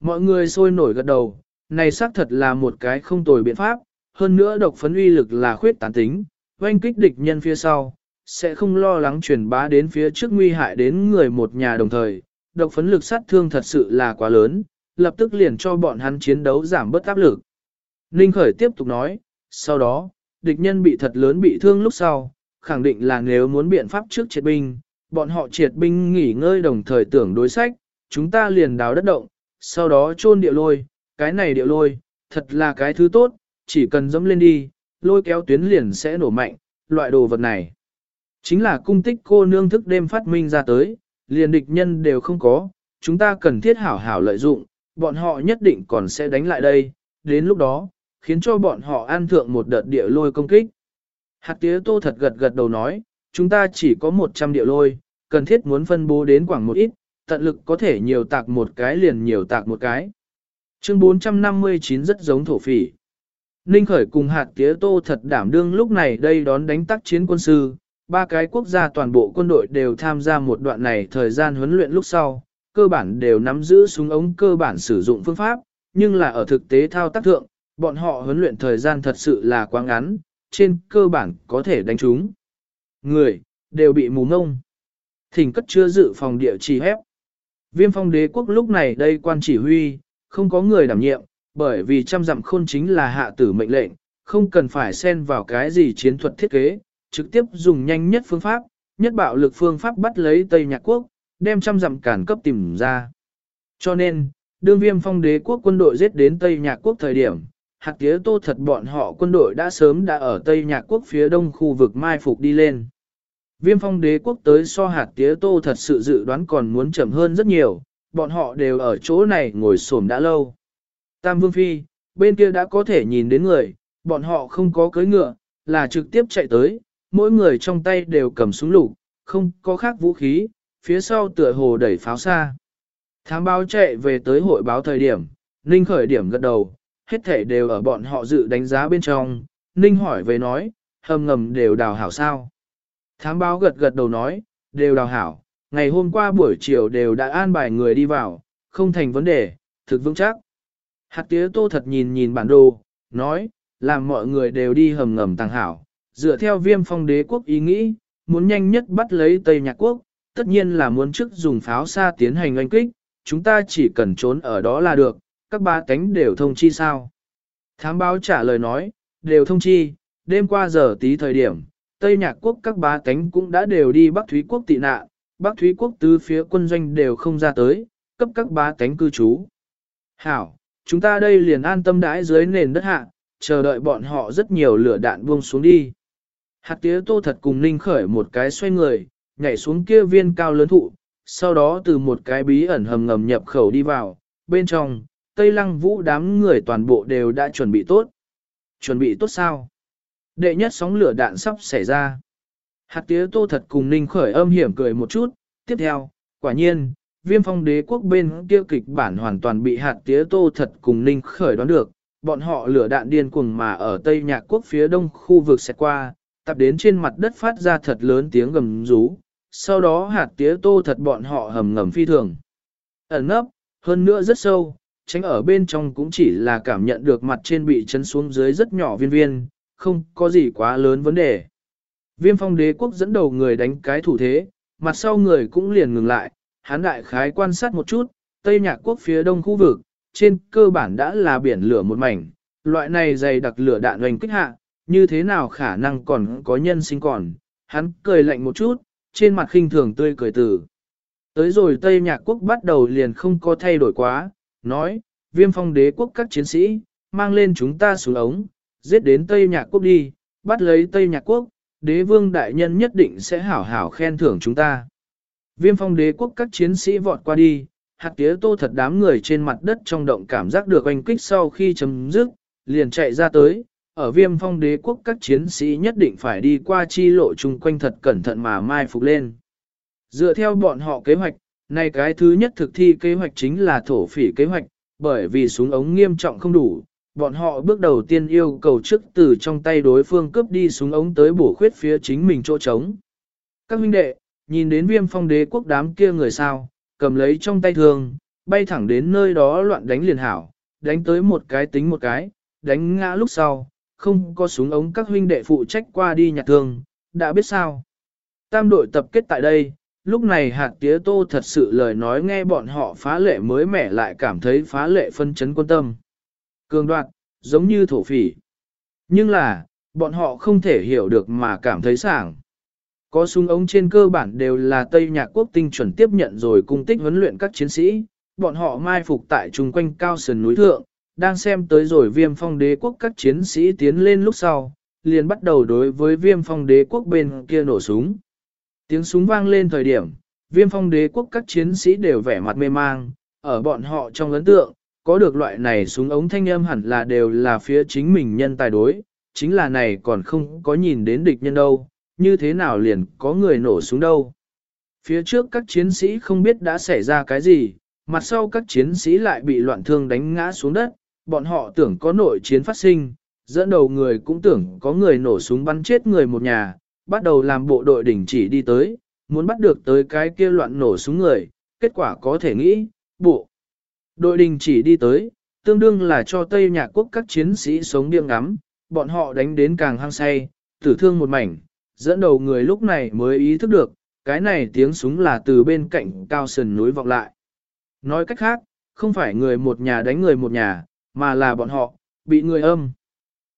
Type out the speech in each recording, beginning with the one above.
Mọi người sôi nổi gật đầu, này xác thật là một cái không tồi biện pháp, hơn nữa độc phấn uy lực là khuyết tán tính, oanh kích địch nhân phía sau, sẽ không lo lắng truyền bá đến phía trước nguy hại đến người một nhà đồng thời, độc phấn lực sát thương thật sự là quá lớn, lập tức liền cho bọn hắn chiến đấu giảm bớt áp lực. Ninh Khởi tiếp tục nói, sau đó, địch nhân bị thật lớn bị thương lúc sau, khẳng định là nếu muốn biện pháp trước triệt binh, bọn họ triệt binh nghỉ ngơi đồng thời tưởng đối sách, chúng ta liền đào đất động, sau đó chôn địa lôi, cái này địa lôi, thật là cái thứ tốt, chỉ cần dẫm lên đi, lôi kéo tuyến liền sẽ nổ mạnh, loại đồ vật này. Chính là cung tích cô nương thức đêm phát minh ra tới, liền địch nhân đều không có, chúng ta cần thiết hảo hảo lợi dụng, bọn họ nhất định còn sẽ đánh lại đây, đến lúc đó, khiến cho bọn họ an thượng một đợt địa lôi công kích. Hạt tía tô thật gật gật đầu nói, chúng ta chỉ có 100 địa lôi, cần thiết muốn phân bố đến quảng một ít, tận lực có thể nhiều tạc một cái liền nhiều tạc một cái. Chương 459 rất giống thổ phỉ. Ninh Khởi cùng hạt tía tô thật đảm đương lúc này đây đón đánh tác chiến quân sư, ba cái quốc gia toàn bộ quân đội đều tham gia một đoạn này thời gian huấn luyện lúc sau, cơ bản đều nắm giữ súng ống cơ bản sử dụng phương pháp, nhưng là ở thực tế thao tác thượng, bọn họ huấn luyện thời gian thật sự là quá ngắn, trên cơ bản có thể đánh chúng. Người, đều bị mù ngông. Thỉnh cất chưa dự phòng địa chỉ hép. Viêm phong đế quốc lúc này đây quan chỉ huy, không có người đảm nhiệm, bởi vì trăm dặm khôn chính là hạ tử mệnh lệnh, không cần phải xen vào cái gì chiến thuật thiết kế, trực tiếp dùng nhanh nhất phương pháp, nhất bạo lực phương pháp bắt lấy Tây Nhạc Quốc, đem trăm dặm cản cấp tìm ra. Cho nên, đương viêm phong đế quốc quân đội giết đến Tây Nhạc Quốc thời điểm, hạt tía tô thật bọn họ quân đội đã sớm đã ở Tây Nhạc Quốc phía đông khu vực mai phục đi lên. Viêm phong đế quốc tới so hạt tía tô thật sự dự đoán còn muốn chậm hơn rất nhiều, bọn họ đều ở chỗ này ngồi xổm đã lâu. Tam Vương Phi, bên kia đã có thể nhìn đến người, bọn họ không có cưới ngựa, là trực tiếp chạy tới, mỗi người trong tay đều cầm súng lục, không có khác vũ khí, phía sau tựa hồ đẩy pháo xa. Thám báo chạy về tới hội báo thời điểm, Ninh khởi điểm gật đầu, hết thể đều ở bọn họ dự đánh giá bên trong, Ninh hỏi về nói, hầm ngầm đều đào hảo sao. Thám báo gật gật đầu nói, đều đào hảo, ngày hôm qua buổi chiều đều đã an bài người đi vào, không thành vấn đề, thực vững chắc. Hạt tía tô thật nhìn nhìn bản đồ, nói, làm mọi người đều đi hầm ngầm tàng hảo, dựa theo viêm phong đế quốc ý nghĩ, muốn nhanh nhất bắt lấy Tây Nhạc Quốc, tất nhiên là muốn trước dùng pháo xa tiến hành oanh kích, chúng ta chỉ cần trốn ở đó là được, các ba cánh đều thông chi sao. Thám báo trả lời nói, đều thông chi, đêm qua giờ tí thời điểm, Tây Nhạc Quốc các Bá Tánh cũng đã đều đi Bắc Thúy Quốc tị nạn, Bắc Thúy Quốc tứ phía quân doanh đều không ra tới, cấp các Bá Tánh cư trú. Hảo, chúng ta đây liền an tâm đãi dưới nền đất hạ, chờ đợi bọn họ rất nhiều lửa đạn buông xuống đi. Hạt tía tô thật cùng ninh khởi một cái xoay người, nhảy xuống kia viên cao lớn thụ, sau đó từ một cái bí ẩn hầm ngầm nhập khẩu đi vào, bên trong, Tây Lăng Vũ đám người toàn bộ đều đã chuẩn bị tốt. Chuẩn bị tốt sao? Đệ nhất sóng lửa đạn sắp xảy ra. Hạt tía tô thật cùng ninh khởi âm hiểm cười một chút, tiếp theo, quả nhiên, viêm phong đế quốc bên kia kịch bản hoàn toàn bị hạt tía tô thật cùng ninh khởi đoán được, bọn họ lửa đạn điên cuồng mà ở Tây Nhạc quốc phía đông khu vực sẽ qua, tập đến trên mặt đất phát ra thật lớn tiếng gầm rú, sau đó hạt tía tô thật bọn họ hầm ngầm phi thường. Ẩn nấp, hơn nữa rất sâu, tránh ở bên trong cũng chỉ là cảm nhận được mặt trên bị chấn xuống dưới rất nhỏ viên viên, không có gì quá lớn vấn đề. Viêm phong đế quốc dẫn đầu người đánh cái thủ thế, mặt sau người cũng liền ngừng lại, hán đại khái quan sát một chút, Tây Nhạc quốc phía đông khu vực, trên cơ bản đã là biển lửa một mảnh, loại này dày đặc lửa đạn hoành kích hạ, như thế nào khả năng còn có nhân sinh còn, hắn cười lạnh một chút, trên mặt khinh thường tươi cười từ. Tới rồi Tây Nhạc Quốc bắt đầu liền không có thay đổi quá, nói, viêm phong đế quốc các chiến sĩ, mang lên chúng ta xuống ống, giết đến Tây Nhạc Quốc đi, bắt lấy Tây Nhạc Quốc, đế vương đại nhân nhất định sẽ hảo hảo khen thưởng chúng ta. Viêm phong đế quốc các chiến sĩ vọt qua đi, hạt tía tô thật đám người trên mặt đất trong động cảm giác được oanh kích sau khi chấm dứt, liền chạy ra tới, ở viêm phong đế quốc các chiến sĩ nhất định phải đi qua chi lộ chung quanh thật cẩn thận mà mai phục lên. Dựa theo bọn họ kế hoạch, này cái thứ nhất thực thi kế hoạch chính là thổ phỉ kế hoạch, bởi vì súng ống nghiêm trọng không đủ, bọn họ bước đầu tiên yêu cầu trước từ trong tay đối phương cướp đi súng ống tới bổ khuyết phía chính mình chỗ trống. Các huynh đệ, nhìn đến viêm phong đế quốc đám kia người sao, cầm lấy trong tay thương, bay thẳng đến nơi đó loạn đánh liền hảo, đánh tới một cái tính một cái, đánh ngã lúc sau, không có súng ống các huynh đệ phụ trách qua đi nhặt thương, đã biết sao. Tam đội tập kết tại đây, lúc này hạt tía tô thật sự lời nói nghe bọn họ phá lệ mới mẻ lại cảm thấy phá lệ phân chấn quân tâm. Cường đoạt, giống như thổ phỉ. Nhưng là, bọn họ không thể hiểu được mà cảm thấy sảng. Có súng ống trên cơ bản đều là Tây Nhạc Quốc tinh chuẩn tiếp nhận rồi cung tích huấn luyện các chiến sĩ, bọn họ mai phục tại chung quanh cao sườn núi thượng, đang xem tới rồi viêm phong đế quốc các chiến sĩ tiến lên lúc sau, liền bắt đầu đối với viêm phong đế quốc bên kia nổ súng. Tiếng súng vang lên thời điểm, viêm phong đế quốc các chiến sĩ đều vẻ mặt mê mang, ở bọn họ trong ấn tượng, có được loại này súng ống thanh âm hẳn là đều là phía chính mình nhân tài đối, chính là này còn không có nhìn đến địch nhân đâu, như thế nào liền có người nổ súng đâu. Phía trước các chiến sĩ không biết đã xảy ra cái gì, mặt sau các chiến sĩ lại bị loạn thương đánh ngã xuống đất, bọn họ tưởng có nội chiến phát sinh, dẫn đầu người cũng tưởng có người nổ súng bắn chết người một nhà, bắt đầu làm bộ đội đình chỉ đi tới, muốn bắt được tới cái kia loạn nổ súng người, kết quả có thể nghĩ, bộ. Đội đình chỉ đi tới, tương đương là cho Tây Nhạc Quốc các chiến sĩ sống điên ngắm, bọn họ đánh đến càng hăng say, tử thương một mảnh, dẫn đầu người lúc này mới ý thức được, cái này tiếng súng là từ bên cạnh cao sườn núi vọng lại. Nói cách khác, không phải người một nhà đánh người một nhà, mà là bọn họ, bị người âm.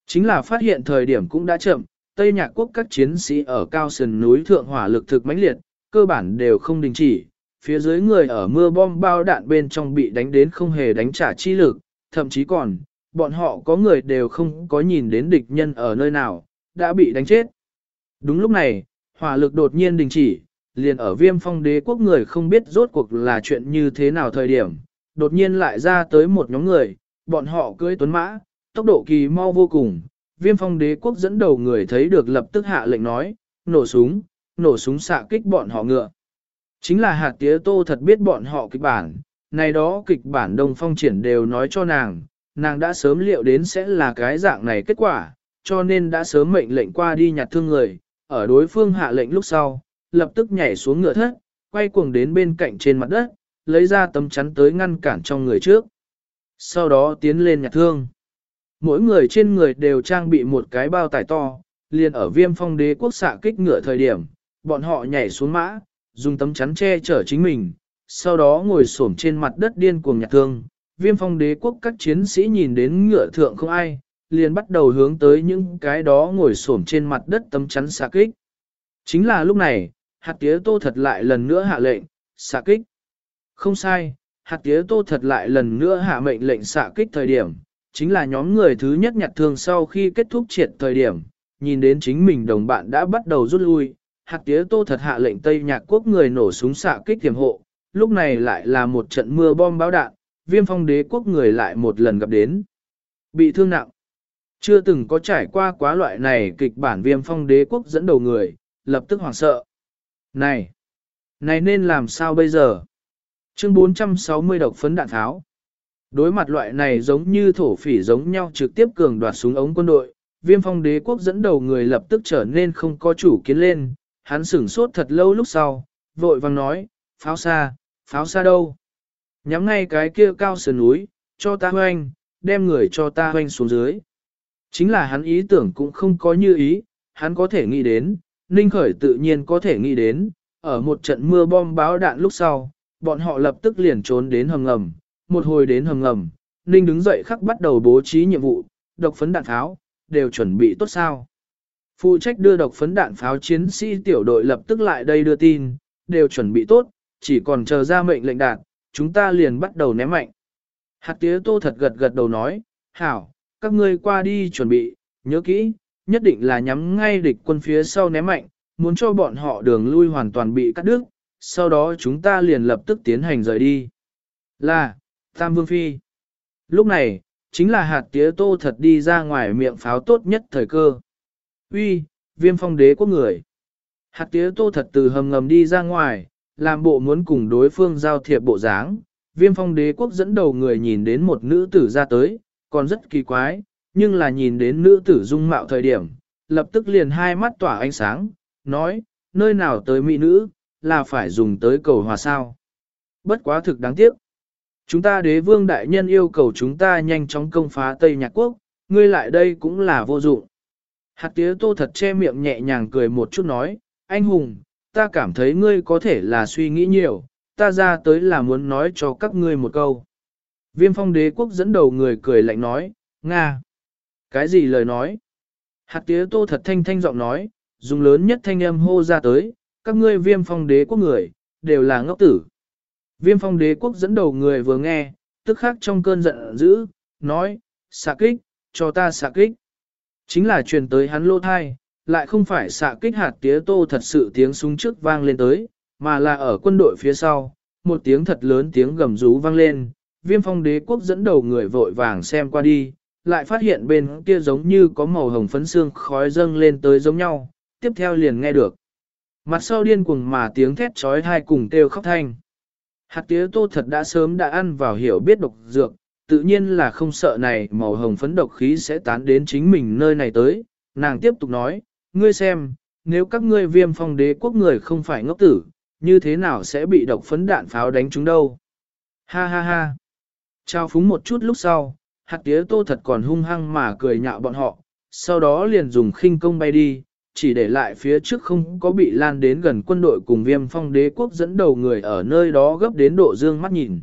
Chính là phát hiện thời điểm cũng đã chậm, Tây Nhạc Quốc các chiến sĩ ở cao sườn núi thượng hỏa lực thực mãnh liệt, cơ bản đều không đình chỉ, phía dưới người ở mưa bom bao đạn bên trong bị đánh đến không hề đánh trả chi lực, thậm chí còn, bọn họ có người đều không có nhìn đến địch nhân ở nơi nào, đã bị đánh chết. Đúng lúc này, hỏa lực đột nhiên đình chỉ, liền ở viêm phong đế quốc người không biết rốt cuộc là chuyện như thế nào thời điểm, đột nhiên lại ra tới một nhóm người, bọn họ cưỡi tuấn mã, tốc độ kỳ mau vô cùng, viêm phong đế quốc dẫn đầu người thấy được lập tức hạ lệnh nói, nổ súng, nổ súng xạ kích bọn họ ngựa. Chính là hạt tía tô thật biết bọn họ kịch bản, này đó kịch bản đông phong triển đều nói cho nàng, nàng đã sớm liệu đến sẽ là cái dạng này kết quả, cho nên đã sớm mệnh lệnh qua đi nhặt thương người, ở đối phương hạ lệnh lúc sau, lập tức nhảy xuống ngựa thất, quay cuồng đến bên cạnh trên mặt đất, lấy ra tấm chắn tới ngăn cản trong người trước. Sau đó tiến lên nhặt thương. Mỗi người trên người đều trang bị một cái bao tải to, liền ở viêm phong đế quốc xạ kích ngựa thời điểm, bọn họ nhảy xuống mã, dùng tấm chắn che chở chính mình, sau đó ngồi xổm trên mặt đất điên cuồng nhặt thương. Viêm phong đế quốc các chiến sĩ nhìn đến ngựa thượng không ai, liền bắt đầu hướng tới những cái đó ngồi xổm trên mặt đất tấm chắn xạ kích. Chính là lúc này, hạt tía tô thật lại lần nữa hạ lệnh, xạ kích. Không sai, hạt tía tô thật lại lần nữa hạ mệnh lệnh xạ kích thời điểm, chính là nhóm người thứ nhất nhặt thương sau khi kết thúc triệt thời điểm, nhìn đến chính mình đồng bạn đã bắt đầu rút lui, hạt tía tô thật hạ lệnh Tây Nhạc Quốc người nổ súng xạ kích tiềm hộ, lúc này lại là một trận mưa bom báo đạn, viêm phong đế quốc người lại một lần gặp đến. Bị thương nặng. Chưa từng có trải qua quá loại này kịch bản viêm phong đế quốc dẫn đầu người, lập tức hoảng sợ. Này! Này nên làm sao bây giờ? Chương 460 độc phấn đạn tháo. Đối mặt loại này giống như thổ phỉ giống nhau trực tiếp cường đoạt súng ống quân đội, viêm phong đế quốc dẫn đầu người lập tức trở nên không có chủ kiến lên, hắn sửng sốt thật lâu lúc sau, vội vang nói, pháo xa, pháo xa đâu? Nhắm ngay cái kia cao sườn núi, cho ta hoanh, đem người cho ta hoanh xuống dưới. Chính là hắn ý tưởng cũng không có như ý, hắn có thể nghĩ đến, Ninh Khởi tự nhiên có thể nghĩ đến, ở một trận mưa bom báo đạn lúc sau, bọn họ lập tức liền trốn đến hầm ngầm, một hồi đến hầm ngầm, Ninh đứng dậy khắc bắt đầu bố trí nhiệm vụ, độc phấn đạn tháo đều chuẩn bị tốt sao. Phụ trách đưa độc phấn đạn pháo chiến sĩ tiểu đội lập tức lại đây đưa tin, đều chuẩn bị tốt, chỉ còn chờ ra mệnh lệnh đạn, chúng ta liền bắt đầu ném mạnh. Hạt tía tô thật gật gật đầu nói, hảo, các ngươi qua đi chuẩn bị, nhớ kỹ, nhất định là nhắm ngay địch quân phía sau ném mạnh, muốn cho bọn họ đường lui hoàn toàn bị cắt đứt, sau đó chúng ta liền lập tức tiến hành rời đi. Là, Tam Vương Phi. Lúc này, chính là hạt tía tô thật đi ra ngoài miệng pháo tốt nhất thời cơ. Uy, viêm phong đế quốc người. Hạt tía tô thật từ hầm ngầm đi ra ngoài, làm bộ muốn cùng đối phương giao thiệp bộ dáng. Viêm phong đế quốc dẫn đầu người nhìn đến một nữ tử ra tới, còn rất kỳ quái, nhưng là nhìn đến nữ tử dung mạo thời điểm, lập tức liền hai mắt tỏa ánh sáng, nói, nơi nào tới mỹ nữ, là phải dùng tới cầu hòa sao. Bất quá thực đáng tiếc. Chúng ta đế vương đại nhân yêu cầu chúng ta nhanh chóng công phá Tây Nhạc Quốc, ngươi lại đây cũng là vô dụng. Hạt tía tô thật che miệng nhẹ nhàng cười một chút nói, anh hùng, ta cảm thấy ngươi có thể là suy nghĩ nhiều, ta ra tới là muốn nói cho các ngươi một câu. Viêm phong đế quốc dẫn đầu người cười lạnh nói, Nga. Cái gì lời nói? Hạt tía tô thật thanh thanh giọng nói, dùng lớn nhất thanh âm hô ra tới, các ngươi viêm phong đế quốc người, đều là ngốc tử. Viêm phong đế quốc dẫn đầu người vừa nghe, tức khắc trong cơn giận dữ, nói, xạ kích, cho ta xạ kích. Chính là truyền tới hắn lô thai, lại không phải xạ kích hạt tía tô thật sự tiếng súng trước vang lên tới, mà là ở quân đội phía sau, một tiếng thật lớn tiếng gầm rú vang lên, viêm phong đế quốc dẫn đầu người vội vàng xem qua đi, lại phát hiện bên kia giống như có màu hồng phấn xương khói dâng lên tới giống nhau, tiếp theo liền nghe được. Mặt sau điên cuồng mà tiếng thét trói hai cùng kêu khóc thanh. Hạt tía tô thật đã sớm đã ăn vào hiểu biết độc dược, tự nhiên là không sợ này màu hồng phấn độc khí sẽ tán đến chính mình nơi này tới. Nàng tiếp tục nói, ngươi xem, nếu các ngươi viêm phong đế quốc người không phải ngốc tử, như thế nào sẽ bị độc phấn đạn pháo đánh chúng đâu? Ha ha ha! Trao phúng một chút lúc sau, hạt tía tô thật còn hung hăng mà cười nhạo bọn họ, sau đó liền dùng khinh công bay đi, chỉ để lại phía trước không có bị lan đến gần quân đội cùng viêm phong đế quốc dẫn đầu người ở nơi đó gấp đến độ dương mắt nhìn.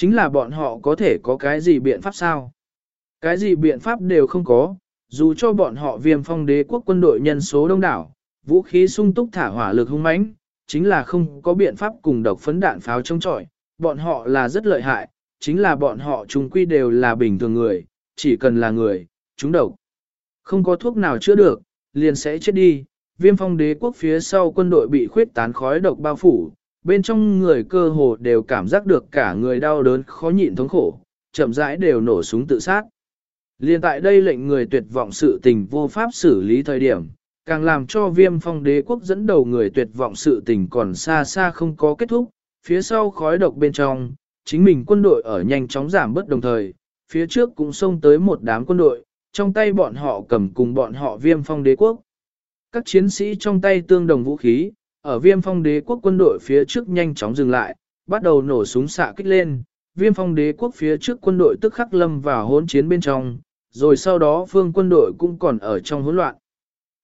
Chính là bọn họ có thể có cái gì biện pháp sao? Cái gì biện pháp đều không có, dù cho bọn họ viêm phong đế quốc quân đội nhân số đông đảo, vũ khí sung túc thả hỏa lực hung mãnh, chính là không có biện pháp cùng độc phấn đạn pháo chống chọi, bọn họ là rất lợi hại, chính là bọn họ chúng quy đều là bình thường người, chỉ cần là người, chúng độc. Không có thuốc nào chữa được, liền sẽ chết đi. Viêm phong đế quốc phía sau quân đội bị khuyết tán khói độc bao phủ, bên trong người cơ hồ đều cảm giác được cả người đau đớn khó nhịn thống khổ, chậm rãi đều nổ súng tự sát. Liên tại đây lệnh người tuyệt vọng sự tình vô pháp xử lý thời điểm, càng làm cho viêm phong đế quốc dẫn đầu người tuyệt vọng sự tình còn xa xa không có kết thúc, phía sau khói độc bên trong, chính mình quân đội ở nhanh chóng giảm bớt đồng thời, phía trước cũng xông tới một đám quân đội, trong tay bọn họ cầm cùng bọn họ viêm phong đế quốc. Các chiến sĩ trong tay tương đồng vũ khí, ở viêm phong đế quốc quân đội phía trước nhanh chóng dừng lại, bắt đầu nổ súng xạ kích lên, viêm phong đế quốc phía trước quân đội tức khắc lâm vào hỗn chiến bên trong, rồi sau đó phương quân đội cũng còn ở trong hỗn loạn.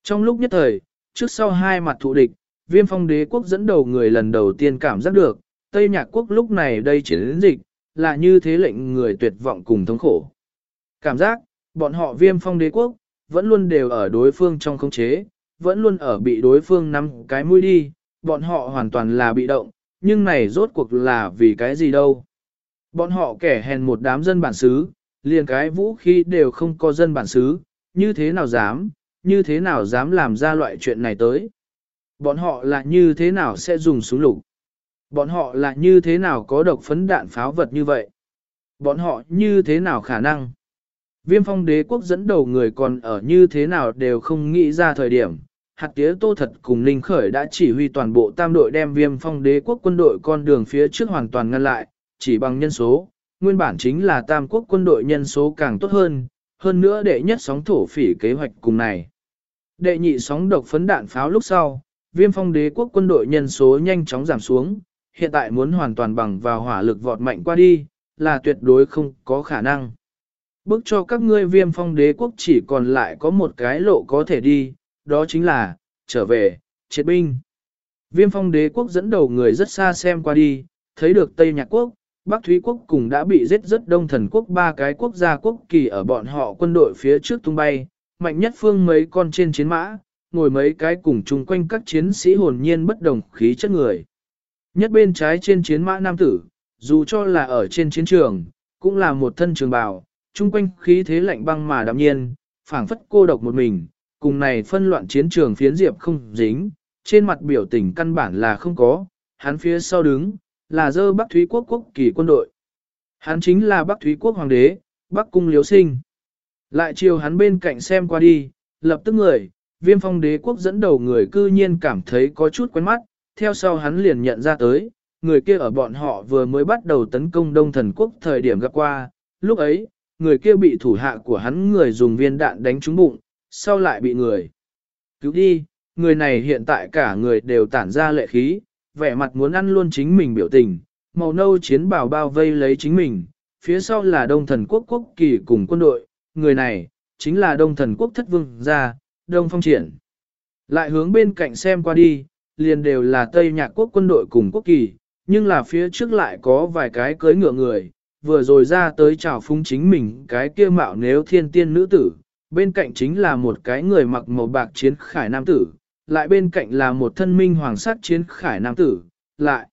Trong lúc nhất thời, trước sau hai mặt thụ địch, viêm phong đế quốc dẫn đầu người lần đầu tiên cảm giác được, Tây Nhạc quốc lúc này đây chiến dịch, là như thế lệnh người tuyệt vọng cùng thống khổ. Cảm giác, bọn họ viêm phong đế quốc, vẫn luôn đều ở đối phương trong khống chế, vẫn luôn ở bị đối phương nắm cái mũi đi, bọn họ hoàn toàn là bị động, nhưng này rốt cuộc là vì cái gì đâu. Bọn họ kẻ hèn một đám dân bản xứ, liền cái vũ khí đều không có dân bản xứ, như thế nào dám, như thế nào dám làm ra loại chuyện này tới. Bọn họ là như thế nào sẽ dùng súng lục. Bọn họ là như thế nào có độc phấn đạn pháo vật như vậy. Bọn họ như thế nào khả năng. Viêm phong đế quốc dẫn đầu người còn ở như thế nào đều không nghĩ ra thời điểm. Hạt tía tô thật cùng Linh Khởi đã chỉ huy toàn bộ tam đội đem viêm phong đế quốc quân đội con đường phía trước hoàn toàn ngăn lại, chỉ bằng nhân số, nguyên bản chính là tam quốc quân đội nhân số càng tốt hơn, hơn nữa đệ nhất sóng thổ phỉ kế hoạch cùng này. Đệ nhị sóng độc phấn đạn pháo lúc sau, viêm phong đế quốc quân đội nhân số nhanh chóng giảm xuống, hiện tại muốn hoàn toàn bằng vào hỏa lực vọt mạnh qua đi, là tuyệt đối không có khả năng. Bước cho các ngươi viêm phong đế quốc chỉ còn lại có một cái lộ có thể đi, đó chính là, trở về, triệt binh. Viêm phong đế quốc dẫn đầu người rất xa xem qua đi, thấy được Tây Nhạc quốc, Bắc Thúy quốc cùng đã bị giết rất đông thần quốc ba cái quốc gia quốc kỳ ở bọn họ quân đội phía trước tung bay, mạnh nhất phương mấy con trên chiến mã, ngồi mấy cái cùng chung quanh các chiến sĩ hồn nhiên bất đồng khí chất người. Nhất bên trái trên chiến mã nam tử, dù cho là ở trên chiến trường, cũng là một thân trường bào, chung quanh khí thế lạnh băng mà đạm nhiên, phảng phất cô độc một mình, cùng này phân loạn chiến trường phiến diệp không dính, trên mặt biểu tình căn bản là không có, hắn phía sau đứng, là dơ Bắc Thúy Quốc quốc kỳ quân đội. Hắn chính là Bắc Thúy Quốc Hoàng đế, Bắc Cung Liếu Sinh. Lại chiều hắn bên cạnh xem qua đi, lập tức người, viêm phong đế quốc dẫn đầu người cư nhiên cảm thấy có chút quen mắt, theo sau hắn liền nhận ra tới, người kia ở bọn họ vừa mới bắt đầu tấn công Đông Thần Quốc thời điểm gặp qua, lúc ấy, người kia bị thủ hạ của hắn người dùng viên đạn đánh trúng bụng, sau lại bị người cứu đi, người này hiện tại cả người đều tản ra lệ khí, vẻ mặt muốn ăn luôn chính mình biểu tình, màu nâu chiến bào bao vây lấy chính mình, phía sau là đông thần quốc quốc kỳ cùng quân đội, người này, chính là đông thần quốc thất vương gia, đông phong triển. Lại hướng bên cạnh xem qua đi, liền đều là Tây Nhạc quốc quân đội cùng quốc kỳ, nhưng là phía trước lại có vài cái cưới ngựa người, vừa rồi ra tới chào phúng chính mình cái kia mạo nếu thiên tiên nữ tử, bên cạnh chính là một cái người mặc màu bạc chiến khải nam tử, lại bên cạnh là một thân minh hoàng sắc chiến khải nam tử, lại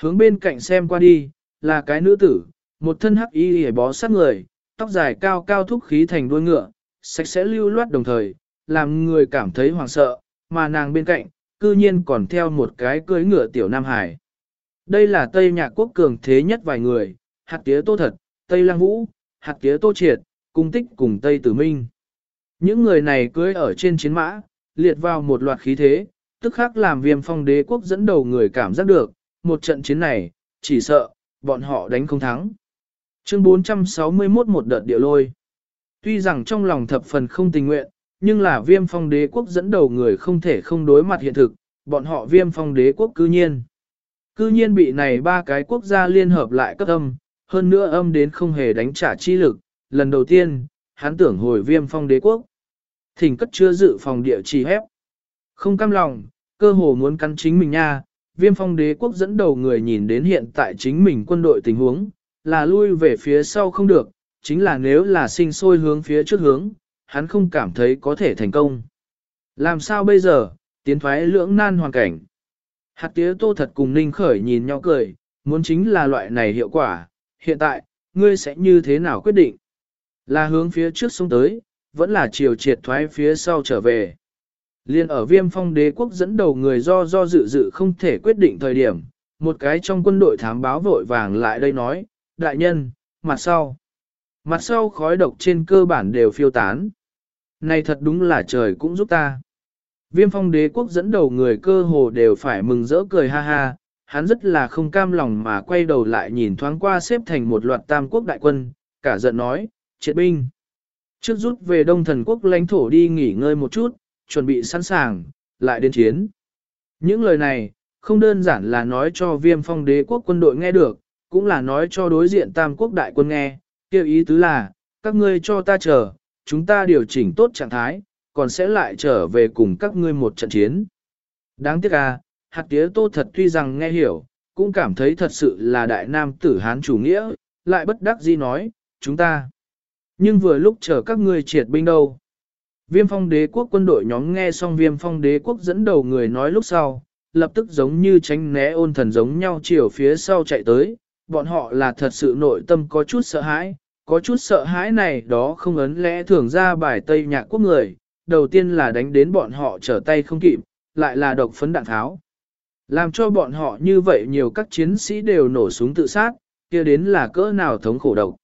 hướng bên cạnh xem qua đi, là cái nữ tử, một thân hắc y hề bó sát người, tóc dài cao cao thúc khí thành đuôi ngựa, sạch sẽ lưu loát đồng thời, làm người cảm thấy hoàng sợ, mà nàng bên cạnh, cư nhiên còn theo một cái cưới ngựa tiểu Nam Hải. Đây là Tây Nhạc Quốc cường thế nhất vài người, hạt tía tô thật, Tây Lăng Vũ, hạt tía tô triệt, cung tích cùng Tây Tử Minh. Những người này cưới ở trên chiến mã, liệt vào một loạt khí thế, tức khắc làm viêm phong đế quốc dẫn đầu người cảm giác được, một trận chiến này, chỉ sợ, bọn họ đánh không thắng. Chương 461 một đợt địa lôi. Tuy rằng trong lòng thập phần không tình nguyện, nhưng là viêm phong đế quốc dẫn đầu người không thể không đối mặt hiện thực, bọn họ viêm phong đế quốc cư nhiên. Cư nhiên bị này ba cái quốc gia liên hợp lại cấp âm, hơn nữa âm đến không hề đánh trả chi lực, lần đầu tiên, hắn tưởng hồi viêm phong đế quốc. Thỉnh cất chưa dự phòng địa chỉ hép. Không cam lòng, cơ hồ muốn cắn chính mình nha, viêm phong đế quốc dẫn đầu người nhìn đến hiện tại chính mình quân đội tình huống, là lui về phía sau không được, chính là nếu là sinh sôi hướng phía trước hướng, hắn không cảm thấy có thể thành công. Làm sao bây giờ, tiến thoái lưỡng nan hoàn cảnh. Hạt tía tô thật cùng ninh khởi nhìn nhau cười, muốn chính là loại này hiệu quả, hiện tại, ngươi sẽ như thế nào quyết định? Là hướng phía trước xuống tới, vẫn là chiều triệt thoái phía sau trở về. Liên ở viêm phong đế quốc dẫn đầu người do do dự dự không thể quyết định thời điểm, một cái trong quân đội thám báo vội vàng lại đây nói, đại nhân, mặt sau. Mặt sau khói độc trên cơ bản đều phiêu tán. Này thật đúng là trời cũng giúp ta. Viêm phong đế quốc dẫn đầu người cơ hồ đều phải mừng rỡ cười ha ha, hắn rất là không cam lòng mà quay đầu lại nhìn thoáng qua xếp thành một loạt tam quốc đại quân, cả giận nói, triệt binh. Trước rút về đông thần quốc lãnh thổ đi nghỉ ngơi một chút, chuẩn bị sẵn sàng, lại đến chiến. Những lời này, không đơn giản là nói cho viêm phong đế quốc quân đội nghe được, cũng là nói cho đối diện tam quốc đại quân nghe, kêu ý tứ là, các ngươi cho ta chờ, chúng ta điều chỉnh tốt trạng thái, còn sẽ lại trở về cùng các ngươi một trận chiến. Đáng tiếc à, hạt tía tô thật tuy rằng nghe hiểu, cũng cảm thấy thật sự là đại nam tử hán chủ nghĩa, lại bất đắc dĩ nói, chúng ta. Nhưng vừa lúc chờ các ngươi triệt binh đâu. Viêm phong đế quốc quân đội nhóm nghe xong viêm phong đế quốc dẫn đầu người nói lúc sau, lập tức giống như tránh né ôn thần giống nhau chiều phía sau chạy tới, bọn họ là thật sự nội tâm có chút sợ hãi, có chút sợ hãi này đó không ấn lẽ thường ra bài Tây Nhạc quốc người, đầu tiên là đánh đến bọn họ trở tay không kịp, lại là độc phấn đạn tháo. Làm cho bọn họ như vậy nhiều các chiến sĩ đều nổ súng tự sát, kia đến là cỡ nào thống khổ độc.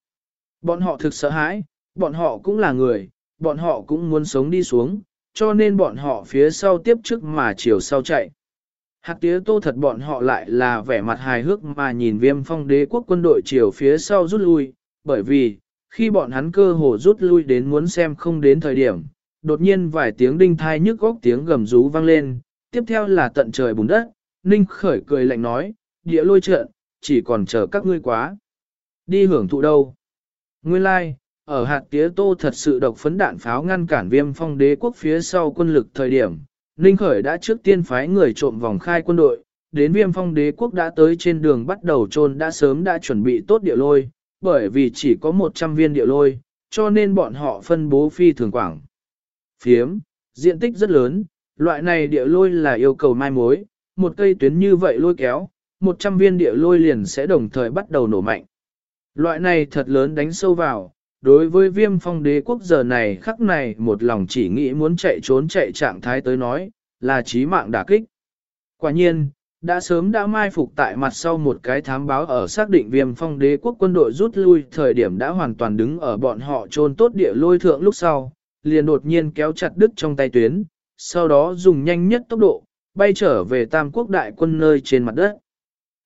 Bọn họ thực sợ hãi, bọn họ cũng là người, bọn họ cũng muốn sống đi xuống, cho nên bọn họ phía sau tiếp trước mà chiều sau chạy. Hạc tía tô thật bọn họ lại là vẻ mặt hài hước mà nhìn viêm phong đế quốc quân đội chiều phía sau rút lui, bởi vì, khi bọn hắn cơ hồ rút lui đến muốn xem không đến thời điểm, đột nhiên vài tiếng đinh thai nhức góc tiếng gầm rú vang lên, tiếp theo là tận trời bùn đất, Ninh khởi cười lạnh nói, địa lôi trợn, chỉ còn chờ các ngươi quá. Đi hưởng thụ đâu? Nguyên lai, like, ở hạt tía tô thật sự độc phấn đạn pháo ngăn cản viêm phong đế quốc phía sau quân lực thời điểm, Ninh Khởi đã trước tiên phái người trộm vòng khai quân đội, đến viêm phong đế quốc đã tới trên đường bắt đầu trôn đã sớm đã chuẩn bị tốt địa lôi, bởi vì chỉ có 100 viên địa lôi, cho nên bọn họ phân bố phi thường quảng. Phiếm, diện tích rất lớn, loại này địa lôi là yêu cầu mai mối, một cây tuyến như vậy lôi kéo, 100 viên địa lôi liền sẽ đồng thời bắt đầu nổ mạnh. Loại này thật lớn đánh sâu vào, đối với viêm phong đế quốc giờ này khắc này một lòng chỉ nghĩ muốn chạy trốn chạy trạng thái tới nói, là chí mạng đả kích. Quả nhiên, đã sớm đã mai phục tại mặt sau một cái thám báo ở xác định viêm phong đế quốc quân đội rút lui thời điểm đã hoàn toàn đứng ở bọn họ trôn tốt địa lôi thượng lúc sau, liền đột nhiên kéo chặt đứt trong tay tuyến, sau đó dùng nhanh nhất tốc độ, bay trở về tam quốc đại quân nơi trên mặt đất.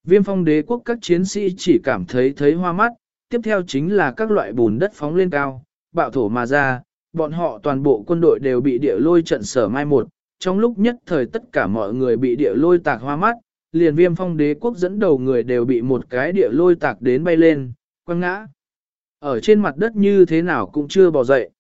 Viêm phong đế quốc các chiến sĩ chỉ cảm thấy thấy hoa mắt, tiếp theo chính là các loại bùn đất phóng lên cao, bạo thổ mà ra, bọn họ toàn bộ quân đội đều bị địa lôi trận sở mai một, trong lúc nhất thời tất cả mọi người bị địa lôi tạc hoa mắt, liền viêm phong đế quốc dẫn đầu người đều bị một cái địa lôi tạc đến bay lên, quăng ngã. Ở trên mặt đất như thế nào cũng chưa bỏ dậy.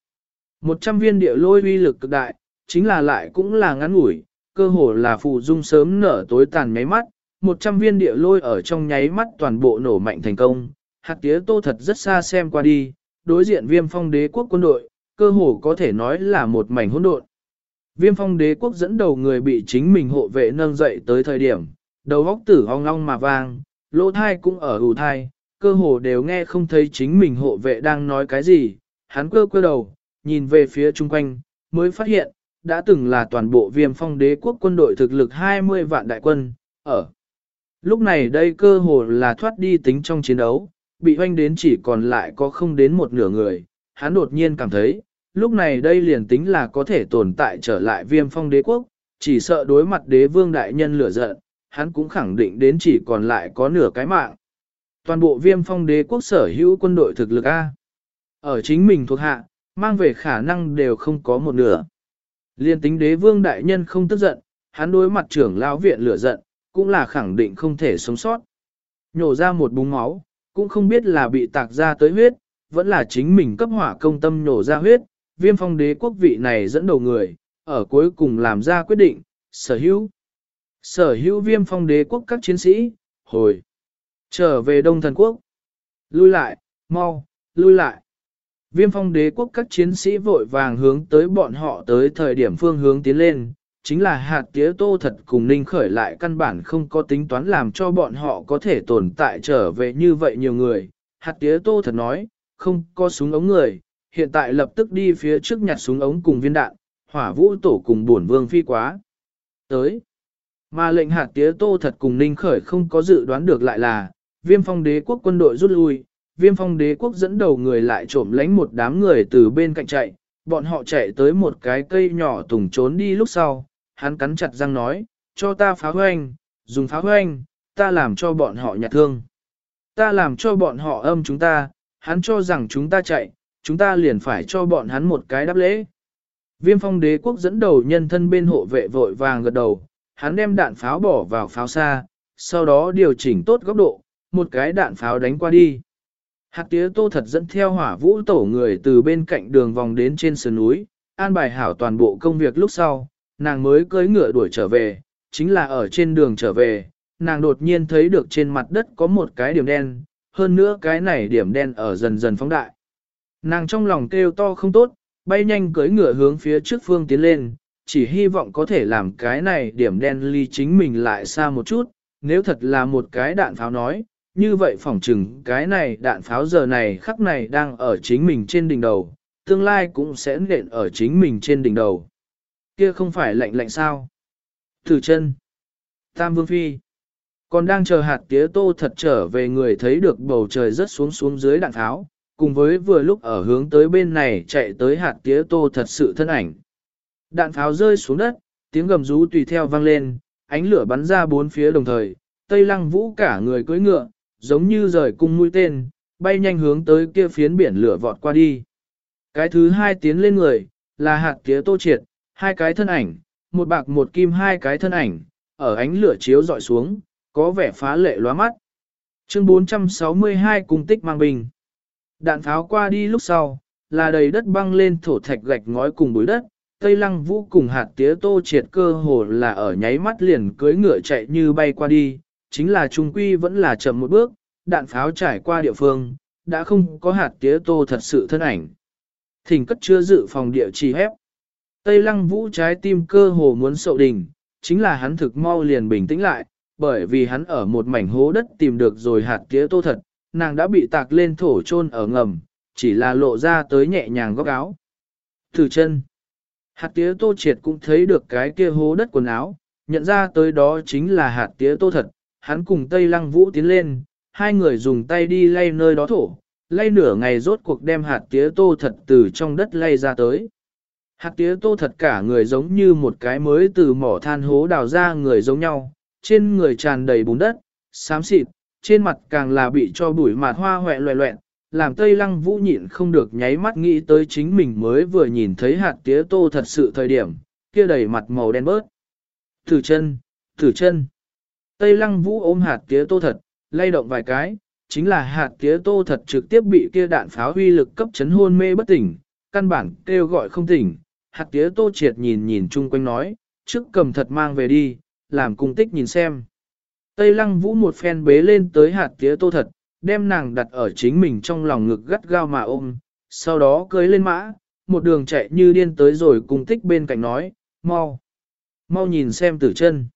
Một trăm viên địa lôi uy lực cực đại, chính là lại cũng là ngắn ngủi, cơ hồ là phụ dung sớm nở tối tàn nháy mắt, một trăm viên địa lôi ở trong nháy mắt toàn bộ nổ mạnh thành công. Hạt tía tô thật rất xa xem qua đi, đối diện viêm phong đế quốc quân đội, cơ hồ có thể nói là một mảnh hỗn độn. Viêm phong đế quốc dẫn đầu người bị chính mình hộ vệ nâng dậy tới thời điểm, đầu góc tử ong long mà vang, lỗ thai cũng ở ủ thai, cơ hồ đều nghe không thấy chính mình hộ vệ đang nói cái gì, hắn cơ cơ đầu, nhìn về phía chung quanh, mới phát hiện, đã từng là toàn bộ viêm phong đế quốc quân đội thực lực 20 vạn đại quân, ở. Lúc này đây cơ hồ là thoát đi tính trong chiến đấu, bị hoanh đến chỉ còn lại có không đến một nửa người, hắn đột nhiên cảm thấy, lúc này đây liền tính là có thể tồn tại trở lại viêm phong đế quốc, chỉ sợ đối mặt đế vương đại nhân lửa giận, hắn cũng khẳng định đến chỉ còn lại có nửa cái mạng. Toàn bộ viêm phong đế quốc sở hữu quân đội thực lực A. Ở chính mình thuộc hạ, mang về khả năng đều không có một nửa. Liên tính đế vương đại nhân không tức giận, hắn đối mặt trưởng lão viện lửa giận, cũng là khẳng định không thể sống sót. Nhổ ra một búng máu, cũng không biết là bị tạc ra tới huyết, vẫn là chính mình cấp hỏa công tâm nhổ ra huyết, viêm phong đế quốc vị này dẫn đầu người, ở cuối cùng làm ra quyết định, sở hữu. Sở hữu viêm phong đế quốc các chiến sĩ, hồi, trở về Đông Thần Quốc, lui lại, mau, lui lại. Viêm phong đế quốc các chiến sĩ vội vàng hướng tới bọn họ tới thời điểm phương hướng tiến lên, chính là hạt tía tô thật cùng ninh khởi lại căn bản không có tính toán làm cho bọn họ có thể tồn tại trở về như vậy nhiều người. Hạt tía tô thật nói, không có súng ống người, hiện tại lập tức đi phía trước nhặt súng ống cùng viên đạn, hỏa vũ tổ cùng bổn vương phi quá. Tới. Mà lệnh hạt tía tô thật cùng ninh khởi không có dự đoán được lại là, viêm phong đế quốc quân đội rút lui, viêm phong đế quốc dẫn đầu người lại trộm lánh một đám người từ bên cạnh chạy, bọn họ chạy tới một cái cây nhỏ tùng trốn đi lúc sau, hắn cắn chặt răng nói, cho ta phá hoanh, dùng phá hoanh, ta làm cho bọn họ nhặt thương. Ta làm cho bọn họ âm chúng ta, hắn cho rằng chúng ta chạy, chúng ta liền phải cho bọn hắn một cái đáp lễ. Viêm phong đế quốc dẫn đầu nhân thân bên hộ vệ vội vàng gật đầu, hắn đem đạn pháo bỏ vào pháo xa, sau đó điều chỉnh tốt góc độ, một cái đạn pháo đánh qua đi. Hạt tía tô thật dẫn theo hỏa vũ tổ người từ bên cạnh đường vòng đến trên sườn núi, an bài hảo toàn bộ công việc lúc sau, nàng mới cưỡi ngựa đuổi trở về, chính là ở trên đường trở về, nàng đột nhiên thấy được trên mặt đất có một cái điểm đen, hơn nữa cái này điểm đen ở dần dần phóng đại. Nàng trong lòng kêu to không tốt, bay nhanh cưỡi ngựa hướng phía trước phương tiến lên, chỉ hy vọng có thể làm cái này điểm đen ly chính mình lại xa một chút, nếu thật là một cái đạn pháo nói, như vậy phỏng chừng cái này đạn pháo giờ này khắc này đang ở chính mình trên đỉnh đầu, tương lai cũng sẽ nện ở chính mình trên đỉnh đầu. Kia không phải lạnh lạnh sao? Thử chân. Tam Vương Phi. Còn đang chờ hạt tía tô thật trở về người thấy được bầu trời rất xuống xuống dưới đạn tháo, cùng với vừa lúc ở hướng tới bên này chạy tới hạt tía tô thật sự thân ảnh. Đạn pháo rơi xuống đất, tiếng gầm rú tùy theo vang lên, ánh lửa bắn ra bốn phía đồng thời, Tây Lăng Vũ cả người cưỡi ngựa, giống như rời cung mũi tên, bay nhanh hướng tới kia phiến biển lửa vọt qua đi. Cái thứ hai tiến lên người, là hạt tía tô triệt, hai cái thân ảnh, một bạc một kim hai cái thân ảnh, ở ánh lửa chiếu dọi xuống, có vẻ phá lệ lóa mắt. Chương 462 cung tích mang bình. Đạn pháo qua đi lúc sau, là đầy đất băng lên thổ thạch gạch ngói cùng bụi đất, Tây Lăng Vũ cùng hạt tía tô triệt cơ hồ là ở nháy mắt liền cưới ngựa chạy như bay qua đi, chính là trung quy vẫn là chậm một bước, đạn pháo trải qua địa phương, đã không có hạt tía tô thật sự thân ảnh. Thỉnh cất chưa dự phòng địa chỉ hép. Tây lăng vũ trái tim cơ hồ muốn sậu đình, chính là hắn thực mau liền bình tĩnh lại, bởi vì hắn ở một mảnh hố đất tìm được rồi hạt tía tô thật, nàng đã bị tạc lên thổ chôn ở ngầm, chỉ là lộ ra tới nhẹ nhàng góc áo. Thử chân. Hạt tía tô triệt cũng thấy được cái kia hố đất quần áo, nhận ra tới đó chính là hạt tía tô thật, hắn cùng Tây Lăng Vũ tiến lên, hai người dùng tay đi lay nơi đó thổ, lay nửa ngày rốt cuộc đem hạt tía tô thật từ trong đất lay ra tới. Hạt tía tô thật cả người giống như một cái mới từ mỏ than hố đào ra người giống nhau, trên người tràn đầy bùn đất, xám xịt, trên mặt càng là bị cho bụi mạt hoa hoẹ loẹ loẹn, làm Tây Lăng Vũ nhịn không được nháy mắt nghĩ tới chính mình mới vừa nhìn thấy hạt tía tô thật sự thời điểm, kia đầy mặt màu đen bớt. Thử chân, thử chân. Tây lăng vũ ôm hạt tía tô thật, lay động vài cái, chính là hạt tía tô thật trực tiếp bị kia đạn pháo huy lực cấp chấn hôn mê bất tỉnh, căn bản kêu gọi không tỉnh. Hạt tía tô triệt nhìn nhìn chung quanh nói, trước cầm thật mang về đi, làm cung tích nhìn xem. Tây lăng vũ một phen bế lên tới hạt tía tô thật, đem nàng đặt ở chính mình trong lòng ngực gắt gao mà ôm, sau đó cưới lên mã, một đường chạy như điên tới rồi cung tích bên cạnh nói, mau, mau nhìn xem tử chân.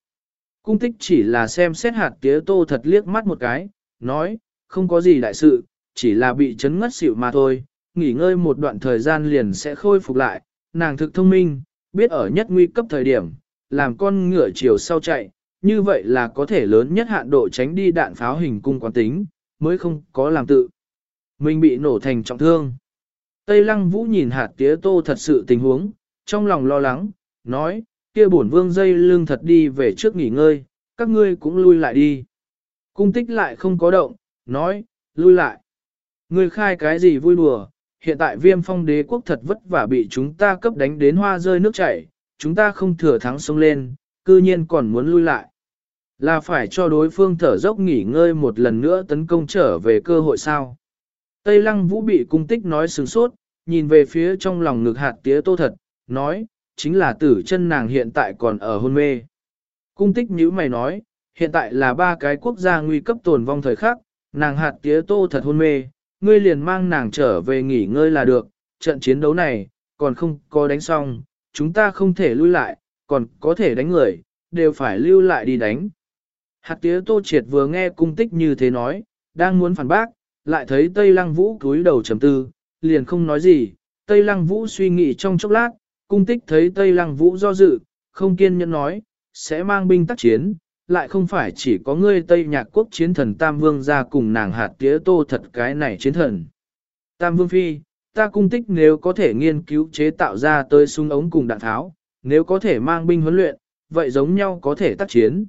Cung tích chỉ là xem xét hạt tía tô thật liếc mắt một cái, nói, không có gì đại sự, chỉ là bị chấn ngất xỉu mà thôi, nghỉ ngơi một đoạn thời gian liền sẽ khôi phục lại, nàng thực thông minh, biết ở nhất nguy cấp thời điểm, làm con ngựa chiều sau chạy, như vậy là có thể lớn nhất hạn độ tránh đi đạn pháo hình cung quán tính, mới không có làm tự. Mình bị nổ thành trọng thương. Tây Lăng Vũ nhìn hạt tía tô thật sự tình huống, trong lòng lo lắng, nói, kia bổn vương dây lưng thật đi về trước nghỉ ngơi, các ngươi cũng lui lại đi. Cung tích lại không có động, nói, lui lại. Ngươi khai cái gì vui đùa, hiện tại viêm phong đế quốc thật vất vả bị chúng ta cấp đánh đến hoa rơi nước chảy, chúng ta không thừa thắng sông lên, cư nhiên còn muốn lui lại. Là phải cho đối phương thở dốc nghỉ ngơi một lần nữa tấn công trở về cơ hội sao. Tây lăng vũ bị cung tích nói sừng sốt, nhìn về phía trong lòng ngực hạt tía tô thật, nói, chính là tử chân nàng hiện tại còn ở hôn mê. Cung tích như mày nói, hiện tại là ba cái quốc gia nguy cấp tồn vong thời khắc, nàng hạt tía tô thật hôn mê, ngươi liền mang nàng trở về nghỉ ngơi là được, trận chiến đấu này, còn không có đánh xong, chúng ta không thể lui lại, còn có thể đánh người, đều phải lưu lại đi đánh. Hạt tía tô triệt vừa nghe cung tích như thế nói, đang muốn phản bác, lại thấy Tây Lăng Vũ cúi đầu trầm tư, liền không nói gì, Tây Lăng Vũ suy nghĩ trong chốc lát, cung tích thấy Tây Lăng Vũ do dự, không kiên nhẫn nói, sẽ mang binh tác chiến, lại không phải chỉ có ngươi Tây Nhạc Quốc chiến thần Tam Vương ra cùng nàng hạt tía tô thật cái này chiến thần. Tam Vương Phi, ta cung tích nếu có thể nghiên cứu chế tạo ra tới súng ống cùng đạn tháo, nếu có thể mang binh huấn luyện, vậy giống nhau có thể tác chiến.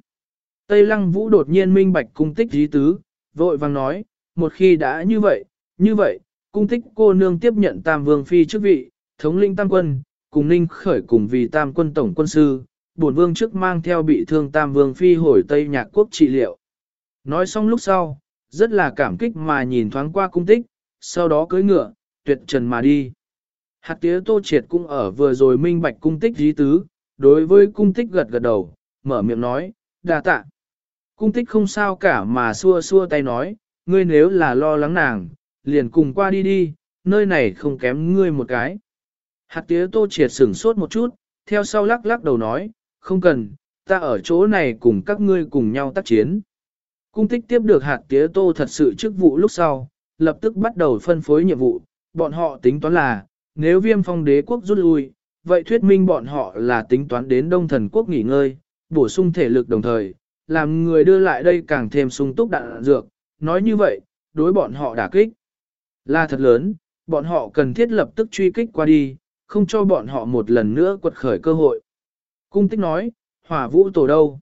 Tây Lăng Vũ đột nhiên minh bạch cung tích dí tứ, vội vàng nói, một khi đã như vậy, như vậy, cung tích cô nương tiếp nhận Tam Vương Phi chức vị, thống linh Tam Quân, cùng Ninh khởi cùng vì Tam Quân Tổng Quân Sư, bổn Vương trước mang theo bị thương Tam Vương Phi hồi Tây Nhạc Quốc trị liệu. Nói xong lúc sau, rất là cảm kích mà nhìn thoáng qua cung tích, sau đó cưỡi ngựa, tuyệt trần mà đi. Hạt tía tô triệt cũng ở vừa rồi minh bạch cung tích dí tứ, đối với cung tích gật gật đầu, mở miệng nói, đa tạ. Cung tích không sao cả mà xua xua tay nói, ngươi nếu là lo lắng nàng, liền cùng qua đi đi, nơi này không kém ngươi một cái. Hạt tía tô triệt sửng sốt một chút, theo sau lắc lắc đầu nói, không cần, ta ở chỗ này cùng các ngươi cùng nhau tác chiến. Cung tích tiếp được hạt tía tô thật sự chức vụ lúc sau, lập tức bắt đầu phân phối nhiệm vụ, bọn họ tính toán là, nếu viêm phong đế quốc rút lui, vậy thuyết minh bọn họ là tính toán đến đông thần quốc nghỉ ngơi, bổ sung thể lực đồng thời, làm người đưa lại đây càng thêm sung túc đạn dược, nói như vậy, đối bọn họ đả kích. Là thật lớn, bọn họ cần thiết lập tức truy kích qua đi, không cho bọn họ một lần nữa quật khởi cơ hội. Cung tích nói, hỏa vũ tổ đâu?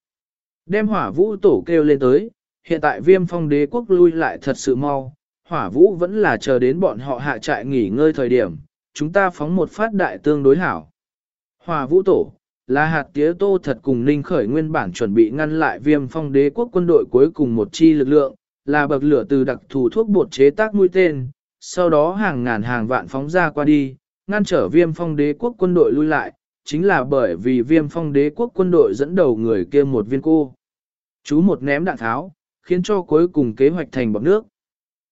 Đem hỏa vũ tổ kêu lên tới, hiện tại viêm phong đế quốc lui lại thật sự mau, hỏa vũ vẫn là chờ đến bọn họ hạ trại nghỉ ngơi thời điểm, chúng ta phóng một phát đại tương đối hảo. Hỏa vũ tổ, là hạt tía tô thật cùng ninh khởi nguyên bản chuẩn bị ngăn lại viêm phong đế quốc quân đội cuối cùng một chi lực lượng, là bậc lửa từ đặc thù thuốc bột chế tác mũi tên, sau đó hàng ngàn hàng vạn phóng ra qua đi, ngăn trở viêm phong đế quốc quân đội lui lại, chính là bởi vì viêm phong đế quốc quân đội dẫn đầu người kia một viên cô. Chú một ném đạn tháo, khiến cho cuối cùng kế hoạch thành bọc nước.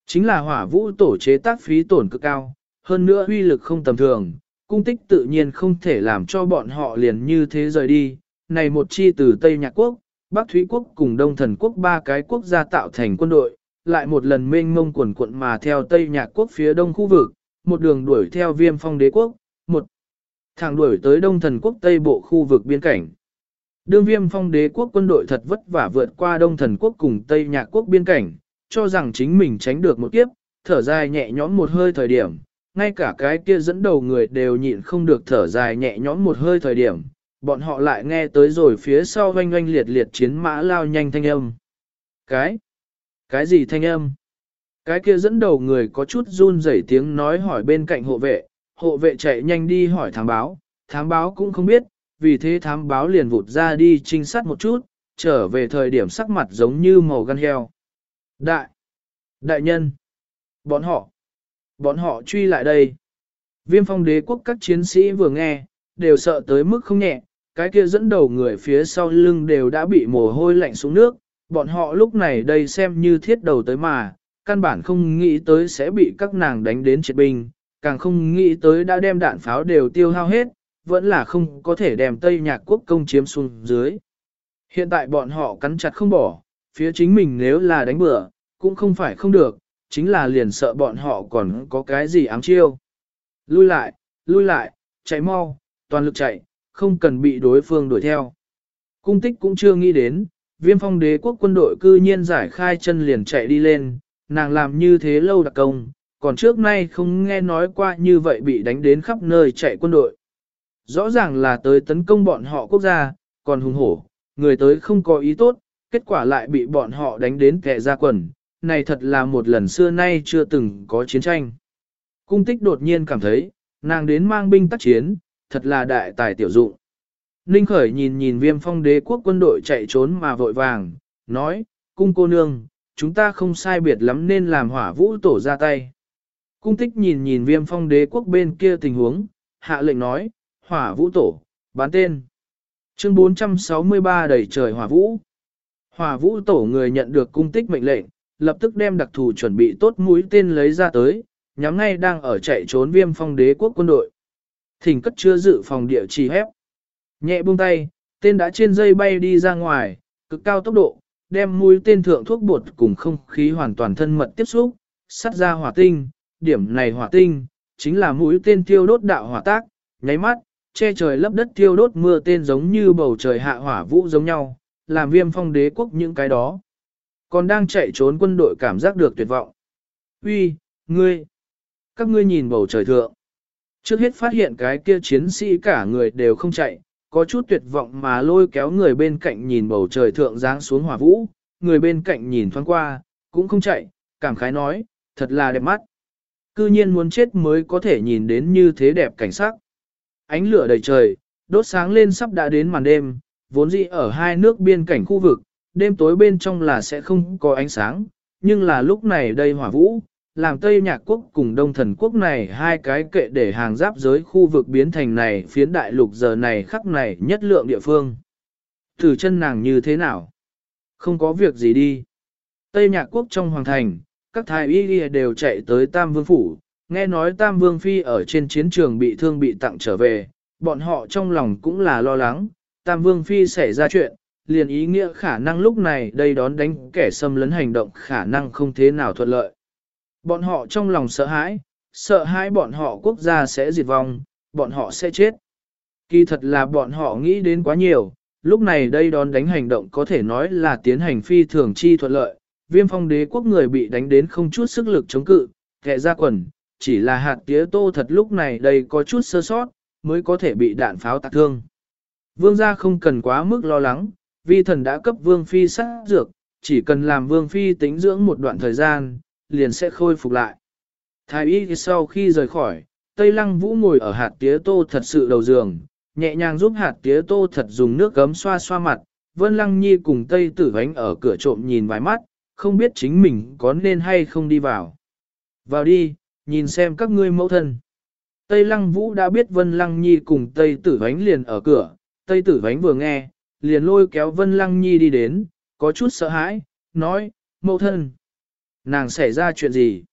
Chính là hỏa vũ tổ chế tác phí tổn cực cao, hơn nữa uy lực không tầm thường, cung tích tự nhiên không thể làm cho bọn họ liền như thế rời đi. Này một chi từ Tây Nhạc Quốc, Bắc Thúy Quốc cùng Đông Thần Quốc ba cái quốc gia tạo thành quân đội, lại một lần mênh mông quần quận mà theo Tây Nhạc Quốc phía đông khu vực, một đường đuổi theo viêm phong đế quốc, một thẳng đuổi tới Đông Thần Quốc Tây Bộ khu vực biên cảnh. Đương viêm phong đế quốc quân đội thật vất vả vượt qua Đông Thần Quốc cùng Tây Nhạc Quốc biên cảnh, cho rằng chính mình tránh được một kiếp, thở dài nhẹ nhõm một hơi thời điểm, ngay cả cái kia dẫn đầu người đều nhịn không được thở dài nhẹ nhõm một hơi thời điểm, bọn họ lại nghe tới rồi phía sau oanh oanh liệt liệt chiến mã lao nhanh thanh âm. Cái? Cái gì thanh âm? Cái kia dẫn đầu người có chút run rẩy tiếng nói hỏi bên cạnh hộ vệ, hộ vệ chạy nhanh đi hỏi thám báo, thám báo cũng không biết, vì thế thám báo liền vụt ra đi trinh sát một chút, trở về thời điểm sắc mặt giống như màu gan heo. Đại! Đại nhân! Bọn họ! Bọn họ truy lại đây! Viêm phong đế quốc các chiến sĩ vừa nghe, đều sợ tới mức không nhẹ, cái kia dẫn đầu người phía sau lưng đều đã bị mồ hôi lạnh xuống nước, bọn họ lúc này đây xem như thiết đầu tới mà, căn bản không nghĩ tới sẽ bị các nàng đánh đến triệt binh, càng không nghĩ tới đã đem đạn pháo đều tiêu hao hết, vẫn là không có thể đem Tây Nhạc Quốc công chiếm xuống dưới. Hiện tại bọn họ cắn chặt không bỏ, phía chính mình nếu là đánh bừa, cũng không phải không được, chính là liền sợ bọn họ còn có cái gì ám chiêu. Lui lại, lui lại, chạy mau, toàn lực chạy, không cần bị đối phương đuổi theo. Cung tích cũng chưa nghĩ đến, viêm phong đế quốc quân đội cư nhiên giải khai chân liền chạy đi lên, nàng làm như thế lâu đặc công, còn trước nay không nghe nói qua như vậy bị đánh đến khắp nơi chạy quân đội. Rõ ràng là tới tấn công bọn họ quốc gia, còn hùng hổ, người tới không có ý tốt, kết quả lại bị bọn họ đánh đến kẻ ra quần, này thật là một lần xưa nay chưa từng có chiến tranh. Cung tích đột nhiên cảm thấy, nàng đến mang binh tác chiến, thật là đại tài tiểu dụng. Ninh khởi nhìn nhìn viêm phong đế quốc quân đội chạy trốn mà vội vàng, nói, cung cô nương, chúng ta không sai biệt lắm nên làm hỏa vũ tổ ra tay. Cung tích nhìn nhìn viêm phong đế quốc bên kia tình huống, hạ lệnh nói, hỏa vũ tổ, bán tên. Chương 463 đầy trời hỏa vũ. Hỏa vũ tổ người nhận được cung tích mệnh lệnh, lập tức đem đặc thù chuẩn bị tốt mũi tên lấy ra tới, nhắm ngay đang ở chạy trốn viêm phong đế quốc quân đội. Thỉnh cất chưa dự phòng địa chỉ hép. Nhẹ buông tay, tên đã trên dây bay đi ra ngoài, cực cao tốc độ, đem mũi tên thượng thuốc bột cùng không khí hoàn toàn thân mật tiếp xúc, sắt ra hỏa tinh, điểm này hỏa tinh, chính là mũi tên tiêu đốt đạo hỏa tác, nháy mắt, che trời lấp đất tiêu đốt mưa tên giống như bầu trời hạ hỏa vũ giống nhau, làm viêm phong đế quốc những cái đó. Còn đang chạy trốn quân đội cảm giác được tuyệt vọng. Uy, ngươi, các ngươi nhìn bầu trời thượng. Trước hết phát hiện cái kia chiến sĩ cả người đều không chạy, có chút tuyệt vọng mà lôi kéo người bên cạnh nhìn bầu trời thượng giáng xuống hỏa vũ, người bên cạnh nhìn thoáng qua, cũng không chạy, cảm khái nói, thật là đẹp mắt. Cư nhiên muốn chết mới có thể nhìn đến như thế đẹp cảnh sắc. Ánh lửa đầy trời, đốt sáng lên sắp đã đến màn đêm, vốn dĩ ở hai nước biên cảnh khu vực, đêm tối bên trong là sẽ không có ánh sáng, nhưng là lúc này đây hỏa vũ, làm Tây Nhạc Quốc cùng Đông Thần Quốc này hai cái kệ để hàng giáp giới khu vực biến thành này phiến đại lục giờ này khắc này nhất lượng địa phương. Thử chân nàng như thế nào? Không có việc gì đi. Tây Nhạc Quốc trong hoàng thành, các thái y đều chạy tới Tam Vương Phủ, nghe nói Tam Vương Phi ở trên chiến trường bị thương bị tặng trở về, bọn họ trong lòng cũng là lo lắng, Tam Vương Phi xảy ra chuyện, liền ý nghĩa khả năng lúc này đây đón đánh kẻ xâm lấn hành động khả năng không thế nào thuận lợi. Bọn họ trong lòng sợ hãi, sợ hãi bọn họ quốc gia sẽ diệt vong, bọn họ sẽ chết. Kỳ thật là bọn họ nghĩ đến quá nhiều, lúc này đây đón đánh hành động có thể nói là tiến hành phi thường chi thuận lợi, viêm phong đế quốc người bị đánh đến không chút sức lực chống cự, kẹ ra quần, chỉ là hạt tía tô thật lúc này đây có chút sơ sót, mới có thể bị đạn pháo tạc thương. Vương gia không cần quá mức lo lắng, vi thần đã cấp vương phi sát dược, chỉ cần làm vương phi tính dưỡng một đoạn thời gian, liền sẽ khôi phục lại. Thái y sau khi rời khỏi, Tây Lăng Vũ ngồi ở hạt tía tô thật sự đầu giường, nhẹ nhàng giúp hạt tía tô thật dùng nước gấm xoa xoa mặt, Vân Lăng Nhi cùng Tây Tử Vánh ở cửa trộm nhìn vài mắt, không biết chính mình có nên hay không đi vào. Vào đi, nhìn xem các ngươi mẫu thân. Tây Lăng Vũ đã biết Vân Lăng Nhi cùng Tây Tử Vánh liền ở cửa, Tây Tử Vánh vừa nghe, liền lôi kéo Vân Lăng Nhi đi đến, có chút sợ hãi, nói, mẫu thân. Nàng xảy ra chuyện gì?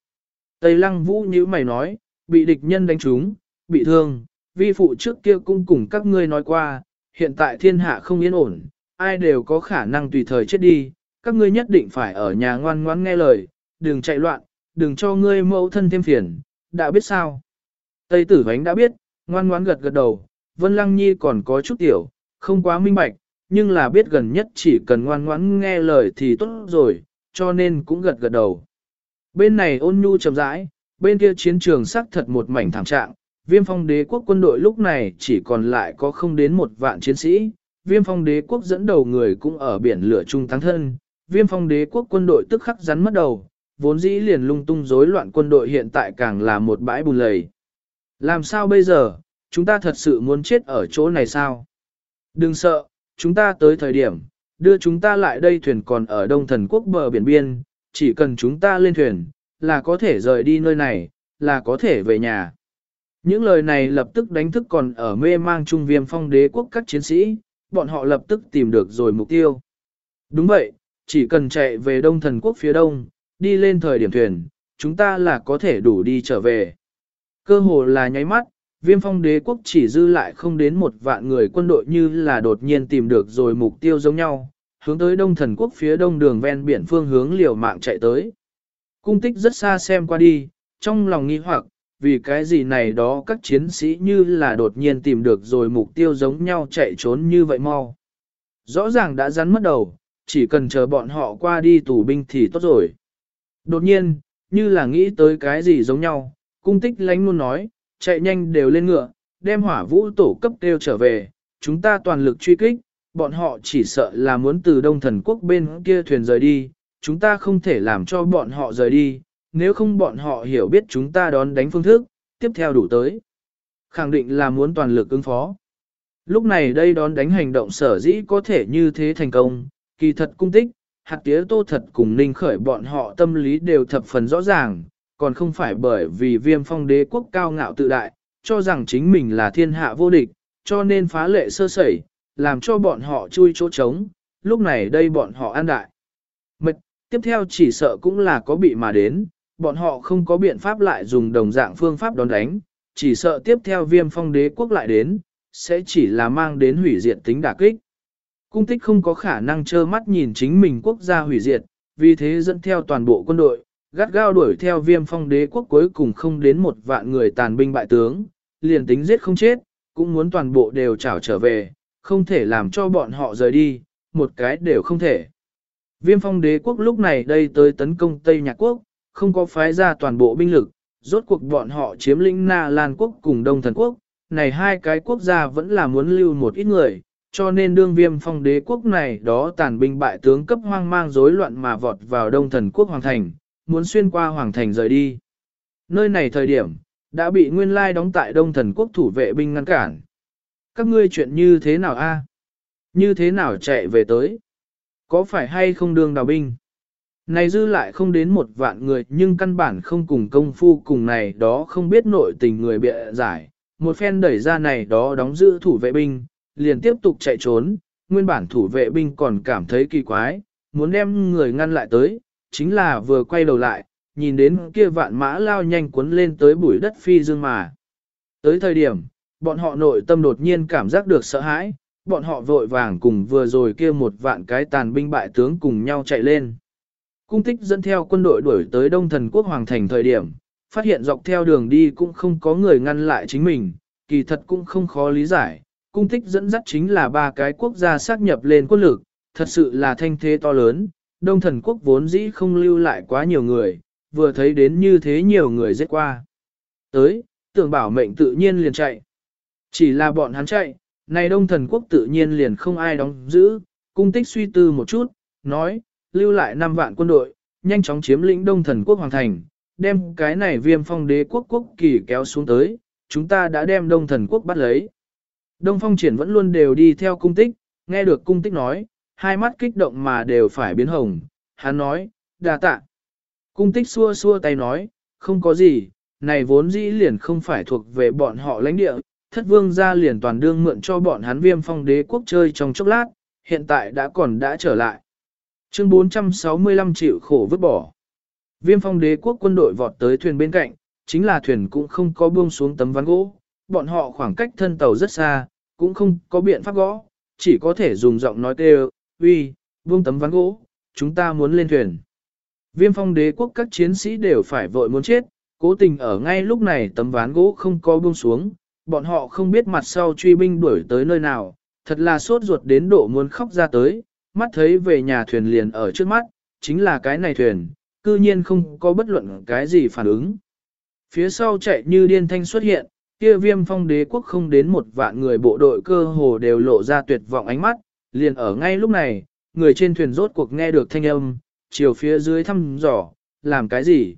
Tây Lăng Vũ như mày nói, bị địch nhân đánh trúng, bị thương, vi phụ trước kia cũng cùng các ngươi nói qua, hiện tại thiên hạ không yên ổn, ai đều có khả năng tùy thời chết đi, các ngươi nhất định phải ở nhà ngoan ngoãn nghe lời, đừng chạy loạn, đừng cho ngươi mẫu thân thêm phiền, đã biết sao? Tây tử vánh đã biết, ngoan ngoãn gật gật đầu, Vân Lăng Nhi còn có chút tiểu, không quá minh bạch, nhưng là biết gần nhất chỉ cần ngoan ngoãn nghe lời thì tốt rồi, cho nên cũng gật gật đầu. Bên này ôn nhu chậm rãi, bên kia chiến trường sắc thật một mảnh thảm trạng, viêm phong đế quốc quân đội lúc này chỉ còn lại có không đến một vạn chiến sĩ, viêm phong đế quốc dẫn đầu người cũng ở biển lửa trung thắng thân, viêm phong đế quốc quân đội tức khắc rắn mất đầu, vốn dĩ liền lung tung rối loạn quân đội hiện tại càng là một bãi bùn lầy. Làm sao bây giờ, chúng ta thật sự muốn chết ở chỗ này sao? Đừng sợ, chúng ta tới thời điểm, đưa chúng ta lại đây thuyền còn ở Đông Thần Quốc bờ biển biên, chỉ cần chúng ta lên thuyền, là có thể rời đi nơi này, là có thể về nhà. Những lời này lập tức đánh thức còn ở mê mang trung viêm phong đế quốc các chiến sĩ, bọn họ lập tức tìm được rồi mục tiêu. Đúng vậy, chỉ cần chạy về Đông Thần Quốc phía đông, đi lên thời điểm thuyền, chúng ta là có thể đủ đi trở về. Cơ hồ là nháy mắt, viêm phong đế quốc chỉ dư lại không đến một vạn người quân đội như là đột nhiên tìm được rồi mục tiêu giống nhau, hướng tới đông thần quốc phía đông đường ven biển phương hướng liều mạng chạy tới. Cung tích rất xa xem qua đi, trong lòng nghi hoặc, vì cái gì này đó các chiến sĩ như là đột nhiên tìm được rồi mục tiêu giống nhau chạy trốn như vậy mau. Rõ ràng đã rắn mất đầu, chỉ cần chờ bọn họ qua đi tù binh thì tốt rồi. Đột nhiên, như là nghĩ tới cái gì giống nhau, cung tích lánh luôn nói, chạy nhanh đều lên ngựa, đem hỏa vũ tổ cấp tiêu trở về, chúng ta toàn lực truy kích, bọn họ chỉ sợ là muốn từ đông thần quốc bên kia thuyền rời đi, chúng ta không thể làm cho bọn họ rời đi, nếu không bọn họ hiểu biết chúng ta đón đánh phương thức, tiếp theo đủ tới. Khẳng định là muốn toàn lực ứng phó. Lúc này đây đón đánh hành động sở dĩ có thể như thế thành công, kỳ thật cung tích, hạt tía tô thật cùng ninh khởi bọn họ tâm lý đều thập phần rõ ràng, còn không phải bởi vì viêm phong đế quốc cao ngạo tự đại, cho rằng chính mình là thiên hạ vô địch, cho nên phá lệ sơ sẩy, làm cho bọn họ chui chỗ trống, lúc này đây bọn họ an đại. Mệt, tiếp theo chỉ sợ cũng là có bị mà đến, bọn họ không có biện pháp lại dùng đồng dạng phương pháp đón đánh, chỉ sợ tiếp theo viêm phong đế quốc lại đến, sẽ chỉ là mang đến hủy diệt tính đả kích. Cung tích không có khả năng trơ mắt nhìn chính mình quốc gia hủy diệt, vì thế dẫn theo toàn bộ quân đội, gắt gao đuổi theo viêm phong đế quốc cuối cùng không đến một vạn người tàn binh bại tướng, liền tính giết không chết, cũng muốn toàn bộ đều trảo trở về, không thể làm cho bọn họ rời đi, một cái đều không thể. Viêm phong đế quốc lúc này đây tới tấn công Tây Nhạc quốc, không có phái ra toàn bộ binh lực, rốt cuộc bọn họ chiếm lĩnh Na Lan quốc cùng Đông Thần quốc, này hai cái quốc gia vẫn là muốn lưu một ít người, cho nên đương viêm phong đế quốc này đó tàn binh bại tướng cấp hoang mang rối loạn mà vọt vào Đông Thần quốc Hoàng Thành, muốn xuyên qua Hoàng Thành rời đi. Nơi này thời điểm, đã bị nguyên lai đóng tại Đông Thần quốc thủ vệ binh ngăn cản. Các ngươi chuyện như thế nào a? Như thế nào chạy về tới? Có phải hay không đương đào binh? Này dư lại không đến một vạn người nhưng căn bản không cùng công phu cùng này đó không biết nội tình người bịa giải. Một phen đẩy ra này đó đóng giữ thủ vệ binh, liền tiếp tục chạy trốn, nguyên bản thủ vệ binh còn cảm thấy kỳ quái, muốn đem người ngăn lại tới, chính là vừa quay đầu lại, nhìn đến kia vạn mã lao nhanh cuốn lên tới bụi đất phi dương mà. Tới thời điểm, bọn họ nội tâm đột nhiên cảm giác được sợ hãi, bọn họ vội vàng cùng vừa rồi kia một vạn cái tàn binh bại tướng cùng nhau chạy lên. Cung tích dẫn theo quân đội đuổi tới Đông Thần Quốc Hoàng Thành thời điểm, phát hiện dọc theo đường đi cũng không có người ngăn lại chính mình, kỳ thật cũng không khó lý giải. Cung tích dẫn dắt chính là ba cái quốc gia xác nhập lên quân lực, thật sự là thanh thế to lớn, Đông Thần Quốc vốn dĩ không lưu lại quá nhiều người, vừa thấy đến như thế nhiều người giết qua. Tới, tưởng bảo mệnh tự nhiên liền chạy. Chỉ là bọn hắn chạy, này Đông Thần Quốc tự nhiên liền không ai đóng giữ, cung tích suy tư một chút, nói, lưu lại 5 vạn quân đội, nhanh chóng chiếm lĩnh Đông Thần Quốc Hoàng Thành, đem cái này viêm phong đế quốc quốc kỳ kéo xuống tới, chúng ta đã đem Đông Thần Quốc bắt lấy. Đông Phong triển vẫn luôn đều đi theo cung tích, nghe được cung tích nói, hai mắt kích động mà đều phải biến hồng, hắn nói, đà tạ. Cung tích xua xua tay nói, không có gì, này vốn dĩ liền không phải thuộc về bọn họ lãnh địa, thất vương ra liền toàn đương mượn cho bọn hắn viêm phong đế quốc chơi trong chốc lát, hiện tại đã còn đã trở lại. Chương 465 triệu khổ vứt bỏ. Viêm phong đế quốc quân đội vọt tới thuyền bên cạnh, chính là thuyền cũng không có buông xuống tấm ván gỗ, bọn họ khoảng cách thân tàu rất xa, cũng không có biện pháp gõ, chỉ có thể dùng giọng nói kêu, uy, buông tấm ván gỗ, chúng ta muốn lên thuyền. Viêm phong đế quốc các chiến sĩ đều phải vội muốn chết, cố tình ở ngay lúc này tấm ván gỗ không có buông xuống, bọn họ không biết mặt sau truy binh đuổi tới nơi nào, thật là sốt ruột đến độ muốn khóc ra tới, mắt thấy về nhà thuyền liền ở trước mắt, chính là cái này thuyền, cư nhiên không có bất luận cái gì phản ứng. Phía sau chạy như điên thanh xuất hiện, kia viêm phong đế quốc không đến một vạn người bộ đội cơ hồ đều lộ ra tuyệt vọng ánh mắt, liền ở ngay lúc này, người trên thuyền rốt cuộc nghe được thanh âm, chiều phía dưới thăm dò, làm cái gì?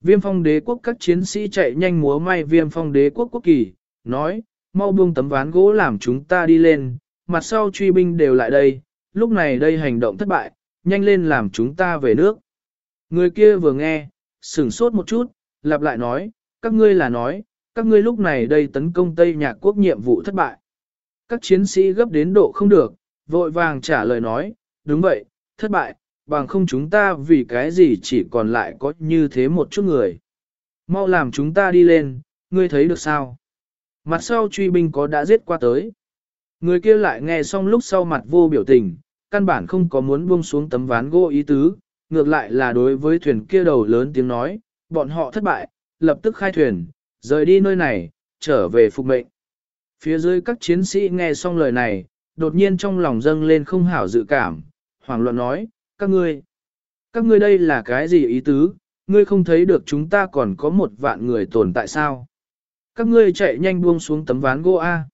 Viêm phong đế quốc các chiến sĩ chạy nhanh múa may viêm phong đế quốc quốc kỳ, nói, mau buông tấm ván gỗ làm chúng ta đi lên, mặt sau truy binh đều lại đây, lúc này đây hành động thất bại, nhanh lên làm chúng ta về nước. Người kia vừa nghe, sửng sốt một chút, lặp lại nói, các ngươi là nói, các ngươi lúc này đây tấn công Tây Nhạc Quốc nhiệm vụ thất bại. Các chiến sĩ gấp đến độ không được, vội vàng trả lời nói, đúng vậy, thất bại, bằng không chúng ta vì cái gì chỉ còn lại có như thế một chút người. Mau làm chúng ta đi lên, ngươi thấy được sao? Mặt sau truy binh có đã giết qua tới. Người kia lại nghe xong lúc sau mặt vô biểu tình, căn bản không có muốn buông xuống tấm ván gỗ ý tứ, ngược lại là đối với thuyền kia đầu lớn tiếng nói, bọn họ thất bại, lập tức khai thuyền, rời đi nơi này, trở về phục mệnh. Phía dưới các chiến sĩ nghe xong lời này, đột nhiên trong lòng dâng lên không hảo dự cảm, hoàng luận nói, các ngươi, các ngươi đây là cái gì ý tứ, ngươi không thấy được chúng ta còn có một vạn người tồn tại sao? Các ngươi chạy nhanh buông xuống tấm ván gỗ A.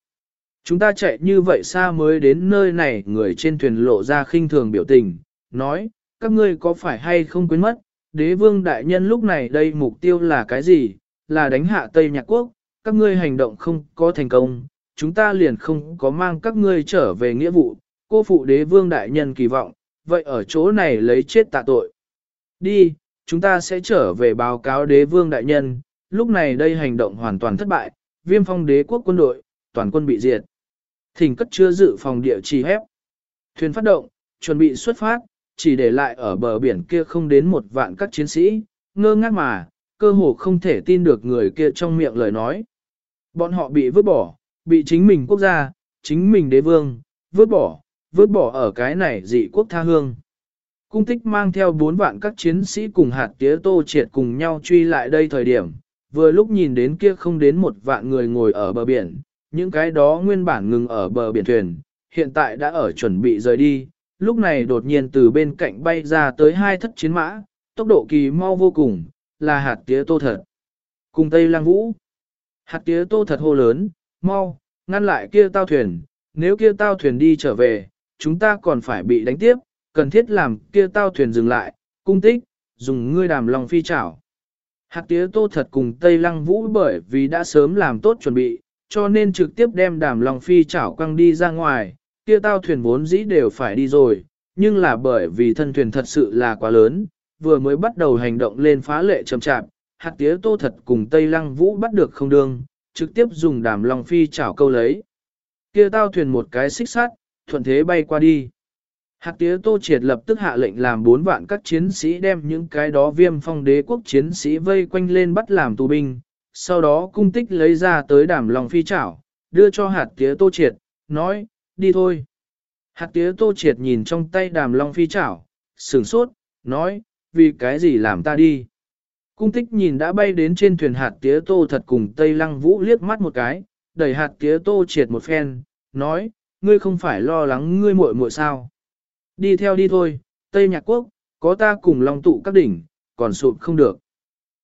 Chúng ta chạy như vậy xa mới đến nơi này người trên thuyền lộ ra khinh thường biểu tình, nói, các ngươi có phải hay không quên mất, đế vương đại nhân lúc này đây mục tiêu là cái gì, là đánh hạ Tây Nhạc Quốc, các ngươi hành động không có thành công, chúng ta liền không có mang các ngươi trở về nghĩa vụ, cô phụ đế vương đại nhân kỳ vọng, vậy ở chỗ này lấy chết tạ tội. Đi, chúng ta sẽ trở về báo cáo đế vương đại nhân, lúc này đây hành động hoàn toàn thất bại, viêm phong đế quốc quân đội, toàn quân bị diệt. Thỉnh cất chưa dự phòng địa chỉ hép. Thuyền phát động, chuẩn bị xuất phát, chỉ để lại ở bờ biển kia không đến một vạn các chiến sĩ, ngơ ngác mà, cơ hồ không thể tin được người kia trong miệng lời nói. Bọn họ bị vứt bỏ, bị chính mình quốc gia, chính mình đế vương, vứt bỏ, vứt bỏ ở cái này dị quốc tha hương. Cung tích mang theo bốn vạn các chiến sĩ cùng hạt tía tô triệt cùng nhau truy lại đây thời điểm, vừa lúc nhìn đến kia không đến một vạn người ngồi ở bờ biển, những cái đó nguyên bản ngừng ở bờ biển thuyền, hiện tại đã ở chuẩn bị rời đi, lúc này đột nhiên từ bên cạnh bay ra tới hai thất chiến mã, tốc độ kỳ mau vô cùng, là hạt tía tô thật. Cùng Tây Lang Vũ, hạt tía tô thật hô lớn, mau, ngăn lại kia tao thuyền, nếu kia tao thuyền đi trở về, chúng ta còn phải bị đánh tiếp, cần thiết làm kia tao thuyền dừng lại, cung tích, dùng ngươi đàm lòng phi chảo. Hạt tía tô thật cùng Tây Lăng Vũ bởi vì đã sớm làm tốt chuẩn bị, cho nên trực tiếp đem đàm lòng phi chảo quăng đi ra ngoài, kia tao thuyền vốn dĩ đều phải đi rồi, nhưng là bởi vì thân thuyền thật sự là quá lớn, vừa mới bắt đầu hành động lên phá lệ chậm chạp, hạt tía tô thật cùng Tây Lăng Vũ bắt được không đương, trực tiếp dùng đàm lòng phi chảo câu lấy. Kia tao thuyền một cái xích sắt, thuận thế bay qua đi. Hạt tía tô triệt lập tức hạ lệnh làm bốn vạn các chiến sĩ đem những cái đó viêm phong đế quốc chiến sĩ vây quanh lên bắt làm tù binh, sau đó cung tích lấy ra tới đàm lòng phi chảo, đưa cho hạt tía tô triệt, nói, đi thôi. Hạt tía tô triệt nhìn trong tay đàm long phi chảo, sửng sốt, nói, vì cái gì làm ta đi. Cung tích nhìn đã bay đến trên thuyền hạt tía tô thật cùng Tây Lăng Vũ liếc mắt một cái, đẩy hạt tía tô triệt một phen, nói, ngươi không phải lo lắng ngươi muội muội sao. Đi theo đi thôi, Tây Nhạc Quốc, có ta cùng long tụ các đỉnh, còn sụp không được.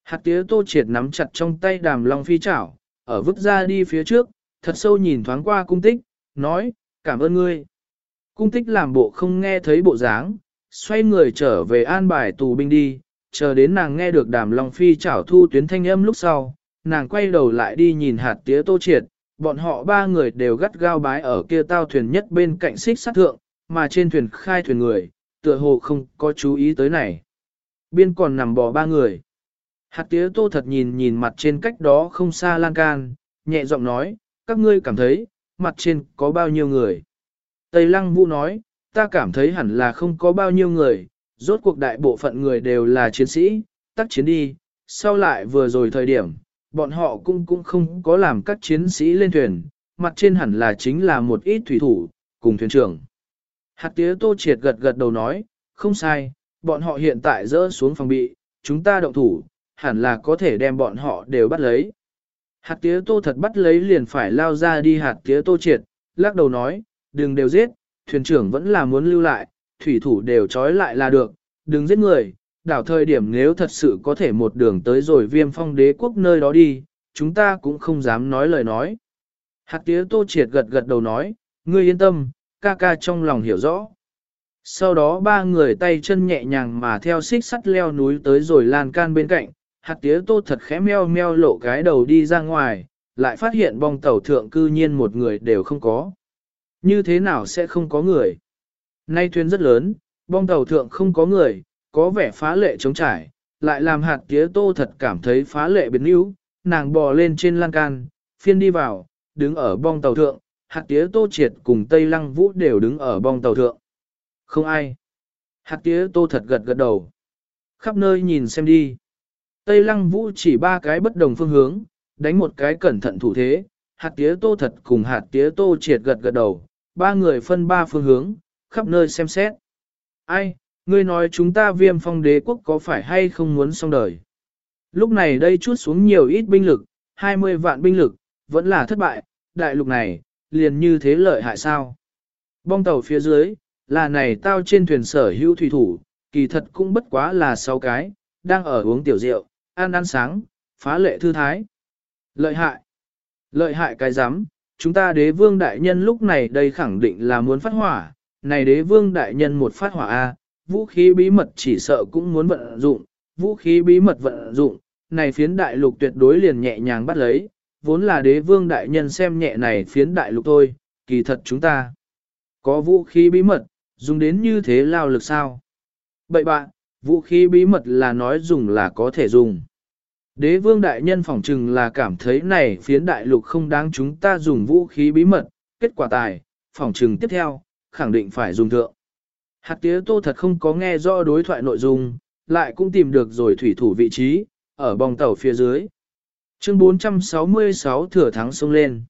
Hạt tía tô triệt nắm chặt trong tay đàm long phi chảo, ở vứt ra đi phía trước, thật sâu nhìn thoáng qua cung tích, nói, cảm ơn ngươi. Cung tích làm bộ không nghe thấy bộ dáng, xoay người trở về an bài tù binh đi, chờ đến nàng nghe được đàm long phi chảo thu tuyến thanh âm lúc sau, nàng quay đầu lại đi nhìn hạt tía tô triệt, bọn họ ba người đều gắt gao bái ở kia tao thuyền nhất bên cạnh xích sát thượng, mà trên thuyền khai thuyền người, tựa hồ không có chú ý tới này. Biên còn nằm bò ba người. Hạt tía tô thật nhìn nhìn mặt trên cách đó không xa lan can, nhẹ giọng nói, các ngươi cảm thấy, mặt trên có bao nhiêu người. Tây Lăng Vũ nói, ta cảm thấy hẳn là không có bao nhiêu người, rốt cuộc đại bộ phận người đều là chiến sĩ, tắt chiến đi, sau lại vừa rồi thời điểm, bọn họ cũng cũng không có làm các chiến sĩ lên thuyền, mặt trên hẳn là chính là một ít thủy thủ, cùng thuyền trưởng. Hạt tía tô triệt gật gật đầu nói, không sai, bọn họ hiện tại dỡ xuống phòng bị, chúng ta động thủ, hẳn là có thể đem bọn họ đều bắt lấy. Hạt tía tô thật bắt lấy liền phải lao ra đi hạt tía tô triệt, lắc đầu nói, đừng đều giết, thuyền trưởng vẫn là muốn lưu lại, thủy thủ đều trói lại là được, đừng giết người, đảo thời điểm nếu thật sự có thể một đường tới rồi viêm phong đế quốc nơi đó đi, chúng ta cũng không dám nói lời nói. Hạt tía tô triệt gật gật đầu nói, ngươi yên tâm, ca ca trong lòng hiểu rõ. Sau đó ba người tay chân nhẹ nhàng mà theo xích sắt leo núi tới rồi lan can bên cạnh, hạt tía tô thật khẽ meo meo lộ cái đầu đi ra ngoài, lại phát hiện bong tàu thượng cư nhiên một người đều không có. Như thế nào sẽ không có người? Nay thuyền rất lớn, bong tàu thượng không có người, có vẻ phá lệ trống trải, lại làm hạt tía tô thật cảm thấy phá lệ biến yếu, nàng bò lên trên lan can, phiên đi vào, đứng ở bong tàu thượng, hạt tía tô triệt cùng Tây Lăng Vũ đều đứng ở bong tàu thượng. Không ai. Hạt tía tô thật gật gật đầu. Khắp nơi nhìn xem đi. Tây Lăng Vũ chỉ ba cái bất đồng phương hướng, đánh một cái cẩn thận thủ thế, hạt tía tô thật cùng hạt tía tô triệt gật gật đầu, ba người phân ba phương hướng, khắp nơi xem xét. Ai, ngươi nói chúng ta viêm phong đế quốc có phải hay không muốn xong đời? Lúc này đây chút xuống nhiều ít binh lực, 20 vạn binh lực, vẫn là thất bại, đại lục này, liền như thế lợi hại sao? Bong tàu phía dưới, là này tao trên thuyền sở hữu thủy thủ, kỳ thật cũng bất quá là 6 cái, đang ở uống tiểu rượu, ăn ăn sáng, phá lệ thư thái. Lợi hại. Lợi hại cái giám, chúng ta đế vương đại nhân lúc này đây khẳng định là muốn phát hỏa, này đế vương đại nhân một phát hỏa A, vũ khí bí mật chỉ sợ cũng muốn vận dụng, vũ khí bí mật vận dụng, này phiến đại lục tuyệt đối liền nhẹ nhàng bắt lấy, vốn là đế vương đại nhân xem nhẹ này phiến đại lục thôi, kỳ thật chúng ta có vũ khí bí mật, dùng đến như thế lao lực sao? Bậy bạn, vũ khí bí mật là nói dùng là có thể dùng. Đế vương đại nhân phỏng chừng là cảm thấy này phiến đại lục không đáng chúng ta dùng vũ khí bí mật, kết quả tài, phỏng chừng tiếp theo, khẳng định phải dùng thượng. Hạt tía tô thật không có nghe rõ đối thoại nội dung, lại cũng tìm được rồi thủy thủ vị trí, ở bong tàu phía dưới. Chương 466 thừa thắng sông lên.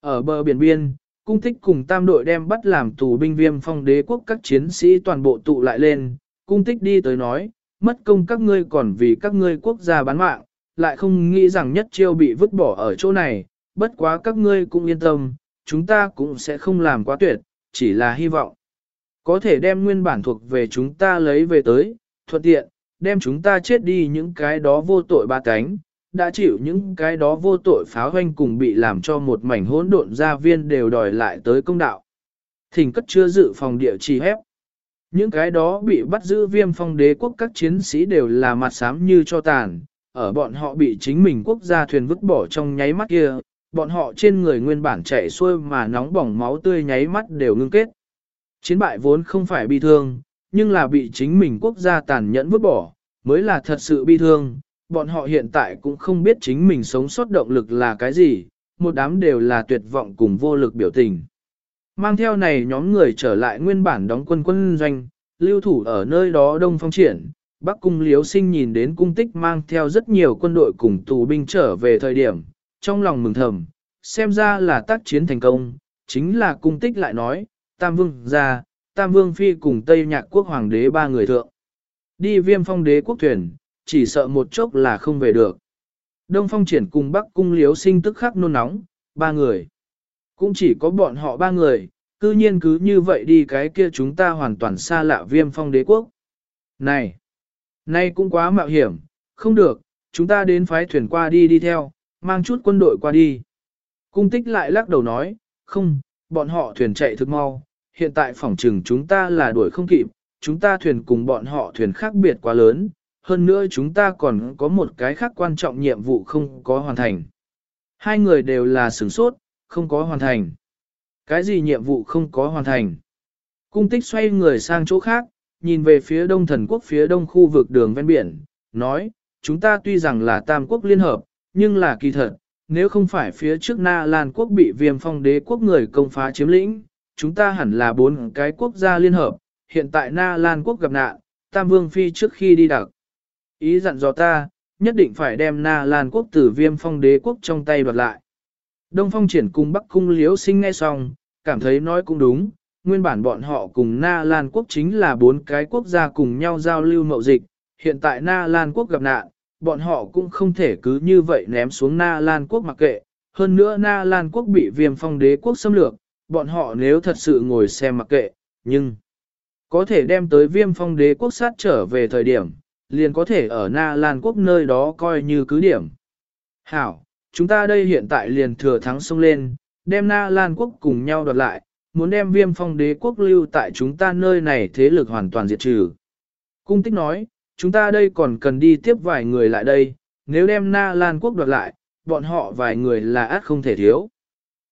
Ở bờ biển biên, cung tích cùng tam đội đem bắt làm tù binh viêm phong đế quốc các chiến sĩ toàn bộ tụ lại lên, cung tích đi tới nói, mất công các ngươi còn vì các ngươi quốc gia bán mạng, lại không nghĩ rằng nhất chiêu bị vứt bỏ ở chỗ này, bất quá các ngươi cũng yên tâm, chúng ta cũng sẽ không làm quá tuyệt, chỉ là hy vọng. Có thể đem nguyên bản thuộc về chúng ta lấy về tới, thuận tiện, đem chúng ta chết đi những cái đó vô tội ba cánh, đã chịu những cái đó vô tội pháo hoanh cùng bị làm cho một mảnh hỗn độn gia viên đều đòi lại tới công đạo. Thỉnh cất chưa dự phòng địa chỉ hép. Những cái đó bị bắt giữ viêm phong đế quốc các chiến sĩ đều là mặt xám như cho tàn, ở bọn họ bị chính mình quốc gia thuyền vứt bỏ trong nháy mắt kia, bọn họ trên người nguyên bản chạy xuôi mà nóng bỏng máu tươi nháy mắt đều ngưng kết. Chiến bại vốn không phải bi thương, nhưng là bị chính mình quốc gia tàn nhẫn vứt bỏ, mới là thật sự bi thương. Bọn họ hiện tại cũng không biết chính mình sống sót động lực là cái gì, một đám đều là tuyệt vọng cùng vô lực biểu tình. Mang theo này nhóm người trở lại nguyên bản đóng quân quân doanh, lưu thủ ở nơi đó đông phong triển, Bắc cung liếu sinh nhìn đến cung tích mang theo rất nhiều quân đội cùng tù binh trở về thời điểm, trong lòng mừng thầm, xem ra là tác chiến thành công, chính là cung tích lại nói, Tam Vương ra, Tam Vương Phi cùng Tây Nhạc Quốc Hoàng đế ba người thượng. Đi viêm phong đế quốc thuyền, chỉ sợ một chốc là không về được. Đông phong triển cùng Bắc cung liếu sinh tức khắc nôn nóng, ba người. Cũng chỉ có bọn họ ba người, cư nhiên cứ như vậy đi cái kia chúng ta hoàn toàn xa lạ viêm phong đế quốc. Này! Này cũng quá mạo hiểm, không được, chúng ta đến phái thuyền qua đi đi theo, mang chút quân đội qua đi. Cung tích lại lắc đầu nói, không, bọn họ thuyền chạy thực mau, hiện tại phỏng trừng chúng ta là đuổi không kịp, chúng ta thuyền cùng bọn họ thuyền khác biệt quá lớn, hơn nữa chúng ta còn có một cái khác quan trọng nhiệm vụ không có hoàn thành. Hai người đều là sửng sốt, không có hoàn thành. Cái gì nhiệm vụ không có hoàn thành? Cung tích xoay người sang chỗ khác, nhìn về phía đông thần quốc phía đông khu vực đường ven biển, nói, chúng ta tuy rằng là tam quốc liên hợp, nhưng là kỳ thật, nếu không phải phía trước Na Lan quốc bị viêm phong đế quốc người công phá chiếm lĩnh, chúng ta hẳn là bốn cái quốc gia liên hợp, hiện tại Na Lan quốc gặp nạn, Tam Vương Phi trước khi đi đặc. Ý dặn dò ta, nhất định phải đem Na Lan quốc Tử viêm phong đế quốc trong tay đoạt lại. Đông phong triển cùng Bắc cung liếu sinh nghe xong, cảm thấy nói cũng đúng, nguyên bản bọn họ cùng Na Lan quốc chính là bốn cái quốc gia cùng nhau giao lưu mậu dịch, hiện tại Na Lan quốc gặp nạn, bọn họ cũng không thể cứ như vậy ném xuống Na Lan quốc mặc kệ, hơn nữa Na Lan quốc bị viêm phong đế quốc xâm lược, bọn họ nếu thật sự ngồi xem mặc kệ, nhưng có thể đem tới viêm phong đế quốc sát trở về thời điểm, liền có thể ở Na Lan quốc nơi đó coi như cứ điểm. Hảo, chúng ta đây hiện tại liền thừa thắng xông lên, đem Na Lan quốc cùng nhau đoạt lại, muốn đem viêm phong đế quốc lưu tại chúng ta nơi này thế lực hoàn toàn diệt trừ. Cung tích nói, chúng ta đây còn cần đi tiếp vài người lại đây, nếu đem Na Lan quốc đoạt lại, bọn họ vài người là át không thể thiếu.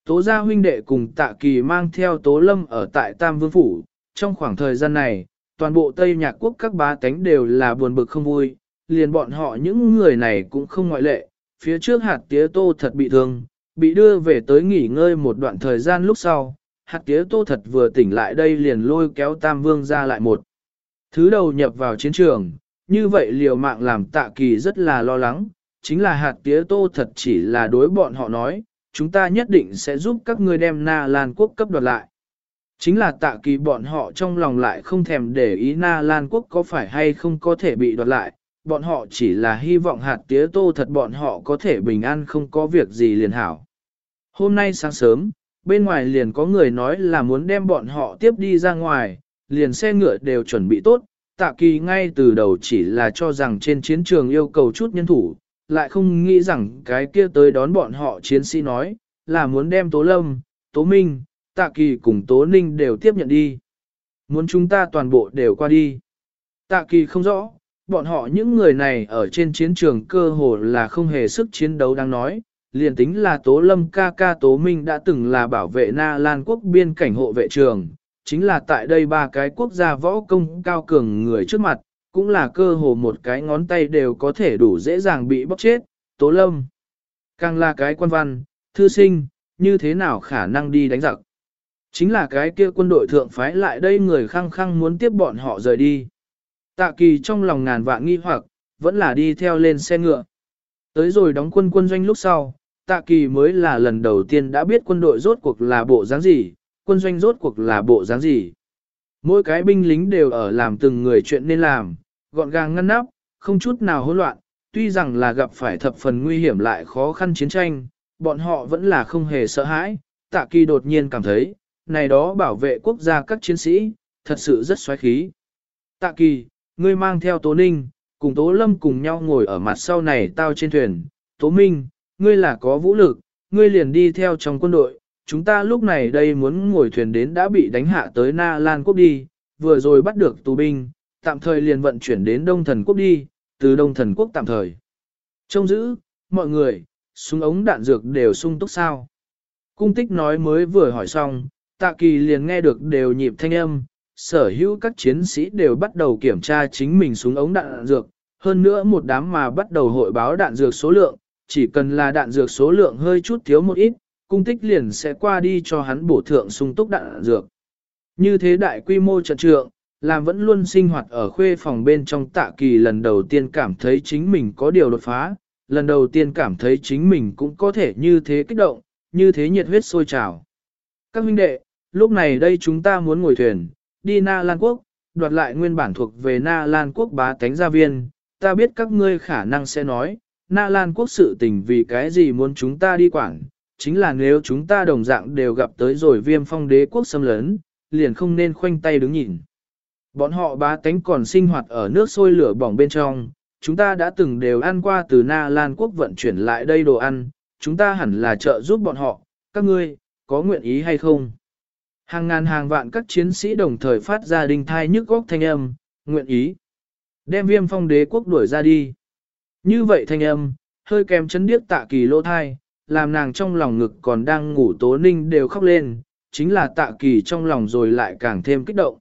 Tố gia huynh đệ cùng tạ kỳ mang theo tố lâm ở tại Tam Vương Phủ, trong khoảng thời gian này, toàn bộ Tây Nhạc Quốc các bá tánh đều là buồn bực không vui, liền bọn họ những người này cũng không ngoại lệ, phía trước hạt tía tô thật bị thương, bị đưa về tới nghỉ ngơi một đoạn thời gian lúc sau, hạt tía tô thật vừa tỉnh lại đây liền lôi kéo Tam Vương ra lại một. Thứ đầu nhập vào chiến trường, như vậy liều mạng làm tạ kỳ rất là lo lắng, chính là hạt tía tô thật chỉ là đối bọn họ nói, chúng ta nhất định sẽ giúp các ngươi đem Na Lan quốc cấp đoạt lại. Chính là tạ kỳ bọn họ trong lòng lại không thèm để ý Na Lan quốc có phải hay không có thể bị đoạt lại, bọn họ chỉ là hy vọng hạt tía tô thật bọn họ có thể bình an không có việc gì liền hảo. Hôm nay sáng sớm, bên ngoài liền có người nói là muốn đem bọn họ tiếp đi ra ngoài, liền xe ngựa đều chuẩn bị tốt, tạ kỳ ngay từ đầu chỉ là cho rằng trên chiến trường yêu cầu chút nhân thủ, lại không nghĩ rằng cái kia tới đón bọn họ chiến sĩ nói, là muốn đem Tố Lâm, Tố Minh, Tạ Kỳ cùng Tố Ninh đều tiếp nhận đi. Muốn chúng ta toàn bộ đều qua đi. Tạ Kỳ không rõ, bọn họ những người này ở trên chiến trường cơ hồ là không hề sức chiến đấu đang nói, liền tính là Tố Lâm ca ca Tố Minh đã từng là bảo vệ Na Lan quốc biên cảnh hộ vệ trường, chính là tại đây ba cái quốc gia võ công cao cường người trước mặt, cũng là cơ hồ một cái ngón tay đều có thể đủ dễ dàng bị bóc chết, Tố Lâm. Càng là cái quan văn, thư sinh, như thế nào khả năng đi đánh giặc. Chính là cái kia quân đội thượng phái lại đây người khăng khăng muốn tiếp bọn họ rời đi. Tạ kỳ trong lòng ngàn vạn nghi hoặc, vẫn là đi theo lên xe ngựa. Tới rồi đóng quân quân doanh lúc sau, tạ kỳ mới là lần đầu tiên đã biết quân đội rốt cuộc là bộ dáng gì, quân doanh rốt cuộc là bộ dáng gì. Mỗi cái binh lính đều ở làm từng người chuyện nên làm, gọn gàng ngăn nắp, không chút nào hỗn loạn, tuy rằng là gặp phải thập phần nguy hiểm lại khó khăn chiến tranh, bọn họ vẫn là không hề sợ hãi, tạ kỳ đột nhiên cảm thấy, này đó bảo vệ quốc gia các chiến sĩ, thật sự rất xoáy khí. Tạ kỳ, ngươi mang theo Tố Ninh, cùng Tố Lâm cùng nhau ngồi ở mặt sau này tao trên thuyền, Tố Minh, ngươi là có vũ lực, ngươi liền đi theo trong quân đội, chúng ta lúc này đây muốn ngồi thuyền đến đã bị đánh hạ tới Na Lan quốc đi, vừa rồi bắt được tù binh, tạm thời liền vận chuyển đến Đông Thần quốc đi, từ Đông Thần quốc tạm thời. Trông giữ, mọi người, súng ống đạn dược đều sung túc sao. Cung tích nói mới vừa hỏi xong, tạ kỳ liền nghe được đều nhịp thanh âm, sở hữu các chiến sĩ đều bắt đầu kiểm tra chính mình súng ống đạn dược, hơn nữa một đám mà bắt đầu hội báo đạn dược số lượng, chỉ cần là đạn dược số lượng hơi chút thiếu một ít, cung tích liền sẽ qua đi cho hắn bổ thượng sung túc đạn dược. Như thế đại quy mô trận trượng, làm vẫn luôn sinh hoạt ở khuê phòng bên trong tạ kỳ lần đầu tiên cảm thấy chính mình có điều đột phá, lần đầu tiên cảm thấy chính mình cũng có thể như thế kích động, như thế nhiệt huyết sôi trào. Các huynh đệ, lúc này đây chúng ta muốn ngồi thuyền, đi Na Lan Quốc, đoạt lại nguyên bản thuộc về Na Lan Quốc bá tánh gia viên, ta biết các ngươi khả năng sẽ nói, Na Lan Quốc sự tình vì cái gì muốn chúng ta đi quản, chính là nếu chúng ta đồng dạng đều gặp tới rồi viêm phong đế quốc xâm lấn, liền không nên khoanh tay đứng nhìn. Bọn họ bá tánh còn sinh hoạt ở nước sôi lửa bỏng bên trong, chúng ta đã từng đều ăn qua từ Na Lan quốc vận chuyển lại đây đồ ăn, chúng ta hẳn là trợ giúp bọn họ, các ngươi, có nguyện ý hay không? Hàng ngàn hàng vạn các chiến sĩ đồng thời phát ra đinh thai nhức góc thanh âm, nguyện ý. Đem viêm phong đế quốc đuổi ra đi. Như vậy thanh âm, hơi kèm chấn điếc tạ kỳ lỗ thai, làm nàng trong lòng ngực còn đang ngủ tố ninh đều khóc lên, chính là tạ kỳ trong lòng rồi lại càng thêm kích động.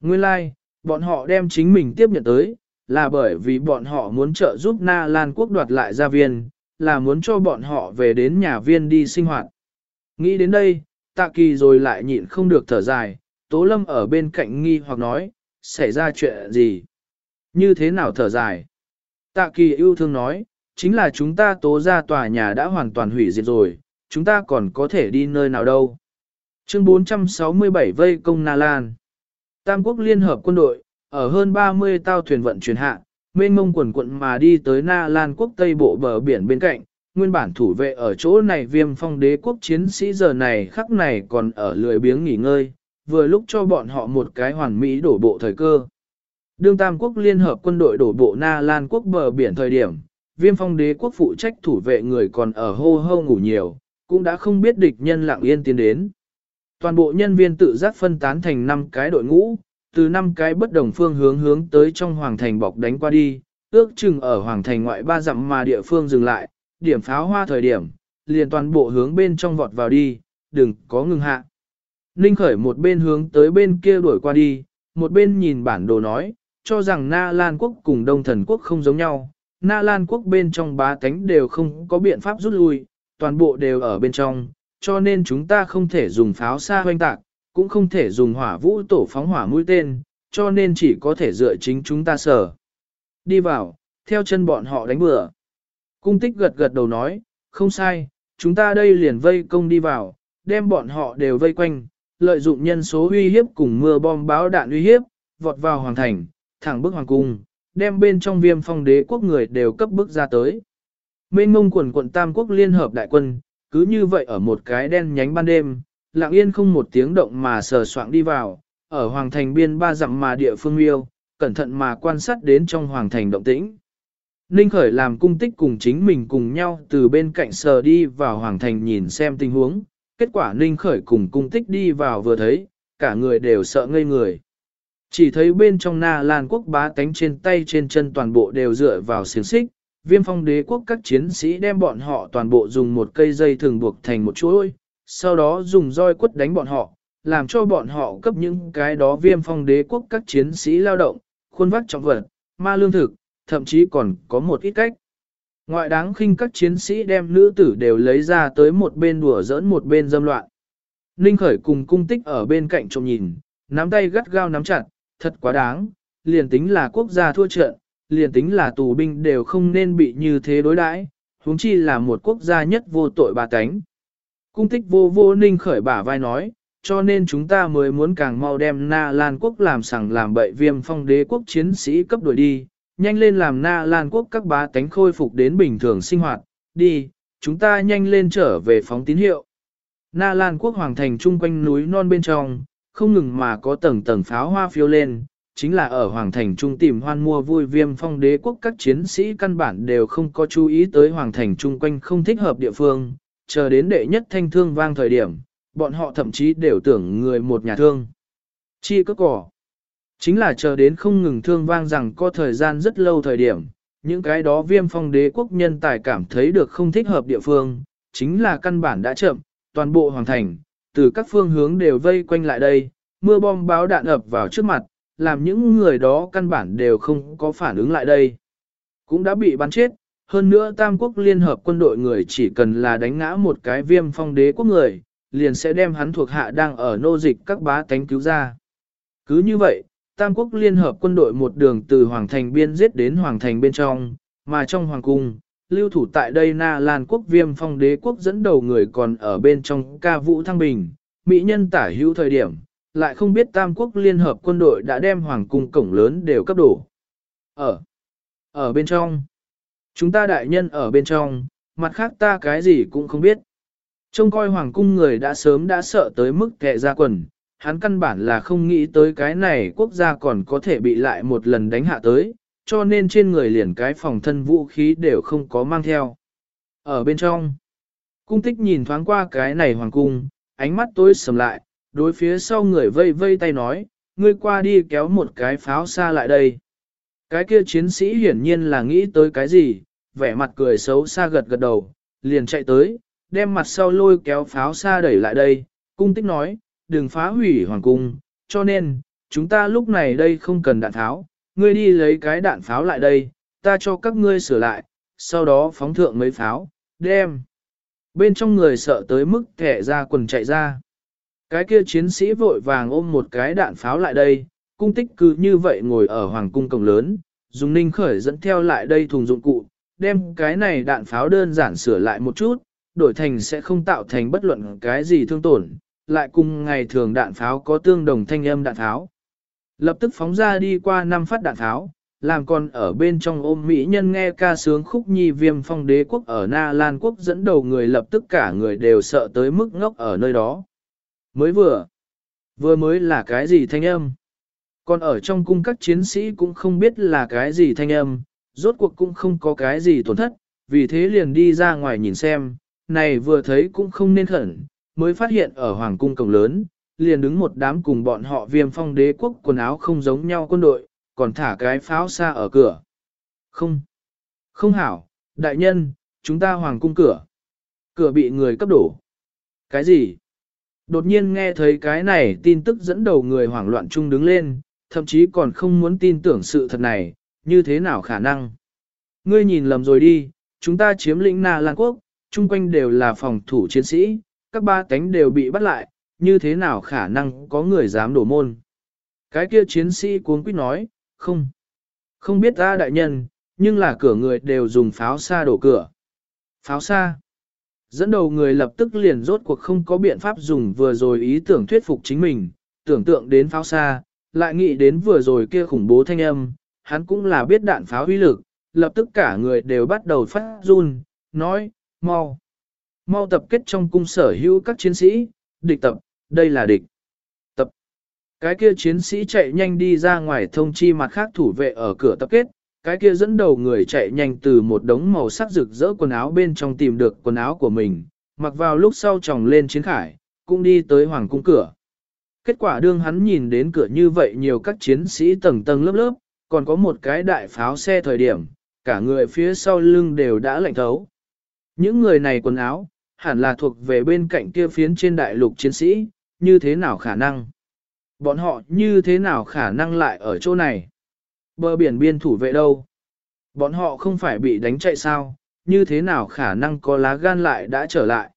Nguyên lai, like, bọn họ đem chính mình tiếp nhận tới, là bởi vì bọn họ muốn trợ giúp Na Lan quốc đoạt lại gia viên, là muốn cho bọn họ về đến nhà viên đi sinh hoạt. Nghĩ đến đây, tạ kỳ rồi lại nhịn không được thở dài, tố lâm ở bên cạnh nghi hoặc nói, xảy ra chuyện gì? Như thế nào thở dài? Tạ kỳ yêu thương nói, chính là chúng ta tố ra tòa nhà đã hoàn toàn hủy diệt rồi, chúng ta còn có thể đi nơi nào đâu. Chương 467 vây công Na Lan Tam quốc liên hợp quân đội, ở hơn 30 tàu thuyền vận chuyển hạ, mênh mông quần quận mà đi tới Na Lan quốc tây bộ bờ biển bên cạnh, nguyên bản thủ vệ ở chỗ này viêm phong đế quốc chiến sĩ giờ này khắc này còn ở lười biếng nghỉ ngơi, vừa lúc cho bọn họ một cái hoàn mỹ đổ bộ thời cơ. Đương Tam quốc liên hợp quân đội đổ bộ Na Lan quốc bờ biển thời điểm, viêm phong đế quốc phụ trách thủ vệ người còn ở hô hô ngủ nhiều, cũng đã không biết địch nhân lặng yên tiến đến. Toàn bộ nhân viên tự giác phân tán thành 5 cái đội ngũ, từ 5 cái bất đồng phương hướng hướng tới trong hoàng thành bọc đánh qua đi, ước chừng ở hoàng thành ngoại ba dặm mà địa phương dừng lại, điểm pháo hoa thời điểm, liền toàn bộ hướng bên trong vọt vào đi, đừng có ngừng hạ. Ninh khởi một bên hướng tới bên kia đuổi qua đi, một bên nhìn bản đồ nói, cho rằng Na Lan quốc cùng Đông Thần quốc không giống nhau. Na Lan quốc bên trong bá tánh đều không có biện pháp rút lui, toàn bộ đều ở bên trong, cho nên chúng ta không thể dùng pháo xa hoanh tạc, cũng không thể dùng hỏa vũ tổ phóng hỏa mũi tên, cho nên chỉ có thể dựa chính chúng ta sở. Đi vào, theo chân bọn họ đánh bừa. Cung tích gật gật đầu nói, không sai, chúng ta đây liền vây công đi vào, đem bọn họ đều vây quanh, lợi dụng nhân số uy hiếp cùng mưa bom báo đạn uy hiếp, vọt vào hoàng thành, thẳng bức hoàng cung, đem bên trong viêm phong đế quốc người đều cấp bức ra tới. Mênh mông quần quận Tam quốc liên hợp đại quân, cứ như vậy ở một cái đen nhánh ban đêm, lặng yên không một tiếng động mà sờ soạng đi vào, ở hoàng thành biên ba dặm mà địa phương yêu, cẩn thận mà quan sát đến trong hoàng thành động tĩnh. Ninh Khởi làm cung tích cùng chính mình cùng nhau từ bên cạnh sờ đi vào hoàng thành nhìn xem tình huống, kết quả Ninh Khởi cùng cung tích đi vào vừa thấy, cả người đều sợ ngây người. Chỉ thấy bên trong na lan quốc bá tánh trên tay trên chân toàn bộ đều dựa vào xiềng xích, viêm phong đế quốc các chiến sĩ đem bọn họ toàn bộ dùng một cây dây thường buộc thành một chuỗi, sau đó dùng roi quất đánh bọn họ, làm cho bọn họ cấp những cái đó viêm phong đế quốc các chiến sĩ lao động, khuôn vác trọng vật, ma lương thực, thậm chí còn có một ít cách. Ngoại đáng khinh các chiến sĩ đem nữ tử đều lấy ra tới một bên đùa giỡn một bên dâm loạn. Ninh khởi cùng cung tích ở bên cạnh trông nhìn, nắm tay gắt gao nắm chặt, thật quá đáng, liền tính là quốc gia thua trận, liền tính là tù binh đều không nên bị như thế đối đãi, huống chi là một quốc gia nhất vô tội bà cánh. Cung tích vô vô ninh khởi bả vai nói, cho nên chúng ta mới muốn càng mau đem Na Lan quốc làm sẵn làm bậy viêm phong đế quốc chiến sĩ cấp đuổi đi, nhanh lên làm Na Lan quốc các bá tánh khôi phục đến bình thường sinh hoạt, đi, chúng ta nhanh lên trở về phóng tín hiệu. Na Lan quốc hoàng thành chung quanh núi non bên trong, không ngừng mà có tầng tầng pháo hoa phiêu lên, chính là ở hoàng thành trung tìm hoan mua vui viêm phong đế quốc các chiến sĩ căn bản đều không có chú ý tới hoàng thành chung quanh không thích hợp địa phương, chờ đến đệ nhất thanh thương vang thời điểm, bọn họ thậm chí đều tưởng người một nhà thương. Chi cất cỏ. Chính là chờ đến không ngừng thương vang rằng có thời gian rất lâu thời điểm, những cái đó viêm phong đế quốc nhân tài cảm thấy được không thích hợp địa phương, chính là căn bản đã chậm, toàn bộ hoàng thành, từ các phương hướng đều vây quanh lại đây, mưa bom báo đạn ập vào trước mặt, làm những người đó căn bản đều không có phản ứng lại đây. Cũng đã bị bắn chết, hơn nữa Tam Quốc Liên Hợp quân đội người chỉ cần là đánh ngã một cái viêm phong đế quốc người, liền sẽ đem hắn thuộc hạ đang ở nô dịch các bá tánh cứu ra. Cứ như vậy, Tam Quốc Liên Hợp quân đội một đường từ Hoàng Thành biên giết đến Hoàng Thành bên trong, mà trong Hoàng Cung, lưu thủ tại đây Na Lan quốc viêm phong đế quốc dẫn đầu người còn ở bên trong ca vũ thăng bình, Mỹ nhân tả hữu thời điểm, lại không biết Tam Quốc Liên Hợp quân đội đã đem Hoàng Cung cổng lớn đều cấp đổ. Ở, ở bên trong, chúng ta đại nhân ở bên trong, mặt khác ta cái gì cũng không biết. Trông coi Hoàng Cung người đã sớm đã sợ tới mức kệ ra quần, hắn căn bản là không nghĩ tới cái này quốc gia còn có thể bị lại một lần đánh hạ tới, cho nên trên người liền cái phòng thân vũ khí đều không có mang theo. Ở bên trong, cung tích nhìn thoáng qua cái này hoàng cung, ánh mắt tối sầm lại, đối phía sau người vây vây tay nói, ngươi qua đi kéo một cái pháo xa lại đây. Cái kia chiến sĩ hiển nhiên là nghĩ tới cái gì, vẻ mặt cười xấu xa gật gật đầu, liền chạy tới, đem mặt sau lôi kéo pháo xa đẩy lại đây, cung tích nói, đừng phá hủy hoàng cung, cho nên, chúng ta lúc này đây không cần đạn tháo, ngươi đi lấy cái đạn pháo lại đây, ta cho các ngươi sửa lại, sau đó phóng thượng mấy pháo, đem. Bên trong người sợ tới mức thẻ ra quần chạy ra. Cái kia chiến sĩ vội vàng ôm một cái đạn pháo lại đây, cung tích cứ như vậy ngồi ở hoàng cung cổng lớn, dùng ninh khởi dẫn theo lại đây thùng dụng cụ, đem cái này đạn pháo đơn giản sửa lại một chút, đổi thành sẽ không tạo thành bất luận cái gì thương tổn, lại cùng ngày thường đạn pháo có tương đồng thanh âm đạn pháo. Lập tức phóng ra đi qua năm phát đạn tháo, làm còn ở bên trong ôm mỹ nhân nghe ca sướng khúc nhi viêm phong đế quốc ở Na Lan quốc dẫn đầu người lập tức cả người đều sợ tới mức ngốc ở nơi đó. Mới vừa, vừa mới là cái gì thanh âm? Còn ở trong cung các chiến sĩ cũng không biết là cái gì thanh âm, rốt cuộc cũng không có cái gì tổn thất, vì thế liền đi ra ngoài nhìn xem, này vừa thấy cũng không nên khẩn, mới phát hiện ở hoàng cung cổng lớn, liền đứng một đám cùng bọn họ viêm phong đế quốc quần áo không giống nhau quân đội, còn thả cái pháo xa ở cửa. Không, không hảo, đại nhân, chúng ta hoàng cung cửa. Cửa bị người cấp đổ. Cái gì? Đột nhiên nghe thấy cái này tin tức dẫn đầu người hoảng loạn chung đứng lên, thậm chí còn không muốn tin tưởng sự thật này, như thế nào khả năng. Ngươi nhìn lầm rồi đi, chúng ta chiếm lĩnh Na Lan Quốc, chung quanh đều là phòng thủ chiến sĩ, các ba tánh đều bị bắt lại, như thế nào khả năng có người dám đổ môn. Cái kia chiến sĩ cuống quýt nói, không, không biết ta đại nhân, nhưng là cửa người đều dùng pháo xa đổ cửa. Pháo xa. Dẫn đầu người lập tức liền rốt cuộc không có biện pháp dùng vừa rồi ý tưởng thuyết phục chính mình, tưởng tượng đến pháo xa, lại nghĩ đến vừa rồi kia khủng bố thanh âm, hắn cũng là biết đạn pháo uy lực, lập tức cả người đều bắt đầu phát run, nói, mau, mau tập kết trong cung sở hữu các chiến sĩ, địch tập, đây là địch. Tập. Cái kia chiến sĩ chạy nhanh đi ra ngoài thông chi mặt khác thủ vệ ở cửa tập kết, cái kia dẫn đầu người chạy nhanh từ một đống màu sắc rực rỡ quần áo bên trong tìm được quần áo của mình, mặc vào lúc sau tròng lên chiến khải, cũng đi tới hoàng cung cửa. Kết quả đương hắn nhìn đến cửa như vậy nhiều các chiến sĩ tầng tầng lớp lớp, còn có một cái đại pháo xe thời điểm, cả người phía sau lưng đều đã lạnh thấu. Những người này quần áo, hẳn là thuộc về bên cạnh kia phiến trên đại lục chiến sĩ, như thế nào khả năng? Bọn họ như thế nào khả năng lại ở chỗ này? Bờ biển biên thủ vệ đâu? Bọn họ không phải bị đánh chạy sao? Như thế nào khả năng có lá gan lại đã trở lại?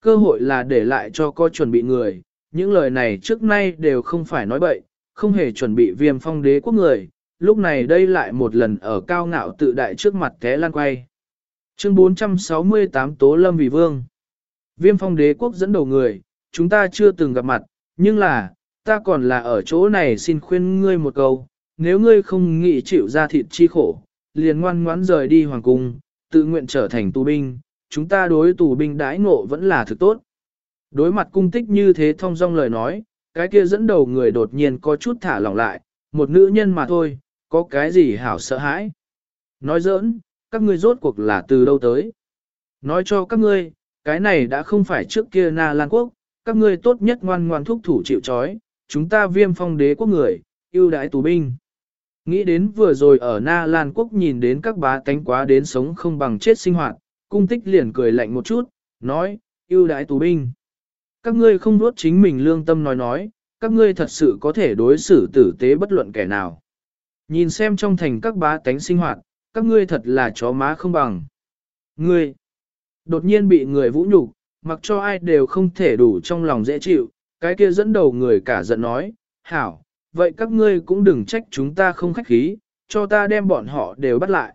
Cơ hội là để lại cho có chuẩn bị người, những lời này trước nay đều không phải nói bậy, không hề chuẩn bị viêm phong đế quốc người, lúc này đây lại một lần ở cao ngạo tự đại trước mặt té lan quay. Chương 468 Tố Lâm Vì Vương Viêm phong đế quốc dẫn đầu người, chúng ta chưa từng gặp mặt, nhưng là, ta còn là ở chỗ này xin khuyên ngươi một câu, nếu ngươi không nghĩ chịu ra thịt chi khổ, liền ngoan ngoãn rời đi hoàng cung, tự nguyện trở thành tù binh, chúng ta đối tù binh đãi ngộ vẫn là thực tốt. Đối mặt cung tích như thế thông dong lời nói, cái kia dẫn đầu người đột nhiên có chút thả lỏng lại, một nữ nhân mà thôi, có cái gì hảo sợ hãi. Nói giỡn, các ngươi rốt cuộc là từ đâu tới. Nói cho các ngươi, cái này đã không phải trước kia Na Lan Quốc, các ngươi tốt nhất ngoan ngoan thúc thủ chịu trói, chúng ta viêm phong đế quốc người, yêu đãi tù binh. Nghĩ đến vừa rồi ở Na Lan Quốc nhìn đến các bá tánh quá đến sống không bằng chết sinh hoạt, cung tích liền cười lạnh một chút, nói, yêu đãi tù binh. Các ngươi không nuốt chính mình lương tâm nói nói, các ngươi thật sự có thể đối xử tử tế bất luận kẻ nào. Nhìn xem trong thành các bá tánh sinh hoạt, các ngươi thật là chó má không bằng. Ngươi, đột nhiên bị người vũ nhục, mặc cho ai đều không thể đủ trong lòng dễ chịu, cái kia dẫn đầu người cả giận nói, hảo, vậy các ngươi cũng đừng trách chúng ta không khách khí, cho ta đem bọn họ đều bắt lại.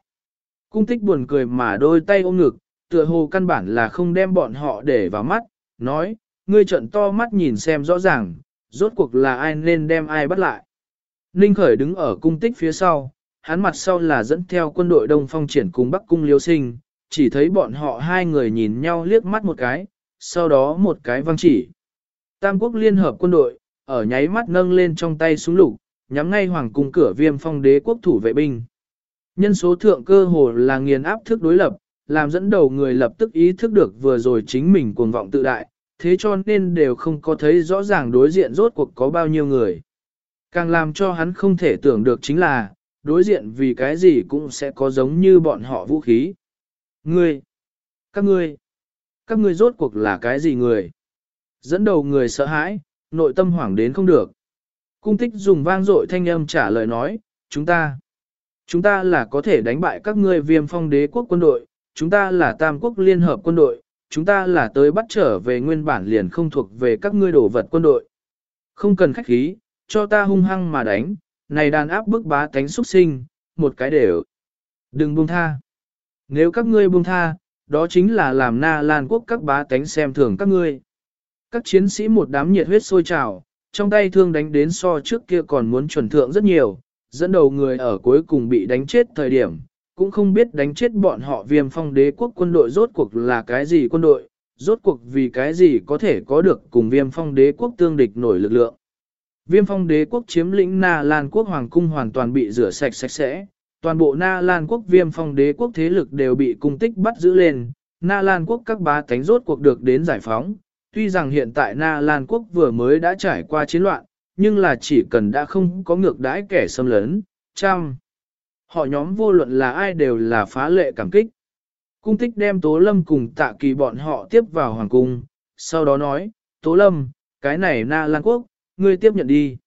Cung tích buồn cười mà đôi tay ôm ngực, tựa hồ căn bản là không đem bọn họ để vào mắt, nói, ngươi trận to mắt nhìn xem rõ ràng, rốt cuộc là ai nên đem ai bắt lại. Ninh Khởi đứng ở cung tích phía sau, hắn mặt sau là dẫn theo quân đội Đông Phong triển cùng Bắc Cung Liêu Sinh, chỉ thấy bọn họ hai người nhìn nhau liếc mắt một cái, sau đó một cái văng chỉ. Tam quốc liên hợp quân đội, ở nháy mắt nâng lên trong tay súng lục, nhắm ngay hoàng cung cửa viêm phong đế quốc thủ vệ binh. Nhân số thượng cơ hồ là nghiền áp thức đối lập, làm dẫn đầu người lập tức ý thức được vừa rồi chính mình cuồng vọng tự đại, thế cho nên đều không có thấy rõ ràng đối diện rốt cuộc có bao nhiêu người. Càng làm cho hắn không thể tưởng được chính là, đối diện vì cái gì cũng sẽ có giống như bọn họ vũ khí. Ngươi, các ngươi, các ngươi rốt cuộc là cái gì người? Dẫn đầu người sợ hãi, nội tâm hoảng đến không được. Cung tích dùng vang dội thanh âm trả lời nói, chúng ta, chúng ta là có thể đánh bại các ngươi viêm phong đế quốc quân đội, chúng ta là tam quốc liên hợp quân đội, chúng ta là tới bắt trở về nguyên bản liền không thuộc về các ngươi đổ vật quân đội. Không cần khách khí, cho ta hung hăng mà đánh, này đàn áp bức bá tánh xuất sinh, một cái đều. Đừng buông tha. Nếu các ngươi buông tha, đó chính là làm na lan quốc các bá tánh xem thường các ngươi. Các chiến sĩ một đám nhiệt huyết sôi trào, trong tay thương đánh đến so trước kia còn muốn chuẩn thượng rất nhiều, dẫn đầu người ở cuối cùng bị đánh chết thời điểm, cũng không biết đánh chết bọn họ viêm phong đế quốc quân đội rốt cuộc là cái gì quân đội, rốt cuộc vì cái gì có thể có được cùng viêm phong đế quốc tương địch nổi lực lượng. Viêm phong đế quốc chiếm lĩnh Na Lan quốc hoàng cung hoàn toàn bị rửa sạch sạch sẽ, toàn bộ Na Lan quốc viêm phong đế quốc thế lực đều bị cung tích bắt giữ lên, Na Lan quốc các bá tánh rốt cuộc được đến giải phóng. Tuy rằng hiện tại Na Lan quốc vừa mới đã trải qua chiến loạn, nhưng là chỉ cần đã không có ngược đãi kẻ xâm lấn, trăm. Họ nhóm vô luận là ai đều là phá lệ cảm kích. Cung tích đem Tố Lâm cùng tạ kỳ bọn họ tiếp vào hoàng cung, sau đó nói, Tố Lâm, Cái này na Lan Quốc, ngươi tiếp nhận đi.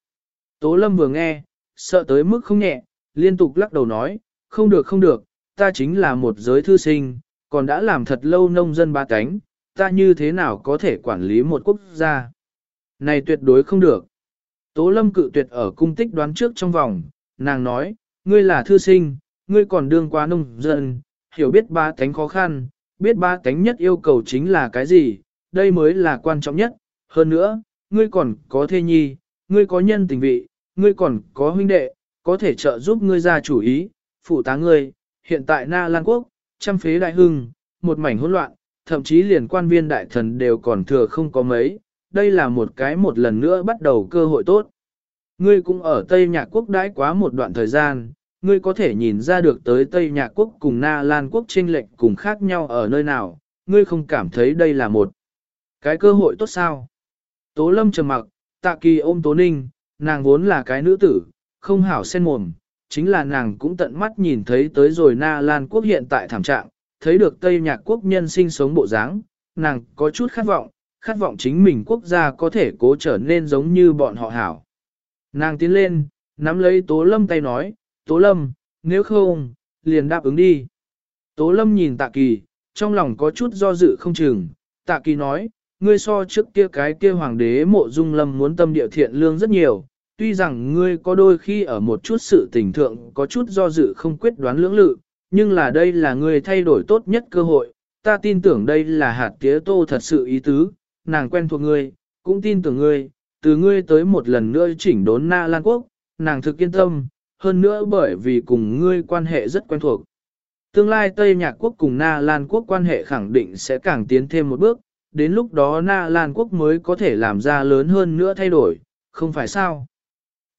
Tố Lâm vừa nghe, sợ tới mức không nhẹ, liên tục lắc đầu nói, không được không được, ta chính là một giới thư sinh, còn đã làm thật lâu nông dân ba cánh, ta như thế nào có thể quản lý một quốc gia. Này tuyệt đối không được. Tố Lâm cự tuyệt ở cung tích đoán trước trong vòng, nàng nói, ngươi là thư sinh, ngươi còn đương quá nông dân, hiểu biết ba cánh khó khăn, biết ba cánh nhất yêu cầu chính là cái gì, đây mới là quan trọng nhất. Hơn nữa, ngươi còn có thê nhi, ngươi có nhân tình vị, ngươi còn có huynh đệ, có thể trợ giúp ngươi ra chủ ý, phụ tá ngươi. Hiện tại Na Lan Quốc, trăm phế đại hưng, một mảnh hỗn loạn, thậm chí liền quan viên đại thần đều còn thừa không có mấy. Đây là một cái một lần nữa bắt đầu cơ hội tốt. Ngươi cũng ở Tây Nhạc Quốc đãi quá một đoạn thời gian, ngươi có thể nhìn ra được tới Tây Nhạc Quốc cùng Na Lan Quốc chênh lệch cùng khác nhau ở nơi nào, ngươi không cảm thấy đây là một cái cơ hội tốt sao? Tố Lâm trầm mặc, tạ kỳ ôm Tố Ninh, nàng vốn là cái nữ tử, không hảo sen mồm, chính là nàng cũng tận mắt nhìn thấy tới rồi Na Lan Quốc hiện tại thảm trạng, thấy được Tây Nhạc Quốc nhân sinh sống bộ dáng, nàng có chút khát vọng, khát vọng chính mình quốc gia có thể cố trở nên giống như bọn họ hảo. Nàng tiến lên, nắm lấy Tố Lâm tay nói, Tố Lâm, nếu không, liền đáp ứng đi. Tố Lâm nhìn Tạ Kỳ, trong lòng có chút do dự không chừng. Tạ Kỳ nói, ngươi so trước kia cái kia hoàng đế mộ dung lâm muốn tâm địa thiện lương rất nhiều. Tuy rằng ngươi có đôi khi ở một chút sự tình thượng có chút do dự không quyết đoán lưỡng lự, nhưng là đây là ngươi thay đổi tốt nhất cơ hội. Ta tin tưởng đây là hạt tía tô thật sự ý tứ, nàng quen thuộc ngươi, cũng tin tưởng ngươi, từ ngươi tới một lần nữa chỉnh đốn Na Lan Quốc, nàng thực yên tâm, hơn nữa bởi vì cùng ngươi quan hệ rất quen thuộc. Tương lai Tây Nhạc Quốc cùng Na Lan Quốc quan hệ khẳng định sẽ càng tiến thêm một bước, đến lúc đó Na Lan Quốc mới có thể làm ra lớn hơn nữa thay đổi, không phải sao?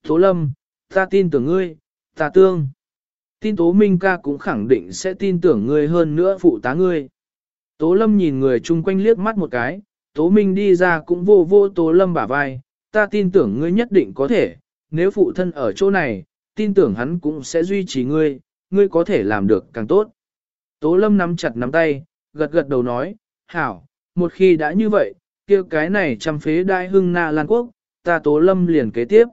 Tố Lâm, ta tin tưởng ngươi, ta tương. Tin Tố Minh ca cũng khẳng định sẽ tin tưởng ngươi hơn nữa phụ tá ngươi. Tố Lâm nhìn người chung quanh liếc mắt một cái, Tố Minh đi ra cũng vô vô Tố Lâm bả vai, ta tin tưởng ngươi nhất định có thể, nếu phụ thân ở chỗ này, tin tưởng hắn cũng sẽ duy trì ngươi, ngươi có thể làm được càng tốt. Tố lâm nắm chặt nắm tay, gật gật đầu nói, hảo, một khi đã như vậy, kia cái này trăm phế đại hưng na Lan Quốc, ta tố lâm liền kế tiếp.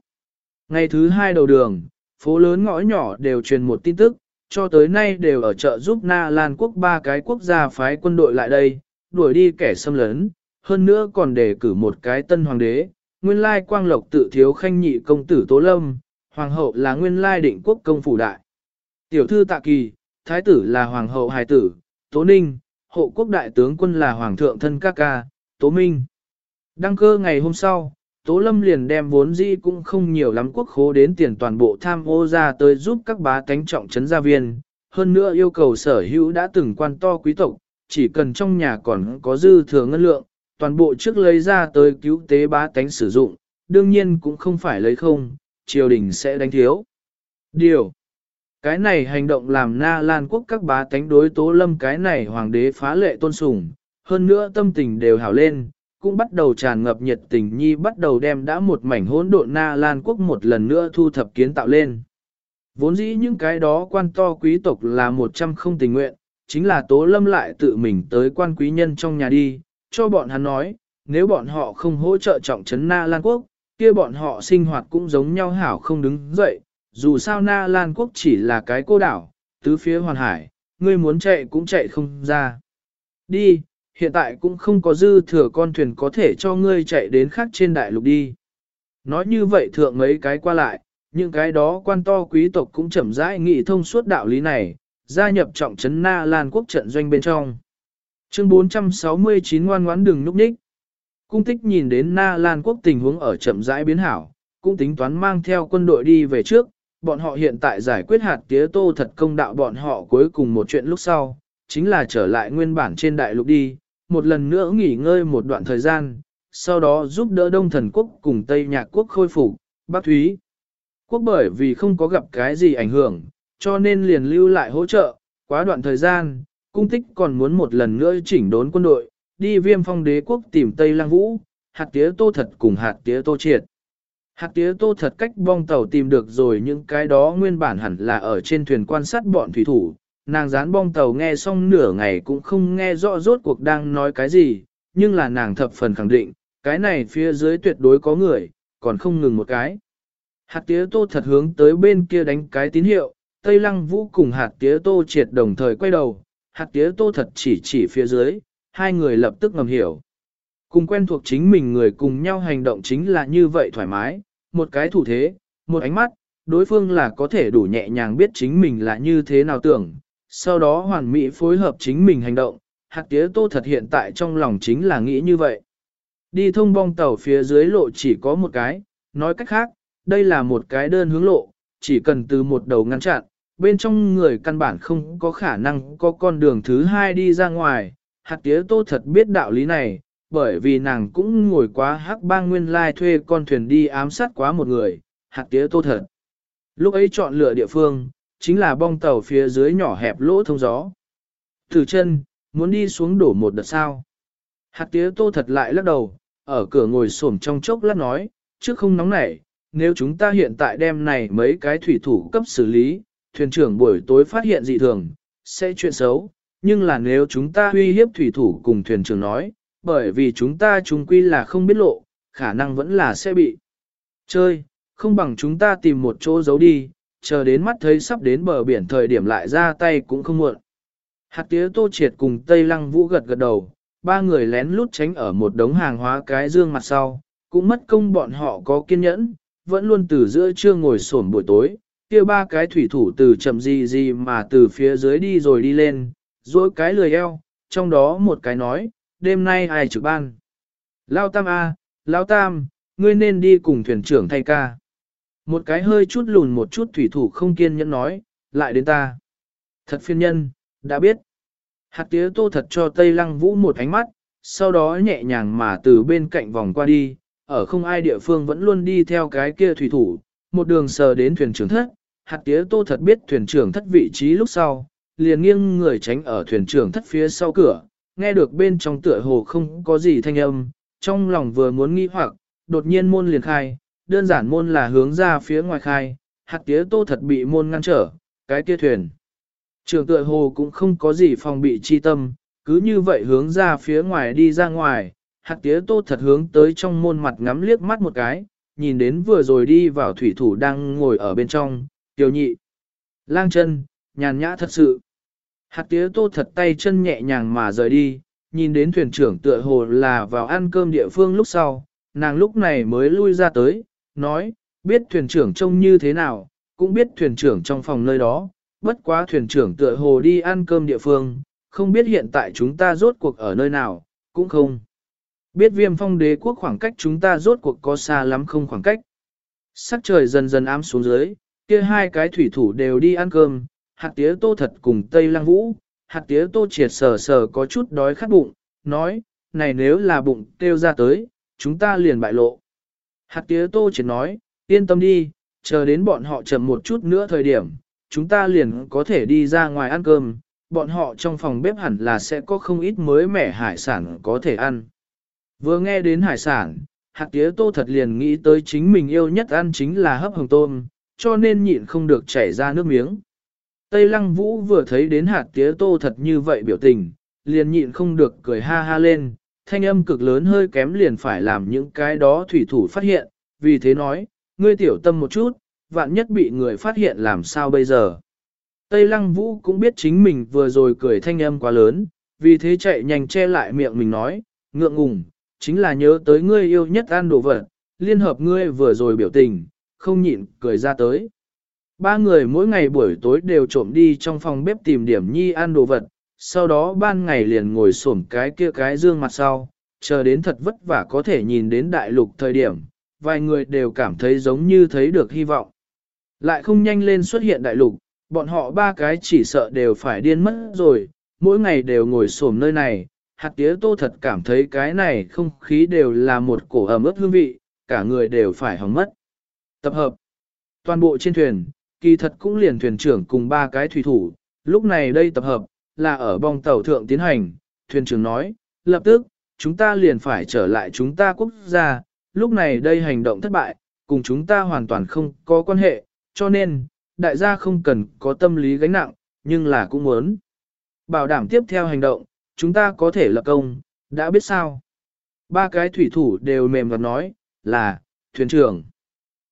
Ngày thứ hai đầu đường, phố lớn ngõ nhỏ đều truyền một tin tức, cho tới nay đều ở chợ giúp Na Lan Quốc ba cái quốc gia phái quân đội lại đây, đuổi đi kẻ xâm lấn, hơn nữa còn đề cử một cái tân hoàng đế, nguyên lai quang lộc tự thiếu khanh nhị công tử Tố Lâm, hoàng hậu là nguyên lai định quốc công phủ đại. Tiểu thư tạ kỳ, thái tử là hoàng hậu hài tử, Tố Ninh, hộ quốc đại tướng quân là hoàng thượng thân ca ca, Tố Minh. Đăng cơ ngày hôm sau, Tố Lâm liền đem vốn dĩ cũng không nhiều lắm quốc khố đến tiền toàn bộ tham ô ra tới giúp các bá tánh trọng trấn gia viên, hơn nữa yêu cầu sở hữu đã từng quan to quý tộc, chỉ cần trong nhà còn có dư thừa ngân lượng, toàn bộ trước lấy ra tới cứu tế bá tánh sử dụng, đương nhiên cũng không phải lấy không, triều đình sẽ đánh thiếu. Điều. Cái này hành động làm Na Lan quốc các bá tánh đối tố lâm cái này hoàng đế phá lệ tôn sùng, hơn nữa tâm tình đều hảo lên, cũng bắt đầu tràn ngập nhiệt tình nhi bắt đầu đem đã một mảnh hỗn độn Na Lan quốc một lần nữa thu thập kiến tạo lên. Vốn dĩ những cái đó quan to quý tộc là một trăm không tình nguyện, chính là tố lâm lại tự mình tới quan quý nhân trong nhà đi, cho bọn hắn nói, nếu bọn họ không hỗ trợ trọng trấn Na Lan quốc, kia bọn họ sinh hoạt cũng giống nhau hảo không đứng dậy, dù sao Na Lan quốc chỉ là cái cô đảo, tứ phía hoàn hải, ngươi muốn chạy cũng chạy không ra. Đi, hiện tại cũng không có dư thừa con thuyền có thể cho ngươi chạy đến khác trên đại lục đi. Nói như vậy thượng mấy cái qua lại, những cái đó quan to quý tộc cũng chậm rãi nghị thông suốt đạo lý này, gia nhập trọng trấn Na Lan quốc trận doanh bên trong. Chương 469 ngoan ngoãn đừng núp nhích. Cung tích nhìn đến Na Lan quốc tình huống ở chậm rãi biến hảo, cũng tính toán mang theo quân đội đi về trước, bọn họ hiện tại giải quyết hạt tía tô thật công đạo bọn họ cuối cùng một chuyện lúc sau, chính là trở lại nguyên bản trên đại lục đi, một lần nữa nghỉ ngơi một đoạn thời gian, sau đó giúp đỡ Đông Thần Quốc cùng Tây Nhạc Quốc khôi phục, Bắc Thúy. Quốc bởi vì không có gặp cái gì ảnh hưởng, cho nên liền lưu lại hỗ trợ, quá đoạn thời gian, cung tích còn muốn một lần nữa chỉnh đốn quân đội, đi viêm phong đế quốc tìm Tây Lăng Vũ, hạt tía tô thật cùng hạt tía tô triệt. Hạt tía tô thật cách bong tàu tìm được rồi những cái đó nguyên bản hẳn là ở trên thuyền quan sát bọn thủy thủ, nàng dán bong tàu nghe xong nửa ngày cũng không nghe rõ rốt cuộc đang nói cái gì, nhưng là nàng thập phần khẳng định, cái này phía dưới tuyệt đối có người, còn không ngừng một cái. Hạt tía tô thật hướng tới bên kia đánh cái tín hiệu, Tây Lăng Vũ cùng hạt tía tô triệt đồng thời quay đầu, hạt tía tô thật chỉ chỉ phía dưới, hai người lập tức ngầm hiểu. Cùng quen thuộc chính mình người cùng nhau hành động chính là như vậy thoải mái, một cái thủ thế, một ánh mắt, đối phương là có thể đủ nhẹ nhàng biết chính mình là như thế nào tưởng, sau đó hoàn mỹ phối hợp chính mình hành động, hạt tía tô thật hiện tại trong lòng chính là nghĩ như vậy. Đi thông bong tàu phía dưới lộ chỉ có một cái, nói cách khác, đây là một cái đơn hướng lộ, chỉ cần từ một đầu ngăn chặn, bên trong người căn bản không có khả năng có con đường thứ hai đi ra ngoài. Hạt tía tô thật biết đạo lý này, bởi vì nàng cũng ngồi quá hắc bang nguyên lai thuê con thuyền đi ám sát quá một người, hạt tía tô thật. Lúc ấy chọn lựa địa phương, chính là bong tàu phía dưới nhỏ hẹp lỗ thông gió. Thử chân, muốn đi xuống đổ một đợt sao. Hạt tía tô thật lại lắc đầu, ở cửa ngồi xổm trong chốc lát nói, trước không nóng nảy, nếu chúng ta hiện tại đem này mấy cái thủy thủ cấp xử lý, thuyền trưởng buổi tối phát hiện dị thường, sẽ chuyện xấu, nhưng là nếu chúng ta uy hiếp thủy thủ cùng thuyền trưởng nói, bởi vì chúng ta chúng quy là không biết lộ, khả năng vẫn là sẽ bị chơi, không bằng chúng ta tìm một chỗ giấu đi, chờ đến mắt thấy sắp đến bờ biển thời điểm lại ra tay cũng không muộn. Hạt tía tô triệt cùng Tây Lăng Vũ gật gật đầu, ba người lén lút tránh ở một đống hàng hóa cái dương mặt sau, cũng mất công bọn họ có kiên nhẫn, vẫn luôn từ giữa trưa ngồi xổm buổi tối, kia ba cái thủy thủ từ chậm gì gì mà từ phía dưới đi rồi đi lên, dối cái lười eo, trong đó một cái nói, đêm nay ai trực ban. Lao Tam A, à, Lao Tam, ngươi nên đi cùng thuyền trưởng thay ca. Một cái hơi chút lùn một chút thủy thủ không kiên nhẫn nói, lại đến ta. Thật phiên nhân, đã biết. Hạt tía tô thật cho Tây Lăng Vũ một ánh mắt, sau đó nhẹ nhàng mà từ bên cạnh vòng qua đi, ở không ai địa phương vẫn luôn đi theo cái kia thủy thủ, một đường sờ đến thuyền trưởng thất. Hạt tía tô thật biết thuyền trưởng thất vị trí lúc sau, liền nghiêng người tránh ở thuyền trưởng thất phía sau cửa, nghe được bên trong tựa hồ không có gì thanh âm, trong lòng vừa muốn nghi hoặc, đột nhiên môn liền khai, đơn giản môn là hướng ra phía ngoài khai, hạt tía tô thật bị môn ngăn trở, cái kia thuyền. Trường tựa hồ cũng không có gì phòng bị chi tâm, cứ như vậy hướng ra phía ngoài đi ra ngoài, hạt tía tô thật hướng tới trong môn mặt ngắm liếc mắt một cái, nhìn đến vừa rồi đi vào thủy thủ đang ngồi ở bên trong, tiểu nhị. Lang chân, nhàn nhã thật sự. Hạt tía tô thật tay chân nhẹ nhàng mà rời đi, nhìn đến thuyền trưởng tựa hồ là vào ăn cơm địa phương lúc sau, nàng lúc này mới lui ra tới, nói, biết thuyền trưởng trông như thế nào, cũng biết thuyền trưởng trong phòng nơi đó, bất quá thuyền trưởng tựa hồ đi ăn cơm địa phương, không biết hiện tại chúng ta rốt cuộc ở nơi nào, cũng không. Biết viêm phong đế quốc khoảng cách chúng ta rốt cuộc có xa lắm không khoảng cách. Sắc trời dần dần ám xuống dưới, kia hai cái thủy thủ đều đi ăn cơm, hạt tía tô thật cùng Tây Lăng Vũ, hạt tía tô triệt sờ sờ có chút đói khát bụng, nói, này nếu là bụng kêu ra tới, chúng ta liền bại lộ. Hạt tía tô triệt nói, yên tâm đi, chờ đến bọn họ chậm một chút nữa thời điểm, chúng ta liền có thể đi ra ngoài ăn cơm, bọn họ trong phòng bếp hẳn là sẽ có không ít mới mẻ hải sản có thể ăn. Vừa nghe đến hải sản, hạt tía tô thật liền nghĩ tới chính mình yêu nhất ăn chính là hấp hồng tôm, cho nên nhịn không được chảy ra nước miếng. Tây lăng vũ vừa thấy đến hạt tía tô thật như vậy biểu tình, liền nhịn không được cười ha ha lên, thanh âm cực lớn hơi kém liền phải làm những cái đó thủy thủ phát hiện, vì thế nói, ngươi tiểu tâm một chút, vạn nhất bị người phát hiện làm sao bây giờ. Tây lăng vũ cũng biết chính mình vừa rồi cười thanh âm quá lớn, vì thế chạy nhanh che lại miệng mình nói, ngượng ngùng, chính là nhớ tới ngươi yêu nhất ăn đồ vật, liên hợp ngươi vừa rồi biểu tình, không nhịn cười ra tới. Ba người mỗi ngày buổi tối đều trộm đi trong phòng bếp tìm điểm nhi ăn đồ vật, sau đó ban ngày liền ngồi xổm cái kia cái dương mặt sau, chờ đến thật vất vả có thể nhìn đến đại lục thời điểm, vài người đều cảm thấy giống như thấy được hy vọng. Lại không nhanh lên xuất hiện đại lục, bọn họ ba cái chỉ sợ đều phải điên mất rồi, mỗi ngày đều ngồi xổm nơi này, hạt tía tô thật cảm thấy cái này không khí đều là một cổ ẩm ướt hương vị, cả người đều phải hóng mất. Tập hợp. Toàn bộ trên thuyền, kỳ thật cũng liền thuyền trưởng cùng ba cái thủy thủ, lúc này đây tập hợp, là ở bong tàu thượng tiến hành, thuyền trưởng nói, lập tức, chúng ta liền phải trở lại chúng ta quốc gia, lúc này đây hành động thất bại, cùng chúng ta hoàn toàn không có quan hệ, cho nên, đại gia không cần có tâm lý gánh nặng, nhưng là cũng muốn. Bảo đảm tiếp theo hành động, chúng ta có thể lập công, đã biết sao. Ba cái thủy thủ đều mềm và nói, là, thuyền trưởng.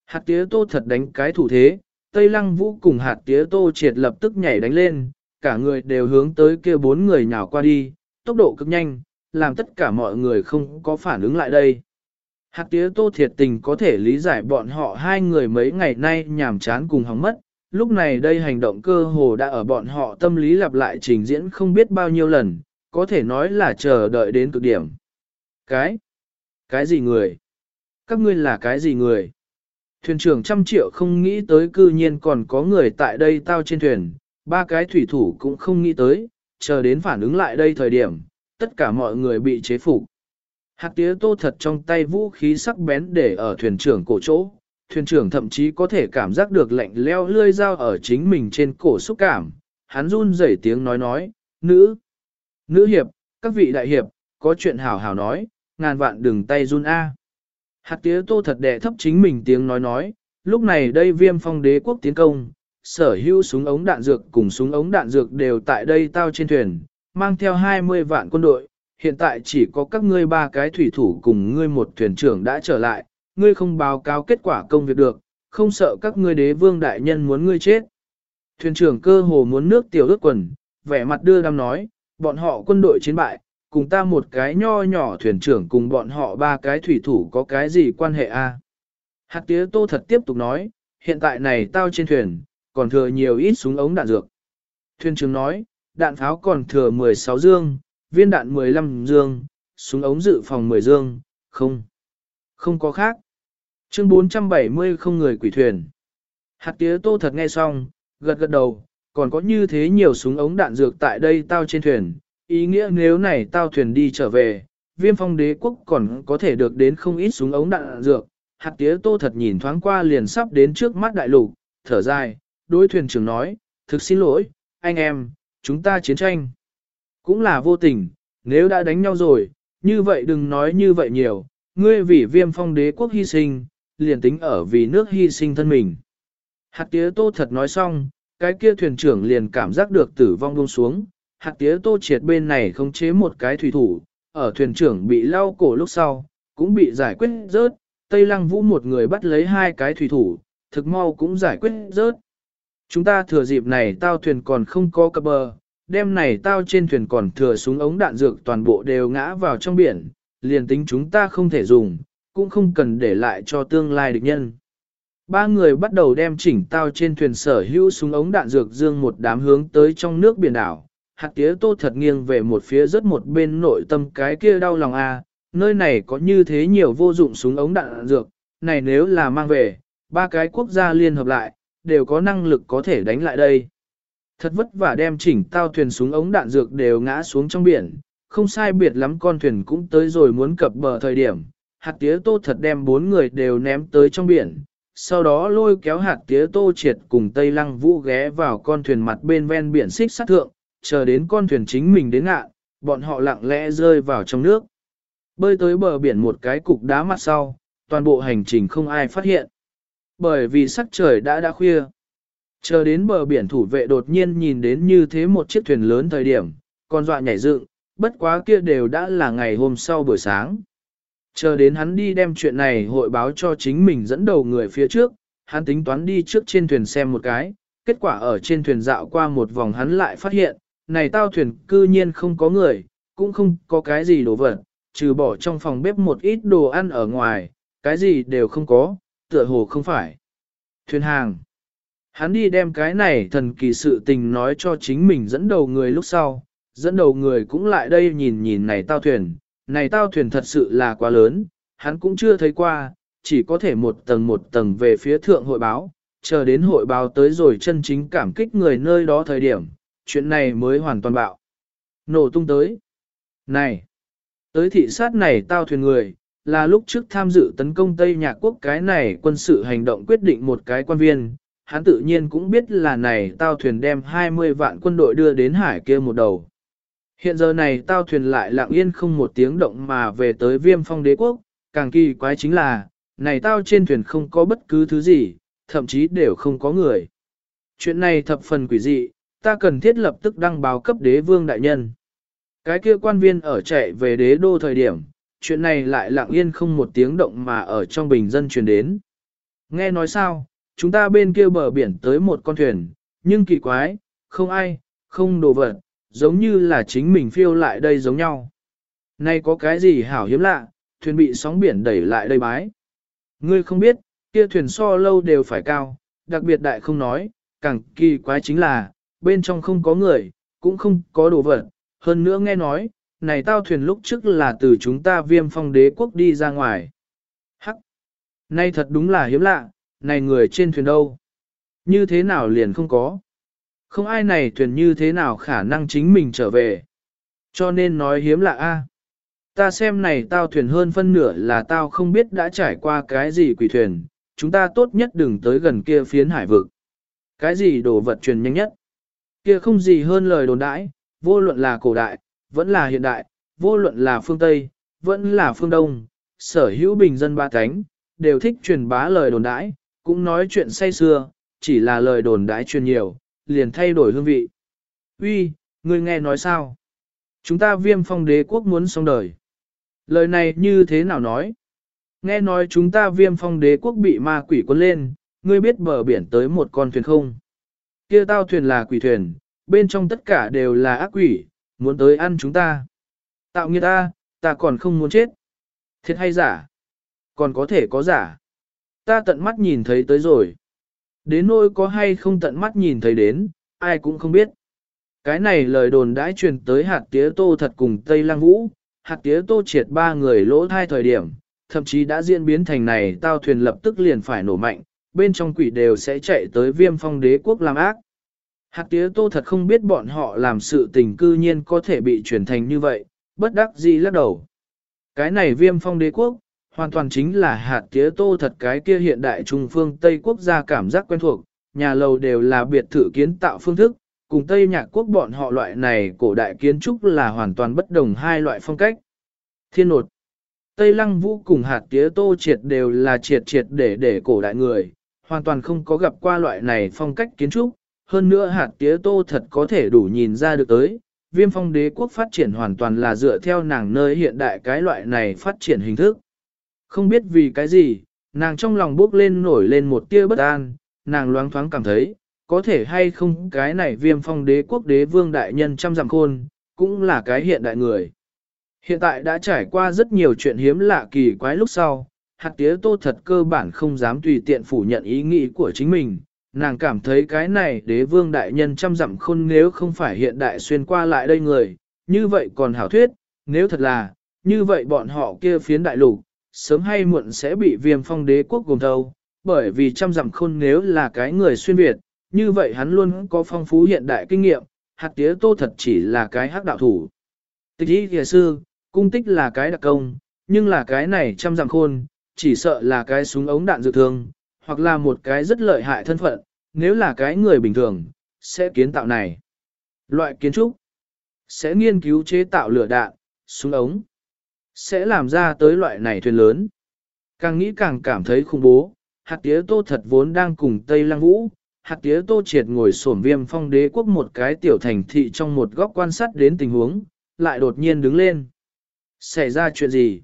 Hạt tía tô thật đánh cái thủ thế, Tây Lăng Vũ cùng hạt tía tô triệt lập tức nhảy đánh lên, cả người đều hướng tới kia bốn người nhào qua đi, tốc độ cực nhanh, làm tất cả mọi người không có phản ứng lại đây. Hạt tía tô thiệt tình có thể lý giải bọn họ hai người mấy ngày nay nhàm chán cùng hóng mất, lúc này đây hành động cơ hồ đã ở bọn họ tâm lý lặp lại trình diễn không biết bao nhiêu lần, có thể nói là chờ đợi đến cực điểm. Cái? Cái gì người? Các ngươi là cái gì người? Thuyền trưởng trăm triệu không nghĩ tới cư nhiên còn có người tại đây tao trên thuyền, ba cái thủy thủ cũng không nghĩ tới, chờ đến phản ứng lại đây thời điểm, tất cả mọi người bị chế phục. Hạt tía tô thật trong tay vũ khí sắc bén để ở thuyền trưởng cổ chỗ, thuyền trưởng thậm chí có thể cảm giác được lạnh leo lươi dao ở chính mình trên cổ xúc cảm, hắn run rẩy tiếng nói nói, nữ, nữ hiệp, các vị đại hiệp, có chuyện hảo hảo nói, ngàn vạn đừng tay run A. Hạt tía tô thật đẻ thấp chính mình tiếng nói nói, lúc này đây viêm phong đế quốc tiến công, sở hữu súng ống đạn dược cùng súng ống đạn dược đều tại đây tao trên thuyền, mang theo 20 vạn quân đội, hiện tại chỉ có các ngươi ba cái thủy thủ cùng ngươi một thuyền trưởng đã trở lại, ngươi không báo cáo kết quả công việc được, không sợ các ngươi đế vương đại nhân muốn ngươi chết. Thuyền trưởng cơ hồ muốn nước tiểu ướt quần, vẻ mặt đưa đam nói, bọn họ quân đội chiến bại, cùng ta một cái nho nhỏ thuyền trưởng cùng bọn họ ba cái thủy thủ có cái gì quan hệ a? À? Hạt tía tô thật tiếp tục nói, hiện tại này tao trên thuyền, còn thừa nhiều ít súng ống đạn dược. Thuyền trưởng nói, đạn pháo còn thừa 16 dương, viên đạn 15 dương, súng ống dự phòng 10 dương, không, không có khác. Chương 470 không người quỷ thuyền. Hạt tía tô thật nghe xong, gật gật đầu, còn có như thế nhiều súng ống đạn dược tại đây tao trên thuyền, ý nghĩa nếu này tao thuyền đi trở về, viêm phong đế quốc còn có thể được đến không ít súng ống đạn dược. Hạt tía tô thật nhìn thoáng qua liền sắp đến trước mắt đại lục, thở dài, đối thuyền trưởng nói, thực xin lỗi, anh em, chúng ta chiến tranh. Cũng là vô tình, nếu đã đánh nhau rồi, như vậy đừng nói như vậy nhiều, ngươi vì viêm phong đế quốc hy sinh, liền tính ở vì nước hy sinh thân mình. Hạt tía tô thật nói xong, cái kia thuyền trưởng liền cảm giác được tử vong buông xuống, hạt tía tô triệt bên này không chế một cái thủy thủ, ở thuyền trưởng bị lau cổ lúc sau, cũng bị giải quyết rớt, Tây Lăng Vũ một người bắt lấy hai cái thủy thủ, thực mau cũng giải quyết rớt. Chúng ta thừa dịp này tao thuyền còn không có cập bờ, đêm này tao trên thuyền còn thừa súng ống đạn dược toàn bộ đều ngã vào trong biển, liền tính chúng ta không thể dùng, cũng không cần để lại cho tương lai địch nhân. Ba người bắt đầu đem chỉnh tao trên thuyền sở hữu súng ống đạn dược dương một đám hướng tới trong nước biển đảo. Hạt tía tô thật nghiêng về một phía rất một bên nội tâm cái kia đau lòng a à. nơi này có như thế nhiều vô dụng súng ống đạn dược, này nếu là mang về, ba cái quốc gia liên hợp lại, đều có năng lực có thể đánh lại đây. Thật vất vả đem chỉnh tao thuyền súng ống đạn dược đều ngã xuống trong biển, không sai biệt lắm con thuyền cũng tới rồi muốn cập bờ thời điểm, hạt tía tô thật đem bốn người đều ném tới trong biển, sau đó lôi kéo hạt tía tô triệt cùng Tây Lăng Vũ ghé vào con thuyền mặt bên ven biển xích sát thượng, chờ đến con thuyền chính mình đến ngạ, bọn họ lặng lẽ rơi vào trong nước. Bơi tới bờ biển một cái cục đá mặt sau, toàn bộ hành trình không ai phát hiện. Bởi vì sắc trời đã đã khuya. Chờ đến bờ biển thủ vệ đột nhiên nhìn đến như thế một chiếc thuyền lớn thời điểm, còn dọa nhảy dựng, bất quá kia đều đã là ngày hôm sau buổi sáng. Chờ đến hắn đi đem chuyện này hội báo cho chính mình dẫn đầu người phía trước, hắn tính toán đi trước trên thuyền xem một cái, kết quả ở trên thuyền dạo qua một vòng hắn lại phát hiện, này tao thuyền cư nhiên không có người, cũng không có cái gì đồ vật, trừ bỏ trong phòng bếp một ít đồ ăn ở ngoài, cái gì đều không có, tựa hồ không phải. Thuyền hàng. Hắn đi đem cái này thần kỳ sự tình nói cho chính mình dẫn đầu người lúc sau, dẫn đầu người cũng lại đây nhìn nhìn này tao thuyền, này tao thuyền thật sự là quá lớn, hắn cũng chưa thấy qua, chỉ có thể một tầng một tầng về phía thượng hội báo, chờ đến hội báo tới rồi chân chính cảm kích người nơi đó thời điểm, chuyện này mới hoàn toàn bạo. Nổ tung tới. Này! Tới thị sát này tao thuyền người, là lúc trước tham dự tấn công Tây Nhạc Quốc cái này quân sự hành động quyết định một cái quan viên, hắn tự nhiên cũng biết là này tao thuyền đem 20 vạn quân đội đưa đến hải kia một đầu. Hiện giờ này tao thuyền lại lặng yên không một tiếng động mà về tới viêm phong đế quốc, càng kỳ quái chính là, này tao trên thuyền không có bất cứ thứ gì, thậm chí đều không có người. Chuyện này thập phần quỷ dị, ta cần thiết lập tức đăng báo cấp đế vương đại nhân. Cái kia quan viên ở chạy về đế đô thời điểm, chuyện này lại lặng yên không một tiếng động mà ở trong bình dân truyền đến. Nghe nói sao, chúng ta bên kia bờ biển tới một con thuyền, nhưng kỳ quái, không ai, không đồ vật, giống như là chính mình phiêu lại đây giống nhau. Nay có cái gì hảo hiếm lạ, thuyền bị sóng biển đẩy lại đây bái. Ngươi không biết, kia thuyền so lâu đều phải cao, đặc biệt đại không nói, càng kỳ quái chính là, bên trong không có người, cũng không có đồ vật, hơn nữa nghe nói, này tao thuyền lúc trước là từ chúng ta viêm phong đế quốc đi ra ngoài. Hắc! Nay thật đúng là hiếm lạ, này người trên thuyền đâu? Như thế nào liền không có? Không ai này thuyền như thế nào khả năng chính mình trở về? Cho nên nói hiếm lạ a. Ta xem này tao thuyền hơn phân nửa là tao không biết đã trải qua cái gì quỷ thuyền, chúng ta tốt nhất đừng tới gần kia phiến hải vực. Cái gì đồ vật truyền nhanh nhất? Kia không gì hơn lời đồn đãi, vô luận là cổ đại, vẫn là hiện đại, vô luận là phương Tây, vẫn là phương Đông, sở hữu bình dân ba cánh, đều thích truyền bá lời đồn đãi, cũng nói chuyện say xưa, chỉ là lời đồn đãi truyền nhiều, liền thay đổi hương vị. Uy, ngươi nghe nói sao? Chúng ta viêm phong đế quốc muốn xong đời. Lời này như thế nào nói? Nghe nói chúng ta viêm phong đế quốc bị ma quỷ quân lên, ngươi biết bờ biển tới một con thuyền không? Kia tao thuyền là quỷ thuyền, bên trong tất cả đều là ác quỷ, muốn tới ăn chúng ta. Tạo nghiệt ta, ta còn không muốn chết. Thiệt hay giả? Còn có thể có giả. Ta tận mắt nhìn thấy tới rồi. Đến nỗi có hay không tận mắt nhìn thấy đến, ai cũng không biết. Cái này lời đồn đãi truyền tới hạt tía tô thật cùng Tây Lăng Vũ, hạt tía tô triệt ba người lỗ thai thời điểm, thậm chí đã diễn biến thành này tao thuyền lập tức liền phải nổ mạnh, bên trong quỷ đều sẽ chạy tới viêm phong đế quốc làm ác. Hạt tía tô thật không biết bọn họ làm sự tình cư nhiên có thể bị chuyển thành như vậy, bất đắc dĩ lắc đầu. Cái này viêm phong đế quốc, hoàn toàn chính là hạt tía tô thật cái kia hiện đại trung phương Tây quốc gia cảm giác quen thuộc, nhà lầu đều là biệt thự kiến tạo phương thức, cùng Tây nhạc quốc bọn họ loại này cổ đại kiến trúc là hoàn toàn bất đồng hai loại phong cách. Thiên nột Tây lăng vũ cùng hạt tía tô triệt đều là triệt triệt để để cổ đại người, hoàn toàn không có gặp qua loại này phong cách kiến trúc, hơn nữa hạt tía tô thật có thể đủ nhìn ra được tới, viêm phong đế quốc phát triển hoàn toàn là dựa theo nàng nơi hiện đại cái loại này phát triển hình thức. Không biết vì cái gì, nàng trong lòng bốc lên nổi lên một tia bất an, nàng loáng thoáng cảm thấy, có thể hay không cái này viêm phong đế quốc đế vương đại nhân trăm dặm khôn, cũng là cái hiện đại người. Hiện tại đã trải qua rất nhiều chuyện hiếm lạ kỳ quái lúc sau, hạt tía tô thật cơ bản không dám tùy tiện phủ nhận ý nghĩ của chính mình. Nàng cảm thấy cái này đế vương đại nhân trăm dặm khôn nếu không phải hiện đại xuyên qua lại đây người, như vậy còn hảo thuyết, nếu thật là, như vậy bọn họ kia phiến đại lục, sớm hay muộn sẽ bị viêm phong đế quốc gồm thâu, bởi vì trăm dặm khôn nếu là cái người xuyên Việt, như vậy hắn luôn có phong phú hiện đại kinh nghiệm, hạt tía tô thật chỉ là cái hắc đạo thủ. Tịch ý kìa sư, cung tích là cái đặc công, nhưng là cái này trăm dặm khôn, chỉ sợ là cái súng ống đạn dự thương, hoặc là một cái rất lợi hại thân phận, nếu là cái người bình thường, sẽ kiến tạo này. Loại kiến trúc, sẽ nghiên cứu chế tạo lửa đạn, súng ống, sẽ làm ra tới loại này thuyền lớn. Càng nghĩ càng cảm thấy khủng bố, hạt tía tô thật vốn đang cùng Tây Lăng Vũ, hạt tía tô triệt ngồi sổm viêm phong đế quốc một cái tiểu thành thị trong một góc quan sát đến tình huống, lại đột nhiên đứng lên. Xảy ra chuyện gì?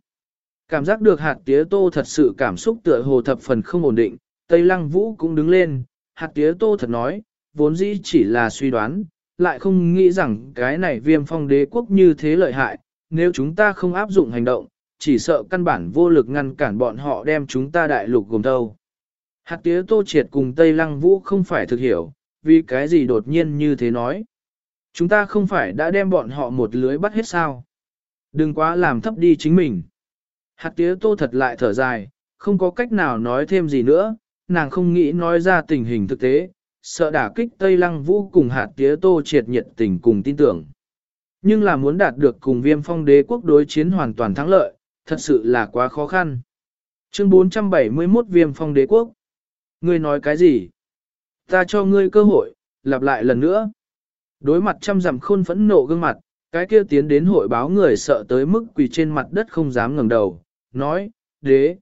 Cảm giác được hạt tía tô thật sự cảm xúc tựa hồ thập phần không ổn định, Tây Lăng Vũ cũng đứng lên, hạt tía tô thật nói, vốn dĩ chỉ là suy đoán, lại không nghĩ rằng cái này viêm phong đế quốc như thế lợi hại, nếu chúng ta không áp dụng hành động, chỉ sợ căn bản vô lực ngăn cản bọn họ đem chúng ta đại lục gồm đâu. Hạt tía tô triệt cùng Tây Lăng Vũ không phải thực hiểu, vì cái gì đột nhiên như thế nói. Chúng ta không phải đã đem bọn họ một lưới bắt hết sao. Đừng quá làm thấp đi chính mình. Hạt tía tô thật lại thở dài, không có cách nào nói thêm gì nữa, nàng không nghĩ nói ra tình hình thực tế, sợ đả kích Tây Lăng Vũ cùng hạt tía tô triệt nhiệt tình cùng tin tưởng. Nhưng là muốn đạt được cùng viêm phong đế quốc đối chiến hoàn toàn thắng lợi, thật sự là quá khó khăn. Chương 471 Viêm phong đế quốc Ngươi nói cái gì? Ta cho ngươi cơ hội, lặp lại lần nữa. Đối mặt trăm dặm khôn phẫn nộ gương mặt, cái kia tiến đến hội báo người sợ tới mức quỳ trên mặt đất không dám ngẩng đầu, nói, đế,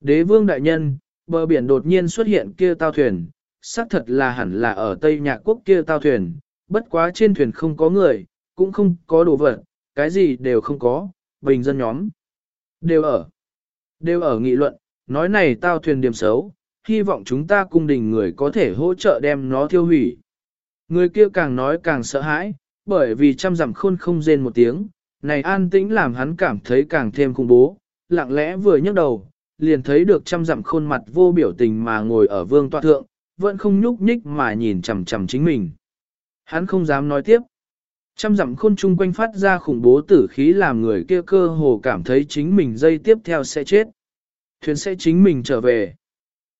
đế vương đại nhân, bờ biển đột nhiên xuất hiện kia tao thuyền, xác thật là hẳn là ở Tây Nhạc Quốc kia tao thuyền, bất quá trên thuyền không có người, cũng không có đồ vật, cái gì đều không có, bình dân nhóm. Đều ở. Đều ở nghị luận, nói này tao thuyền điểm xấu, hy vọng chúng ta cung đình người có thể hỗ trợ đem nó thiêu hủy. Người kia càng nói càng sợ hãi, bởi vì trăm dặm khôn không rên một tiếng, này an tĩnh làm hắn cảm thấy càng thêm khủng bố, lặng lẽ vừa nhấc đầu, liền thấy được trăm dặm khuôn mặt vô biểu tình mà ngồi ở vương tọa thượng, vẫn không nhúc nhích mà nhìn chằm chằm chính mình. Hắn không dám nói tiếp. Trăm dặm khôn chung quanh phát ra khủng bố tử khí làm người kia cơ hồ cảm thấy chính mình dây tiếp theo sẽ chết. Thuyền sẽ chính mình trở về.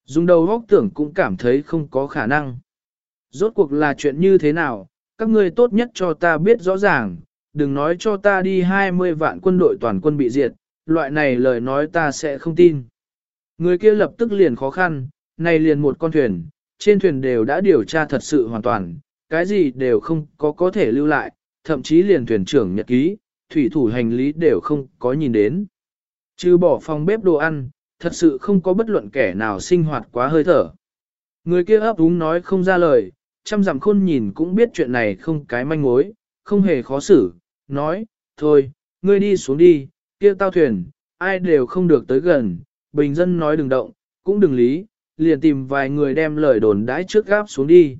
Dùng đầu góc tưởng cũng cảm thấy không có khả năng. Rốt cuộc là chuyện như thế nào, các ngươi tốt nhất cho ta biết rõ ràng, đừng nói cho ta đi 20 vạn quân đội toàn quân bị diệt, loại này lời nói ta sẽ không tin. Người kia lập tức liền khó khăn, này liền một con thuyền, trên thuyền đều đã điều tra thật sự hoàn toàn, cái gì đều không có có thể lưu lại, thậm chí liền thuyền trưởng nhật ký, thủy thủ hành lý đều không có nhìn đến. Trừ bỏ phòng bếp đồ ăn, thật sự không có bất luận kẻ nào sinh hoạt quá hơi thở. Người kia ấp úng nói không ra lời, chăm dặm khôn nhìn cũng biết chuyện này không cái manh mối, không hề khó xử, nói, thôi, ngươi đi xuống đi, kia tao thuyền, ai đều không được tới gần, bình dân nói đừng động, cũng đừng lý, liền tìm vài người đem lời đồn đãi trước gáp xuống đi.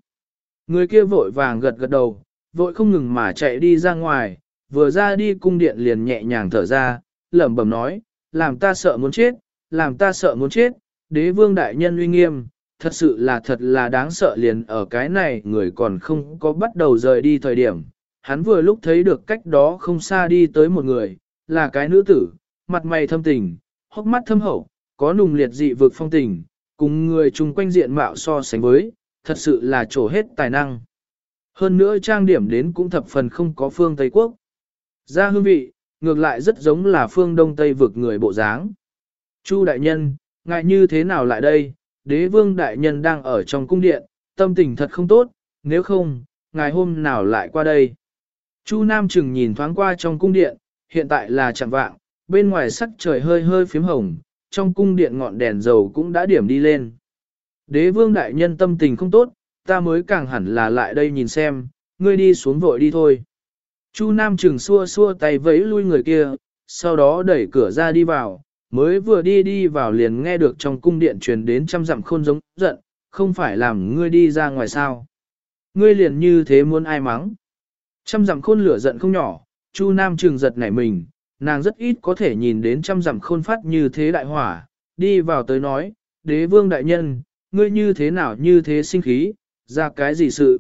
Người kia vội vàng gật gật đầu, vội không ngừng mà chạy đi ra ngoài, vừa ra đi cung điện liền nhẹ nhàng thở ra, lẩm bẩm nói, làm ta sợ muốn chết, làm ta sợ muốn chết, đế vương đại nhân uy nghiêm, thật sự là thật là đáng sợ liền ở cái này người còn không có bắt đầu rời đi thời điểm. Hắn vừa lúc thấy được cách đó không xa đi tới một người, là cái nữ tử, mặt mày thâm tình, hốc mắt thâm hậu, có nùng liệt dị vực phong tình, cùng người chung quanh diện mạo so sánh với, thật sự là trổ hết tài năng. Hơn nữa trang điểm đến cũng thập phần không có phương Tây Quốc. Ra hương vị, ngược lại rất giống là phương Đông Tây vực người bộ dáng. Chu đại nhân, ngại như thế nào lại đây, đế vương đại nhân đang ở trong cung điện, tâm tình thật không tốt, nếu không, ngài hôm nào lại qua đây. Chu Nam Trừng nhìn thoáng qua trong cung điện, hiện tại là chẳng vạng, bên ngoài sắc trời hơi hơi phím hồng, trong cung điện ngọn đèn dầu cũng đã điểm đi lên. Đế vương đại nhân tâm tình không tốt, ta mới càng hẳn là lại đây nhìn xem, ngươi đi xuống vội đi thôi. Chu Nam Trừng xua xua tay vẫy lui người kia, sau đó đẩy cửa ra đi vào, mới vừa đi đi vào liền nghe được trong cung điện truyền đến trăm dặm khôn giống giận, không phải làm ngươi đi ra ngoài sao. Ngươi liền như thế muốn ai mắng. Trăm dặm khôn lửa giận không nhỏ, Chu Nam Trường giật nảy mình, nàng rất ít có thể nhìn đến trăm dặm khôn phát như thế đại hỏa, đi vào tới nói, đế vương đại nhân, ngươi như thế nào như thế sinh khí, ra cái gì sự.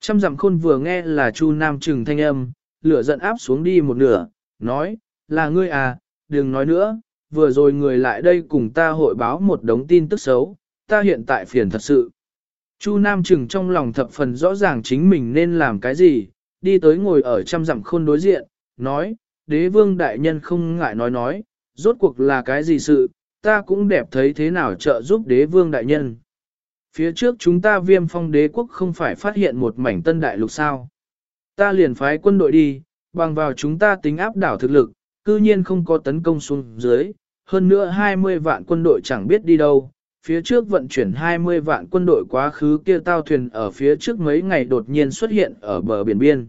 Trăm dặm khôn vừa nghe là Chu Nam Trừng thanh âm, lửa giận áp xuống đi một nửa, nói, là ngươi à, đừng nói nữa, vừa rồi người lại đây cùng ta hội báo một đống tin tức xấu, ta hiện tại phiền thật sự. Chu Nam Trừng trong lòng thập phần rõ ràng chính mình nên làm cái gì, đi tới ngồi ở trăm dặm khôn đối diện, nói, đế vương đại nhân không ngại nói nói, rốt cuộc là cái gì sự, ta cũng đẹp thấy thế nào trợ giúp đế vương đại nhân. Phía trước chúng ta viêm phong đế quốc không phải phát hiện một mảnh tân đại lục sao. Ta liền phái quân đội đi, bằng vào chúng ta tính áp đảo thực lực, cư nhiên không có tấn công xuống dưới, hơn nữa 20 vạn quân đội chẳng biết đi đâu. Phía trước vận chuyển 20 vạn quân đội quá khứ kia tao thuyền ở phía trước mấy ngày đột nhiên xuất hiện ở bờ biển biên.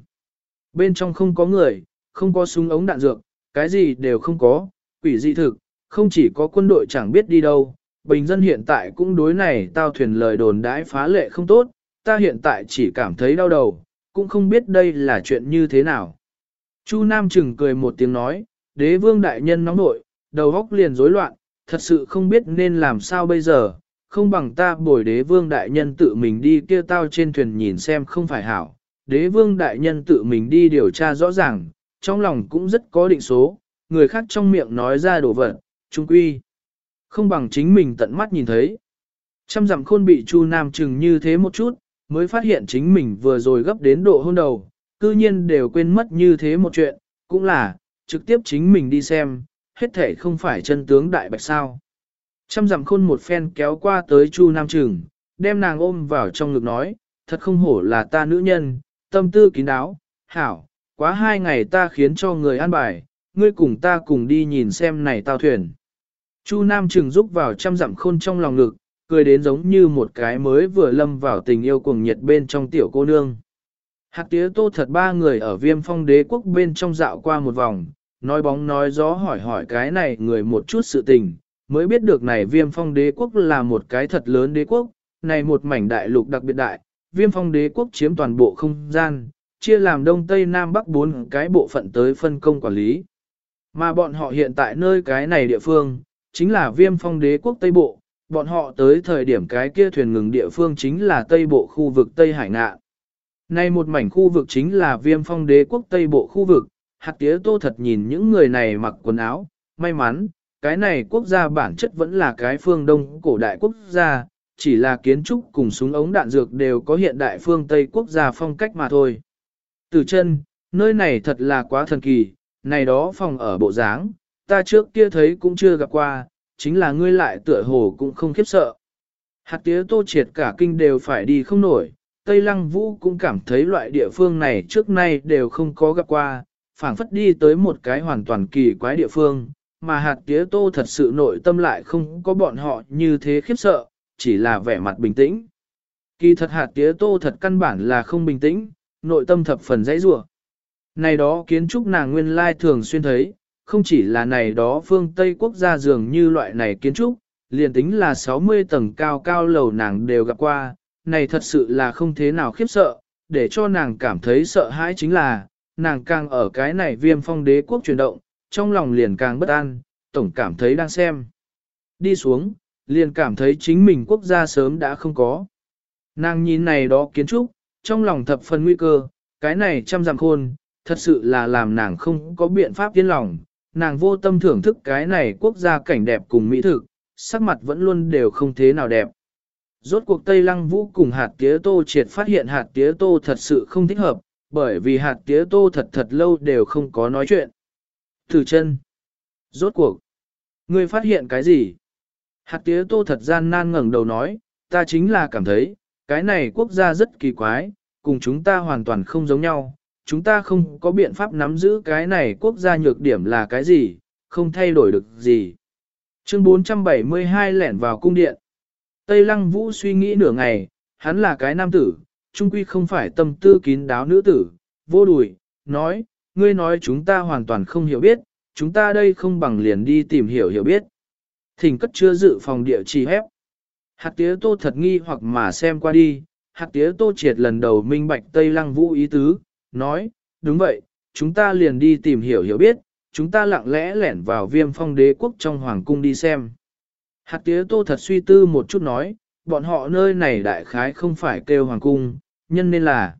Bên trong không có người, không có súng ống đạn dược, cái gì đều không có, quỷ dị thực, không chỉ có quân đội chẳng biết đi đâu, bình dân hiện tại cũng đối này tao thuyền lời đồn đãi phá lệ không tốt, ta hiện tại chỉ cảm thấy đau đầu, cũng không biết đây là chuyện như thế nào. Chu Nam Trừng cười một tiếng nói, đế vương đại nhân nóng nội, đầu óc liền rối loạn, thật sự không biết nên làm sao bây giờ, không bằng ta bồi đế vương đại nhân tự mình đi kia tao trên thuyền nhìn xem không phải hảo. Đế vương đại nhân tự mình đi điều tra rõ ràng, trong lòng cũng rất có định số, người khác trong miệng nói ra đồ vật, trung quy. Không bằng chính mình tận mắt nhìn thấy. Trăm dặm khôn bị Chu Nam chừng như thế một chút, mới phát hiện chính mình vừa rồi gấp đến độ hôn đầu, cư nhiên đều quên mất như thế một chuyện, cũng là, trực tiếp chính mình đi xem, hết thể không phải chân tướng đại bạch sao. Trăm dặm khôn một phen kéo qua tới Chu Nam Trừng, đem nàng ôm vào trong ngực nói, thật không hổ là ta nữ nhân, tâm tư kín đáo, hảo, quá hai ngày ta khiến cho người an bài, ngươi cùng ta cùng đi nhìn xem này tao thuyền. Chu Nam Trừng rúc vào trăm dặm khôn trong lòng ngực, cười đến giống như một cái mới vừa lâm vào tình yêu cuồng nhiệt bên trong tiểu cô nương. Hạc tía tô thật ba người ở viêm phong đế quốc bên trong dạo qua một vòng, nói bóng nói gió hỏi hỏi cái này người một chút sự tình, mới biết được này viêm phong đế quốc là một cái thật lớn đế quốc, này một mảnh đại lục đặc biệt đại, viêm phong đế quốc chiếm toàn bộ không gian, chia làm đông tây nam bắc bốn cái bộ phận tới phân công quản lý. Mà bọn họ hiện tại nơi cái này địa phương, chính là viêm phong đế quốc Tây Bộ, bọn họ tới thời điểm cái kia thuyền ngừng địa phương chính là Tây Bộ khu vực Tây Hải Ngạ. Nay một mảnh khu vực chính là viêm phong đế quốc Tây Bộ khu vực, hạt tía tô thật nhìn những người này mặc quần áo, may mắn, cái này quốc gia bản chất vẫn là cái phương đông cổ đại quốc gia, chỉ là kiến trúc cùng súng ống đạn dược đều có hiện đại phương Tây quốc gia phong cách mà thôi. Từ chân, nơi này thật là quá thần kỳ, này đó phòng ở bộ dáng, ta trước kia thấy cũng chưa gặp qua, chính là ngươi lại tựa hồ cũng không khiếp sợ. Hạt tía tô triệt cả kinh đều phải đi không nổi, Tây Lăng Vũ cũng cảm thấy loại địa phương này trước nay đều không có gặp qua, phảng phất đi tới một cái hoàn toàn kỳ quái địa phương, mà hạt tía tô thật sự nội tâm lại không có bọn họ như thế khiếp sợ, chỉ là vẻ mặt bình tĩnh. Kỳ thật hạt tía tô thật căn bản là không bình tĩnh, nội tâm thập phần dãy rủa. Này đó kiến trúc nàng nguyên lai thường xuyên thấy, không chỉ là này đó phương Tây quốc gia dường như loại này kiến trúc, liền tính là 60 tầng cao cao lầu nàng đều gặp qua, này thật sự là không thế nào khiếp sợ, để cho nàng cảm thấy sợ hãi chính là, nàng càng ở cái này viêm phong đế quốc chuyển động, trong lòng liền càng bất an, tổng cảm thấy đang xem. Đi xuống, liền cảm thấy chính mình quốc gia sớm đã không có. Nàng nhìn này đó kiến trúc, trong lòng thập phần nguy cơ, cái này trăm dặm khôn, thật sự là làm nàng không có biện pháp tiến lòng, nàng vô tâm thưởng thức cái này quốc gia cảnh đẹp cùng mỹ thực, sắc mặt vẫn luôn đều không thế nào đẹp. Rốt cuộc Tây Lăng Vũ cùng hạt tía tô triệt phát hiện hạt tía tô thật sự không thích hợp, bởi vì hạt tía tô thật thật lâu đều không có nói chuyện. Thử chân. Rốt cuộc. Ngươi phát hiện cái gì? Hạt tía tô thật gian nan ngẩng đầu nói, ta chính là cảm thấy, cái này quốc gia rất kỳ quái, cùng chúng ta hoàn toàn không giống nhau, chúng ta không có biện pháp nắm giữ cái này quốc gia nhược điểm là cái gì, không thay đổi được gì. Chương 472 lẻn vào cung điện. Tây Lăng Vũ suy nghĩ nửa ngày, hắn là cái nam tử, trung quy không phải tâm tư kín đáo nữ tử, vô đùi, nói, ngươi nói chúng ta hoàn toàn không hiểu biết, chúng ta đây không bằng liền đi tìm hiểu hiểu biết. Thỉnh cất chưa dự phòng địa chỉ hép. Hạt tía tô thật nghi hoặc mà xem qua đi, hạt tía tô triệt lần đầu minh bạch Tây Lăng Vũ ý tứ, nói, đúng vậy, chúng ta liền đi tìm hiểu hiểu biết, chúng ta lặng lẽ lẻn vào viêm phong đế quốc trong hoàng cung đi xem. Hạt tía tô thật suy tư một chút nói, bọn họ nơi này đại khái không phải kêu hoàng cung, nhân nên là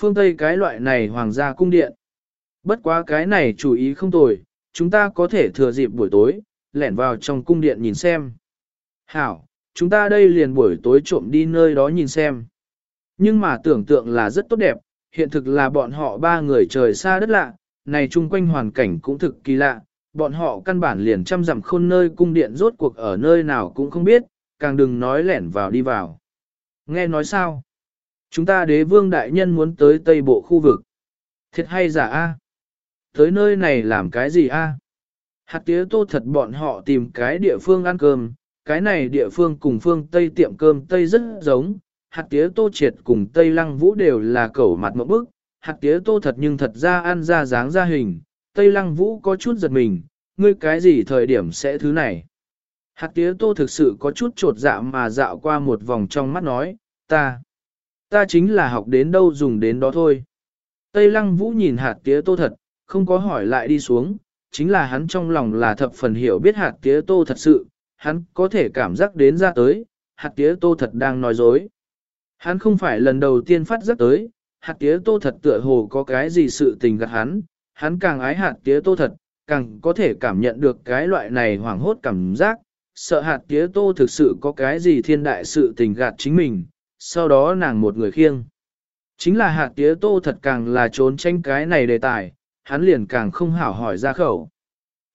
phương Tây cái loại này hoàng gia cung điện. Bất quá cái này chủ ý không tồi, chúng ta có thể thừa dịp buổi tối, lẻn vào trong cung điện nhìn xem. Hảo, chúng ta đây liền buổi tối trộm đi nơi đó nhìn xem. Nhưng mà tưởng tượng là rất tốt đẹp, hiện thực là bọn họ ba người trời xa đất lạ, này chung quanh hoàn cảnh cũng thực kỳ lạ, bọn họ căn bản liền chăm dặm khôn nơi cung điện rốt cuộc ở nơi nào cũng không biết, càng đừng nói lẻn vào đi vào. Nghe nói sao? Chúng ta đế vương đại nhân muốn tới tây bộ khu vực. Thiệt hay giả a? Tới nơi này làm cái gì a? Hạt tía tô thật bọn họ tìm cái địa phương ăn cơm, cái này địa phương cùng phương Tây tiệm cơm Tây rất giống, hạt tía tô triệt cùng Tây Lăng Vũ đều là cẩu mặt mẫu bức, hạt tía tô thật nhưng thật ra ăn ra dáng ra hình, Tây Lăng Vũ có chút giật mình, ngươi cái gì thời điểm sẽ thứ này. Hạt tía tô thực sự có chút trột dạ mà dạo qua một vòng trong mắt nói, ta, ta chính là học đến đâu dùng đến đó thôi. Tây Lăng Vũ nhìn hạt tía tô thật, không có hỏi lại đi xuống, chính là hắn trong lòng là thập phần hiểu biết hạt tía tô thật sự, hắn có thể cảm giác đến ra tới, hạt tía tô thật đang nói dối. Hắn không phải lần đầu tiên phát giác tới, hạt tía tô thật tựa hồ có cái gì sự tình gạt hắn, hắn càng ái hạt tía tô thật, càng có thể cảm nhận được cái loại này hoảng hốt cảm giác, sợ hạt tía tô thực sự có cái gì thiên đại sự tình gạt chính mình, sau đó nàng một người khiêng. Chính là hạt tía tô thật càng là trốn tranh cái này đề tài, hắn liền càng không hảo hỏi ra khẩu.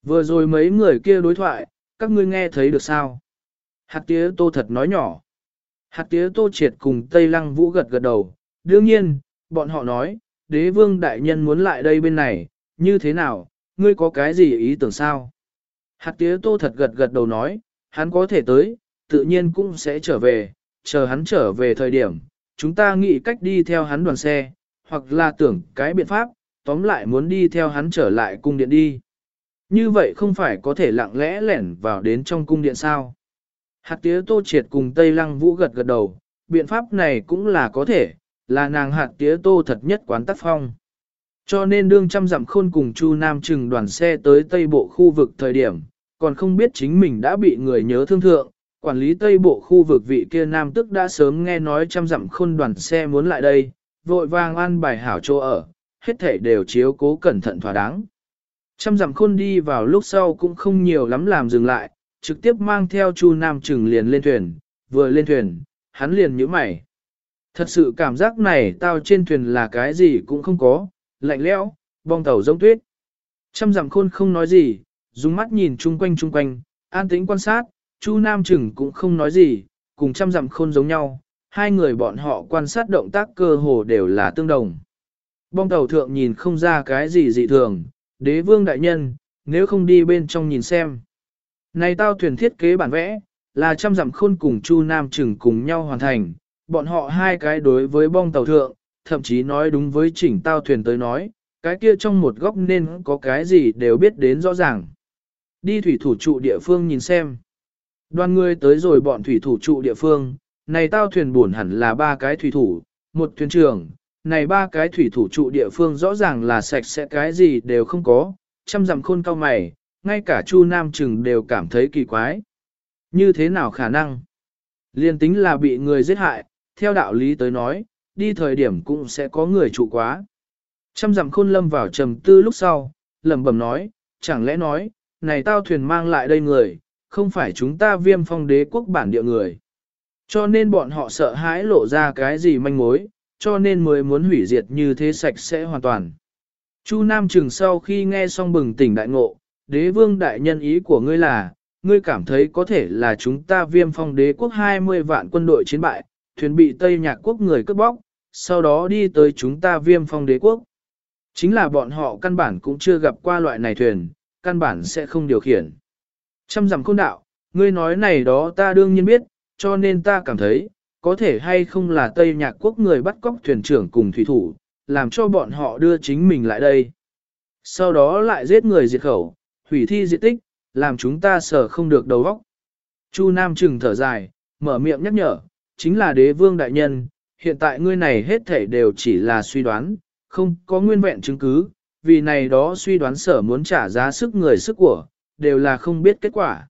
Vừa rồi mấy người kia đối thoại, các ngươi nghe thấy được sao? Hạt tía tô thật nói nhỏ. Hạt tía tô triệt cùng Tây Lăng Vũ gật gật đầu. Đương nhiên, bọn họ nói, đế vương đại nhân muốn lại đây bên này, như thế nào, ngươi có cái gì ý tưởng sao? Hạt tía tô thật gật gật đầu nói, hắn có thể tới, tự nhiên cũng sẽ trở về, chờ hắn trở về thời điểm, chúng ta nghĩ cách đi theo hắn đoàn xe, hoặc là tưởng cái biện pháp, tóm lại muốn đi theo hắn trở lại cung điện đi. như vậy không phải có thể lặng lẽ lẻn vào đến trong cung điện sao. Hạt tía tô triệt cùng Tây Lăng Vũ gật gật đầu, biện pháp này cũng là có thể, là nàng hạt tía tô thật nhất quán tắc phong. Cho nên đương trăm dặm khôn cùng Chu Nam Trừng đoàn xe tới Tây Bộ khu vực thời điểm, còn không biết chính mình đã bị người nhớ thương thượng, quản lý Tây Bộ khu vực vị kia Nam tức đã sớm nghe nói trăm dặm khôn đoàn xe muốn lại đây, vội vàng an bài hảo chỗ ở, hết thể đều chiếu cố cẩn thận thỏa đáng. Trăm dặm khôn đi vào lúc sau cũng không nhiều lắm làm dừng lại, trực tiếp mang theo Chu Nam Trừng liền lên thuyền, vừa lên thuyền, hắn liền nhíu mày. Thật sự cảm giác này tao trên thuyền là cái gì cũng không có, lạnh lẽo, bong tàu rông tuyết. Trăm dặm khôn không nói gì, dùng mắt nhìn chung quanh chung quanh, an tĩnh quan sát, Chu Nam Trừng cũng không nói gì, cùng trăm dặm khôn giống nhau, hai người bọn họ quan sát động tác cơ hồ đều là tương đồng. Bong tàu thượng nhìn không ra cái gì dị thường, đế vương đại nhân, nếu không đi bên trong nhìn xem. Này tao thuyền thiết kế bản vẽ, là trăm dặm khôn cùng Chu Nam Trừng cùng nhau hoàn thành, bọn họ hai cái đối với bong tàu thượng, thậm chí nói đúng với chỉnh tao thuyền tới nói, cái kia trong một góc nên có cái gì đều biết đến rõ ràng. Đi thủy thủ trụ địa phương nhìn xem. Đoàn người tới rồi bọn thủy thủ trụ địa phương, này tao thuyền buồn hẳn là ba cái thủy thủ, một thuyền trưởng, này ba cái thủy thủ trụ địa phương rõ ràng là sạch sẽ cái gì đều không có, chăm dặm khôn cao mày, ngay cả Chu Nam Trừng đều cảm thấy kỳ quái. Như thế nào khả năng? Liên tính là bị người giết hại, theo đạo lý tới nói, đi thời điểm cũng sẽ có người trụ quá. Trăm dặm khôn lâm vào trầm tư lúc sau, lẩm bẩm nói, chẳng lẽ nói, này tao thuyền mang lại đây người, không phải chúng ta viêm phong đế quốc bản địa người. Cho nên bọn họ sợ hãi lộ ra cái gì manh mối, cho nên mới muốn hủy diệt như thế sạch sẽ hoàn toàn. Chu Nam Trừng sau khi nghe xong bừng tỉnh đại ngộ, đế vương đại nhân ý của ngươi là, ngươi cảm thấy có thể là chúng ta viêm phong đế quốc 20 vạn quân đội chiến bại, thuyền bị Tây Nhạc quốc người cướp bóc, sau đó đi tới chúng ta viêm phong đế quốc. Chính là bọn họ căn bản cũng chưa gặp qua loại này thuyền, căn bản sẽ không điều khiển. Trăm dặm khôn đạo, ngươi nói này đó ta đương nhiên biết, cho nên ta cảm thấy, có thể hay không là Tây Nhạc quốc người bắt cóc thuyền trưởng cùng thủy thủ, làm cho bọn họ đưa chính mình lại đây. Sau đó lại giết người diệt khẩu, hủy thi diệt tích, làm chúng ta sở không được đầu óc. Chu Nam Trừng thở dài, mở miệng nhắc nhở, chính là đế vương đại nhân, hiện tại ngươi này hết thảy đều chỉ là suy đoán, không có nguyên vẹn chứng cứ, vì này đó suy đoán sở muốn trả giá sức người sức của, đều là không biết kết quả.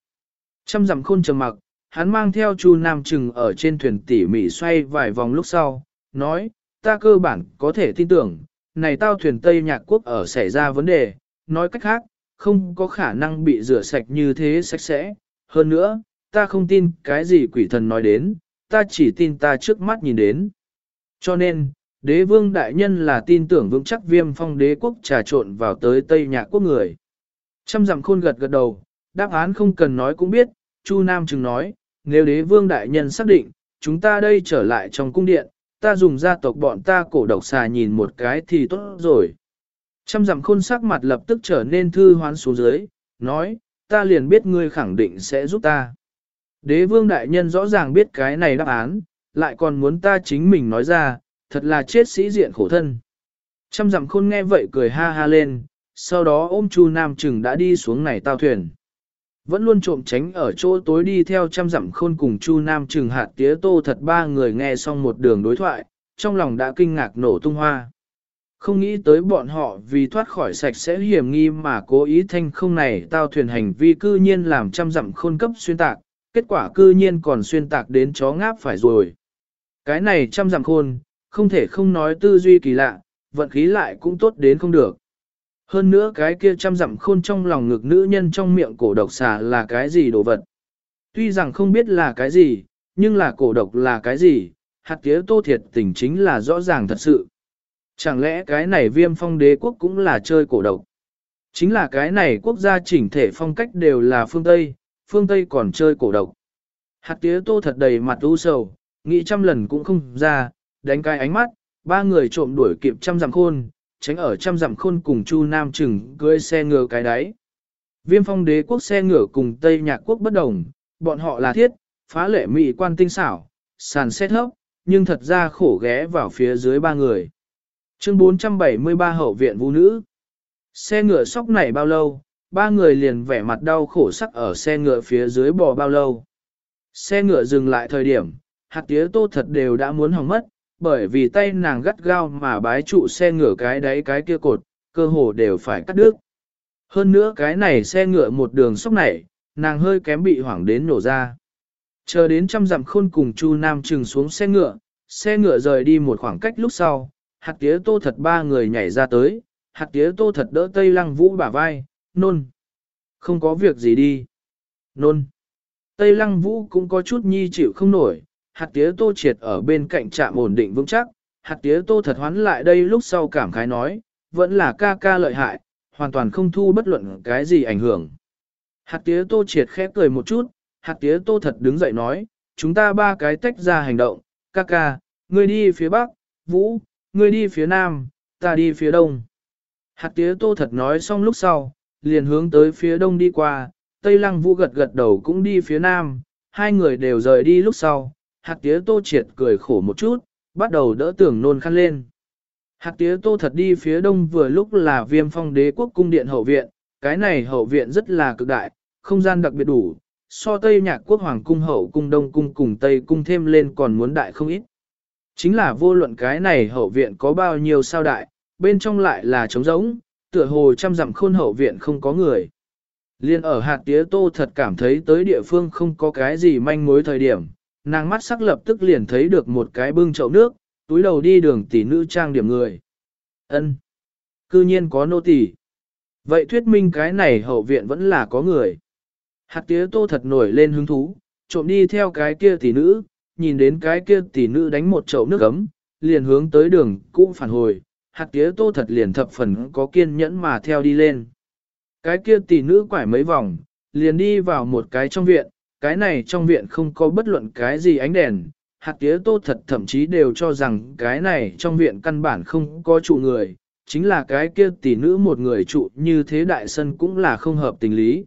Trăm dặm khôn trầm mặc, hắn mang theo Chu Nam Trừng ở trên thuyền tỉ mỉ xoay vài vòng lúc sau, nói, ta cơ bản có thể tin tưởng, này tao thuyền Tây Nhạc Quốc ở xảy ra vấn đề, nói cách khác, không có khả năng bị rửa sạch như thế sạch sẽ. Hơn nữa, ta không tin cái gì quỷ thần nói đến, ta chỉ tin ta trước mắt nhìn đến. Cho nên, đế vương đại nhân là tin tưởng vững chắc viêm phong đế quốc trà trộn vào tới Tây Nhạc Quốc người. Trăm dặm khôn gật gật đầu, đáp án không cần nói cũng biết, Chu Nam chừng nói, nếu đế vương đại nhân xác định, chúng ta đây trở lại trong cung điện, ta dùng gia tộc bọn ta cổ độc xà nhìn một cái thì tốt rồi. Trăm dặm khôn sắc mặt lập tức trở nên thư hoán xuống dưới, nói, ta liền biết ngươi khẳng định sẽ giúp ta. Đế vương đại nhân rõ ràng biết cái này đáp án, lại còn muốn ta chính mình nói ra, thật là chết sĩ diện khổ thân. Trăm dặm khôn nghe vậy cười ha ha lên, sau đó ôm Chu Nam Trừng đã đi xuống này tao thuyền. Vẫn luôn trộm tránh ở chỗ tối đi theo trăm dặm khôn cùng Chu Nam Trừng hạt tía tô thật ba người nghe xong một đường đối thoại, trong lòng đã kinh ngạc nổ tung hoa. Không nghĩ tới bọn họ vì thoát khỏi sạch sẽ hiểm nghi mà cố ý thanh không này tao thuyền hành vi cư nhiên làm trăm dặm khôn cấp xuyên tạc, kết quả cư nhiên còn xuyên tạc đến chó ngáp phải rồi. Cái này trăm dặm khôn, không thể không nói tư duy kỳ lạ, vận khí lại cũng tốt đến không được. Hơn nữa cái kia trăm dặm khôn trong lòng ngực nữ nhân trong miệng cổ độc xà là cái gì đồ vật. Tuy rằng không biết là cái gì, nhưng là cổ độc là cái gì, hạt tía tô thiệt tình chính là rõ ràng thật sự. Chẳng lẽ cái này viêm phong đế quốc cũng là chơi cổ độc? Chính là cái này quốc gia chỉnh thể phong cách đều là phương Tây, phương Tây còn chơi cổ độc. Hạt tía tô thật đầy mặt u sầu, nghĩ trăm lần cũng không ra, đánh cái ánh mắt, ba người trộm đuổi kịp trăm dặm khôn, tránh ở trăm dặm khôn cùng Chu Nam Trừng cưỡi xe ngựa cái đáy. Viêm phong đế quốc xe ngựa cùng Tây Nhạc quốc bất đồng, bọn họ là thiết, phá lệ mỹ quan tinh xảo, sàn xét hốc nhưng thật ra khổ ghé vào phía dưới ba người. Chương 473 hậu viện vũ nữ. Xe ngựa sóc này bao lâu, ba người liền vẻ mặt đau khổ sắc ở xe ngựa phía dưới bò bao lâu. Xe ngựa dừng lại thời điểm, hạt tía tô thật đều đã muốn hỏng mất, bởi vì tay nàng gắt gao mà bái trụ xe ngựa cái đáy cái kia cột, cơ hồ đều phải cắt đứt. Hơn nữa cái này xe ngựa một đường sóc nảy nàng hơi kém bị hoảng đến nổ ra. Chờ đến trăm dặm khôn cùng Chu Nam trừng xuống xe ngựa, xe ngựa rời đi một khoảng cách lúc sau, hạt tía tô thật ba người nhảy ra tới, hạt tía tô thật đỡ tây lăng vũ bả vai, nôn. Không có việc gì đi. Nôn. Tây lăng vũ cũng có chút nhi chịu không nổi, hạt tía tô triệt ở bên cạnh trạm ổn định vững chắc, hạt tía tô thật hoán lại đây lúc sau cảm khái nói, vẫn là ca ca lợi hại, hoàn toàn không thu bất luận cái gì ảnh hưởng. Hạt tía tô triệt khép cười một chút, hạt tía tô thật đứng dậy nói, chúng ta ba cái tách ra hành động, ca ca, ngươi đi phía bắc, vũ, ngươi đi phía nam, ta đi phía đông. Hạt tía tô thật nói xong lúc sau, liền hướng tới phía đông đi qua, Tây Lăng Vũ gật gật đầu cũng đi phía nam, hai người đều rời đi lúc sau, hạt tía tô triệt cười khổ một chút, bắt đầu đỡ tưởng nôn khăn lên. Hạt tía tô thật đi phía đông vừa lúc là viêm phong đế quốc cung điện hậu viện, cái này hậu viện rất là cực đại, không gian đặc biệt đủ, so Tây Nhạc Quốc Hoàng cung hậu cung Đông cung cùng Tây cung thêm lên còn muốn đại không ít. Chính là vô luận cái này hậu viện có bao nhiêu sao đại, bên trong lại là trống rỗng, tựa hồ trăm dặm khôn hậu viện không có người. Liên ở hạt tía tô thật cảm thấy tới địa phương không có cái gì manh mối thời điểm, nàng mắt sắc lập tức liền thấy được một cái bưng chậu nước, túi đầu đi đường tỷ nữ trang điểm người. ân Cư nhiên có nô tỳ. Vậy thuyết minh cái này hậu viện vẫn là có người. Hạt tía tô thật nổi lên hứng thú, trộm đi theo cái kia tỷ nữ, nhìn đến cái kia tỷ nữ đánh một chậu nước ấm, liền hướng tới đường cũ phản hồi, hạt tía tô thật liền thập phần có kiên nhẫn mà theo đi lên. Cái kia tỷ nữ quải mấy vòng, liền đi vào một cái trong viện, cái này trong viện không có bất luận cái gì ánh đèn, hạt tía tô thật thậm chí đều cho rằng cái này trong viện căn bản không có trụ người, chính là cái kia tỷ nữ một người trụ như thế đại sân cũng là không hợp tình lý.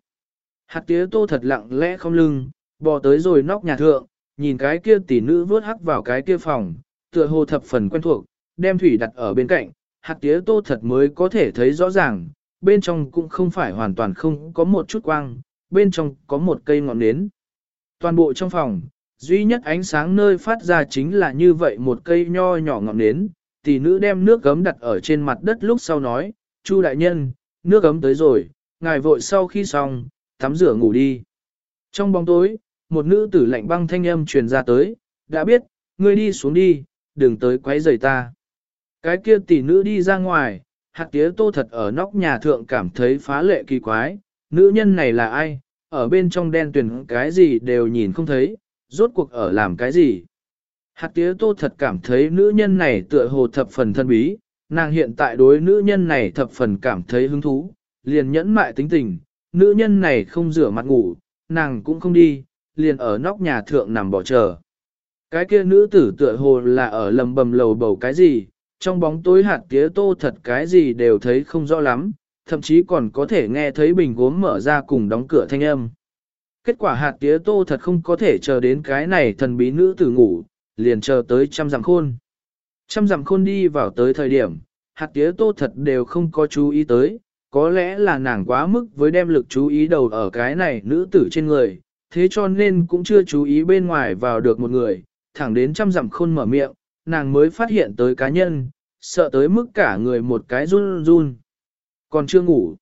Hạt tía tô thật lặng lẽ không lưng, bò tới rồi nóc nhà thượng, nhìn cái kia tỷ nữ vớt hắc vào cái kia phòng, tựa hồ thập phần quen thuộc, đem thủy đặt ở bên cạnh, hạt tía tô thật mới có thể thấy rõ ràng, bên trong cũng không phải hoàn toàn không có một chút quang, bên trong có một cây ngọn nến. Toàn bộ trong phòng, duy nhất ánh sáng nơi phát ra chính là như vậy một cây nho nhỏ ngọn nến, tỷ nữ đem nước gấm đặt ở trên mặt đất lúc sau nói, Chu đại nhân, nước gấm tới rồi, ngài vội sau khi xong, tắm rửa ngủ đi. Trong bóng tối, một nữ tử lạnh băng thanh âm truyền ra tới, đã biết, ngươi đi xuống đi, đừng tới quấy rầy ta. Cái kia tỷ nữ đi ra ngoài, hạt tía tô thật ở nóc nhà thượng cảm thấy phá lệ kỳ quái, nữ nhân này là ai, ở bên trong đen tuyển cái gì đều nhìn không thấy, rốt cuộc ở làm cái gì. Hạt tía tô thật cảm thấy nữ nhân này tựa hồ thập phần thân bí, nàng hiện tại đối nữ nhân này thập phần cảm thấy hứng thú, liền nhẫn mại tính tình, nữ nhân này không rửa mặt ngủ, nàng cũng không đi, liền ở nóc nhà thượng nằm bỏ chờ. Cái kia nữ tử tựa hồ là ở lầm bầm lầu bầu cái gì, trong bóng tối hạt tía tô thật cái gì đều thấy không rõ lắm, thậm chí còn có thể nghe thấy bình gốm mở ra cùng đóng cửa thanh âm. Kết quả hạt tía tô thật không có thể chờ đến cái này thần bí nữ tử ngủ, liền chờ tới trăm dặm khôn. Trăm dặm khôn đi vào tới thời điểm, hạt tía tô thật đều không có chú ý tới, có lẽ là nàng quá mức với đem lực chú ý đầu ở cái này nữ tử trên người, thế cho nên cũng chưa chú ý bên ngoài vào được một người, thẳng đến trăm dặm khôn mở miệng, nàng mới phát hiện tới cá nhân, sợ tới mức cả người một cái run run. Còn chưa ngủ.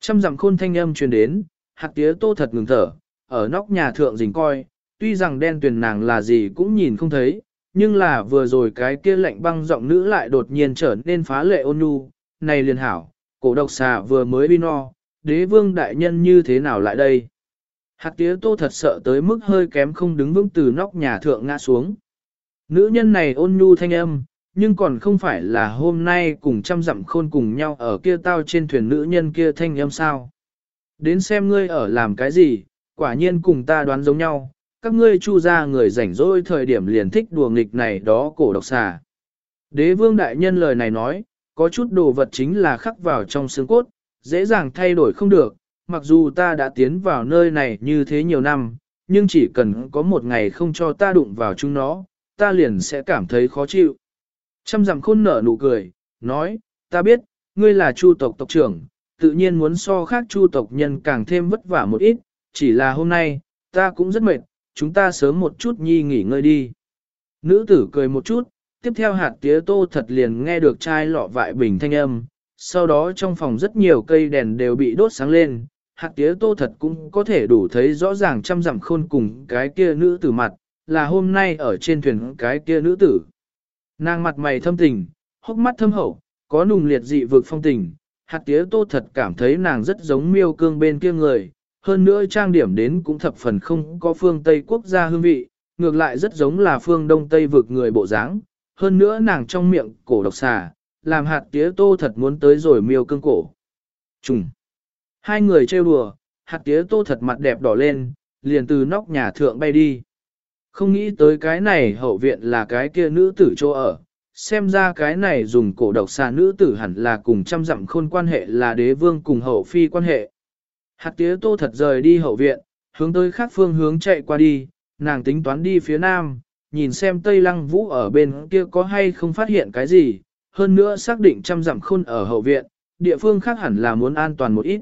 Trăm dặm khôn thanh âm truyền đến, hạt tía tô thật ngừng thở, ở nóc nhà thượng dình coi, tuy rằng đen tuyền nàng là gì cũng nhìn không thấy, nhưng là vừa rồi cái kia lạnh băng giọng nữ lại đột nhiên trở nên phá lệ ôn nhu, này liền hảo, cổ độc xà vừa mới bi no, đế vương đại nhân như thế nào lại đây? Hạt tía tô thật sợ tới mức hơi kém không đứng vững từ nóc nhà thượng ngã xuống. Nữ nhân này ôn nhu thanh âm, nhưng còn không phải là hôm nay cùng trăm dặm khôn cùng nhau ở kia tao trên thuyền nữ nhân kia thanh âm sao. Đến xem ngươi ở làm cái gì, quả nhiên cùng ta đoán giống nhau, các ngươi chu ra người rảnh rỗi thời điểm liền thích đùa nghịch này đó cổ độc xà. Đế vương đại nhân lời này nói, có chút đồ vật chính là khắc vào trong xương cốt, dễ dàng thay đổi không được, mặc dù ta đã tiến vào nơi này như thế nhiều năm, nhưng chỉ cần có một ngày không cho ta đụng vào chúng nó, ta liền sẽ cảm thấy khó chịu. Trăm dặm khôn nở nụ cười, nói, ta biết, ngươi là chu tộc tộc trưởng, tự nhiên muốn so khác chu tộc nhân càng thêm vất vả một ít, chỉ là hôm nay, ta cũng rất mệt, chúng ta sớm một chút nhi nghỉ ngơi đi. Nữ tử cười một chút, tiếp theo hạt tía tô thật liền nghe được chai lọ vại bình thanh âm, sau đó trong phòng rất nhiều cây đèn đều bị đốt sáng lên, hạt tía tô thật cũng có thể đủ thấy rõ ràng trăm dặm khôn cùng cái kia nữ tử mặt, là hôm nay ở trên thuyền cái kia nữ tử. Nàng mặt mày thâm tình, hốc mắt thâm hậu, có nùng liệt dị vực phong tình, hạt tía tô thật cảm thấy nàng rất giống miêu cương bên kia người, hơn nữa trang điểm đến cũng thập phần không có phương Tây quốc gia hương vị, ngược lại rất giống là phương Đông Tây vực người bộ dáng. hơn nữa nàng trong miệng cổ độc xà, làm hạt tía tô thật muốn tới rồi miêu cương cổ. Trùng! Hai người trêu đùa, hạt tía tô thật mặt đẹp đỏ lên, liền từ nóc nhà thượng bay đi. Không nghĩ tới cái này hậu viện là cái kia nữ tử chỗ ở, xem ra cái này dùng cổ độc xà nữ tử hẳn là cùng trăm dặm khôn quan hệ là đế vương cùng hậu phi quan hệ. Hạt tía tô thật rời đi hậu viện, hướng tới khác phương hướng chạy qua đi, nàng tính toán đi phía nam, nhìn xem Tây Lăng Vũ ở bên kia có hay không phát hiện cái gì, hơn nữa xác định trăm dặm khôn ở hậu viện, địa phương khác hẳn là muốn an toàn một ít.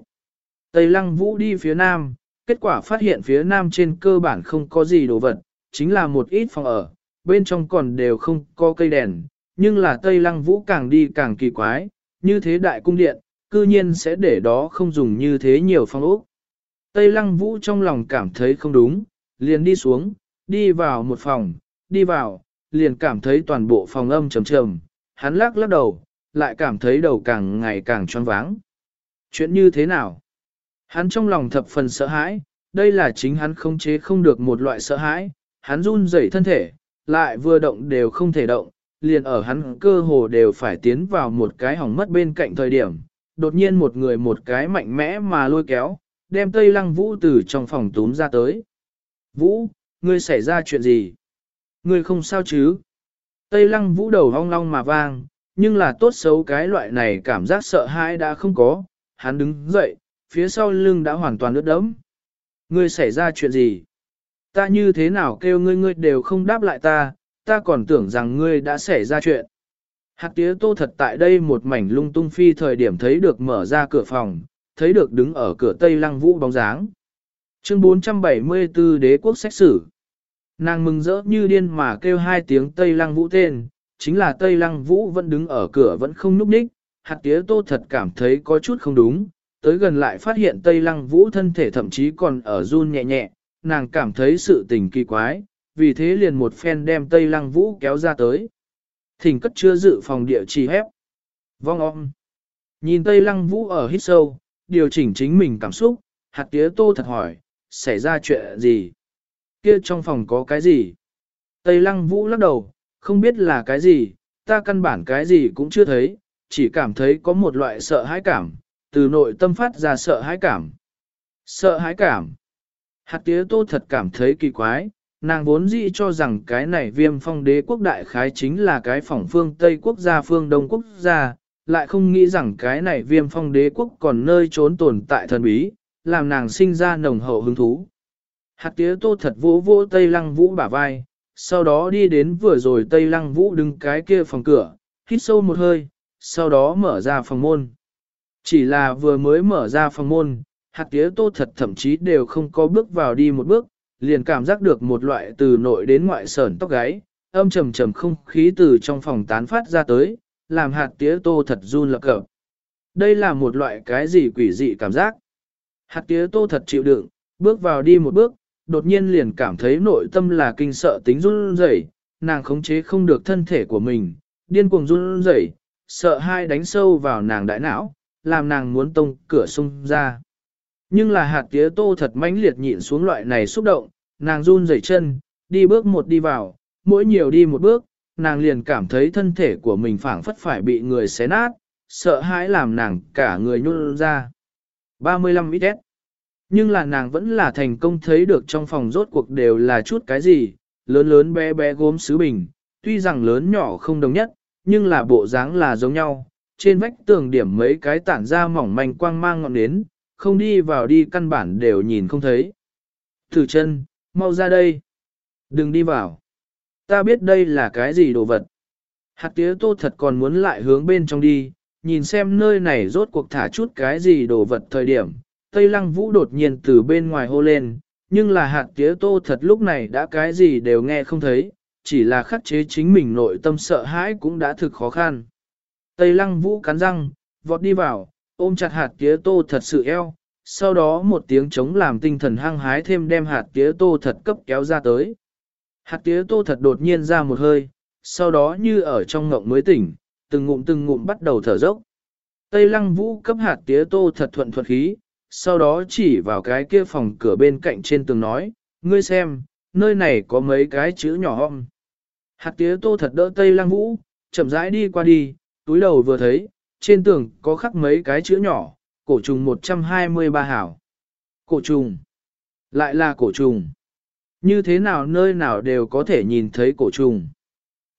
Tây Lăng Vũ đi phía nam, kết quả phát hiện phía nam trên cơ bản không có gì đồ vật, chính là một ít phòng ở, bên trong còn đều không có cây đèn, nhưng là Tây Lăng Vũ càng đi càng kỳ quái, như thế đại cung điện, cư nhiên sẽ để đó không dùng như thế nhiều phòng ốc. Tây Lăng Vũ trong lòng cảm thấy không đúng, liền đi xuống, đi vào một phòng, đi vào, liền cảm thấy toàn bộ phòng âm trầm trầm, hắn lắc lắc đầu, lại cảm thấy đầu càng ngày càng choáng váng. Chuyện như thế nào? Hắn trong lòng thập phần sợ hãi, đây là chính hắn không chế không được một loại sợ hãi, hắn run rẩy thân thể, lại vừa động đều không thể động, liền ở hắn cơ hồ đều phải tiến vào một cái hỏng mất bên cạnh thời điểm, đột nhiên một người một cái mạnh mẽ mà lôi kéo, đem Tây Lăng Vũ từ trong phòng túm ra tới. Vũ, ngươi xảy ra chuyện gì? Ngươi không sao chứ? Tây Lăng Vũ đầu hong long mà vang, nhưng là tốt xấu cái loại này cảm giác sợ hãi đã không có, hắn đứng dậy, phía sau lưng đã hoàn toàn ướt đẫm. Ngươi xảy ra chuyện gì? Ta như thế nào kêu ngươi ngươi đều không đáp lại ta, ta còn tưởng rằng ngươi đã xảy ra chuyện. Hạt tía tô thật tại đây một mảnh lung tung phi thời điểm thấy được mở ra cửa phòng, thấy được đứng ở cửa tây lăng vũ bóng dáng. Chương 474 Đế quốc xét xử Nàng mừng rỡ như điên mà kêu hai tiếng tây lăng vũ tên, chính là tây lăng vũ vẫn đứng ở cửa vẫn không núp ních, hạt tía tô thật cảm thấy có chút không đúng, tới gần lại phát hiện tây lăng vũ thân thể thậm chí còn ở run nhẹ nhẹ, nàng cảm thấy sự tình kỳ quái, vì thế liền một phen đem tây lăng vũ kéo ra tới. Thỉnh cất chưa dự phòng địa chỉ hép. Vong om. Nhìn Tây Lăng Vũ ở hít sâu, điều chỉnh chính mình cảm xúc, hạt tía tô thật hỏi, xảy ra chuyện gì? Kia trong phòng có cái gì? Tây Lăng Vũ lắc đầu, không biết là cái gì, ta căn bản cái gì cũng chưa thấy, chỉ cảm thấy có một loại sợ hãi cảm, từ nội tâm phát ra sợ hãi cảm. Sợ hãi cảm. Hạt tía tô thật cảm thấy kỳ quái, nàng vốn dĩ cho rằng cái này viêm phong đế quốc đại khái chính là cái phỏng phương Tây quốc gia phương Đông quốc gia, lại không nghĩ rằng cái này viêm phong đế quốc còn nơi trốn tồn tại thần bí, làm nàng sinh ra nồng hậu hứng thú. Hạt tía tô thật vỗ vỗ Tây Lăng Vũ bả vai, sau đó đi đến vừa rồi Tây Lăng Vũ đứng cái kia phòng cửa, hít sâu một hơi, sau đó mở ra phòng môn. Chỉ là vừa mới mở ra phòng môn, hạt tía tô thật thậm chí đều không có bước vào đi một bước, liền cảm giác được một loại từ nội đến ngoại sởn tóc gáy, âm trầm trầm không khí từ trong phòng tán phát ra tới, làm hạt tía tô thật run lập cập. Đây là một loại cái gì quỷ dị cảm giác. Hạt tía tô thật chịu đựng, bước vào đi một bước, đột nhiên liền cảm thấy nội tâm là kinh sợ tính run rẩy, nàng khống chế không được thân thể của mình, điên cuồng run rẩy, sợ hai đánh sâu vào nàng đại não, làm nàng muốn tông cửa sung ra. Nhưng là hạt tía tô thật mãnh liệt nhịn xuống loại này xúc động, nàng run rẩy chân, đi bước một đi vào, mỗi nhiều đi một bước, nàng liền cảm thấy thân thể của mình phảng phất phải bị người xé nát, sợ hãi làm nàng cả người nhún ra. 35 ít Nhưng là nàng vẫn là thành công thấy được trong phòng rốt cuộc đều là chút cái gì, lớn lớn bé bé gốm sứ bình, tuy rằng lớn nhỏ không đồng nhất, nhưng là bộ dáng là giống nhau. Trên vách tường điểm mấy cái tản ra mỏng manh quang mang ngọn nến, không đi vào đi căn bản đều nhìn không thấy. Thử chân, mau ra đây. Đừng đi vào. Ta biết đây là cái gì đồ vật. Hạt tía tô thật còn muốn lại hướng bên trong đi, nhìn xem nơi này rốt cuộc thả chút cái gì đồ vật thời điểm. Tây lăng vũ đột nhiên từ bên ngoài hô lên, nhưng là hạt tía tô thật lúc này đã cái gì đều nghe không thấy, chỉ là khắc chế chính mình nội tâm sợ hãi cũng đã thực khó khăn. Tây lăng vũ cắn răng, vọt đi vào, ôm chặt hạt tía tô thật sự eo, sau đó một tiếng chống làm tinh thần hăng hái thêm đem hạt tía tô thật cấp kéo ra tới. Hạt tía tô thật đột nhiên ra một hơi, sau đó như ở trong ngộng mới tỉnh, từng ngụm từng ngụm bắt đầu thở dốc. Tây lăng vũ cấp hạt tía tô thật thuận thuật khí, sau đó chỉ vào cái kia phòng cửa bên cạnh trên tường nói, ngươi xem, nơi này có mấy cái chữ nhỏ hông. Hạt tía tô thật đỡ Tây lăng vũ, chậm rãi đi qua đi, túi đầu vừa thấy, trên tường có khắc mấy cái chữ nhỏ, cổ trùng 123 hảo. Cổ trùng. Lại là cổ trùng. Như thế nào nơi nào đều có thể nhìn thấy cổ trùng.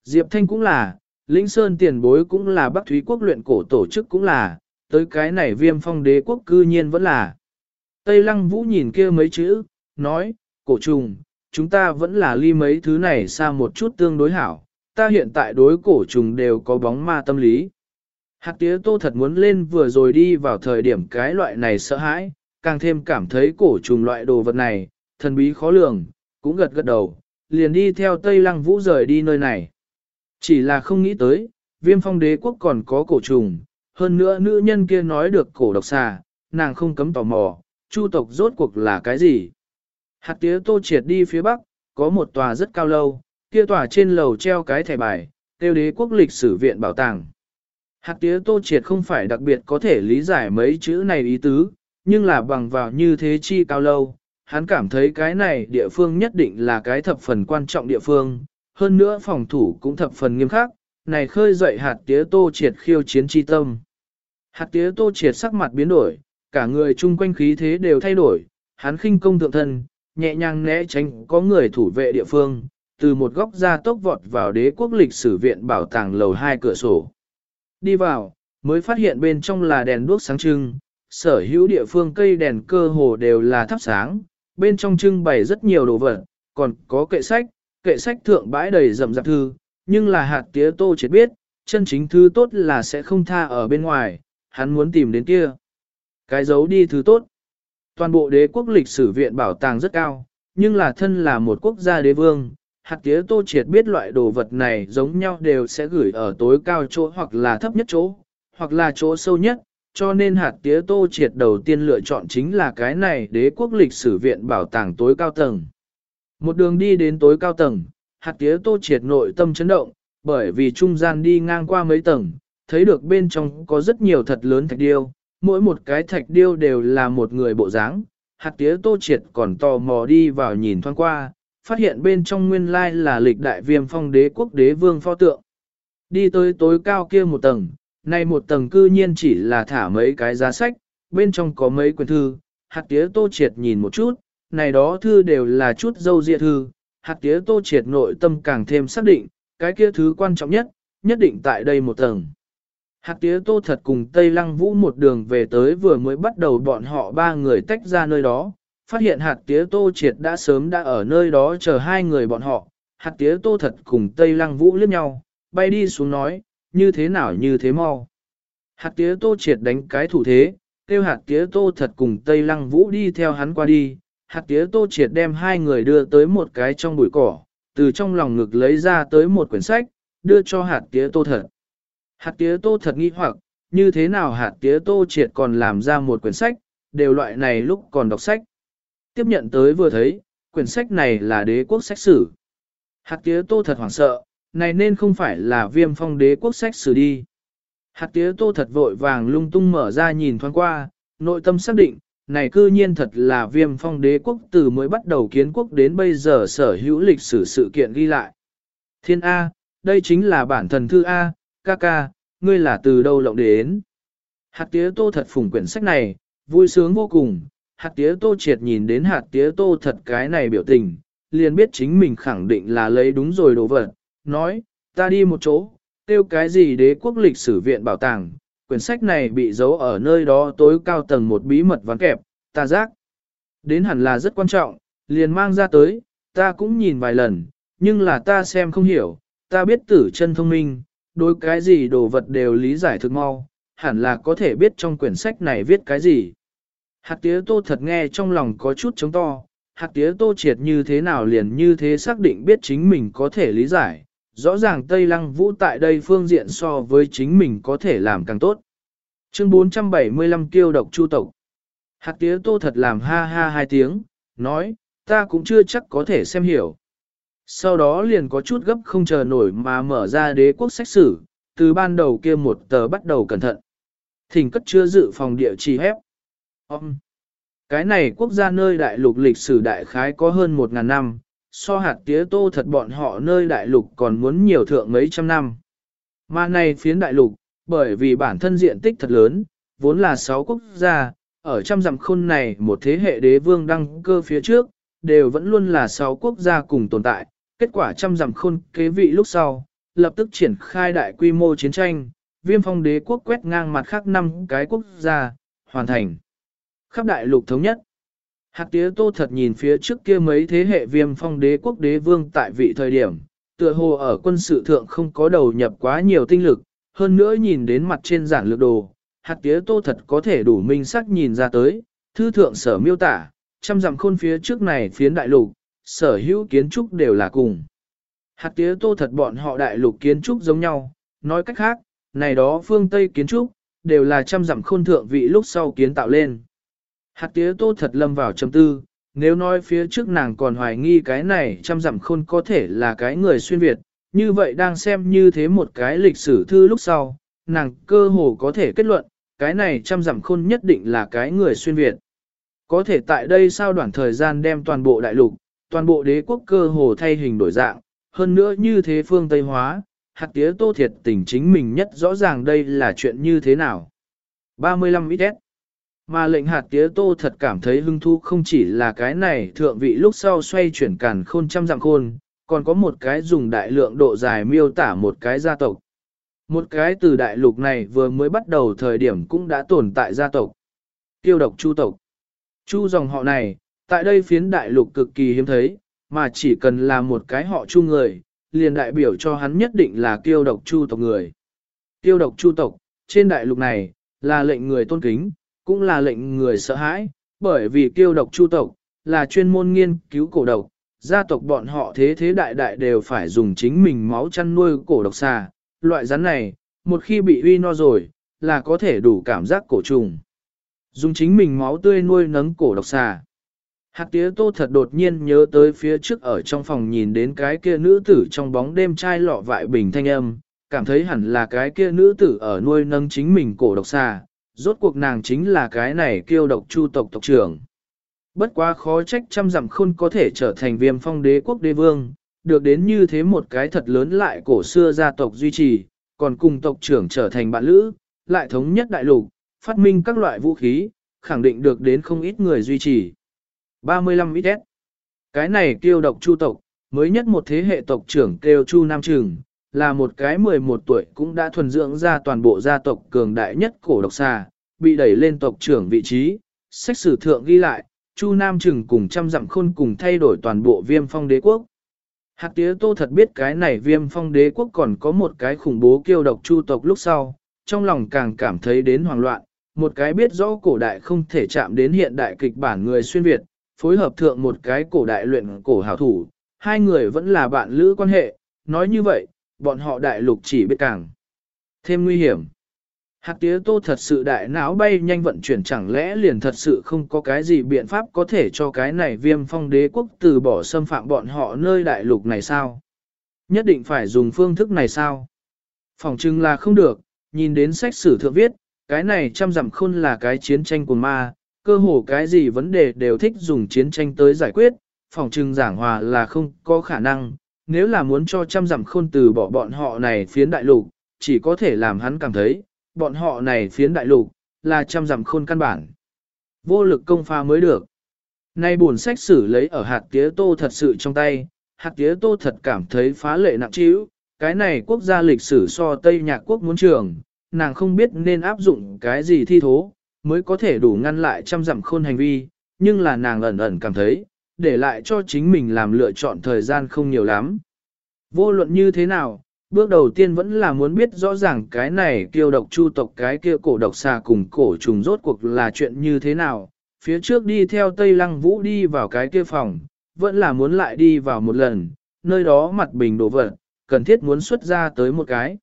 Diệp Thanh cũng là, Lĩnh Sơn tiền bối cũng là Bắc Thúy quốc luyện cổ tổ chức cũng là, tới cái này viêm phong đế quốc cư nhiên vẫn là. Tây Lăng Vũ nhìn kia mấy chữ, nói, cổ trùng, chúng ta vẫn là ly mấy thứ này xa một chút tương đối hảo, ta hiện tại đối cổ trùng đều có bóng ma tâm lý. Hạt tía tô thật muốn lên vừa rồi đi vào thời điểm cái loại này sợ hãi, càng thêm cảm thấy cổ trùng loại đồ vật này, thần bí khó lường, cũng gật gật đầu, liền đi theo Tây Lăng Vũ rời đi nơi này. Chỉ là không nghĩ tới, viêm phong đế quốc còn có cổ trùng, hơn nữa nữ nhân kia nói được cổ độc xà, nàng không cấm tò mò, chu tộc rốt cuộc là cái gì. Hạt tía tô triệt đi phía bắc, có một tòa rất cao lâu, kia tòa trên lầu treo cái thẻ bài, tiêu đế quốc lịch sử viện bảo tàng. Hạt tía tô triệt không phải đặc biệt có thể lý giải mấy chữ này ý tứ, nhưng là bằng vào như thế chi cao lâu, hắn cảm thấy cái này địa phương nhất định là cái thập phần quan trọng địa phương, hơn nữa phòng thủ cũng thập phần nghiêm khắc, này khơi dậy hạt tía tô triệt khiêu chiến chi tâm. Hạt tía tô triệt sắc mặt biến đổi, cả người chung quanh khí thế đều thay đổi, hắn khinh công thượng thân, nhẹ nhàng né tránh có người thủ vệ địa phương, từ một góc ra tốc vọt vào đế quốc lịch sử viện bảo tàng lầu hai cửa sổ. Đi vào, mới phát hiện bên trong là đèn đuốc sáng trưng, sở hữu địa phương cây đèn cơ hồ đều là thắp sáng, bên trong trưng bày rất nhiều đồ vật, còn có kệ sách, kệ sách thượng bãi đầy rậm rạp thư, nhưng là hạt tía tô chết biết, chân chính thư tốt là sẽ không tha ở bên ngoài, hắn muốn tìm đến kia. Cái giấu đi thứ tốt. Toàn bộ đế quốc lịch sử viện bảo tàng rất cao, nhưng là thân là một quốc gia đế vương, hạt tía tô triệt biết loại đồ vật này giống nhau đều sẽ gửi ở tối cao chỗ hoặc là thấp nhất chỗ, hoặc là chỗ sâu nhất, cho nên hạt tía tô triệt đầu tiên lựa chọn chính là cái này đế quốc lịch sử viện bảo tàng tối cao tầng. Một đường đi đến tối cao tầng, hạt tía tô triệt nội tâm chấn động, bởi vì trung gian đi ngang qua mấy tầng, thấy được bên trong có rất nhiều thật lớn thạch điêu, mỗi một cái thạch điêu đều là một người bộ dáng. Hạt tía tô triệt còn tò mò đi vào nhìn thoáng qua, phát hiện bên trong nguyên lai là lịch đại viêm phong đế quốc đế vương pho tượng. Đi tới tối cao kia một tầng, nay một tầng cư nhiên chỉ là thả mấy cái giá sách, bên trong có mấy quyển thư, hạt tía tô triệt nhìn một chút, này đó thư đều là chút dâu dịa thư, hạt tía tô triệt nội tâm càng thêm xác định, cái kia thứ quan trọng nhất, nhất định tại đây một tầng. Hạt tía tô thật cùng Tây Lăng Vũ một đường về tới vừa mới bắt đầu bọn họ ba người tách ra nơi đó, phát hiện hạt tía tô triệt đã sớm đã ở nơi đó chờ hai người bọn họ, hạt tía tô thật cùng Tây Lăng Vũ liếc nhau, bay đi xuống nói, như thế nào như thế mau. Hạt tía tô triệt đánh cái thủ thế, kêu hạt tía tô thật cùng Tây Lăng Vũ đi theo hắn qua đi, hạt tía tô triệt đem hai người đưa tới một cái trong bụi cỏ, từ trong lòng ngực lấy ra tới một quyển sách, đưa cho hạt tía tô thật. Hạt tía tô thật nghi hoặc, như thế nào hạt tía tô triệt còn làm ra một quyển sách, đều loại này lúc còn đọc sách. Tiếp nhận tới vừa thấy, quyển sách này là đế quốc sách sử. Hạt tía tô thật hoảng sợ, này nên không phải là viêm phong đế quốc sách sử đi. Hạt tía tô thật vội vàng lung tung mở ra nhìn thoáng qua, nội tâm xác định, này cư nhiên thật là viêm phong đế quốc từ mới bắt đầu kiến quốc đến bây giờ sở hữu lịch sử sự kiện ghi lại. Thiên A, đây chính là bản thần thư A, ca ca, ngươi là từ đâu lộng đến. Hạt tía tô thật phủng quyển sách này, vui sướng vô cùng, hạt tía tô triệt nhìn đến hạt tía tô thật cái này biểu tình, liền biết chính mình khẳng định là lấy đúng rồi đồ vật, nói, ta đi một chỗ, tiêu cái gì đế quốc lịch sử viện bảo tàng, quyển sách này bị giấu ở nơi đó tối cao tầng một bí mật ván kẹp, ta giác. Đến hẳn là rất quan trọng, liền mang ra tới, ta cũng nhìn vài lần, nhưng là ta xem không hiểu, ta biết tử chân thông minh, đối cái gì đồ vật đều lý giải thực mau, hẳn là có thể biết trong quyển sách này viết cái gì. Hạt tía tô thật nghe trong lòng có chút chống to, hạt tía tô triệt như thế nào liền như thế xác định biết chính mình có thể lý giải, rõ ràng Tây Lăng Vũ tại đây phương diện so với chính mình có thể làm càng tốt. Chương 475 kiêu độc chu tộc. Hạt tía tô thật làm ha ha hai tiếng, nói, ta cũng chưa chắc có thể xem hiểu. Sau đó liền có chút gấp không chờ nổi mà mở ra đế quốc sách sử, từ ban đầu kia một tờ bắt đầu cẩn thận. Thỉnh cất chưa dự phòng địa chỉ hép. Ông. Cái này quốc gia nơi đại lục lịch sử đại khái có hơn một ngàn năm, so hạt tía tô thật bọn họ nơi đại lục còn muốn nhiều thượng mấy trăm năm. Mà này phiến đại lục, bởi vì bản thân diện tích thật lớn, vốn là sáu quốc gia, ở trăm dặm khôn này một thế hệ đế vương đăng cơ phía trước, đều vẫn luôn là sáu quốc gia cùng tồn tại, kết quả trăm dặm khôn kế vị lúc sau, lập tức triển khai đại quy mô chiến tranh, viêm phong đế quốc quét ngang mặt khác năm cái quốc gia, hoàn thành. Khắp đại lục thống nhất. Hạt tía tô thật nhìn phía trước kia mấy thế hệ viêm phong đế quốc đế vương tại vị thời điểm, tựa hồ ở quân sự thượng không có đầu nhập quá nhiều tinh lực, hơn nữa nhìn đến mặt trên giản lược đồ, hạt tía tô thật có thể đủ minh sắc nhìn ra tới, thư thượng sở miêu tả, trăm dặm khôn phía trước này phiến đại lục, sở hữu kiến trúc đều là cùng. Hạt tía tô thật bọn họ đại lục kiến trúc giống nhau, nói cách khác, này đó phương Tây kiến trúc, đều là trăm dặm khôn thượng vị lúc sau kiến tạo lên. Hạt tía tô thật lâm vào chấm tư, nếu nói phía trước nàng còn hoài nghi cái này trăm dặm khôn có thể là cái người xuyên Việt, như vậy đang xem như thế một cái lịch sử thư lúc sau, nàng cơ hồ có thể kết luận, cái này trăm dặm khôn nhất định là cái người xuyên Việt. Có thể tại đây sao đoạn thời gian đem toàn bộ đại lục, toàn bộ đế quốc cơ hồ thay hình đổi dạng, hơn nữa như thế phương Tây hóa, hạt tía tô thiệt tình chính mình nhất rõ ràng đây là chuyện như thế nào. 35 ít mà lệnh hạt tía tô thật cảm thấy hưng thú không chỉ là cái này thượng vị lúc sau xoay chuyển càn khôn trăm dặm khôn, còn có một cái dùng đại lượng độ dài miêu tả một cái gia tộc. Một cái từ đại lục này vừa mới bắt đầu thời điểm cũng đã tồn tại gia tộc. Tiêu độc chu tộc. Chu dòng họ này, tại đây phiến đại lục cực kỳ hiếm thấy, mà chỉ cần là một cái họ chu người, liền đại biểu cho hắn nhất định là tiêu độc chu tộc người. Tiêu độc chu tộc, trên đại lục này, là lệnh người tôn kính, cũng là lệnh người sợ hãi, bởi vì tiêu độc chu tộc, là chuyên môn nghiên cứu cổ độc, gia tộc bọn họ thế thế đại đại đều phải dùng chính mình máu chăn nuôi cổ độc xà, loại rắn này, một khi bị uy no rồi, là có thể đủ cảm giác cổ trùng. Dùng chính mình máu tươi nuôi nấng cổ độc xà. Hạt tía tô thật đột nhiên nhớ tới phía trước ở trong phòng nhìn đến cái kia nữ tử trong bóng đêm chai lọ vại bình thanh âm, cảm thấy hẳn là cái kia nữ tử ở nuôi nâng chính mình cổ độc xà, rốt cuộc nàng chính là cái này kêu độc chu tộc tộc trưởng. Bất quá khó trách trăm dặm khôn có thể trở thành viêm phong đế quốc đế vương, được đến như thế một cái thật lớn lại cổ xưa gia tộc duy trì, còn cùng tộc trưởng trở thành bạn lữ, lại thống nhất đại lục, phát minh các loại vũ khí, khẳng định được đến không ít người duy trì. 35 ít Cái này kêu độc chu tộc, mới nhất một thế hệ tộc trưởng kêu chu Nam trường, là một cái 11 tuổi cũng đã thuần dưỡng ra toàn bộ gia tộc cường đại nhất cổ độc xà, bị đẩy lên tộc trưởng vị trí. Sách sử thượng ghi lại, Chu Nam Trừng cùng trăm dặm khôn cùng thay đổi toàn bộ viêm phong đế quốc. Hạt tía tô thật biết cái này viêm phong đế quốc còn có một cái khủng bố kiêu độc chu tộc lúc sau, trong lòng càng cảm thấy đến hoảng loạn, một cái biết rõ cổ đại không thể chạm đến hiện đại kịch bản người xuyên Việt, phối hợp thượng một cái cổ đại luyện cổ hảo thủ, hai người vẫn là bạn lữ quan hệ, nói như vậy, bọn họ đại lục chỉ biết càng thêm nguy hiểm. Hạt tía tô thật sự đại não bay nhanh vận chuyển chẳng lẽ liền thật sự không có cái gì biện pháp có thể cho cái này viêm phong đế quốc từ bỏ xâm phạm bọn họ nơi đại lục này sao? Nhất định phải dùng phương thức này sao? Phòng chừng là không được, nhìn đến sách sử thượng viết, cái này trăm dặm khôn là cái chiến tranh của ma, cơ hồ cái gì vấn đề đều thích dùng chiến tranh tới giải quyết, phòng trưng giảng hòa là không có khả năng, nếu là muốn cho trăm dặm khôn từ bỏ bọn họ này phiến đại lục, chỉ có thể làm hắn cảm thấy, bọn họ này phiến đại lục, là trăm dặm khôn căn bản. Vô lực công pha mới được. Nay buồn sách sử lấy ở hạt tía tô thật sự trong tay, hạt tía tô thật cảm thấy phá lệ nặng trĩu, cái này quốc gia lịch sử so Tây Nhạc quốc muốn trường, nàng không biết nên áp dụng cái gì thi thố, mới có thể đủ ngăn lại trăm dặm khôn hành vi, nhưng là nàng ẩn ẩn cảm thấy, để lại cho chính mình làm lựa chọn thời gian không nhiều lắm. Vô luận như thế nào, bước đầu tiên vẫn là muốn biết rõ ràng cái này kiêu độc chu tộc cái kia cổ độc xà cùng cổ trùng rốt cuộc là chuyện như thế nào. Phía trước đi theo Tây Lăng Vũ đi vào cái kia phòng, vẫn là muốn lại đi vào một lần, nơi đó mặt bình đổ vật, cần thiết muốn xuất ra tới một cái.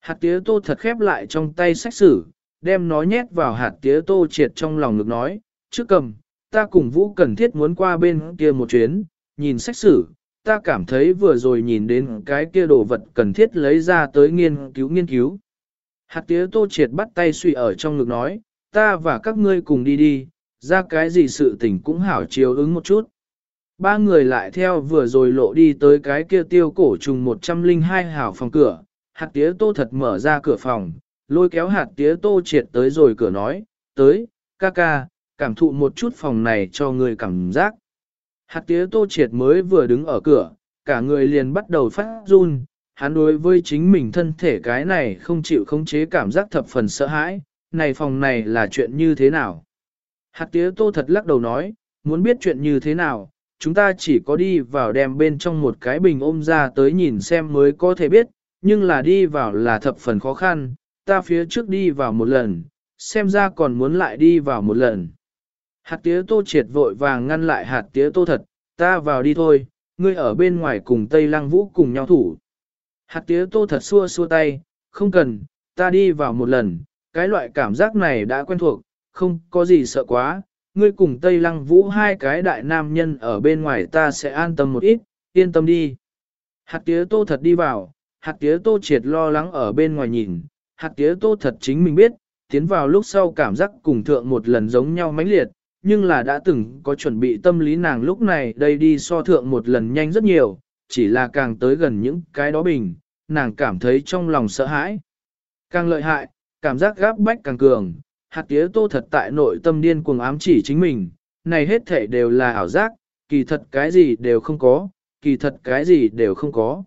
Hạt tía tô thật khép lại trong tay sách sử, đem nó nhét vào hạt tía tô triệt trong lòng ngực nói, trước cầm, ta cùng Vũ cần thiết muốn qua bên kia một chuyến, nhìn sách sử, ta cảm thấy vừa rồi nhìn đến cái kia đồ vật cần thiết lấy ra tới nghiên cứu nghiên cứu. Hạt tía tô triệt bắt tay suy ở trong ngực nói, ta và các ngươi cùng đi đi, ra cái gì sự tình cũng hảo chiều ứng một chút. Ba người lại theo vừa rồi lộ đi tới cái kia tiêu cổ trùng 102 hảo phòng cửa, hạt tía tô thật mở ra cửa phòng, lôi kéo hạt tía tô triệt tới rồi cửa nói, tới, ca ca, cảm thụ một chút phòng này cho người cảm giác. Hạt tía tô triệt mới vừa đứng ở cửa, cả người liền bắt đầu phát run, hắn đối với chính mình thân thể cái này không chịu khống chế cảm giác thập phần sợ hãi, này phòng này là chuyện như thế nào? Hạt tía tô thật lắc đầu nói, muốn biết chuyện như thế nào, chúng ta chỉ có đi vào đem bên trong một cái bình ôm ra tới nhìn xem mới có thể biết, nhưng là đi vào là thập phần khó khăn, ta phía trước đi vào một lần, xem ra còn muốn lại đi vào một lần. Hạt tía tô triệt vội vàng ngăn lại hạt tía tô thật, ta vào đi thôi, ngươi ở bên ngoài cùng Tây Lăng Vũ cùng nhau thủ. Hạt tía tô thật xua xua tay, không cần, ta đi vào một lần, cái loại cảm giác này đã quen thuộc, không có gì sợ quá, ngươi cùng Tây Lăng Vũ hai cái đại nam nhân ở bên ngoài ta sẽ an tâm một ít, yên tâm đi. Hạt tía tô thật đi vào, hạt tía tô triệt lo lắng ở bên ngoài nhìn, hạt tía tô thật chính mình biết, tiến vào lúc sau cảm giác cùng thượng một lần giống nhau mãnh liệt, nhưng là đã từng có chuẩn bị tâm lý nàng lúc này đây đi so thượng một lần nhanh rất nhiều, chỉ là càng tới gần những cái đó bình, nàng cảm thấy trong lòng sợ hãi. Càng lợi hại, cảm giác gáp bách càng cường, hạt tía tô thật tại nội tâm điên cuồng ám chỉ chính mình, này hết thể đều là ảo giác, kỳ thật cái gì đều không có, kỳ thật cái gì đều không có.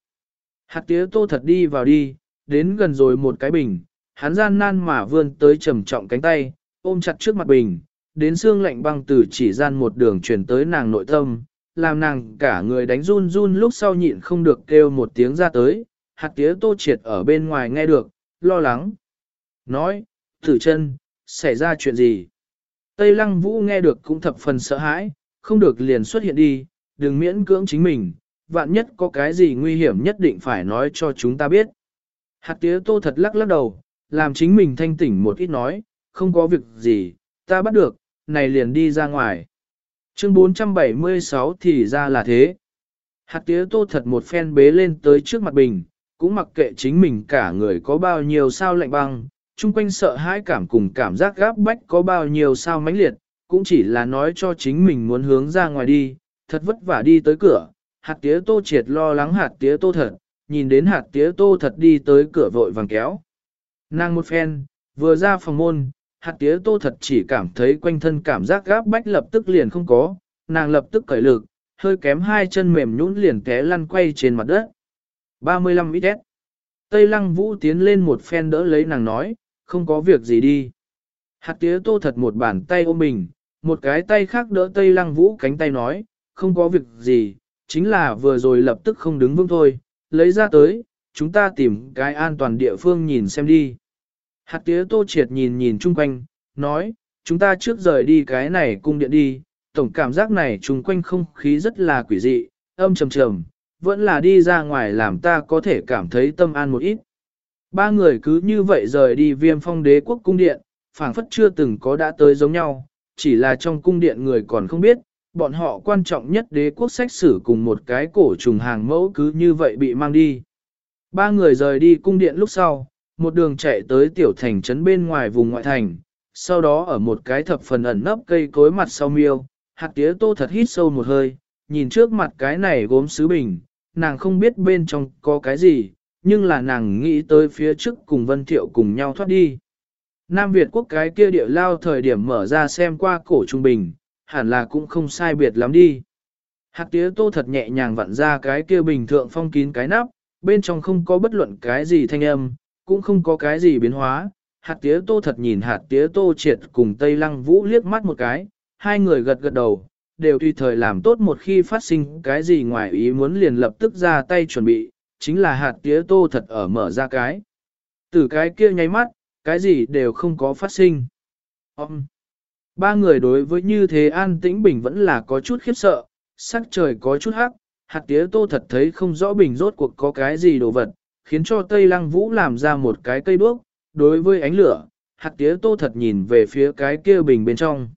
Hạt tía tô thật đi vào đi, đến gần rồi một cái bình, hắn gian nan mà vươn tới trầm trọng cánh tay, ôm chặt trước mặt bình, đến xương lạnh băng từ chỉ gian một đường truyền tới nàng nội tâm, làm nàng cả người đánh run run lúc sau nhịn không được kêu một tiếng ra tới, hạt tía tô triệt ở bên ngoài nghe được, lo lắng. Nói, thử chân, xảy ra chuyện gì? Tây lăng vũ nghe được cũng thập phần sợ hãi, không được liền xuất hiện đi, đừng miễn cưỡng chính mình, vạn nhất có cái gì nguy hiểm nhất định phải nói cho chúng ta biết. Hạt tía tô thật lắc lắc đầu, làm chính mình thanh tỉnh một ít nói, không có việc gì, ta bắt được, này liền đi ra ngoài. Chương 476 thì ra là thế. Hạt tía tô thật một phen bế lên tới trước mặt bình, cũng mặc kệ chính mình cả người có bao nhiêu sao lạnh băng, chung quanh sợ hãi cảm cùng cảm giác gáp bách có bao nhiêu sao mãnh liệt, cũng chỉ là nói cho chính mình muốn hướng ra ngoài đi, thật vất vả đi tới cửa, hạt tía tô triệt lo lắng hạt tía tô thật, nhìn đến hạt tía tô thật đi tới cửa vội vàng kéo. Nàng một phen, vừa ra phòng môn, hạt tía tô thật chỉ cảm thấy quanh thân cảm giác gáp bách lập tức liền không có, nàng lập tức cởi lực, hơi kém hai chân mềm nhũn liền té lăn quay trên mặt đất. 35 ít Tây lăng vũ tiến lên một phen đỡ lấy nàng nói, không có việc gì đi. Hạt tía tô thật một bàn tay ôm mình, một cái tay khác đỡ Tây lăng vũ cánh tay nói, không có việc gì, chính là vừa rồi lập tức không đứng vững thôi, lấy ra tới, chúng ta tìm cái an toàn địa phương nhìn xem đi. Hạt tía tô triệt nhìn nhìn chung quanh, nói, chúng ta trước rời đi cái này cung điện đi, tổng cảm giác này chung quanh không khí rất là quỷ dị, âm trầm trầm, vẫn là đi ra ngoài làm ta có thể cảm thấy tâm an một ít. Ba người cứ như vậy rời đi viêm phong đế quốc cung điện, phảng phất chưa từng có đã tới giống nhau, chỉ là trong cung điện người còn không biết, bọn họ quan trọng nhất đế quốc sách sử cùng một cái cổ trùng hàng mẫu cứ như vậy bị mang đi. Ba người rời đi cung điện lúc sau, một đường chạy tới tiểu thành trấn bên ngoài vùng ngoại thành, sau đó ở một cái thập phần ẩn nấp cây cối mặt sau miêu, hạt tía tô thật hít sâu một hơi, nhìn trước mặt cái này gốm sứ bình, nàng không biết bên trong có cái gì, nhưng là nàng nghĩ tới phía trước cùng Vân Thiệu cùng nhau thoát đi. Nam Việt quốc cái kia địa lao thời điểm mở ra xem qua cổ trung bình, hẳn là cũng không sai biệt lắm đi. Hạt tía tô thật nhẹ nhàng vặn ra cái kia bình thượng phong kín cái nắp, bên trong không có bất luận cái gì thanh âm, cũng không có cái gì biến hóa. Hạt tía tô thật nhìn hạt tía tô triệt cùng Tây Lăng Vũ liếc mắt một cái, hai người gật gật đầu, đều tùy thời làm tốt một khi phát sinh cái gì ngoài ý muốn liền lập tức ra tay chuẩn bị, chính là hạt tía tô thật ở mở ra cái. Từ cái kia nháy mắt, cái gì đều không có phát sinh. Ông! Ba người đối với như thế an tĩnh bình vẫn là có chút khiếp sợ, sắc trời có chút hắc, hạt tía tô thật thấy không rõ bình rốt cuộc có cái gì đồ vật, khiến cho Tây Lăng Vũ làm ra một cái cây đuốc, đối với ánh lửa, hạt tía tô thật nhìn về phía cái kia bình bên trong.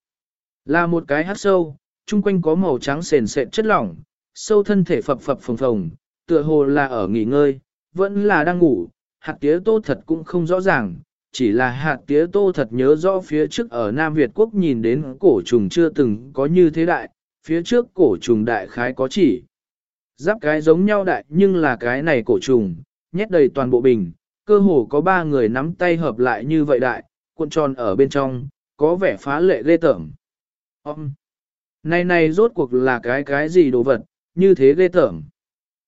Là một cái hát sâu, chung quanh có màu trắng sền sệt chất lỏng, sâu thân thể phập phập phồng phồng, tựa hồ là ở nghỉ ngơi, vẫn là đang ngủ, hạt tía tô thật cũng không rõ ràng, chỉ là hạt tía tô thật nhớ rõ phía trước ở Nam Việt Quốc nhìn đến cổ trùng chưa từng có như thế đại, phía trước cổ trùng đại khái có chỉ. Giáp cái giống nhau đại nhưng là cái này cổ trùng, nhét đầy toàn bộ bình, cơ hồ có ba người nắm tay hợp lại như vậy đại, cuộn tròn ở bên trong, có vẻ phá lệ ghê tởm. Ông! Này này rốt cuộc là cái cái gì đồ vật, như thế ghê tởm.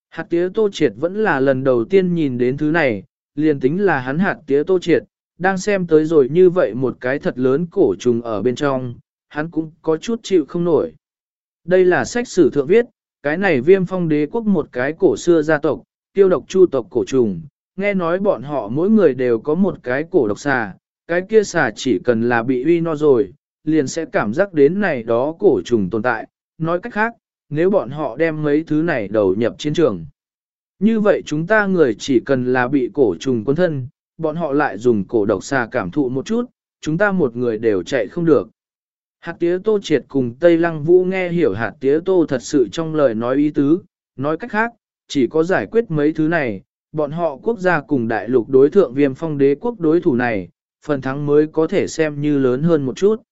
Hạt tía tô triệt vẫn là lần đầu tiên nhìn đến thứ này, liền tính là hắn hạt tía tô triệt, đang xem tới rồi như vậy một cái thật lớn cổ trùng ở bên trong, hắn cũng có chút chịu không nổi. Đây là sách sử thượng viết, cái này viêm phong đế quốc một cái cổ xưa gia tộc, tiêu độc chu tộc cổ trùng, nghe nói bọn họ mỗi người đều có một cái cổ độc xà, cái kia xà chỉ cần là bị uy no rồi, liền sẽ cảm giác đến này đó cổ trùng tồn tại, nói cách khác, nếu bọn họ đem mấy thứ này đầu nhập chiến trường. Như vậy chúng ta người chỉ cần là bị cổ trùng quân thân, bọn họ lại dùng cổ độc xà cảm thụ một chút, chúng ta một người đều chạy không được. Hạt tía tô triệt cùng Tây Lăng Vũ nghe hiểu hạt tía tô thật sự trong lời nói ý tứ, nói cách khác, chỉ có giải quyết mấy thứ này, bọn họ quốc gia cùng đại lục đối thượng viêm phong đế quốc đối thủ này, phần thắng mới có thể xem như lớn hơn một chút.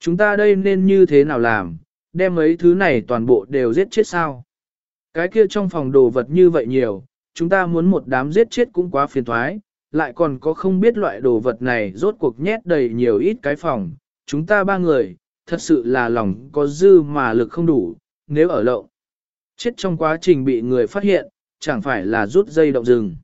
Chúng ta đây nên như thế nào làm, đem mấy thứ này toàn bộ đều giết chết sao? Cái kia trong phòng đồ vật như vậy nhiều, chúng ta muốn một đám giết chết cũng quá phiền thoái, lại còn có không biết loại đồ vật này rốt cuộc nhét đầy nhiều ít cái phòng, chúng ta ba người, thật sự là lòng có dư mà lực không đủ, nếu ở lậu. Chết trong quá trình bị người phát hiện, chẳng phải là rút dây động rừng.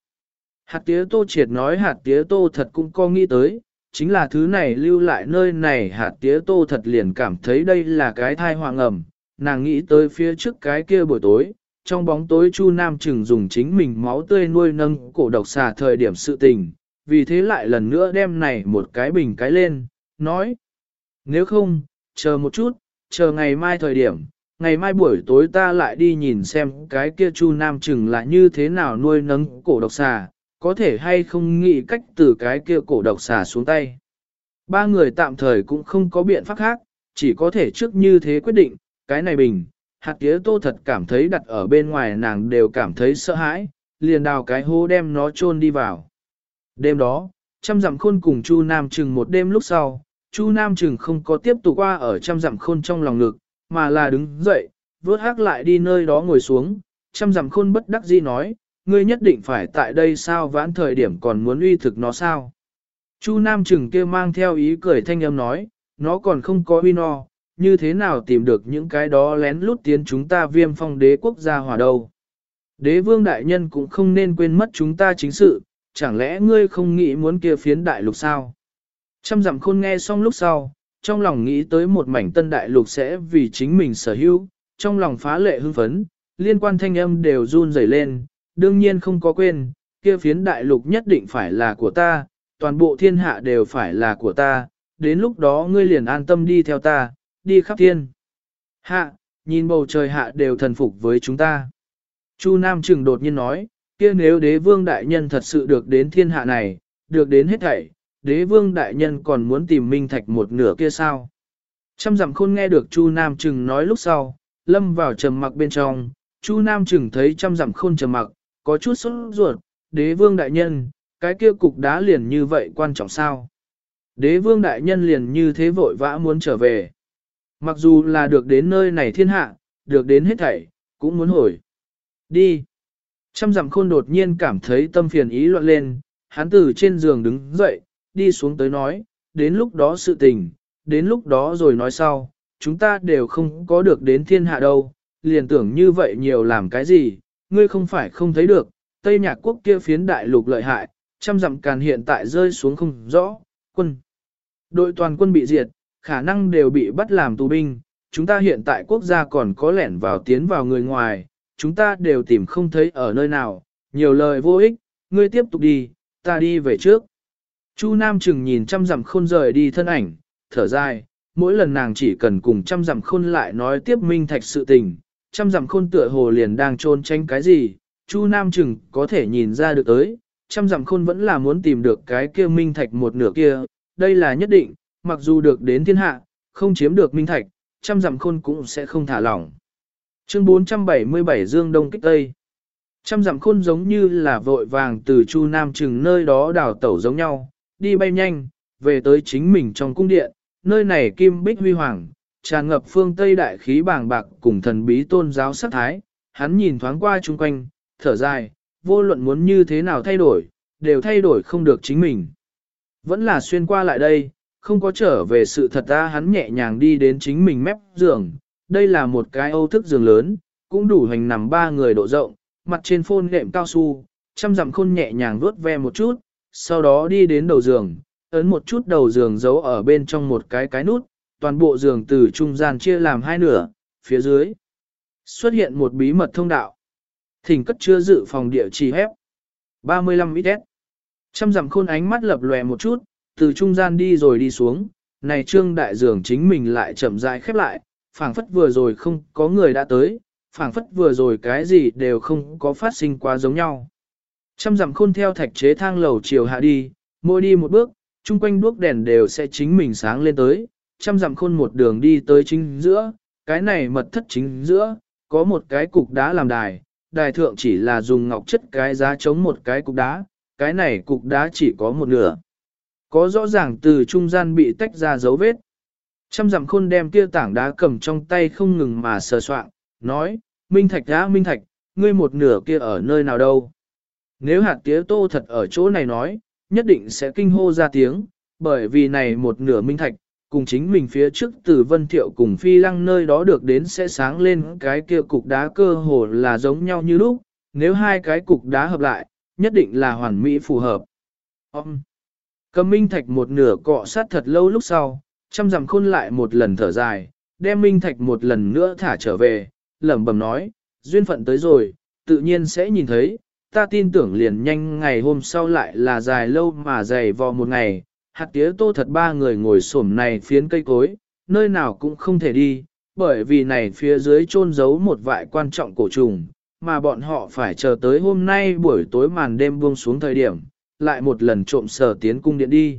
Hạt tía tô triệt nói hạt tía tô thật cũng có nghĩ tới, chính là thứ này lưu lại nơi này hạt tía tô thật liền cảm thấy đây là cái thai hoàng ẩm, nàng nghĩ tới phía trước cái kia buổi tối, trong bóng tối Chu Nam Trừng dùng chính mình máu tươi nuôi nâng cổ độc xà thời điểm sự tình, vì thế lại lần nữa đem này một cái bình cái lên, nói, nếu không, chờ một chút, chờ ngày mai thời điểm, ngày mai buổi tối ta lại đi nhìn xem cái kia Chu Nam Trừng là như thế nào nuôi nấng cổ độc xà, có thể hay không nghĩ cách từ cái kia cổ độc xà xuống tay. Ba người tạm thời cũng không có biện pháp khác, chỉ có thể trước như thế quyết định, cái này bình, hạt tía tô thật cảm thấy đặt ở bên ngoài nàng đều cảm thấy sợ hãi, liền đào cái hố đem nó chôn đi vào. Đêm đó, trăm dặm khôn cùng Chu Nam Trừng một đêm lúc sau, Chu Nam Trừng không có tiếp tục qua ở trăm dặm khôn trong lòng ngực, mà là đứng dậy, vớt hắc lại đi nơi đó ngồi xuống, chăm dặm khôn bất đắc dĩ nói, ngươi nhất định phải tại đây sao vãn thời điểm còn muốn uy thực nó sao. Chu Nam Trừng kia mang theo ý cười thanh âm nói, nó còn không có uy no, như thế nào tìm được những cái đó lén lút tiến chúng ta viêm phong đế quốc gia hòa đâu. Đế vương đại nhân cũng không nên quên mất chúng ta chính sự, chẳng lẽ ngươi không nghĩ muốn kia phiến đại lục sao? Trăm dặm khôn nghe xong lúc sau, trong lòng nghĩ tới một mảnh tân đại lục sẽ vì chính mình sở hữu, trong lòng phá lệ hưng phấn, liên quan thanh âm đều run rẩy lên, đương nhiên không có quên, kia phiến đại lục nhất định phải là của ta, toàn bộ thiên hạ đều phải là của ta, đến lúc đó ngươi liền an tâm đi theo ta, đi khắp thiên. Hạ, nhìn bầu trời hạ đều thần phục với chúng ta. Chu Nam Trừng đột nhiên nói, kia nếu đế vương đại nhân thật sự được đến thiên hạ này, được đến hết thảy, đế vương đại nhân còn muốn tìm minh thạch một nửa kia sao? Trăm dặm khôn nghe được Chu Nam Trừng nói lúc sau, lâm vào trầm mặc bên trong, Chu Nam Trừng thấy trăm dặm khôn trầm mặc, có chút sốt ruột, đế vương đại nhân, cái kia cục đá liền như vậy quan trọng sao? Đế vương đại nhân liền như thế vội vã muốn trở về. Mặc dù là được đến nơi này thiên hạ, được đến hết thảy, cũng muốn hồi. Đi. Trăm dặm khôn đột nhiên cảm thấy tâm phiền ý loạn lên, hắn từ trên giường đứng dậy, đi xuống tới nói, đến lúc đó sự tình, đến lúc đó rồi nói sau, chúng ta đều không có được đến thiên hạ đâu, liền tưởng như vậy nhiều làm cái gì, ngươi không phải không thấy được, Tây Nhạc quốc kia phiến đại lục lợi hại, trăm dặm càn hiện tại rơi xuống không rõ, quân. Đội toàn quân bị diệt, khả năng đều bị bắt làm tù binh, chúng ta hiện tại quốc gia còn có lẻn vào tiến vào người ngoài, chúng ta đều tìm không thấy ở nơi nào, nhiều lời vô ích, ngươi tiếp tục đi, ta đi về trước. Chu Nam Trừng nhìn trăm dặm khôn rời đi thân ảnh, thở dài, mỗi lần nàng chỉ cần cùng trăm dặm khôn lại nói tiếp minh thạch sự tình, trăm dặm khôn tựa hồ liền đang trôn tranh cái gì, Chu Nam Trừng có thể nhìn ra được tới, trăm dặm khôn vẫn là muốn tìm được cái kia minh thạch một nửa kia, đây là nhất định, mặc dù được đến thiên hạ, không chiếm được minh thạch, trăm dặm khôn cũng sẽ không thả lỏng. Chương 477 Dương Đông Kích Tây Trăm dặm khôn giống như là vội vàng từ Chu Nam Trừng nơi đó đào tẩu giống nhau, đi bay nhanh, về tới chính mình trong cung điện, nơi này kim bích huy hoàng, tràn ngập phương Tây đại khí bàng bạc cùng thần bí tôn giáo sắc thái, hắn nhìn thoáng qua chung quanh, thở dài, vô luận muốn như thế nào thay đổi, đều thay đổi không được chính mình. Vẫn là xuyên qua lại đây, không có trở về sự thật ra hắn nhẹ nhàng đi đến chính mình mép giường, đây là một cái âu thức giường lớn, cũng đủ hành nằm ba người độ rộng, mặt trên phôn nệm cao su, chăm dặm khôn nhẹ nhàng vuốt ve một chút, sau đó đi đến đầu giường, ấn một chút đầu giường giấu ở bên trong một cái cái nút, toàn bộ giường từ trung gian chia làm hai nửa, phía dưới xuất hiện một bí mật thông đạo. Thỉnh cất chưa dự phòng địa chỉ hép. 35 ít Trăm dặm khôn ánh mắt lập lòe một chút, từ trung gian đi rồi đi xuống, này trương đại giường chính mình lại chậm rãi khép lại, phảng phất vừa rồi không có người đã tới, phảng phất vừa rồi cái gì đều không có phát sinh quá giống nhau. Trăm dặm khôn theo thạch chế thang lầu chiều hạ đi, mỗi đi một bước, chung quanh đuốc đèn đều sẽ chính mình sáng lên tới, trăm dặm khôn một đường đi tới chính giữa, cái này mật thất chính giữa, có một cái cục đá làm đài, đài thượng chỉ là dùng ngọc chất cái giá chống một cái cục đá, cái này cục đá chỉ có một nửa. Có rõ ràng từ trung gian bị tách ra dấu vết. Trăm dặm khôn đem kia tảng đá cầm trong tay không ngừng mà sờ soạn, nói, Minh Thạch đã Minh Thạch, ngươi một nửa kia ở nơi nào đâu. Nếu hạt tía tô thật ở chỗ này nói, nhất định sẽ kinh hô ra tiếng, bởi vì này một nửa Minh Thạch, cùng chính mình phía trước từ Vân Thiệu cùng Phi Lăng nơi đó được đến sẽ sáng lên cái kia cục đá cơ hồ là giống nhau như lúc, nếu hai cái cục đá hợp lại, nhất định là hoàn mỹ phù hợp. Ông! Cầm Minh Thạch một nửa cọ sát thật lâu lúc sau, chăm dằm khôn lại một lần thở dài, đem Minh Thạch một lần nữa thả trở về, lẩm bẩm nói, duyên phận tới rồi, tự nhiên sẽ nhìn thấy, ta tin tưởng liền nhanh ngày hôm sau lại là dài lâu mà dày vò một ngày, hạt tía tô thật ba người ngồi xổm này phiến cây cối, nơi nào cũng không thể đi, bởi vì này phía dưới chôn giấu một vại quan trọng cổ trùng, mà bọn họ phải chờ tới hôm nay buổi tối màn đêm buông xuống thời điểm, lại một lần trộm sở tiến cung điện đi.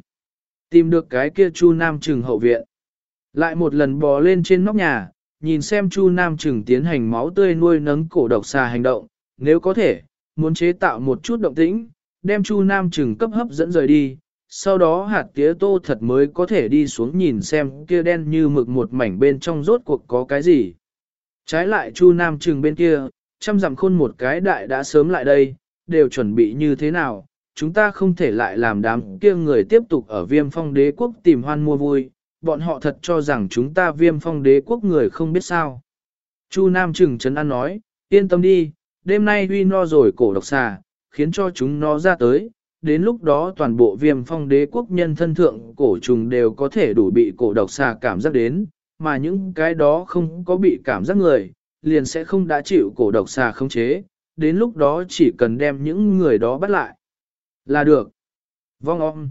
Tìm được cái kia Chu Nam Trừng hậu viện. Lại một lần bò lên trên nóc nhà, nhìn xem Chu Nam Trừng tiến hành máu tươi nuôi nấng cổ độc xà hành động, nếu có thể, muốn chế tạo một chút động tĩnh, đem Chu Nam Trừng cấp hấp dẫn rời đi, sau đó hạt tía tô thật mới có thể đi xuống nhìn xem kia đen như mực một mảnh bên trong rốt cuộc có cái gì. Trái lại Chu Nam Trừng bên kia, trăm dặm khôn một cái đại đã sớm lại đây, đều chuẩn bị như thế nào, chúng ta không thể lại làm đám kia người tiếp tục ở viêm phong đế quốc tìm hoan mua vui, bọn họ thật cho rằng chúng ta viêm phong đế quốc người không biết sao. Chu Nam Trừng Trấn An nói, yên tâm đi, đêm nay huy no rồi cổ độc xà, khiến cho chúng nó ra tới, đến lúc đó toàn bộ viêm phong đế quốc nhân thân thượng cổ trùng đều có thể đủ bị cổ độc xà cảm giác đến, mà những cái đó không có bị cảm giác người, liền sẽ không đã chịu cổ độc xà khống chế, đến lúc đó chỉ cần đem những người đó bắt lại. Là được. Vong om.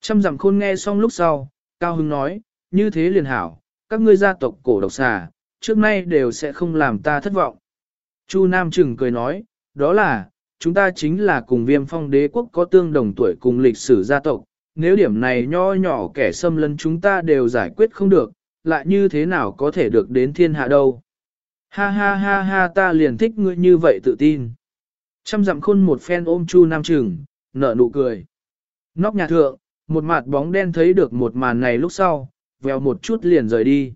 Trăm dặm khôn nghe xong lúc sau, Cao Hưng nói, như thế liền hảo, các ngươi gia tộc cổ độc xà, trước nay đều sẽ không làm ta thất vọng. Chu Nam Trừng cười nói, đó là, chúng ta chính là cùng viêm phong đế quốc có tương đồng tuổi cùng lịch sử gia tộc, nếu điểm này nho nhỏ kẻ xâm lấn chúng ta đều giải quyết không được, lại như thế nào có thể được đến thiên hạ đâu. Ha ha ha ha ta liền thích ngươi như vậy tự tin. Trăm dặm khôn một phen ôm Chu Nam Trừng, nở nụ cười. Nóc nhà thượng, một mặt bóng đen thấy được một màn này lúc sau, vèo một chút liền rời đi.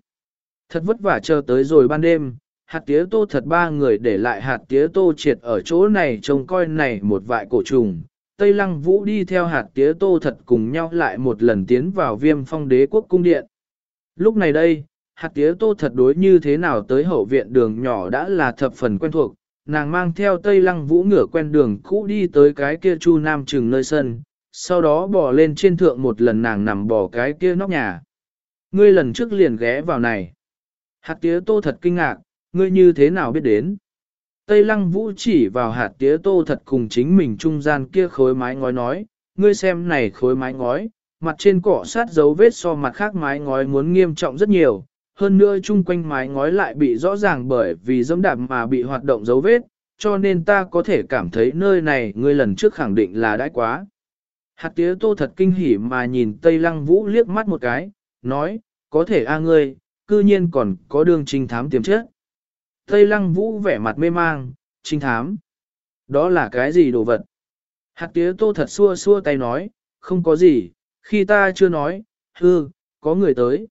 Thật vất vả chờ tới rồi ban đêm, hạt tía tô thật ba người để lại hạt tía tô triệt ở chỗ này trông coi này một vại cổ trùng. Tây lăng vũ đi theo hạt tía tô thật cùng nhau lại một lần tiến vào viêm phong đế quốc cung điện. Lúc này đây, hạt tía tô thật đối như thế nào tới hậu viện đường nhỏ đã là thập phần quen thuộc, nàng mang theo tây lăng vũ ngửa quen đường cũ đi tới cái kia chu nam trừng nơi sân, sau đó bỏ lên trên thượng một lần nàng nằm bỏ cái kia nóc nhà. Ngươi lần trước liền ghé vào này. Hạt tía tô thật kinh ngạc, ngươi như thế nào biết đến? Tây lăng vũ chỉ vào hạt tía tô thật cùng chính mình trung gian kia khối mái ngói nói, ngươi xem này khối mái ngói, mặt trên cỏ sát dấu vết so mặt khác mái ngói muốn nghiêm trọng rất nhiều, hơn nữa chung quanh mái ngói lại bị rõ ràng bởi vì dẫm đạp mà bị hoạt động dấu vết, cho nên ta có thể cảm thấy nơi này ngươi lần trước khẳng định là đãi quá. Hạt tía tô thật kinh hỉ mà nhìn Tây Lăng Vũ liếc mắt một cái, nói, có thể a ngươi, cư nhiên còn có đường trinh thám tiềm chất. Tây Lăng Vũ vẻ mặt mê mang, trinh thám. Đó là cái gì đồ vật? Hạt tía tô thật xua xua tay nói, không có gì, khi ta chưa nói, hư, có người tới.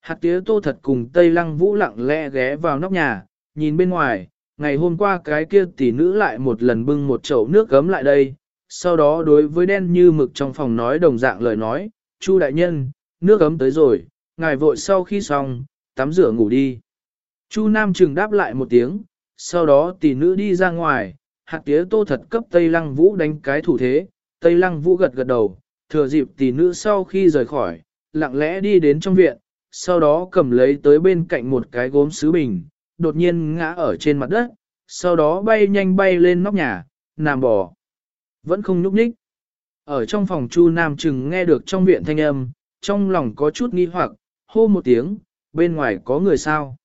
Hạt tía tô thật cùng Tây Lăng Vũ lặng lẽ ghé vào nóc nhà, nhìn bên ngoài, ngày hôm qua cái kia tỷ nữ lại một lần bưng một chậu nước gấm lại đây, sau đó đối với đen như mực trong phòng nói đồng dạng lời nói, Chu đại nhân, nước gấm tới rồi, ngài vội sau khi xong, tắm rửa ngủ đi. Chu Nam Trừng đáp lại một tiếng, sau đó tỷ nữ đi ra ngoài, hạt tía tô thật cấp Tây Lăng Vũ đánh cái thủ thế, Tây Lăng Vũ gật gật đầu, thừa dịp tỷ nữ sau khi rời khỏi, lặng lẽ đi đến trong viện, sau đó cầm lấy tới bên cạnh một cái gốm sứ bình, đột nhiên ngã ở trên mặt đất, sau đó bay nhanh bay lên nóc nhà, nằm bò. Vẫn không nhúc nhích. Ở trong phòng Chu Nam Trừng nghe được trong viện thanh âm, trong lòng có chút nghi hoặc, hô một tiếng, bên ngoài có người sao.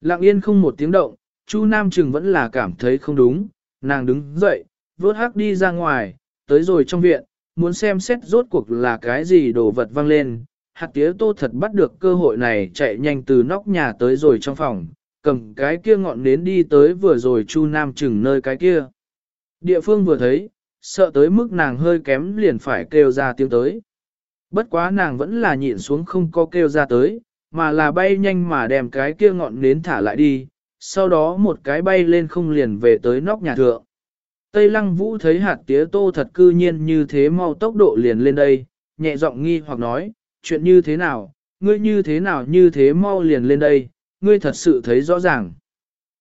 Lặng yên không một tiếng động, Chu Nam Trừng vẫn là cảm thấy không đúng, nàng đứng dậy, vớt hắc đi ra ngoài, tới rồi trong viện, muốn xem xét rốt cuộc là cái gì đồ vật văng lên. Hạt tía tô thật bắt được cơ hội này chạy nhanh từ nóc nhà tới rồi trong phòng, cầm cái kia ngọn nến đi tới vừa rồi Chu Nam Trừng nơi cái kia. Địa phương vừa thấy, sợ tới mức nàng hơi kém liền phải kêu ra tiếng tới. Bất quá nàng vẫn là nhịn xuống không có kêu ra tới, mà là bay nhanh mà đem cái kia ngọn nến thả lại đi, sau đó một cái bay lên không liền về tới nóc nhà thượng. Tây lăng vũ thấy hạt tía tô thật cư nhiên như thế mau tốc độ liền lên đây, nhẹ giọng nghi hoặc nói, chuyện như thế nào, ngươi như thế nào như thế mau liền lên đây, ngươi thật sự thấy rõ ràng.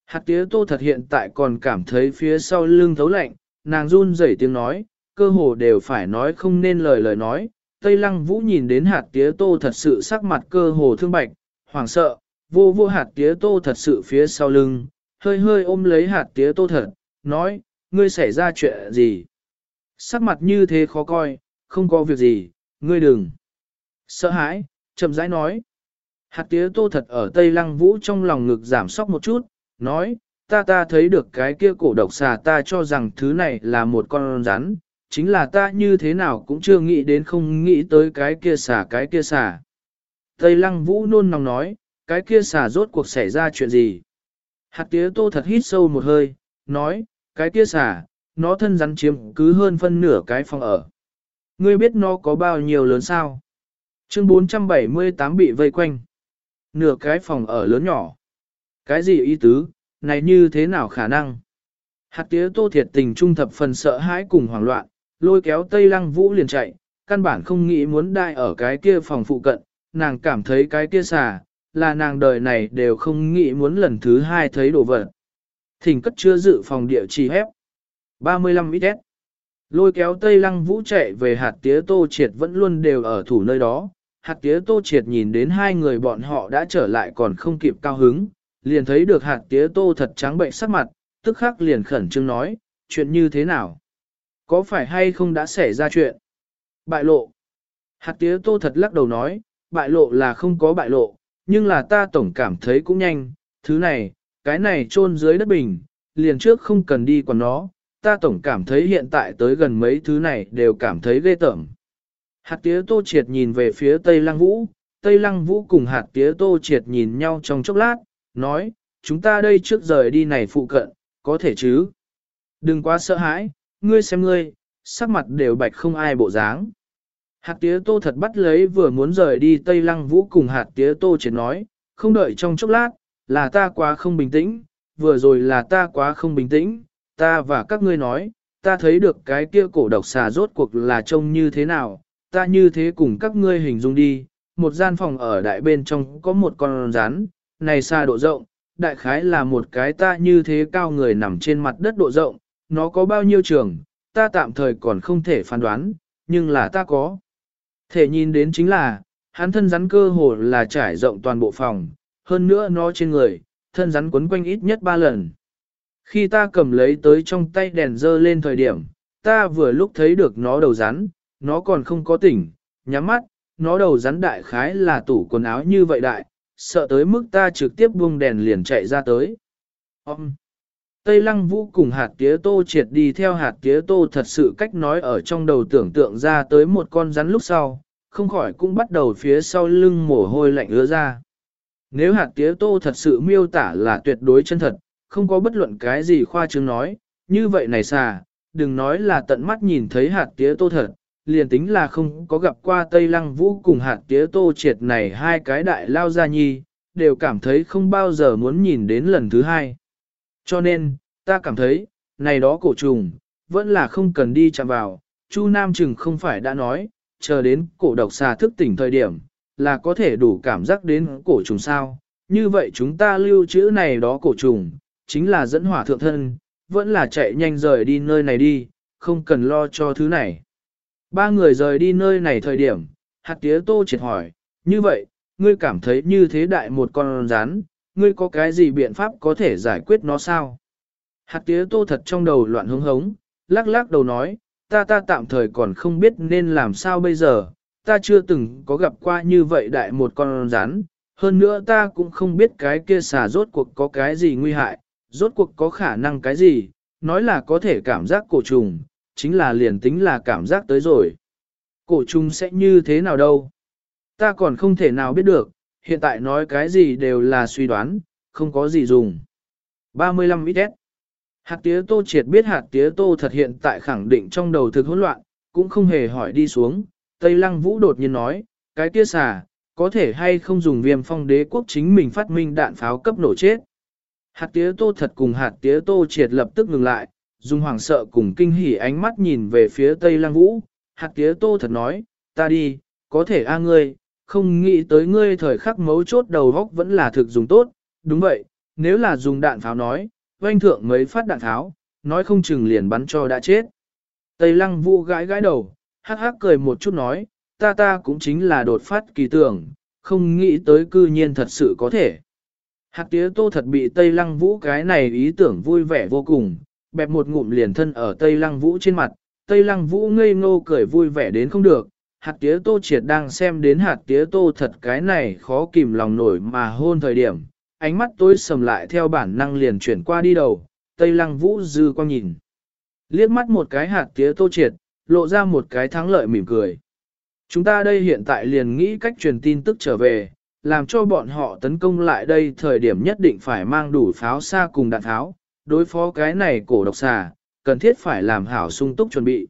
Hạt tía tô thật hiện tại còn cảm thấy phía sau lưng thấu lạnh, nàng run rẩy tiếng nói, cơ hồ đều phải nói không nên lời lời nói. Tây lăng vũ nhìn đến hạt tía tô thật sự sắc mặt cơ hồ thương bạch, hoảng sợ, vô vô hạt tía tô thật sự phía sau lưng, hơi hơi ôm lấy hạt tía tô thật, nói, ngươi xảy ra chuyện gì? Sắc mặt như thế khó coi, không có việc gì, ngươi đừng. Sợ hãi, chậm rãi nói. Hạt tía tô thật ở Tây Lăng Vũ trong lòng ngực giảm sóc một chút, nói, ta ta thấy được cái kia cổ độc xà ta cho rằng thứ này là một con rắn, chính là ta như thế nào cũng chưa nghĩ đến không nghĩ tới cái kia xả cái kia xả. Tây Lăng Vũ nôn nóng nói, cái kia xả rốt cuộc xảy ra chuyện gì? Hạt tía tô thật hít sâu một hơi, nói, cái kia xả, nó thân rắn chiếm cứ hơn phân nửa cái phòng ở. Ngươi biết nó có bao nhiêu lớn sao? Chương 478 bị vây quanh. Nửa cái phòng ở lớn nhỏ. Cái gì ý tứ, này như thế nào khả năng? Hạt tía tô thiệt tình trung thập phần sợ hãi cùng hoảng loạn, lôi kéo Tây Lăng Vũ liền chạy, căn bản không nghĩ muốn đai ở cái kia phòng phụ cận, nàng cảm thấy cái kia xà, là nàng đời này đều không nghĩ muốn lần thứ hai thấy đồ vật. Thỉnh cất chưa dự phòng địa chỉ hép. 35 ít Lôi kéo Tây Lăng Vũ chạy về hạt tía tô triệt vẫn luôn đều ở thủ nơi đó, hạt tía tô triệt nhìn đến hai người bọn họ đã trở lại còn không kịp cao hứng, liền thấy được hạt tía tô thật trắng bệnh sắc mặt, tức khắc liền khẩn trương nói, chuyện như thế nào? Có phải hay không đã xảy ra chuyện? Bại lộ. Hạt tía tô thật lắc đầu nói, bại lộ là không có bại lộ, nhưng là ta tổng cảm thấy cũng nhanh, thứ này, cái này chôn dưới đất bình, liền trước không cần đi còn nó, ta tổng cảm thấy hiện tại tới gần mấy thứ này đều cảm thấy ghê tởm. Hạt tía tô triệt nhìn về phía Tây Lăng Vũ, Tây Lăng Vũ cùng hạt tía tô triệt nhìn nhau trong chốc lát, nói, chúng ta đây trước rời đi này phụ cận, có thể chứ. Đừng quá sợ hãi, ngươi xem ngươi, sắc mặt đều bạch không ai bộ dáng. Hạt tía tô thật bắt lấy vừa muốn rời đi Tây Lăng Vũ cùng hạt tía tô chỉ nói, không đợi trong chốc lát, là ta quá không bình tĩnh, vừa rồi là ta quá không bình tĩnh, ta và các ngươi nói, ta thấy được cái kia cổ độc xà rốt cuộc là trông như thế nào, ta như thế cùng các ngươi hình dung đi, một gian phòng ở đại bên trong có một con rắn, này xa độ rộng, đại khái là một cái ta như thế cao người nằm trên mặt đất độ rộng, nó có bao nhiêu trường, ta tạm thời còn không thể phán đoán, nhưng là ta có. Thể nhìn đến chính là, hắn thân rắn cơ hồ là trải rộng toàn bộ phòng, hơn nữa nó trên người, thân rắn quấn quanh ít nhất ba lần. Khi ta cầm lấy tới trong tay đèn dơ lên thời điểm, ta vừa lúc thấy được nó đầu rắn, nó còn không có tỉnh, nhắm mắt, nó đầu rắn đại khái là tủ quần áo như vậy đại, sợ tới mức ta trực tiếp buông đèn liền chạy ra tới. Ông! Tây lăng vũ cùng hạt tía tô triệt đi theo hạt tía tô thật sự cách nói ở trong đầu tưởng tượng ra tới một con rắn lúc sau, không khỏi cũng bắt đầu phía sau lưng mồ hôi lạnh ứa ra. Nếu hạt tía tô thật sự miêu tả là tuyệt đối chân thật, không có bất luận cái gì khoa trương nói, như vậy này xà, đừng nói là tận mắt nhìn thấy hạt tía tô thật, liền tính là không có gặp qua Tây Lăng Vũ cùng hạt tía tô triệt này hai cái đại lao ra nhi, đều cảm thấy không bao giờ muốn nhìn đến lần thứ hai. Cho nên, ta cảm thấy, này đó cổ trùng, vẫn là không cần đi chạm vào, Chu Nam Trừng không phải đã nói, chờ đến cổ độc xà thức tỉnh thời điểm, là có thể đủ cảm giác đến cổ trùng sao. Như vậy chúng ta lưu trữ này đó cổ trùng, chính là dẫn hỏa thượng thân, vẫn là chạy nhanh rời đi nơi này đi, không cần lo cho thứ này. Ba người rời đi nơi này thời điểm, hạt tía tô triệt hỏi, như vậy, ngươi cảm thấy như thế đại một con rắn, ngươi có cái gì biện pháp có thể giải quyết nó sao? Hạt tía tô thật trong đầu loạn hứng hống, lắc lắc đầu nói, ta ta tạm thời còn không biết nên làm sao bây giờ, ta chưa từng có gặp qua như vậy đại một con rắn, hơn nữa ta cũng không biết cái kia xà rốt cuộc có cái gì nguy hại, rốt cuộc có khả năng cái gì, nói là có thể cảm giác cổ trùng, chính là liền tính là cảm giác tới rồi. Cổ trùng sẽ như thế nào đâu? Ta còn không thể nào biết được, hiện tại nói cái gì đều là suy đoán, không có gì dùng. 35 ít Hạt tía tô triệt biết hạt tía tô thật hiện tại khẳng định trong đầu thực hỗn loạn, cũng không hề hỏi đi xuống. Tây lăng vũ đột nhiên nói, cái tia xà, có thể hay không dùng viêm phong đế quốc chính mình phát minh đạn pháo cấp nổ chết. Hạt tía tô thật cùng hạt tía tô triệt lập tức ngừng lại, dùng hoảng sợ cùng kinh hỉ ánh mắt nhìn về phía Tây Lăng Vũ. Hạt tía tô thật nói, ta đi, có thể a ngươi, không nghĩ tới ngươi thời khắc mấu chốt đầu góc vẫn là thực dùng tốt. Đúng vậy, nếu là dùng đạn pháo nói, oanh thượng mấy phát đạn tháo, nói không chừng liền bắn cho đã chết. Tây lăng vũ gãi gãi đầu, hắc hắc cười một chút nói, ta ta cũng chính là đột phát kỳ tưởng, không nghĩ tới cư nhiên thật sự có thể. Hạt tía tô thật bị Tây lăng vũ cái này ý tưởng vui vẻ vô cùng, bẹp một ngụm liền thân ở Tây lăng vũ trên mặt, Tây lăng vũ ngây ngô cười vui vẻ đến không được. Hạt tía tô triệt đang xem đến hạt tía tô thật cái này khó kìm lòng nổi mà hôn thời điểm, ánh mắt tối sầm lại theo bản năng liền chuyển qua đi đầu, Tây Lăng Vũ dư quang nhìn. Liếc mắt một cái hạt tía tô triệt, lộ ra một cái thắng lợi mỉm cười. Chúng ta đây hiện tại liền nghĩ cách truyền tin tức trở về, làm cho bọn họ tấn công lại đây thời điểm nhất định phải mang đủ pháo xa cùng đạn tháo, đối phó cái này cổ độc xà, cần thiết phải làm hảo sung túc chuẩn bị.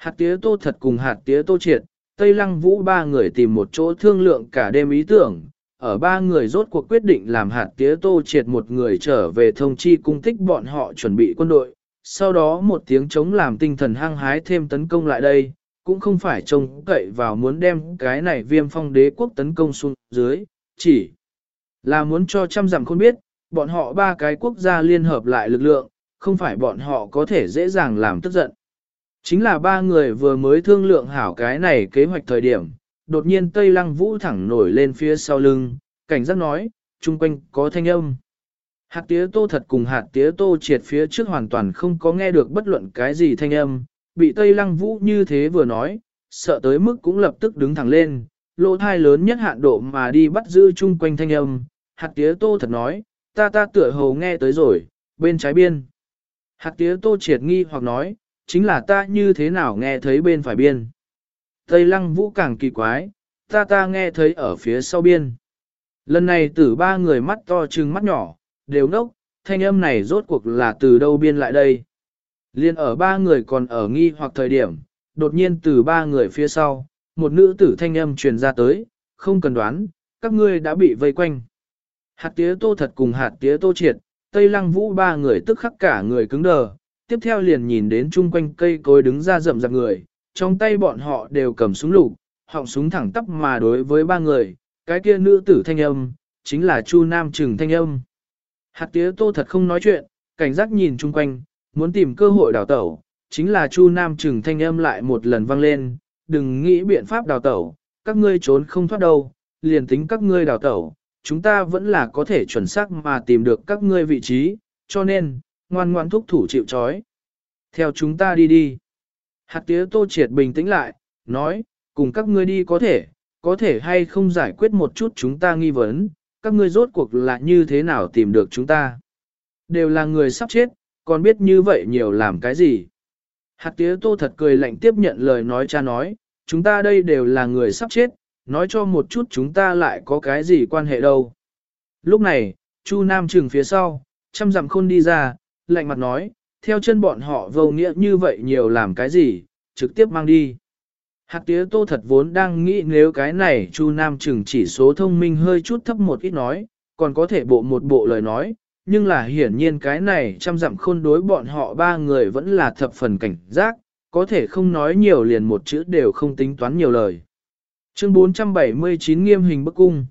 Hạt tía tô thật cùng hạt tía tô triệt, Tây Lăng Vũ ba người tìm một chỗ thương lượng cả đêm ý tưởng, ở ba người rốt cuộc quyết định làm hạt tía tô triệt một người trở về thông chi cung tích bọn họ chuẩn bị quân đội, sau đó một tiếng chống làm tinh thần hăng hái thêm tấn công lại đây, cũng không phải trông cậy vào muốn đem cái này viêm phong đế quốc tấn công xuống dưới, chỉ là muốn cho trăm dặm không biết, bọn họ ba cái quốc gia liên hợp lại lực lượng, không phải bọn họ có thể dễ dàng làm tức giận. Chính là ba người vừa mới thương lượng hảo cái này kế hoạch thời điểm, đột nhiên Tây Lăng Vũ thẳng nổi lên phía sau lưng, cảnh giác nói, chung quanh có thanh âm. Hạt tía tô thật cùng hạt tía tô triệt phía trước hoàn toàn không có nghe được bất luận cái gì thanh âm, bị Tây Lăng Vũ như thế vừa nói, sợ tới mức cũng lập tức đứng thẳng lên, lỗ thai lớn nhất hạn độ mà đi bắt giữ chung quanh thanh âm. Hạt tía tô thật nói, ta ta tựa hồ nghe tới rồi, bên trái biên. Hạt tía tô triệt nghi hoặc nói, chính là ta như thế nào nghe thấy bên phải biên. Tây lăng vũ càng kỳ quái, ta ta nghe thấy ở phía sau biên. Lần này tử ba người mắt to trừng mắt nhỏ, đều nốc, thanh âm này rốt cuộc là từ đâu biên lại đây. Liên ở ba người còn ở nghi hoặc thời điểm, đột nhiên từ ba người phía sau, một nữ tử thanh âm truyền ra tới, không cần đoán, các ngươi đã bị vây quanh. Hạt tía tô thật cùng hạt tía tô triệt, tây lăng vũ ba người tức khắc cả người cứng đờ, tiếp theo liền nhìn đến chung quanh cây cối đứng ra rậm rạp người, trong tay bọn họ đều cầm súng lục, họng súng thẳng tắp mà đối với ba người, cái kia nữ tử thanh âm, chính là Chu Nam Trừng thanh âm. Hạt tía tô thật không nói chuyện, cảnh giác nhìn chung quanh, muốn tìm cơ hội đào tẩu, chính là Chu Nam Trừng thanh âm lại một lần vang lên, đừng nghĩ biện pháp đào tẩu, các ngươi trốn không thoát đâu, liền tính các ngươi đào tẩu, chúng ta vẫn là có thể chuẩn xác mà tìm được các ngươi vị trí, cho nên, ngoan ngoan thúc thủ chịu trói. Theo chúng ta đi đi. Hạt tía tô triệt bình tĩnh lại, nói, cùng các ngươi đi có thể, có thể hay không giải quyết một chút chúng ta nghi vấn, các ngươi rốt cuộc là như thế nào tìm được chúng ta. Đều là người sắp chết, còn biết như vậy nhiều làm cái gì. Hạt tía tô thật cười lạnh tiếp nhận lời nói cha nói, chúng ta đây đều là người sắp chết, nói cho một chút chúng ta lại có cái gì quan hệ đâu. Lúc này, Chu Nam trừng phía sau, chăm dặm khôn đi ra, lạnh mặt nói, theo chân bọn họ vô nghĩa như vậy nhiều làm cái gì, trực tiếp mang đi. Hạt tía tô thật vốn đang nghĩ nếu cái này Chu Nam trừng chỉ số thông minh hơi chút thấp một ít nói, còn có thể bộ một bộ lời nói, nhưng là hiển nhiên cái này chăm dặm khôn đối bọn họ ba người vẫn là thập phần cảnh giác, có thể không nói nhiều liền một chữ đều không tính toán nhiều lời. Chương 479 nghiêm hình bức cung.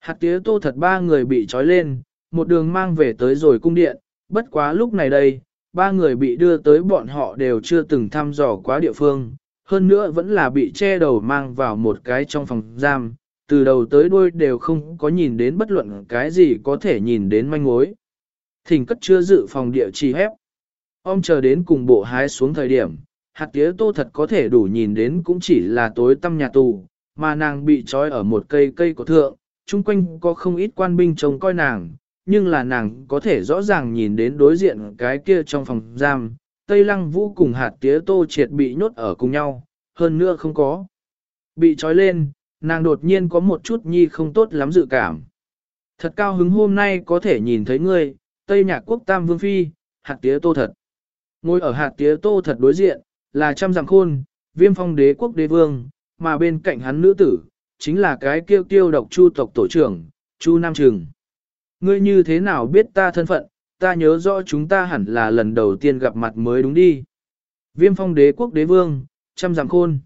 Hạt tía tô thật ba người bị trói lên, một đường mang về tới rồi cung điện, bất quá lúc này đây, ba người bị đưa tới bọn họ đều chưa từng thăm dò quá địa phương, hơn nữa vẫn là bị che đầu mang vào một cái trong phòng giam, từ đầu tới đuôi đều không có nhìn đến bất luận cái gì có thể nhìn đến manh mối. Thỉnh cất chưa dự phòng địa chỉ hép. Ông chờ đến cùng bộ hái xuống thời điểm, hạt tía tô thật có thể đủ nhìn đến cũng chỉ là tối tăm nhà tù, mà nàng bị trói ở một cây cây của thượng, chung quanh có không ít quan binh trông coi nàng, nhưng là nàng có thể rõ ràng nhìn đến đối diện cái kia trong phòng giam, Tây Lăng Vũ cùng hạt tía tô triệt bị nhốt ở cùng nhau, hơn nữa không có. Bị trói lên, nàng đột nhiên có một chút nhi không tốt lắm dự cảm. Thật cao hứng hôm nay có thể nhìn thấy ngươi, Tây Nhạc Quốc Tam Vương Phi, hạt tía tô thật. Ngồi ở hạt tía tô thật đối diện, là trăm Giang khôn, viêm phong đế quốc đế vương, mà bên cạnh hắn nữ tử, chính là cái kêu tiêu độc chu tộc tổ trưởng, chu Nam Trường Ngươi như thế nào biết ta thân phận, ta nhớ rõ chúng ta hẳn là lần đầu tiên gặp mặt mới đúng đi. Viêm phong đế quốc đế vương, trăm dặm khôn.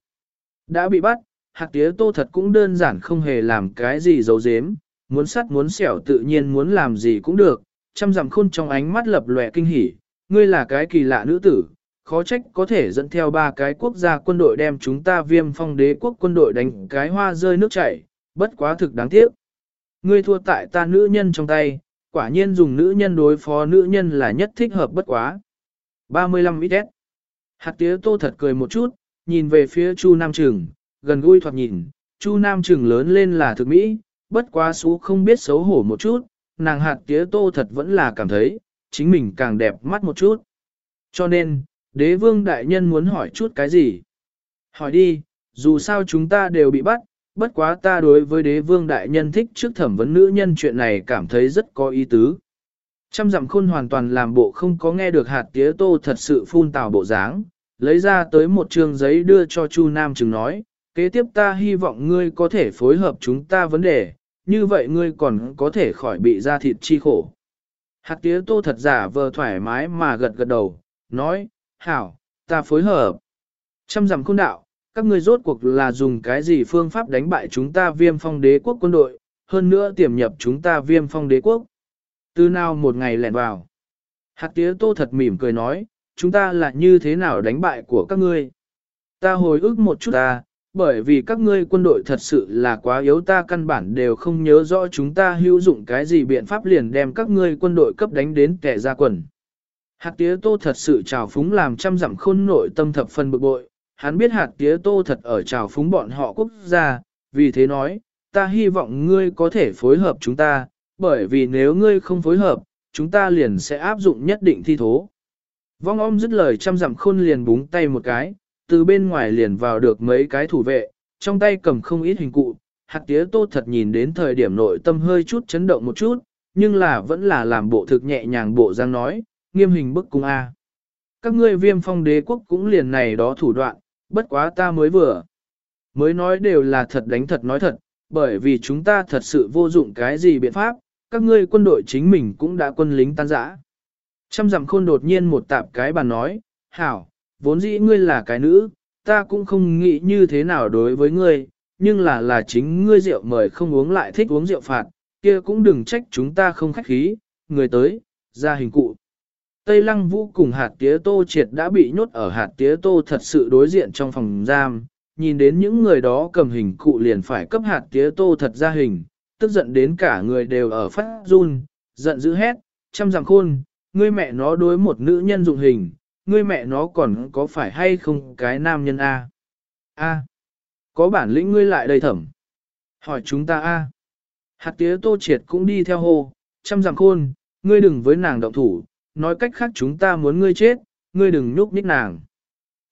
Đã bị bắt, hạt tía tô thật cũng đơn giản không hề làm cái gì giấu giếm, muốn sắt muốn xẻo tự nhiên muốn làm gì cũng được, trăm dặm khôn trong ánh mắt lập lòe kinh hỉ, ngươi là cái kỳ lạ nữ tử, khó trách có thể dẫn theo ba cái quốc gia quân đội đem chúng ta viêm phong đế quốc quân đội đánh cái hoa rơi nước chảy, bất quá thực đáng tiếc. Ngươi thua tại ta nữ nhân trong tay, quả nhiên dùng nữ nhân đối phó nữ nhân là nhất thích hợp bất quá. 35 ít Hạt tía tô thật cười một chút, nhìn về phía Chu Nam Trừng, gần gũi thoạt nhìn, Chu Nam Trừng lớn lên là thực mỹ, bất quá xú không biết xấu hổ một chút, nàng hạt tía tô thật vẫn là cảm thấy, chính mình càng đẹp mắt một chút. Cho nên, đế vương đại nhân muốn hỏi chút cái gì? Hỏi đi, dù sao chúng ta đều bị bắt, bất quá ta đối với đế vương đại nhân thích trước thẩm vấn nữ nhân chuyện này cảm thấy rất có ý tứ. Trăm dặm khôn hoàn toàn làm bộ không có nghe được hạt tía tô thật sự phun tào bộ dáng, lấy ra tới một trường giấy đưa cho Chu Nam Trừng nói, kế tiếp ta hy vọng ngươi có thể phối hợp chúng ta vấn đề, như vậy ngươi còn có thể khỏi bị ra thịt chi khổ. Hạt tía tô thật giả vờ thoải mái mà gật gật đầu, nói, hảo, ta phối hợp. Trăm dặm khôn đạo, các ngươi rốt cuộc là dùng cái gì phương pháp đánh bại chúng ta viêm phong đế quốc quân đội, hơn nữa tiềm nhập chúng ta viêm phong đế quốc. Từ nào một ngày lẹn vào. Hạt tía tô thật mỉm cười nói, chúng ta là như thế nào đánh bại của các ngươi. Ta hồi ức một chút ta, bởi vì các ngươi quân đội thật sự là quá yếu ta căn bản đều không nhớ rõ chúng ta hữu dụng cái gì biện pháp liền đem các ngươi quân đội cấp đánh đến kẻ ra quần. Hạt tía tô thật sự trào phúng làm trăm dặm khôn nội tâm thập phân bực bội, hắn biết hạt tía tô thật ở trào phúng bọn họ quốc gia, vì thế nói, ta hy vọng ngươi có thể phối hợp chúng ta, bởi vì nếu ngươi không phối hợp, chúng ta liền sẽ áp dụng nhất định thi thố. Vong om dứt lời trăm dặm khôn liền búng tay một cái, từ bên ngoài liền vào được mấy cái thủ vệ, trong tay cầm không ít hình cụ, hạt tía tô thật nhìn đến thời điểm nội tâm hơi chút chấn động một chút, nhưng là vẫn là làm bộ thực nhẹ nhàng bộ giang nói, nghiêm hình bức cung A. Các ngươi viêm phong đế quốc cũng liền này đó thủ đoạn, bất quá ta mới vừa. Mới nói đều là thật đánh thật nói thật, bởi vì chúng ta thật sự vô dụng cái gì biện pháp, các ngươi quân đội chính mình cũng đã quân lính tan rã. Trăm dặm khôn đột nhiên một tạp cái bàn nói, hảo, vốn dĩ ngươi là cái nữ, ta cũng không nghĩ như thế nào đối với ngươi, nhưng là là chính ngươi rượu mời không uống lại thích uống rượu phạt, kia cũng đừng trách chúng ta không khách khí, người tới, ra hình cụ. Tây Lăng Vũ cùng hạt tía tô triệt đã bị nhốt ở hạt tía tô thật sự đối diện trong phòng giam, nhìn đến những người đó cầm hình cụ liền phải cấp hạt tía tô thật ra hình, tức giận đến cả người đều ở phát run, giận dữ hét, chăm rằng khôn, ngươi mẹ nó đối một nữ nhân dụng hình, ngươi mẹ nó còn có phải hay không cái nam nhân A? A. Có bản lĩnh ngươi lại đây thẩm. Hỏi chúng ta A. Hạt tía tô triệt cũng đi theo hô, chăm rằng khôn, ngươi đừng với nàng động thủ, nói cách khác chúng ta muốn ngươi chết, ngươi đừng nhúc nhích nàng.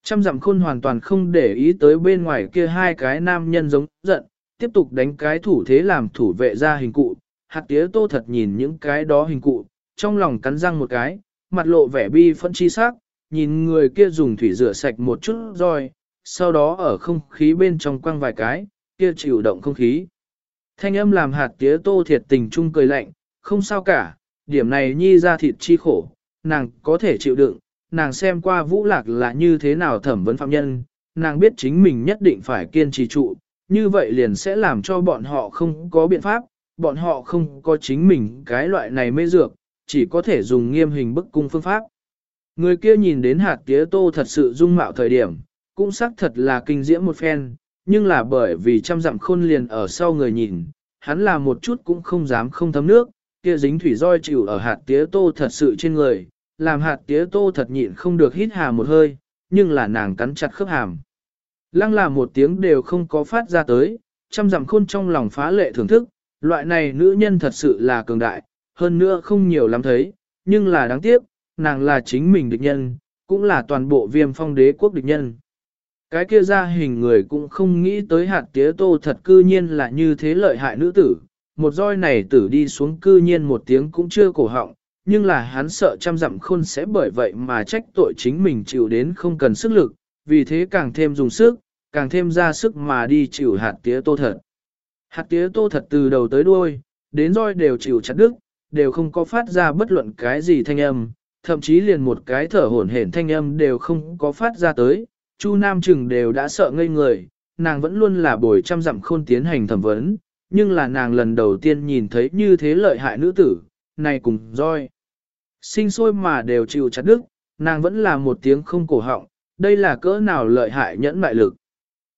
Trăm dặm khôn hoàn toàn không để ý tới bên ngoài kia hai cái nam nhân giống giận, tiếp tục đánh cái thủ thế làm thủ vệ ra hình cụ. Hạt tía tô thật nhìn những cái đó hình cụ, trong lòng cắn răng một cái, mặt lộ vẻ bi phân chi sắc, nhìn người kia dùng thủy rửa sạch một chút rồi, sau đó ở không khí bên trong quăng vài cái, kia chịu động không khí. Thanh âm làm hạt tía tô thiệt tình chung cười lạnh, không sao cả, điểm này nhi ra thịt chi khổ, nàng có thể chịu đựng, nàng xem qua vũ lạc là như thế nào thẩm vấn phạm nhân, nàng biết chính mình nhất định phải kiên trì trụ, như vậy liền sẽ làm cho bọn họ không có biện pháp, bọn họ không có chính mình cái loại này mê dược, chỉ có thể dùng nghiêm hình bức cung phương pháp. Người kia nhìn đến hạt tía tô thật sự dung mạo thời điểm, cũng xác thật là kinh diễm một phen, nhưng là bởi vì trăm dặm khôn liền ở sau người nhìn, hắn là một chút cũng không dám không thấm nước, kia dính thủy roi chịu ở hạt tía tô thật sự trên người, làm hạt tía tô thật nhịn không được hít hà một hơi, nhưng là nàng cắn chặt khớp hàm. Lăng là một tiếng đều không có phát ra tới, trăm dặm khôn trong lòng phá lệ thưởng thức, loại này nữ nhân thật sự là cường đại, hơn nữa không nhiều lắm thấy, nhưng là đáng tiếc, nàng là chính mình địch nhân, cũng là toàn bộ viêm phong đế quốc địch nhân. Cái kia ra hình người cũng không nghĩ tới hạt tía tô thật cư nhiên là như thế lợi hại nữ tử, một roi này tử đi xuống cư nhiên một tiếng cũng chưa cổ họng, nhưng là hắn sợ trăm dặm khôn sẽ bởi vậy mà trách tội chính mình chịu đến không cần sức lực, vì thế càng thêm dùng sức, càng thêm ra sức mà đi chịu hạt tía tô thật. Hạt tía tô thật từ đầu tới đuôi, đến roi đều chịu chặt đứt, đều không có phát ra bất luận cái gì thanh âm, thậm chí liền một cái thở hổn hển thanh âm đều không có phát ra tới, Chu Nam Trừng đều đã sợ ngây người, nàng vẫn luôn là bồi trăm dặm khôn tiến hành thẩm vấn, nhưng là nàng lần đầu tiên nhìn thấy như thế lợi hại nữ tử, này cùng roi. Sinh sôi mà đều chịu chặt đứt, nàng vẫn là một tiếng không cổ họng, đây là cỡ nào lợi hại nhẫn mại lực.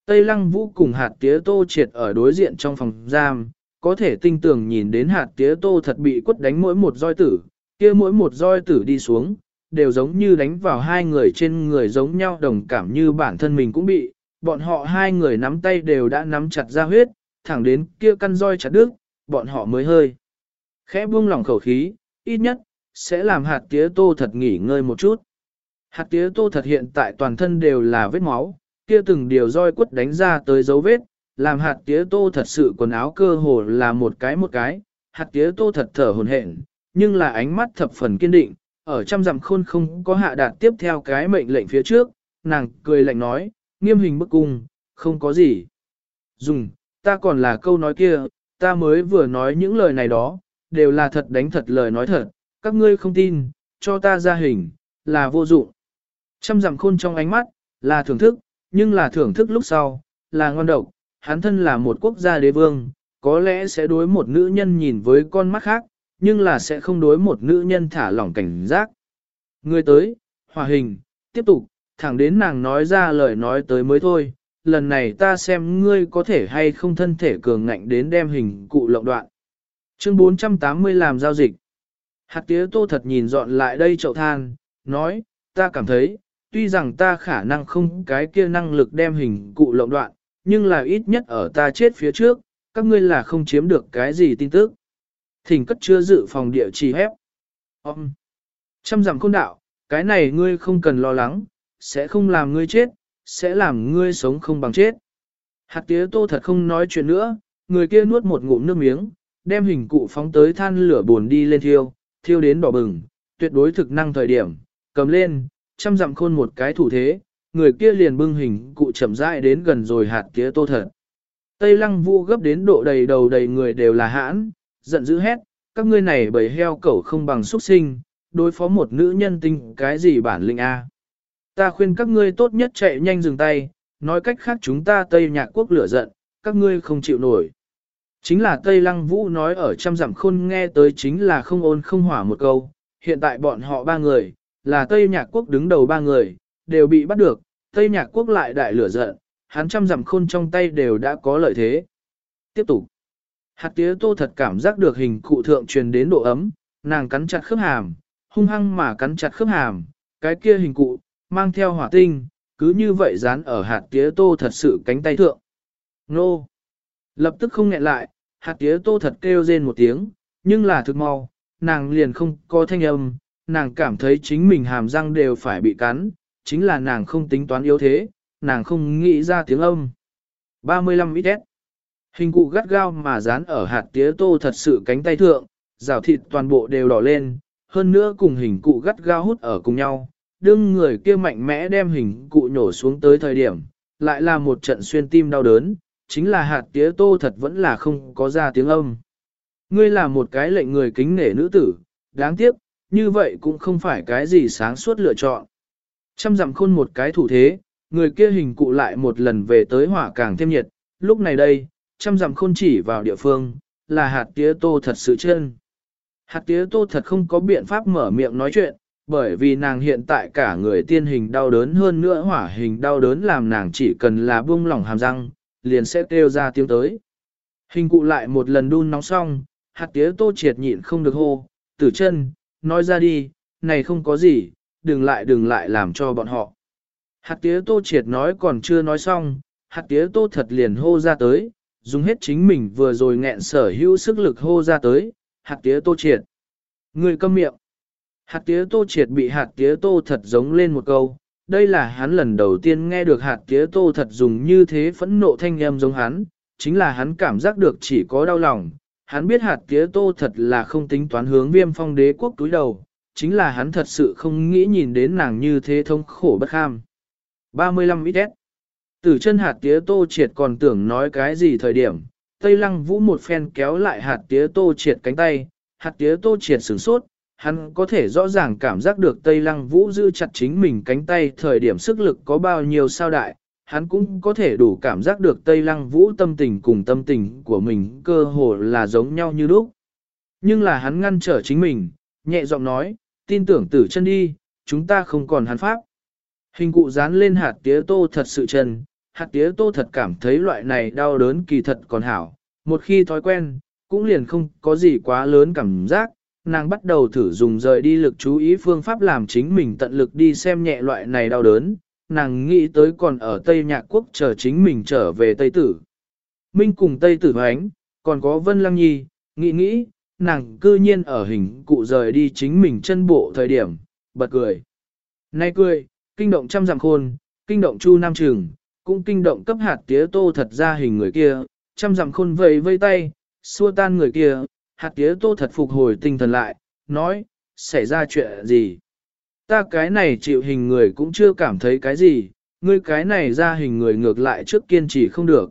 Tây Lăng Vũ cùng hạt tía tô triệt ở đối diện trong phòng giam, có thể tinh tường nhìn đến hạt tía tô thật bị quất đánh mỗi một roi tử, kia mỗi một roi tử đi xuống, đều giống như đánh vào hai người trên người giống nhau đồng cảm như bản thân mình cũng bị, bọn họ hai người nắm tay đều đã nắm chặt ra huyết, thẳng đến kia căn roi chặt đứt, bọn họ mới hơi. Khẽ buông lỏng khẩu khí, ít nhất, sẽ làm hạt tía tô thật nghỉ ngơi một chút. Hạt tía tô thật hiện tại toàn thân đều là vết máu, kia từng điều roi quất đánh ra tới dấu vết, làm hạt tía tô thật sự quần áo cơ hồ là một cái một cái, hạt tía tô thật thở hồn hển, nhưng là ánh mắt thập phần kiên định, ở trăm dặm khôn không có hạ đạt tiếp theo cái mệnh lệnh phía trước, nàng cười lạnh nói, nghiêm hình bức cung, không có gì. Dùng, ta còn là câu nói kia, ta mới vừa nói những lời này đó, đều là thật đánh thật lời nói thật, các ngươi không tin, cho ta ra hình, là vô dụng. Trăm dặm khôn trong ánh mắt, là thưởng thức, nhưng là thưởng thức lúc sau, là ngon độc, hắn thân là một quốc gia đế vương, có lẽ sẽ đối một nữ nhân nhìn với con mắt khác, nhưng là sẽ không đối một nữ nhân thả lỏng cảnh giác. Người tới, hòa hình, tiếp tục, thẳng đến nàng nói ra lời nói tới mới thôi, lần này ta xem ngươi có thể hay không thân thể cường ngạnh đến đem hình cụ lộng đoạn. Chương 480 làm giao dịch. Hạt tía tô thật nhìn dọn lại đây chậu than, nói, ta cảm thấy, tuy rằng ta khả năng không cái kia năng lực đem hình cụ lộng đoạn, nhưng là ít nhất ở ta chết phía trước, các ngươi là không chiếm được cái gì tin tức. Thỉnh cất chưa dự phòng địa chỉ hép. Ông. Trăm dặm khôn đạo, cái này ngươi không cần lo lắng, sẽ không làm ngươi chết, sẽ làm ngươi sống không bằng chết. Hạt tía tô thật không nói chuyện nữa, người kia nuốt một ngụm nước miếng, đem hình cụ phóng tới than lửa buồn đi lên thiêu, thiêu đến đỏ bừng, tuyệt đối thực năng thời điểm, cầm lên, trăm dặm khôn một cái thủ thế, người kia liền bưng hình cụ chậm rãi đến gần rồi hạt tía tô thật. Tây lăng vu gấp đến độ đầy đầu đầy người đều là hãn, giận dữ hét, các ngươi này bầy heo cẩu không bằng xuất sinh, đối phó một nữ nhân tinh cái gì bản lĩnh A. Ta khuyên các ngươi tốt nhất chạy nhanh dừng tay, nói cách khác chúng ta Tây Nhạc Quốc lửa giận, các ngươi không chịu nổi. Chính là Tây Lăng Vũ nói ở trăm dặm khôn nghe tới chính là không ôn không hỏa một câu, hiện tại bọn họ ba người, là Tây Nhạc Quốc đứng đầu ba người, đều bị bắt được, Tây Nhạc Quốc lại đại lửa giận, hắn trăm dặm khôn trong tay đều đã có lợi thế. Tiếp tục. Hạt tía tô thật cảm giác được hình cụ thượng truyền đến độ ấm, nàng cắn chặt khớp hàm, hung hăng mà cắn chặt khớp hàm, cái kia hình cụ, mang theo hỏa tinh, cứ như vậy dán ở hạt tía tô thật sự cánh tay thượng. Nô! Lập tức không nghẹn lại, hạt tía tô thật kêu rên một tiếng, nhưng là thực mau, nàng liền không có thanh âm, nàng cảm thấy chính mình hàm răng đều phải bị cắn, chính là nàng không tính toán yếu thế, nàng không nghĩ ra tiếng âm. 35 ít Hình cụ gắt gao mà dán ở hạt tía tô thật sự cánh tay thượng, rào thịt toàn bộ đều đỏ lên, hơn nữa cùng hình cụ gắt gao hút ở cùng nhau, đương người kia mạnh mẽ đem hình cụ nhổ xuống tới thời điểm, lại là một trận xuyên tim đau đớn, chính là hạt tía tô thật vẫn là không có ra tiếng âm. Ngươi là một cái lệnh người kính nể nữ tử, đáng tiếc, như vậy cũng không phải cái gì sáng suốt lựa chọn. Trăm dặm khôn một cái thủ thế, người kia hình cụ lại một lần về tới hỏa càng thêm nhiệt, lúc này đây, trăm dặm khôn chỉ vào địa phương, là hạt tía tô thật sự chân. Hạt tía tô thật không có biện pháp mở miệng nói chuyện, bởi vì nàng hiện tại cả người tiên hình đau đớn hơn nữa hỏa hình đau đớn làm nàng chỉ cần là buông lỏng hàm răng, liền sẽ kêu ra tiếng tới. Hình cụ lại một lần đun nóng xong, hạt tía tô triệt nhịn không được hô, tử chân, nói ra đi, này không có gì, đừng lại đừng lại làm cho bọn họ. Hạt tía tô triệt nói còn chưa nói xong, hạt tía tô thật liền hô ra tới, dùng hết chính mình vừa rồi nghẹn sở hữu sức lực hô ra tới, hạt tía tô triệt. Người câm miệng. Hạt tía tô triệt bị hạt tía tô thật giống lên một câu, đây là hắn lần đầu tiên nghe được hạt tía tô thật dùng như thế phẫn nộ thanh em giống hắn, chính là hắn cảm giác được chỉ có đau lòng, hắn biết hạt tía tô thật là không tính toán hướng viêm phong đế quốc túi đầu, chính là hắn thật sự không nghĩ nhìn đến nàng như thế thông khổ bất kham. 35 ít Từ chân hạt tía tô triệt còn tưởng nói cái gì thời điểm, Tây lăng vũ một phen kéo lại hạt tía tô triệt cánh tay, hạt tía tô triệt sửng sốt, hắn có thể rõ ràng cảm giác được Tây lăng vũ giữ chặt chính mình cánh tay thời điểm sức lực có bao nhiêu sao đại, hắn cũng có thể đủ cảm giác được Tây lăng vũ tâm tình cùng tâm tình của mình cơ hồ là giống nhau như lúc. Nhưng là hắn ngăn trở chính mình, nhẹ giọng nói, tin tưởng tử chân đi, chúng ta không còn hắn pháp. Hình cụ dán lên hạt tía tô thật sự chân, hạt tía tô thật cảm thấy loại này đau đớn kỳ thật còn hảo, một khi thói quen, cũng liền không có gì quá lớn cảm giác, nàng bắt đầu thử dùng rời đi lực chú ý phương pháp làm chính mình tận lực đi xem nhẹ loại này đau đớn, nàng nghĩ tới còn ở Tây Nhạc Quốc chờ chính mình trở về Tây Tử. Minh cùng Tây Tử Hoánh, còn có Vân Lăng Nhi, nghĩ nghĩ, nàng cư nhiên ở hình cụ rời đi chính mình chân bộ thời điểm, bật cười. Nay cười, kinh động trăm dặm khôn, kinh động Chu Nam Trường, cũng kinh động cấp hạt tía tô thật ra hình người kia, trăm dặm khôn vầy vây tay, xua tan người kia, hạt tía tô thật phục hồi tinh thần lại, nói, xảy ra chuyện gì? Ta cái này chịu hình người cũng chưa cảm thấy cái gì, ngươi cái này ra hình người ngược lại trước kiên trì không được.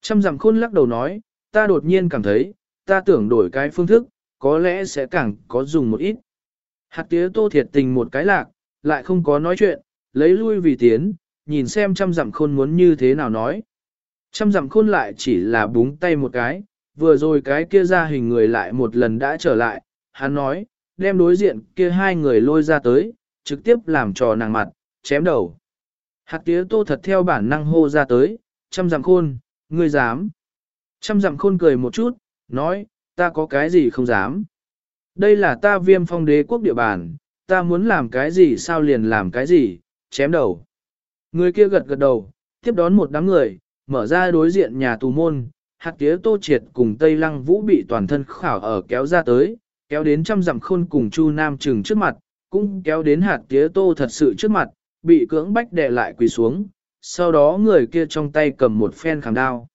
Trăm dặm khôn lắc đầu nói, ta đột nhiên cảm thấy, ta tưởng đổi cái phương thức, có lẽ sẽ càng có dùng một ít. Hạt tía tô thiệt tình một cái lạc, lại không có nói chuyện, lấy lui vì tiến, nhìn xem trăm dặm khôn muốn như thế nào nói. Trăm dặm khôn lại chỉ là búng tay một cái, vừa rồi cái kia ra hình người lại một lần đã trở lại, hắn nói, đem đối diện kia hai người lôi ra tới, trực tiếp làm trò nàng mặt, chém đầu. Hạt tía tô thật theo bản năng hô ra tới, trăm dặm khôn, ngươi dám. Trăm dặm khôn cười một chút, nói, ta có cái gì không dám. Đây là ta viêm phong đế quốc địa bàn, ta muốn làm cái gì sao liền làm cái gì, chém đầu. Người kia gật gật đầu, tiếp đón một đám người, mở ra đối diện nhà tù môn, hạt tía tô triệt cùng Tây Lăng Vũ bị toàn thân khảo ở kéo ra tới, kéo đến trăm dặm khôn cùng Chu Nam Trừng trước mặt, cũng kéo đến hạt tía tô thật sự trước mặt, bị cưỡng bách đè lại quỳ xuống, sau đó người kia trong tay cầm một phen khảm đao.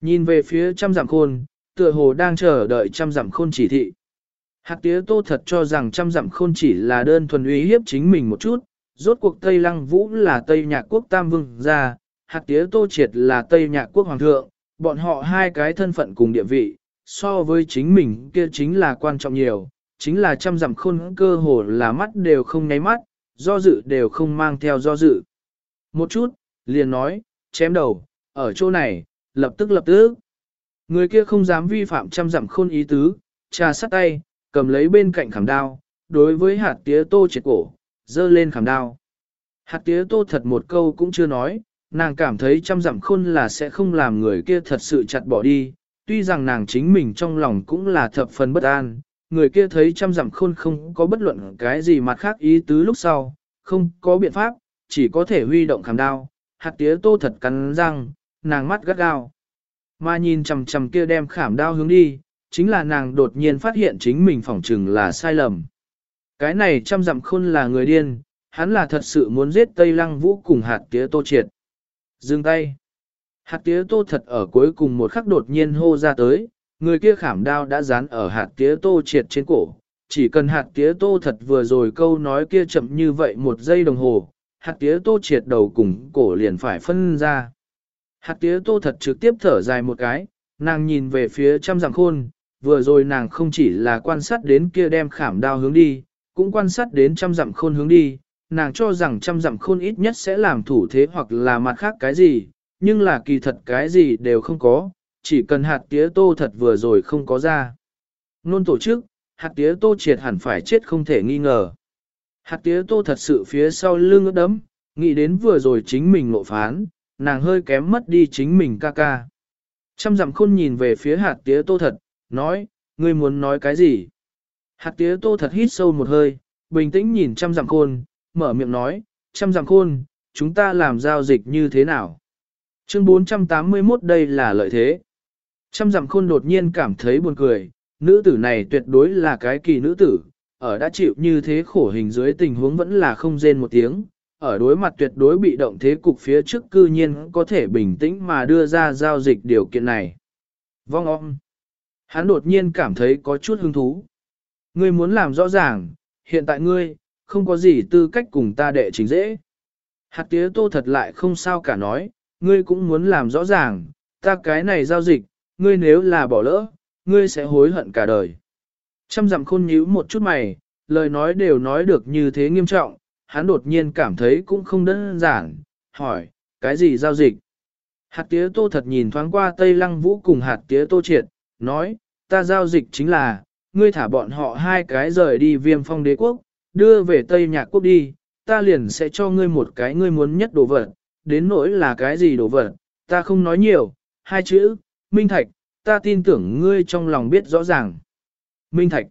Nhìn về phía trăm dặm khôn, tựa hồ đang chờ đợi trăm dặm khôn chỉ thị. Hạt tía tô thật cho rằng trăm dặm khôn chỉ là đơn thuần uy hiếp chính mình một chút, rốt cuộc Tây Lăng Vũ là Tây Nhạc Quốc Tam Vương gia, hạt tía tô triệt là Tây Nhạc Quốc Hoàng thượng, bọn họ hai cái thân phận cùng địa vị, so với chính mình kia chính là quan trọng nhiều, chính là trăm dặm khôn cơ hồ là mắt đều không nháy mắt, do dự đều không mang theo do dự. Một chút, liền nói, chém đầu, ở chỗ này, lập tức lập tức. Người kia không dám vi phạm trăm dặm khôn ý tứ, trà sắt tay, cầm lấy bên cạnh khảm đao, đối với hạt tía tô triệt cổ, dơ lên khảm đao. Hạt tía tô thật một câu cũng chưa nói, nàng cảm thấy trăm dặm khôn là sẽ không làm người kia thật sự chặt bỏ đi, tuy rằng nàng chính mình trong lòng cũng là thập phần bất an, người kia thấy trăm dặm khôn không có bất luận cái gì mặt khác ý tứ lúc sau, không có biện pháp, chỉ có thể huy động khảm đao, hạt tía tô thật cắn răng, nàng mắt gắt gao. Mà nhìn chầm chầm kia đem khảm đao hướng đi, chính là nàng đột nhiên phát hiện chính mình phỏng trừng là sai lầm. Cái này trăm dặm khôn là người điên, hắn là thật sự muốn giết Tây Lăng Vũ cùng hạt tía tô triệt. Dừng tay. Hạt tía tô thật ở cuối cùng một khắc đột nhiên hô ra tới, người kia khảm đao đã dán ở hạt tía tô triệt trên cổ. Chỉ cần hạt tía tô thật vừa rồi câu nói kia chậm như vậy một giây đồng hồ, hạt tía tô triệt đầu cùng cổ liền phải phân ra. Hạt tía tô thật trực tiếp thở dài một cái, nàng nhìn về phía trăm dặm khôn, vừa rồi nàng không chỉ là quan sát đến kia đem khảm đao hướng đi, cũng quan sát đến trăm dặm khôn hướng đi, nàng cho rằng trăm dặm khôn ít nhất sẽ làm thủ thế hoặc là mặt khác cái gì, nhưng là kỳ thật cái gì đều không có, chỉ cần hạt tía tô thật vừa rồi không có ra. Nôn tổ chức, hạt tía tô triệt hẳn phải chết không thể nghi ngờ. Hạt tía tô thật sự phía sau lưng ướt đấm, nghĩ đến vừa rồi chính mình ngộ phán, nàng hơi kém mất đi chính mình ca ca. Trăm dặm khôn nhìn về phía hạt tía tô thật, nói, ngươi muốn nói cái gì? Hạt tía tô thật hít sâu một hơi, bình tĩnh nhìn trăm dặm khôn, mở miệng nói, trăm dặm khôn, chúng ta làm giao dịch như thế nào? Chương 481 đây là lợi thế. Trăm dặm khôn đột nhiên cảm thấy buồn cười, nữ tử này tuyệt đối là cái kỳ nữ tử, ở đã chịu như thế khổ hình dưới tình huống vẫn là không rên một tiếng, ở đối mặt tuyệt đối bị động thế cục phía trước cư nhiên có thể bình tĩnh mà đưa ra giao dịch điều kiện này. Vong om. Hắn đột nhiên cảm thấy có chút hứng thú. Ngươi muốn làm rõ ràng, hiện tại ngươi, không có gì tư cách cùng ta đệ chính dễ. Hạt tía tô thật lại không sao cả nói, ngươi cũng muốn làm rõ ràng, ta cái này giao dịch, ngươi nếu là bỏ lỡ, ngươi sẽ hối hận cả đời. Trăm dặm khôn nhíu một chút mày, lời nói đều nói được như thế nghiêm trọng, hắn đột nhiên cảm thấy cũng không đơn giản, hỏi, cái gì giao dịch? Hạt tía tô thật nhìn thoáng qua Tây Lăng Vũ cùng hạt tía tô triệt, nói, ta giao dịch chính là, ngươi thả bọn họ hai cái rời đi viêm phong đế quốc, đưa về Tây Nhạc quốc đi, ta liền sẽ cho ngươi một cái ngươi muốn nhất đồ vật, đến nỗi là cái gì đồ vật, ta không nói nhiều, hai chữ, Minh Thạch, ta tin tưởng ngươi trong lòng biết rõ ràng. Minh Thạch.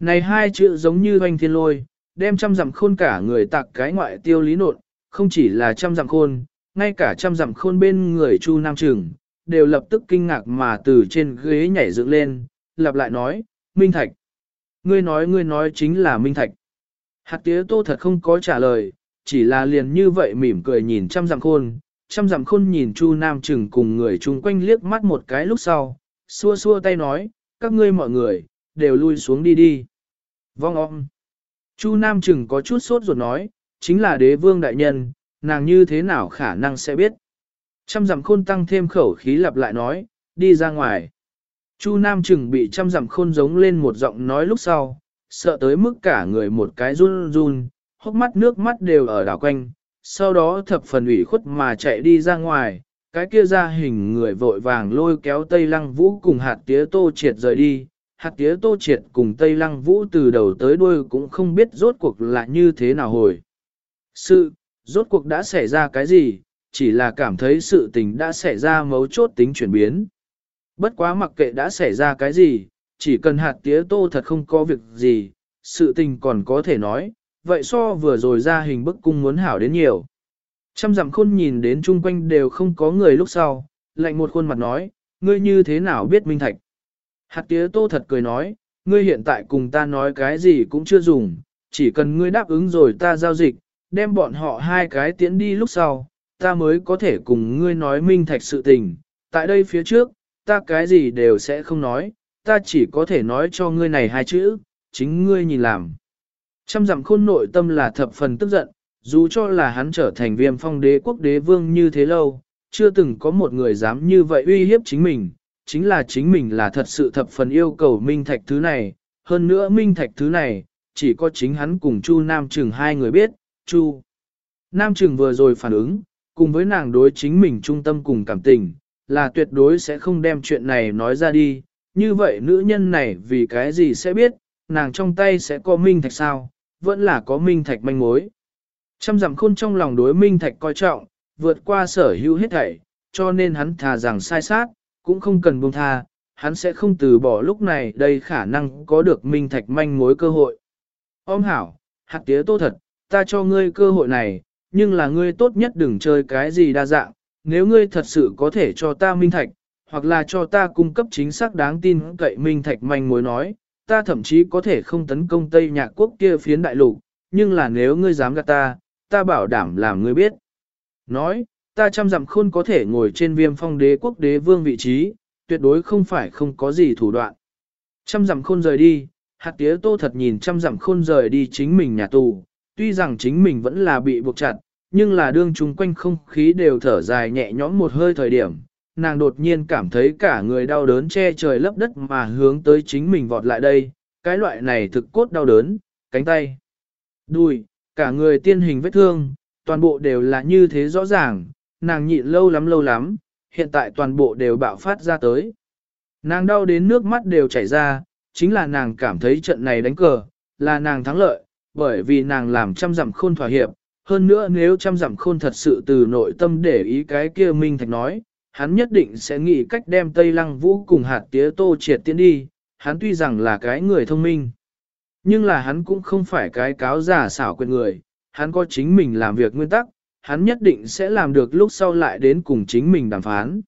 Này hai chữ giống như hoanh thiên lôi, đem trăm dặm khôn cả người tạc cái ngoại tiêu lý nộn, không chỉ là trăm dặm khôn, ngay cả trăm dặm khôn bên người Chu Nam Trừng, đều lập tức kinh ngạc mà từ trên ghế nhảy dựng lên, lặp lại nói, Minh Thạch. Ngươi nói ngươi nói chính là Minh Thạch. Hạt tía tô thật không có trả lời, chỉ là liền như vậy mỉm cười nhìn trăm dặm khôn, trăm dặm khôn nhìn Chu Nam Trừng cùng người chung quanh liếc mắt một cái lúc sau, xua xua tay nói, các ngươi mọi người, đều lui xuống đi đi. Vong om. Chu Nam Trừng có chút sốt ruột nói, chính là đế vương đại nhân, nàng như thế nào khả năng sẽ biết. Trăm dặm khôn tăng thêm khẩu khí lặp lại nói, đi ra ngoài. Chu Nam Trừng bị trăm dặm khôn giống lên một giọng nói lúc sau, sợ tới mức cả người một cái run run, hốc mắt nước mắt đều ở đảo quanh, sau đó thập phần ủy khuất mà chạy đi ra ngoài, cái kia ra hình người vội vàng lôi kéo Tây Lăng Vũ cùng hạt tía tô triệt rời đi, hạt tía tô triệt cùng Tây Lăng Vũ từ đầu tới đuôi cũng không biết rốt cuộc là như thế nào hồi. Sự, rốt cuộc đã xảy ra cái gì, chỉ là cảm thấy sự tình đã xảy ra mấu chốt tính chuyển biến. Bất quá mặc kệ đã xảy ra cái gì, chỉ cần hạt tía tô thật không có việc gì, sự tình còn có thể nói, vậy so vừa rồi ra hình bức cung muốn hảo đến nhiều. Trăm dặm khôn nhìn đến chung quanh đều không có người lúc sau, lạnh một khuôn mặt nói, ngươi như thế nào biết minh thạch. Hạt tía tô thật cười nói, ngươi hiện tại cùng ta nói cái gì cũng chưa dùng, chỉ cần ngươi đáp ứng rồi ta giao dịch, đem bọn họ hai cái tiễn đi lúc sau, ta mới có thể cùng ngươi nói minh thạch sự tình. Tại đây phía trước, ta cái gì đều sẽ không nói, ta chỉ có thể nói cho ngươi này hai chữ, chính ngươi nhìn làm. Trăm dặm khôn nội tâm là thập phần tức giận, dù cho là hắn trở thành viêm phong đế quốc đế vương như thế lâu, chưa từng có một người dám như vậy uy hiếp chính mình, chính là chính mình là thật sự thập phần yêu cầu minh thạch thứ này, hơn nữa minh thạch thứ này, chỉ có chính hắn cùng Chu Nam Trừng hai người biết, Chu. Nam Trừng vừa rồi phản ứng, cùng với nàng đối chính mình trung tâm cùng cảm tình, là tuyệt đối sẽ không đem chuyện này nói ra đi, như vậy nữ nhân này vì cái gì sẽ biết, nàng trong tay sẽ có minh thạch sao, vẫn là có minh thạch manh mối. Trăm dặm khôn trong lòng đối minh thạch coi trọng, vượt qua sở hữu hết thảy, cho nên hắn thà rằng sai sát, cũng không cần buông tha, hắn sẽ không từ bỏ lúc này đây khả năng có được minh thạch manh mối cơ hội. Ông hảo, hạt tía tô thật, ta cho ngươi cơ hội này, nhưng là ngươi tốt nhất đừng chơi cái gì đa dạng, nếu ngươi thật sự có thể cho ta minh thạch, hoặc là cho ta cung cấp chính xác đáng tin cậy minh thạch manh mối nói, ta thậm chí có thể không tấn công Tây Nhạc Quốc kia phiến đại lục, nhưng là nếu ngươi dám gạt ta, ta bảo đảm làm ngươi biết. Nói, ta trăm dặm khôn có thể ngồi trên viêm phong đế quốc đế vương vị trí, tuyệt đối không phải không có gì thủ đoạn. Trăm dặm khôn rời đi, hạt tía tô thật nhìn trăm dặm khôn rời đi chính mình nhà tù, tuy rằng chính mình vẫn là bị buộc chặt, nhưng là đương chung quanh không khí đều thở dài nhẹ nhõm một hơi thời điểm, nàng đột nhiên cảm thấy cả người đau đớn che trời lấp đất mà hướng tới chính mình vọt lại đây, cái loại này thực cốt đau đớn, cánh tay, đùi, cả người tiên hình vết thương, toàn bộ đều là như thế rõ ràng, nàng nhịn lâu lắm lâu lắm, hiện tại toàn bộ đều bạo phát ra tới. Nàng đau đến nước mắt đều chảy ra, chính là nàng cảm thấy trận này đánh cờ, là nàng thắng lợi, bởi vì nàng làm trăm dặm khôn thỏa hiệp. Hơn nữa nếu trăm dặm khôn thật sự từ nội tâm để ý cái kia Minh Thạch nói, hắn nhất định sẽ nghĩ cách đem Tây Lăng Vũ cùng hạt tía tô triệt tiến đi, hắn tuy rằng là cái người thông minh. Nhưng là hắn cũng không phải cái cáo giả xảo quyệt người, hắn có chính mình làm việc nguyên tắc, hắn nhất định sẽ làm được lúc sau lại đến cùng chính mình đàm phán.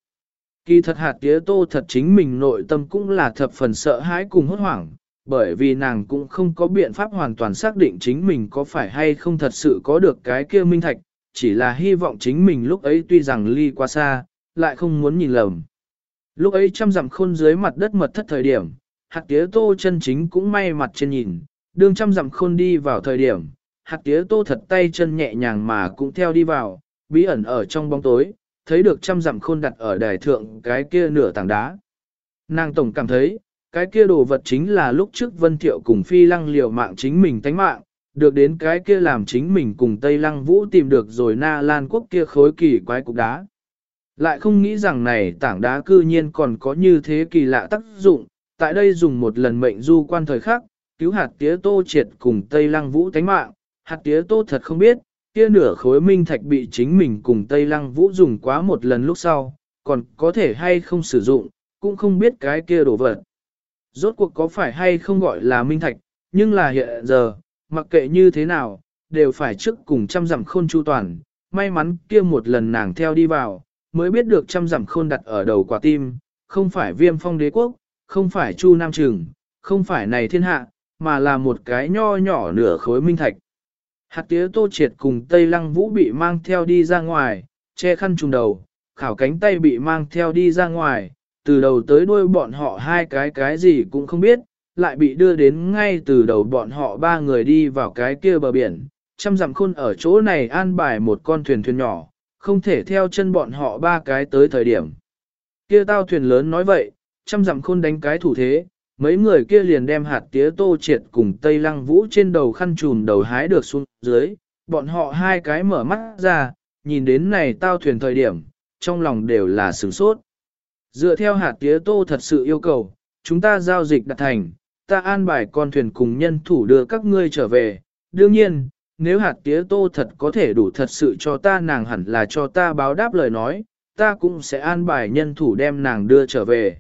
Kỳ thật hạt tía tô thật chính mình nội tâm cũng là thập phần sợ hãi cùng hốt hoảng, bởi vì nàng cũng không có biện pháp hoàn toàn xác định chính mình có phải hay không thật sự có được cái kia minh thạch, chỉ là hy vọng chính mình lúc ấy tuy rằng ly quá xa, lại không muốn nhìn lầm. Lúc ấy trăm dặm khôn dưới mặt đất mật thất thời điểm, hạt tía tô chân chính cũng may mặt trên nhìn, đường trăm dặm khôn đi vào thời điểm, hạt tía tô thật tay chân nhẹ nhàng mà cũng theo đi vào, bí ẩn ở trong bóng tối, thấy được trăm dặm khôn đặt ở đài thượng cái kia nửa tảng đá. Nàng tổng cảm thấy, cái kia đồ vật chính là lúc trước Vân Thiệu cùng Phi Lăng liều mạng chính mình tánh mạng, được đến cái kia làm chính mình cùng Tây Lăng Vũ tìm được rồi Na Lan quốc kia khối kỳ quái cục đá. Lại không nghĩ rằng này tảng đá cư nhiên còn có như thế kỳ lạ tác dụng, tại đây dùng một lần mệnh du quan thời khắc, cứu hạt tía tô triệt cùng Tây Lăng Vũ tánh mạng, hạt tía tô thật không biết, kia nửa khối minh thạch bị chính mình cùng Tây Lăng Vũ dùng quá một lần lúc sau, còn có thể hay không sử dụng, cũng không biết cái kia đồ vật. Rốt cuộc có phải hay không gọi là minh thạch, nhưng là hiện giờ, mặc kệ như thế nào, đều phải trước cùng trăm dặm khôn chu toàn, may mắn kia một lần nàng theo đi vào, mới biết được trăm dặm khôn đặt ở đầu quả tim, không phải viêm phong đế quốc, không phải chu nam trừng, không phải này thiên hạ, mà là một cái nho nhỏ nửa khối minh thạch. Hạt tía tô triệt cùng Tây Lăng Vũ bị mang theo đi ra ngoài, che khăn trùng đầu, khảo cánh tay bị mang theo đi ra ngoài, từ đầu tới đuôi bọn họ hai cái cái gì cũng không biết, lại bị đưa đến ngay từ đầu bọn họ ba người đi vào cái kia bờ biển, trăm dặm khôn ở chỗ này an bài một con thuyền thuyền nhỏ, không thể theo chân bọn họ ba cái tới thời điểm. Kia tao thuyền lớn nói vậy, chăm dặm khôn đánh cái thủ thế, mấy người kia liền đem hạt tía tô triệt cùng Tây Lăng Vũ trên đầu khăn trùm đầu hái được xuống dưới, bọn họ hai cái mở mắt ra, nhìn đến này tao thuyền thời điểm, trong lòng đều là sửng sốt. Dựa theo hạt tía tô thật sự yêu cầu, chúng ta giao dịch đặt thành, ta an bài con thuyền cùng nhân thủ đưa các ngươi trở về. Đương nhiên, nếu hạt tía tô thật có thể đủ thật sự cho ta nàng hẳn là cho ta báo đáp lời nói, ta cũng sẽ an bài nhân thủ đem nàng đưa trở về.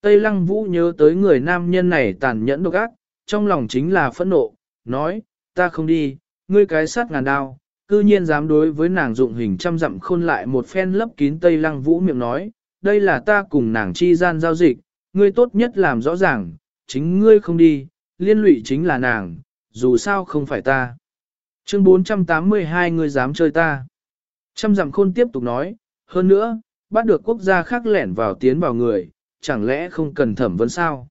Tây Lăng Vũ nhớ tới người nam nhân này tàn nhẫn độc ác, trong lòng chính là phẫn nộ, nói, ta không đi, ngươi cái sát ngàn đao, cư nhiên dám đối với nàng dụng hình trăm dặm khôn lại một phen lấp kín Tây Lăng Vũ miệng nói, đây là ta cùng nàng chi gian giao dịch, ngươi tốt nhất làm rõ ràng, chính ngươi không đi, liên lụy chính là nàng, dù sao không phải ta. Chương 482 ngươi dám chơi ta. Trăm dặm khôn tiếp tục nói, hơn nữa, bắt được quốc gia khác lẻn vào tiến vào người, chẳng lẽ không cần thẩm vấn sao?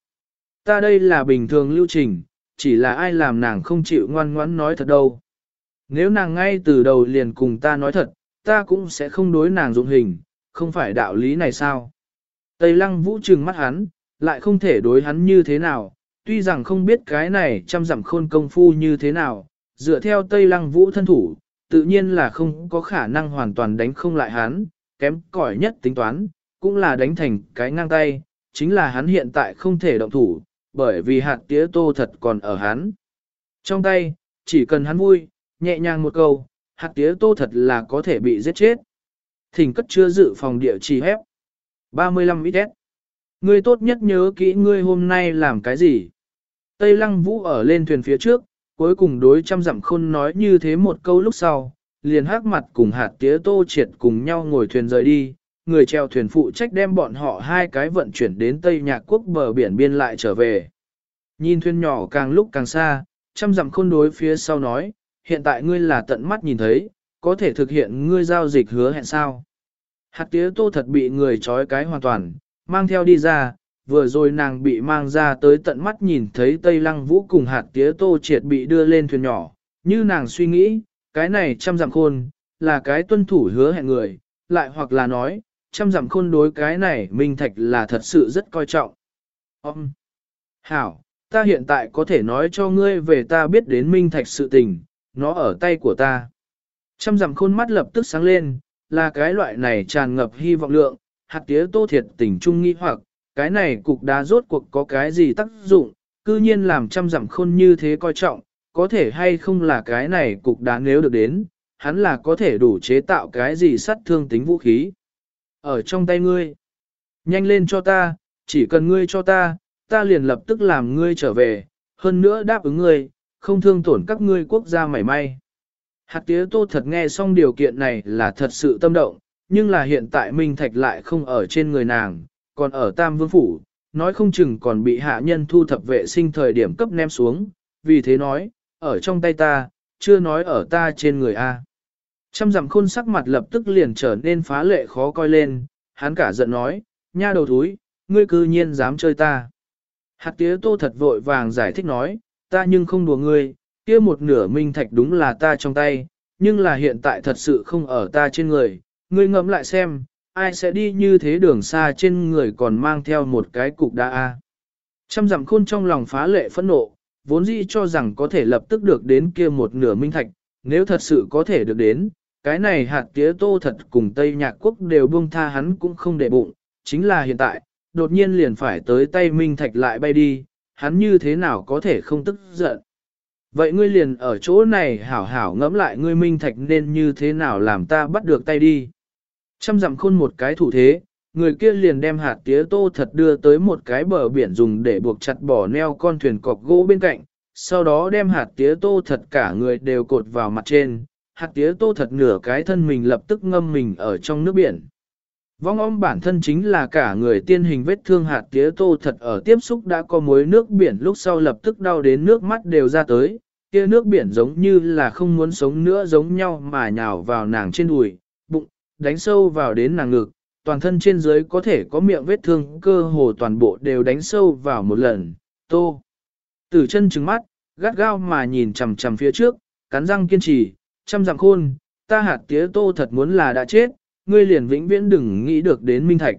Ta đây là bình thường lưu trình, chỉ là ai làm nàng không chịu ngoan ngoãn nói thật đâu. Nếu nàng ngay từ đầu liền cùng ta nói thật, ta cũng sẽ không đối nàng dụng hình, không phải đạo lý này sao? Tây lăng vũ trừng mắt hắn, lại không thể đối hắn như thế nào, tuy rằng không biết cái này trăm dặm khôn công phu như thế nào, dựa theo Tây lăng vũ thân thủ, tự nhiên là không có khả năng hoàn toàn đánh không lại hắn, kém cỏi nhất tính toán, cũng là đánh thành cái ngang tay, chính là hắn hiện tại không thể động thủ, bởi vì hạt tía tô thật còn ở hắn. Trong tay, chỉ cần hắn vui, nhẹ nhàng một câu, hạt tía tô thật là có thể bị giết chết. Thỉnh cất chưa dự phòng địa chỉ hép. 35 ít Ngươi tốt nhất nhớ kỹ ngươi hôm nay làm cái gì. Tây lăng vũ ở lên thuyền phía trước, cuối cùng đối trăm dặm khôn nói như thế một câu lúc sau, liền hắc mặt cùng hạt tía tô triệt cùng nhau ngồi thuyền rời đi, người treo thuyền phụ trách đem bọn họ hai cái vận chuyển đến Tây Nhạc Quốc bờ biển biên lại trở về. Nhìn thuyền nhỏ càng lúc càng xa, trăm dặm khôn đối phía sau nói, hiện tại ngươi là tận mắt nhìn thấy, có thể thực hiện ngươi giao dịch hứa hẹn sao. Hạt tía tô thật bị người trói cái hoàn toàn, mang theo đi ra, vừa rồi nàng bị mang ra tới tận mắt nhìn thấy Tây Lăng Vũ cùng hạt tía tô triệt bị đưa lên thuyền nhỏ, như nàng suy nghĩ, cái này trăm dặm khôn, là cái tuân thủ hứa hẹn người, lại hoặc là nói, trăm dặm khôn đối cái này Minh Thạch là thật sự rất coi trọng. Ông! Hảo! Ta hiện tại có thể nói cho ngươi về ta biết đến Minh Thạch sự tình, nó ở tay của ta. Trăm dặm khôn mắt lập tức sáng lên, là cái loại này tràn ngập hy vọng lượng, hạt tía tô thiệt tình trung nghi hoặc, cái này cục đá rốt cuộc có cái gì tác dụng, cư nhiên làm trăm dặm khôn như thế coi trọng, có thể hay không là cái này cục đá nếu được đến, hắn là có thể đủ chế tạo cái gì sát thương tính vũ khí. Ở trong tay ngươi, nhanh lên cho ta, chỉ cần ngươi cho ta, ta liền lập tức làm ngươi trở về, hơn nữa đáp ứng ngươi, không thương tổn các ngươi quốc gia mảy may. Hạt tía tô thật nghe xong điều kiện này là thật sự tâm động, nhưng là hiện tại Minh Thạch lại không ở trên người nàng, còn ở Tam Vương Phủ, nói không chừng còn bị hạ nhân thu thập vệ sinh thời điểm cấp ném xuống, vì thế nói, ở trong tay ta, chưa nói ở ta trên người A. Trăm dặm khôn sắc mặt lập tức liền trở nên phá lệ khó coi lên, hắn cả giận nói, nha đầu thúi, ngươi cư nhiên dám chơi ta. Hạt tía tô thật vội vàng giải thích nói, ta nhưng không đùa ngươi, kia một nửa minh thạch đúng là ta trong tay, nhưng là hiện tại thật sự không ở ta trên người, ngươi ngẫm lại xem, ai sẽ đi như thế đường xa trên người còn mang theo một cái cục đá a. Trăm dặm khôn trong lòng phá lệ phẫn nộ, vốn dĩ cho rằng có thể lập tức được đến kia một nửa minh thạch, nếu thật sự có thể được đến, cái này hạt tía tô thật cùng Tây Nhạc Quốc đều buông tha hắn cũng không để bụng, chính là hiện tại, đột nhiên liền phải tới tay minh thạch lại bay đi, hắn như thế nào có thể không tức giận. Vậy ngươi liền ở chỗ này hảo hảo ngẫm lại ngươi minh thạch nên như thế nào làm ta bắt được tay đi. Trăm dặm khôn một cái thủ thế, người kia liền đem hạt tía tô thật đưa tới một cái bờ biển dùng để buộc chặt bỏ neo con thuyền cọc gỗ bên cạnh, sau đó đem hạt tía tô thật cả người đều cột vào mặt trên, hạt tía tô thật nửa cái thân mình lập tức ngâm mình ở trong nước biển. Vong om bản thân chính là cả người tiên hình vết thương hạt tía tô thật ở tiếp xúc đã có mối nước biển lúc sau lập tức đau đến nước mắt đều ra tới, kia nước biển giống như là không muốn sống nữa giống nhau mà nhào vào nàng trên đùi, đánh sâu vào đến nàng ngực, toàn thân trên dưới có thể có miệng vết thương cơ hồ toàn bộ đều đánh sâu vào một lần, tô. Tử chân trừng mắt, gắt gao mà nhìn chằm chằm phía trước, cắn răng kiên trì, chăm dặm khôn, ta hạt tía tô thật muốn là đã chết, ngươi liền vĩnh viễn đừng nghĩ được đến minh thạch.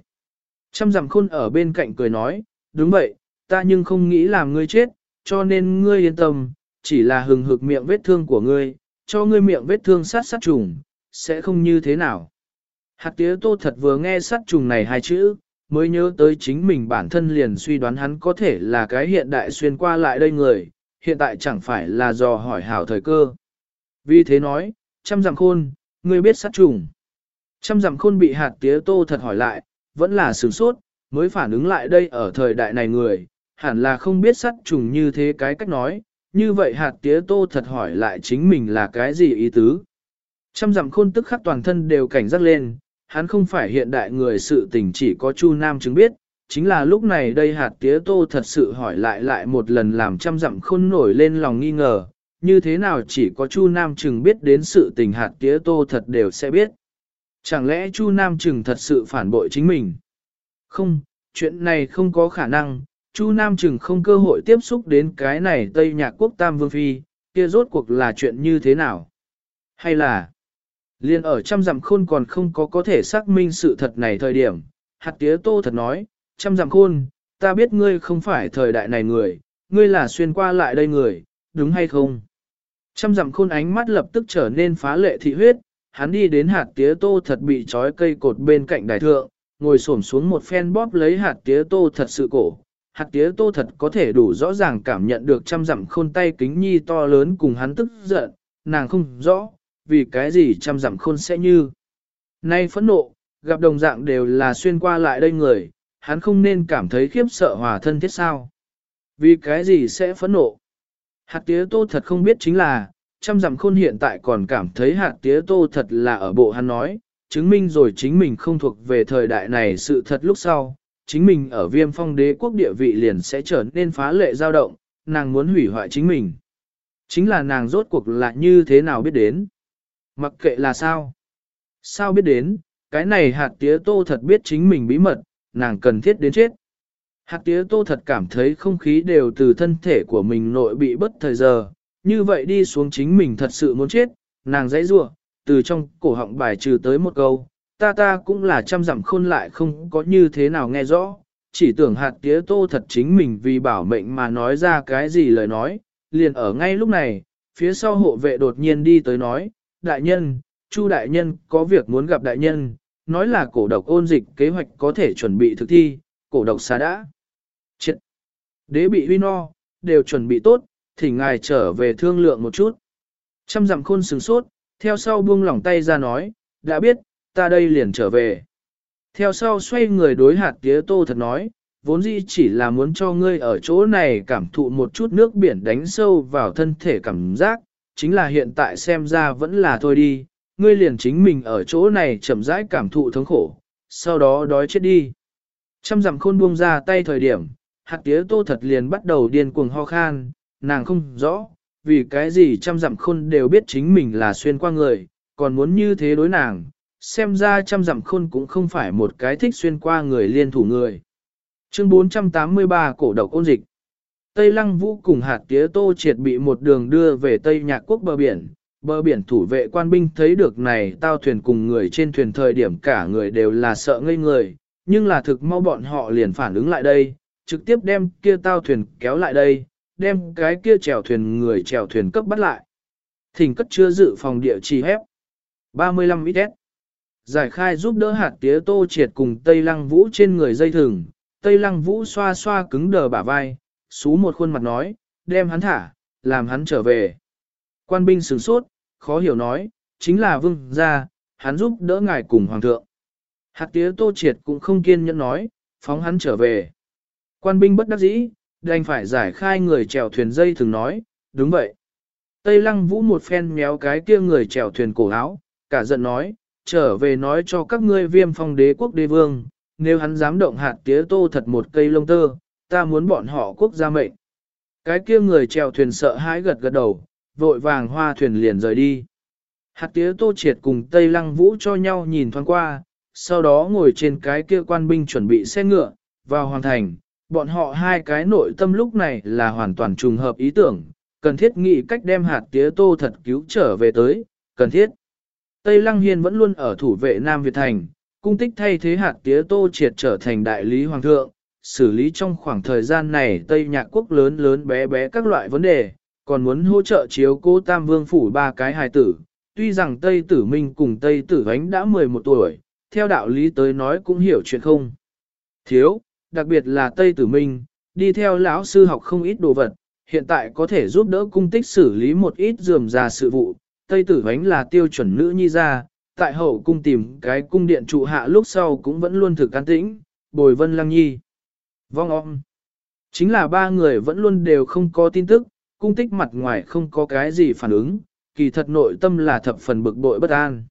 Trăm dặm khôn ở bên cạnh cười nói, đúng vậy, ta nhưng không nghĩ làm ngươi chết, cho nên ngươi yên tâm, chỉ là hừng hực miệng vết thương của ngươi, cho ngươi miệng vết thương sát sát trùng, sẽ không như thế nào. Hạt tía tô thật vừa nghe sát trùng này hai chữ, mới nhớ tới chính mình bản thân liền suy đoán hắn có thể là cái hiện đại xuyên qua lại đây người, hiện tại chẳng phải là do hỏi hảo thời cơ. Vì thế nói, trăm dặm khôn, ngươi biết sát trùng. Trăm dặm khôn bị hạt tía tô thật hỏi lại, vẫn là sửng sốt, mới phản ứng lại đây ở thời đại này người, hẳn là không biết sát trùng như thế cái cách nói, như vậy hạt tía tô thật hỏi lại chính mình là cái gì ý tứ. Trăm dặm khôn tức khắc toàn thân đều cảnh giác lên, hắn không phải hiện đại người sự tình chỉ có Chu Nam chứng biết, chính là lúc này đây hạt tía tô thật sự hỏi lại lại một lần làm trăm dặm khôn nổi lên lòng nghi ngờ, như thế nào chỉ có Chu Nam chừng biết đến sự tình hạt tía tô thật đều sẽ biết. Chẳng lẽ Chu Nam chừng thật sự phản bội chính mình? Không, chuyện này không có khả năng, Chu Nam chừng không cơ hội tiếp xúc đến cái này Tây Nhạc Quốc Tam Vương Phi, kia rốt cuộc là chuyện như thế nào? Hay là, liên ở trăm dặm khôn còn không có có thể xác minh sự thật này thời điểm, hạt tía tô thật nói, trăm dặm khôn, ta biết ngươi không phải thời đại này người, ngươi là xuyên qua lại đây người, đúng hay không? Trăm dặm khôn ánh mắt lập tức trở nên phá lệ thị huyết, hắn đi đến hạt tía tô thật bị trói cây cột bên cạnh đài thượng, ngồi xổm xuống một phen bóp lấy hạt tía tô thật sự cổ. Hạt tía tô thật có thể đủ rõ ràng cảm nhận được trăm dặm khôn tay kính nhi to lớn cùng hắn tức giận, nàng không rõ, vì cái gì trăm dặm khôn sẽ như. Nay phẫn nộ, gặp đồng dạng đều là xuyên qua lại đây người, hắn không nên cảm thấy khiếp sợ hòa thân thiết sao. Vì cái gì sẽ phẫn nộ? Hạt tía tô thật không biết chính là, trăm dặm khôn hiện tại còn cảm thấy hạt tía tô thật là ở bộ hắn nói, chứng minh rồi chính mình không thuộc về thời đại này sự thật lúc sau, chính mình ở viêm phong đế quốc địa vị liền sẽ trở nên phá lệ dao động, nàng muốn hủy hoại chính mình. Chính là nàng rốt cuộc là như thế nào biết đến. Mặc kệ là sao. Sao biết đến, cái này hạt tía tô thật biết chính mình bí mật, nàng cần thiết đến chết. Hạt tía tô thật cảm thấy không khí đều từ thân thể của mình nội bị bất thời giờ, như vậy đi xuống chính mình thật sự muốn chết, nàng dãy rủa từ trong cổ họng bài trừ tới một câu, ta ta cũng là trăm dặm khôn lại không có như thế nào nghe rõ, chỉ tưởng hạt tía tô thật chính mình vì bảo mệnh mà nói ra cái gì lời nói, liền ở ngay lúc này, phía sau hộ vệ đột nhiên đi tới nói, đại nhân, Chu đại nhân có việc muốn gặp đại nhân, nói là cổ độc ôn dịch kế hoạch có thể chuẩn bị thực thi, cổ độc xá đã. Chết! Đế bị huy no, đều chuẩn bị tốt, thì ngài trở về thương lượng một chút. Trăm dặm khôn sừng sốt, theo sau buông lỏng tay ra nói, đã biết, ta đây liền trở về. Theo sau xoay người đối hạt tía tô thật nói, vốn dĩ chỉ là muốn cho ngươi ở chỗ này cảm thụ một chút nước biển đánh sâu vào thân thể cảm giác, chính là hiện tại xem ra vẫn là thôi đi, ngươi liền chính mình ở chỗ này chậm rãi cảm thụ thống khổ, sau đó đói chết đi. Trăm dặm khôn buông ra tay thời điểm, hạt tía tô thật liền bắt đầu điên cuồng ho khan, nàng không rõ, vì cái gì trăm dặm khôn đều biết chính mình là xuyên qua người, còn muốn như thế đối nàng, xem ra trăm dặm khôn cũng không phải một cái thích xuyên qua người liên thủ người. Chương 483 Cổ độc ôn dịch Tây Lăng Vũ cùng hạt tía tô triệt bị một đường đưa về Tây Nhạc Quốc bờ biển. Bờ biển thủ vệ quan binh thấy được này tao thuyền cùng người trên thuyền thời điểm cả người đều là sợ ngây người, nhưng là thực mau bọn họ liền phản ứng lại đây, trực tiếp đem kia tao thuyền kéo lại đây, đem cái kia chèo thuyền người chèo thuyền cấp bắt lại. Thỉnh cất chưa dự phòng địa chỉ hép. 35 XS Giải khai giúp đỡ hạt tía tô triệt cùng Tây Lăng Vũ trên người dây thừng, Tây Lăng Vũ xoa xoa cứng đờ bả vai, xú một khuôn mặt nói, đem hắn thả, làm hắn trở về. Quan binh sửng sốt, khó hiểu nói, chính là vương gia, hắn giúp đỡ ngài cùng hoàng thượng. Hạt tía tô triệt cũng không kiên nhẫn nói, phóng hắn trở về. Quan binh bất đắc dĩ, đành phải giải khai người chèo thuyền dây thường nói, đúng vậy. Tây lăng vũ một phen méo cái kia người chèo thuyền cổ áo, cả giận nói, trở về nói cho các ngươi viêm phong đế quốc đế vương, nếu hắn dám động hạt tía tô thật một cây lông tơ, ta muốn bọn họ quốc gia mệnh. Cái kia người chèo thuyền sợ hãi gật gật đầu, vội vàng hoa thuyền liền rời đi. Hạt tía tô triệt cùng Tây Lăng Vũ cho nhau nhìn thoáng qua, sau đó ngồi trên cái kia quan binh chuẩn bị xe ngựa, vào hoàn thành. Bọn họ hai cái nội tâm lúc này là hoàn toàn trùng hợp ý tưởng, cần thiết nghĩ cách đem hạt tía tô thật cứu trở về tới, cần thiết. Tây Lăng Hiên vẫn luôn ở thủ vệ Nam Việt Thành, cung tích thay thế hạt tía tô triệt trở thành đại lý hoàng thượng, xử lý trong khoảng thời gian này Tây Nhạc Quốc lớn lớn bé bé các loại vấn đề, còn muốn hỗ trợ chiếu cố Tam Vương Phủ ba cái hài tử. Tuy rằng Tây Tử Minh cùng Tây Tử Ánh đã 11 tuổi, theo đạo lý tới nói cũng hiểu chuyện không. Thiếu, đặc biệt là Tây Tử Minh, đi theo lão sư học không ít đồ vật, hiện tại có thể giúp đỡ cung tích xử lý một ít dườm già sự vụ. Tây Tử Ánh là tiêu chuẩn nữ nhi ra, tại hậu cung tìm cái cung điện trụ hạ lúc sau cũng vẫn luôn thực can tĩnh, bồi vân lăng nhi. Vong om. Chính là ba người vẫn luôn đều không có tin tức, cung tích mặt ngoài không có cái gì phản ứng, kỳ thật nội tâm là thập phần bực bội bất an.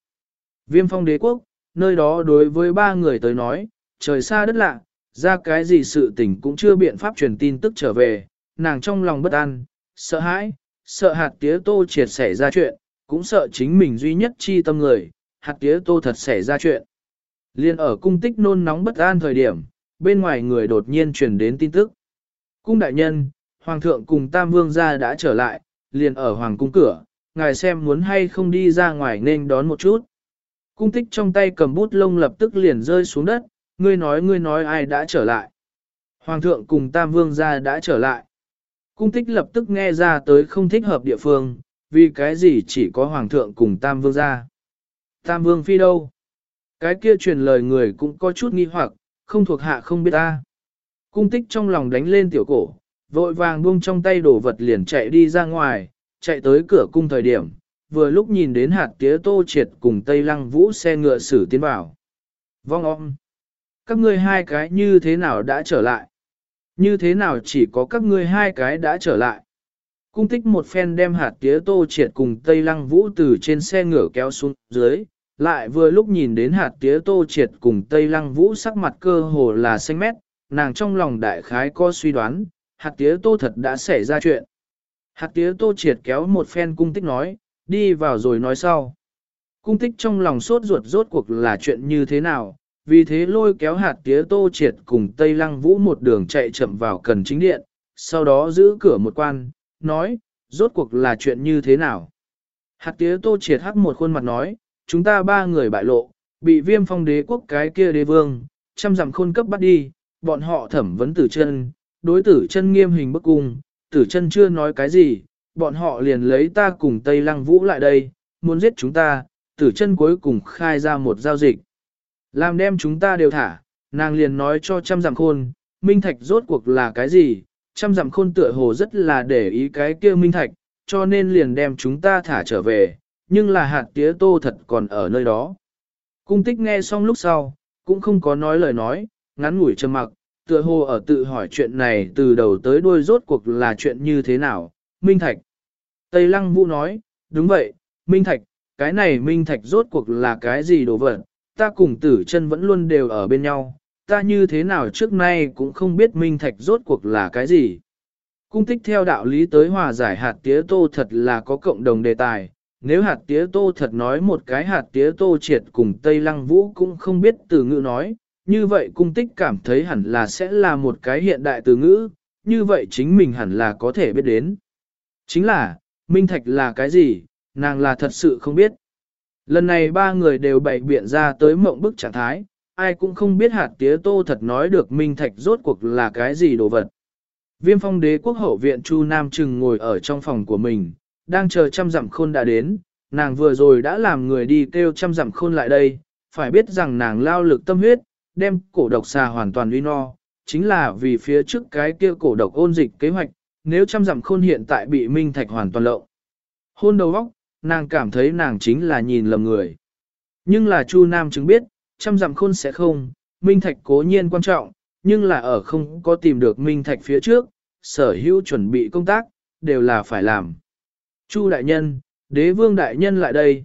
Viêm phong đế quốc, nơi đó đối với ba người tới nói, trời xa đất lạ, ra cái gì sự tình cũng chưa biện pháp truyền tin tức trở về, nàng trong lòng bất an, sợ hãi, sợ hạt tía tô triệt xảy ra chuyện, cũng sợ chính mình duy nhất chi tâm người, hạt tía tô thật xảy ra chuyện. Liên ở cung tích nôn nóng bất an thời điểm, bên ngoài người đột nhiên truyền đến tin tức. Cung đại nhân, Hoàng thượng cùng Tam Vương gia đã trở lại, liền ở Hoàng cung cửa, ngài xem muốn hay không đi ra ngoài nên đón một chút. Cung tích trong tay cầm bút lông lập tức liền rơi xuống đất, ngươi nói ngươi nói ai đã trở lại. Hoàng thượng cùng Tam Vương gia đã trở lại. Cung tích lập tức nghe ra tới không thích hợp địa phương, vì cái gì chỉ có Hoàng thượng cùng Tam Vương gia. Tam Vương phi đâu? Cái kia truyền lời người cũng có chút nghi hoặc, không thuộc hạ không biết ta. Cung tích trong lòng đánh lên tiểu cổ, vội vàng buông trong tay đổ vật liền chạy đi ra ngoài, chạy tới cửa cung thời điểm, vừa lúc nhìn đến hạt tía tô triệt cùng Tây Lăng Vũ xe ngựa xử tiến vào. Vong om. các ngươi hai cái như thế nào đã trở lại? Như thế nào chỉ có các ngươi hai cái đã trở lại? Cung tích một phen đem hạt tía tô triệt cùng Tây Lăng Vũ từ trên xe ngựa kéo xuống dưới, lại vừa lúc nhìn đến hạt tía tô triệt cùng Tây Lăng Vũ sắc mặt cơ hồ là xanh mét, nàng trong lòng đại khái có suy đoán, hạt tía tô thật đã xảy ra chuyện. Hạt tía tô triệt kéo một phen cung tích nói, đi vào rồi nói sau. Cung tích trong lòng sốt ruột rốt cuộc là chuyện như thế nào, vì thế lôi kéo hạt tía tô triệt cùng Tây Lăng Vũ một đường chạy chậm vào cần chính điện, sau đó giữ cửa một quan, nói, rốt cuộc là chuyện như thế nào. Hạt tía tô triệt hắc một khuôn mặt nói, chúng ta ba người bại lộ, bị viêm phong đế quốc cái kia đế vương, trăm dặm khôn cấp bắt đi, bọn họ thẩm vấn tử chân, đối tử chân nghiêm hình bức cung, tử chân chưa nói cái gì, bọn họ liền lấy ta cùng Tây Lăng Vũ lại đây, muốn giết chúng ta, tử chân cuối cùng khai ra một giao dịch. Làm đem chúng ta đều thả, nàng liền nói cho trăm dặm khôn, minh thạch rốt cuộc là cái gì, trăm dặm khôn tựa hồ rất là để ý cái kia minh thạch, cho nên liền đem chúng ta thả trở về, nhưng là hạt tía tô thật còn ở nơi đó. Cung tích nghe xong lúc sau, cũng không có nói lời nói, ngắn ngủi trầm mặc, tựa hồ ở tự hỏi chuyện này từ đầu tới đuôi rốt cuộc là chuyện như thế nào, Minh Thạch. Tây Lăng Vũ nói, đúng vậy, Minh Thạch, cái này Minh Thạch rốt cuộc là cái gì đồ vật, ta cùng tử chân vẫn luôn đều ở bên nhau, ta như thế nào trước nay cũng không biết Minh Thạch rốt cuộc là cái gì. Cung tích theo đạo lý tới hòa giải hạt tía tô thật là có cộng đồng đề tài, nếu hạt tía tô thật nói một cái hạt tía tô triệt cùng Tây Lăng Vũ cũng không biết từ ngữ nói, như vậy cung tích cảm thấy hẳn là sẽ là một cái hiện đại từ ngữ, như vậy chính mình hẳn là có thể biết đến. Chính là, Minh Thạch là cái gì, nàng là thật sự không biết. Lần này ba người đều bày biện ra tới mộng bức trạng thái, ai cũng không biết hạt tía tô thật nói được Minh Thạch rốt cuộc là cái gì đồ vật. Viêm phong đế quốc hậu viện Chu Nam Trừng ngồi ở trong phòng của mình, đang chờ trăm dặm khôn đã đến, nàng vừa rồi đã làm người đi kêu trăm dặm khôn lại đây, phải biết rằng nàng lao lực tâm huyết, đem cổ độc xà hoàn toàn uy no, chính là vì phía trước cái kia cổ độc ôn dịch kế hoạch, nếu trăm dặm khôn hiện tại bị minh thạch hoàn toàn lộ. Hôn đầu óc, nàng cảm thấy nàng chính là nhìn lầm người. Nhưng là Chu Nam chứng biết, trăm dặm khôn sẽ không, minh thạch cố nhiên quan trọng, nhưng là ở không có tìm được minh thạch phía trước, sở hữu chuẩn bị công tác, đều là phải làm. Chu đại nhân, đế vương đại nhân lại đây.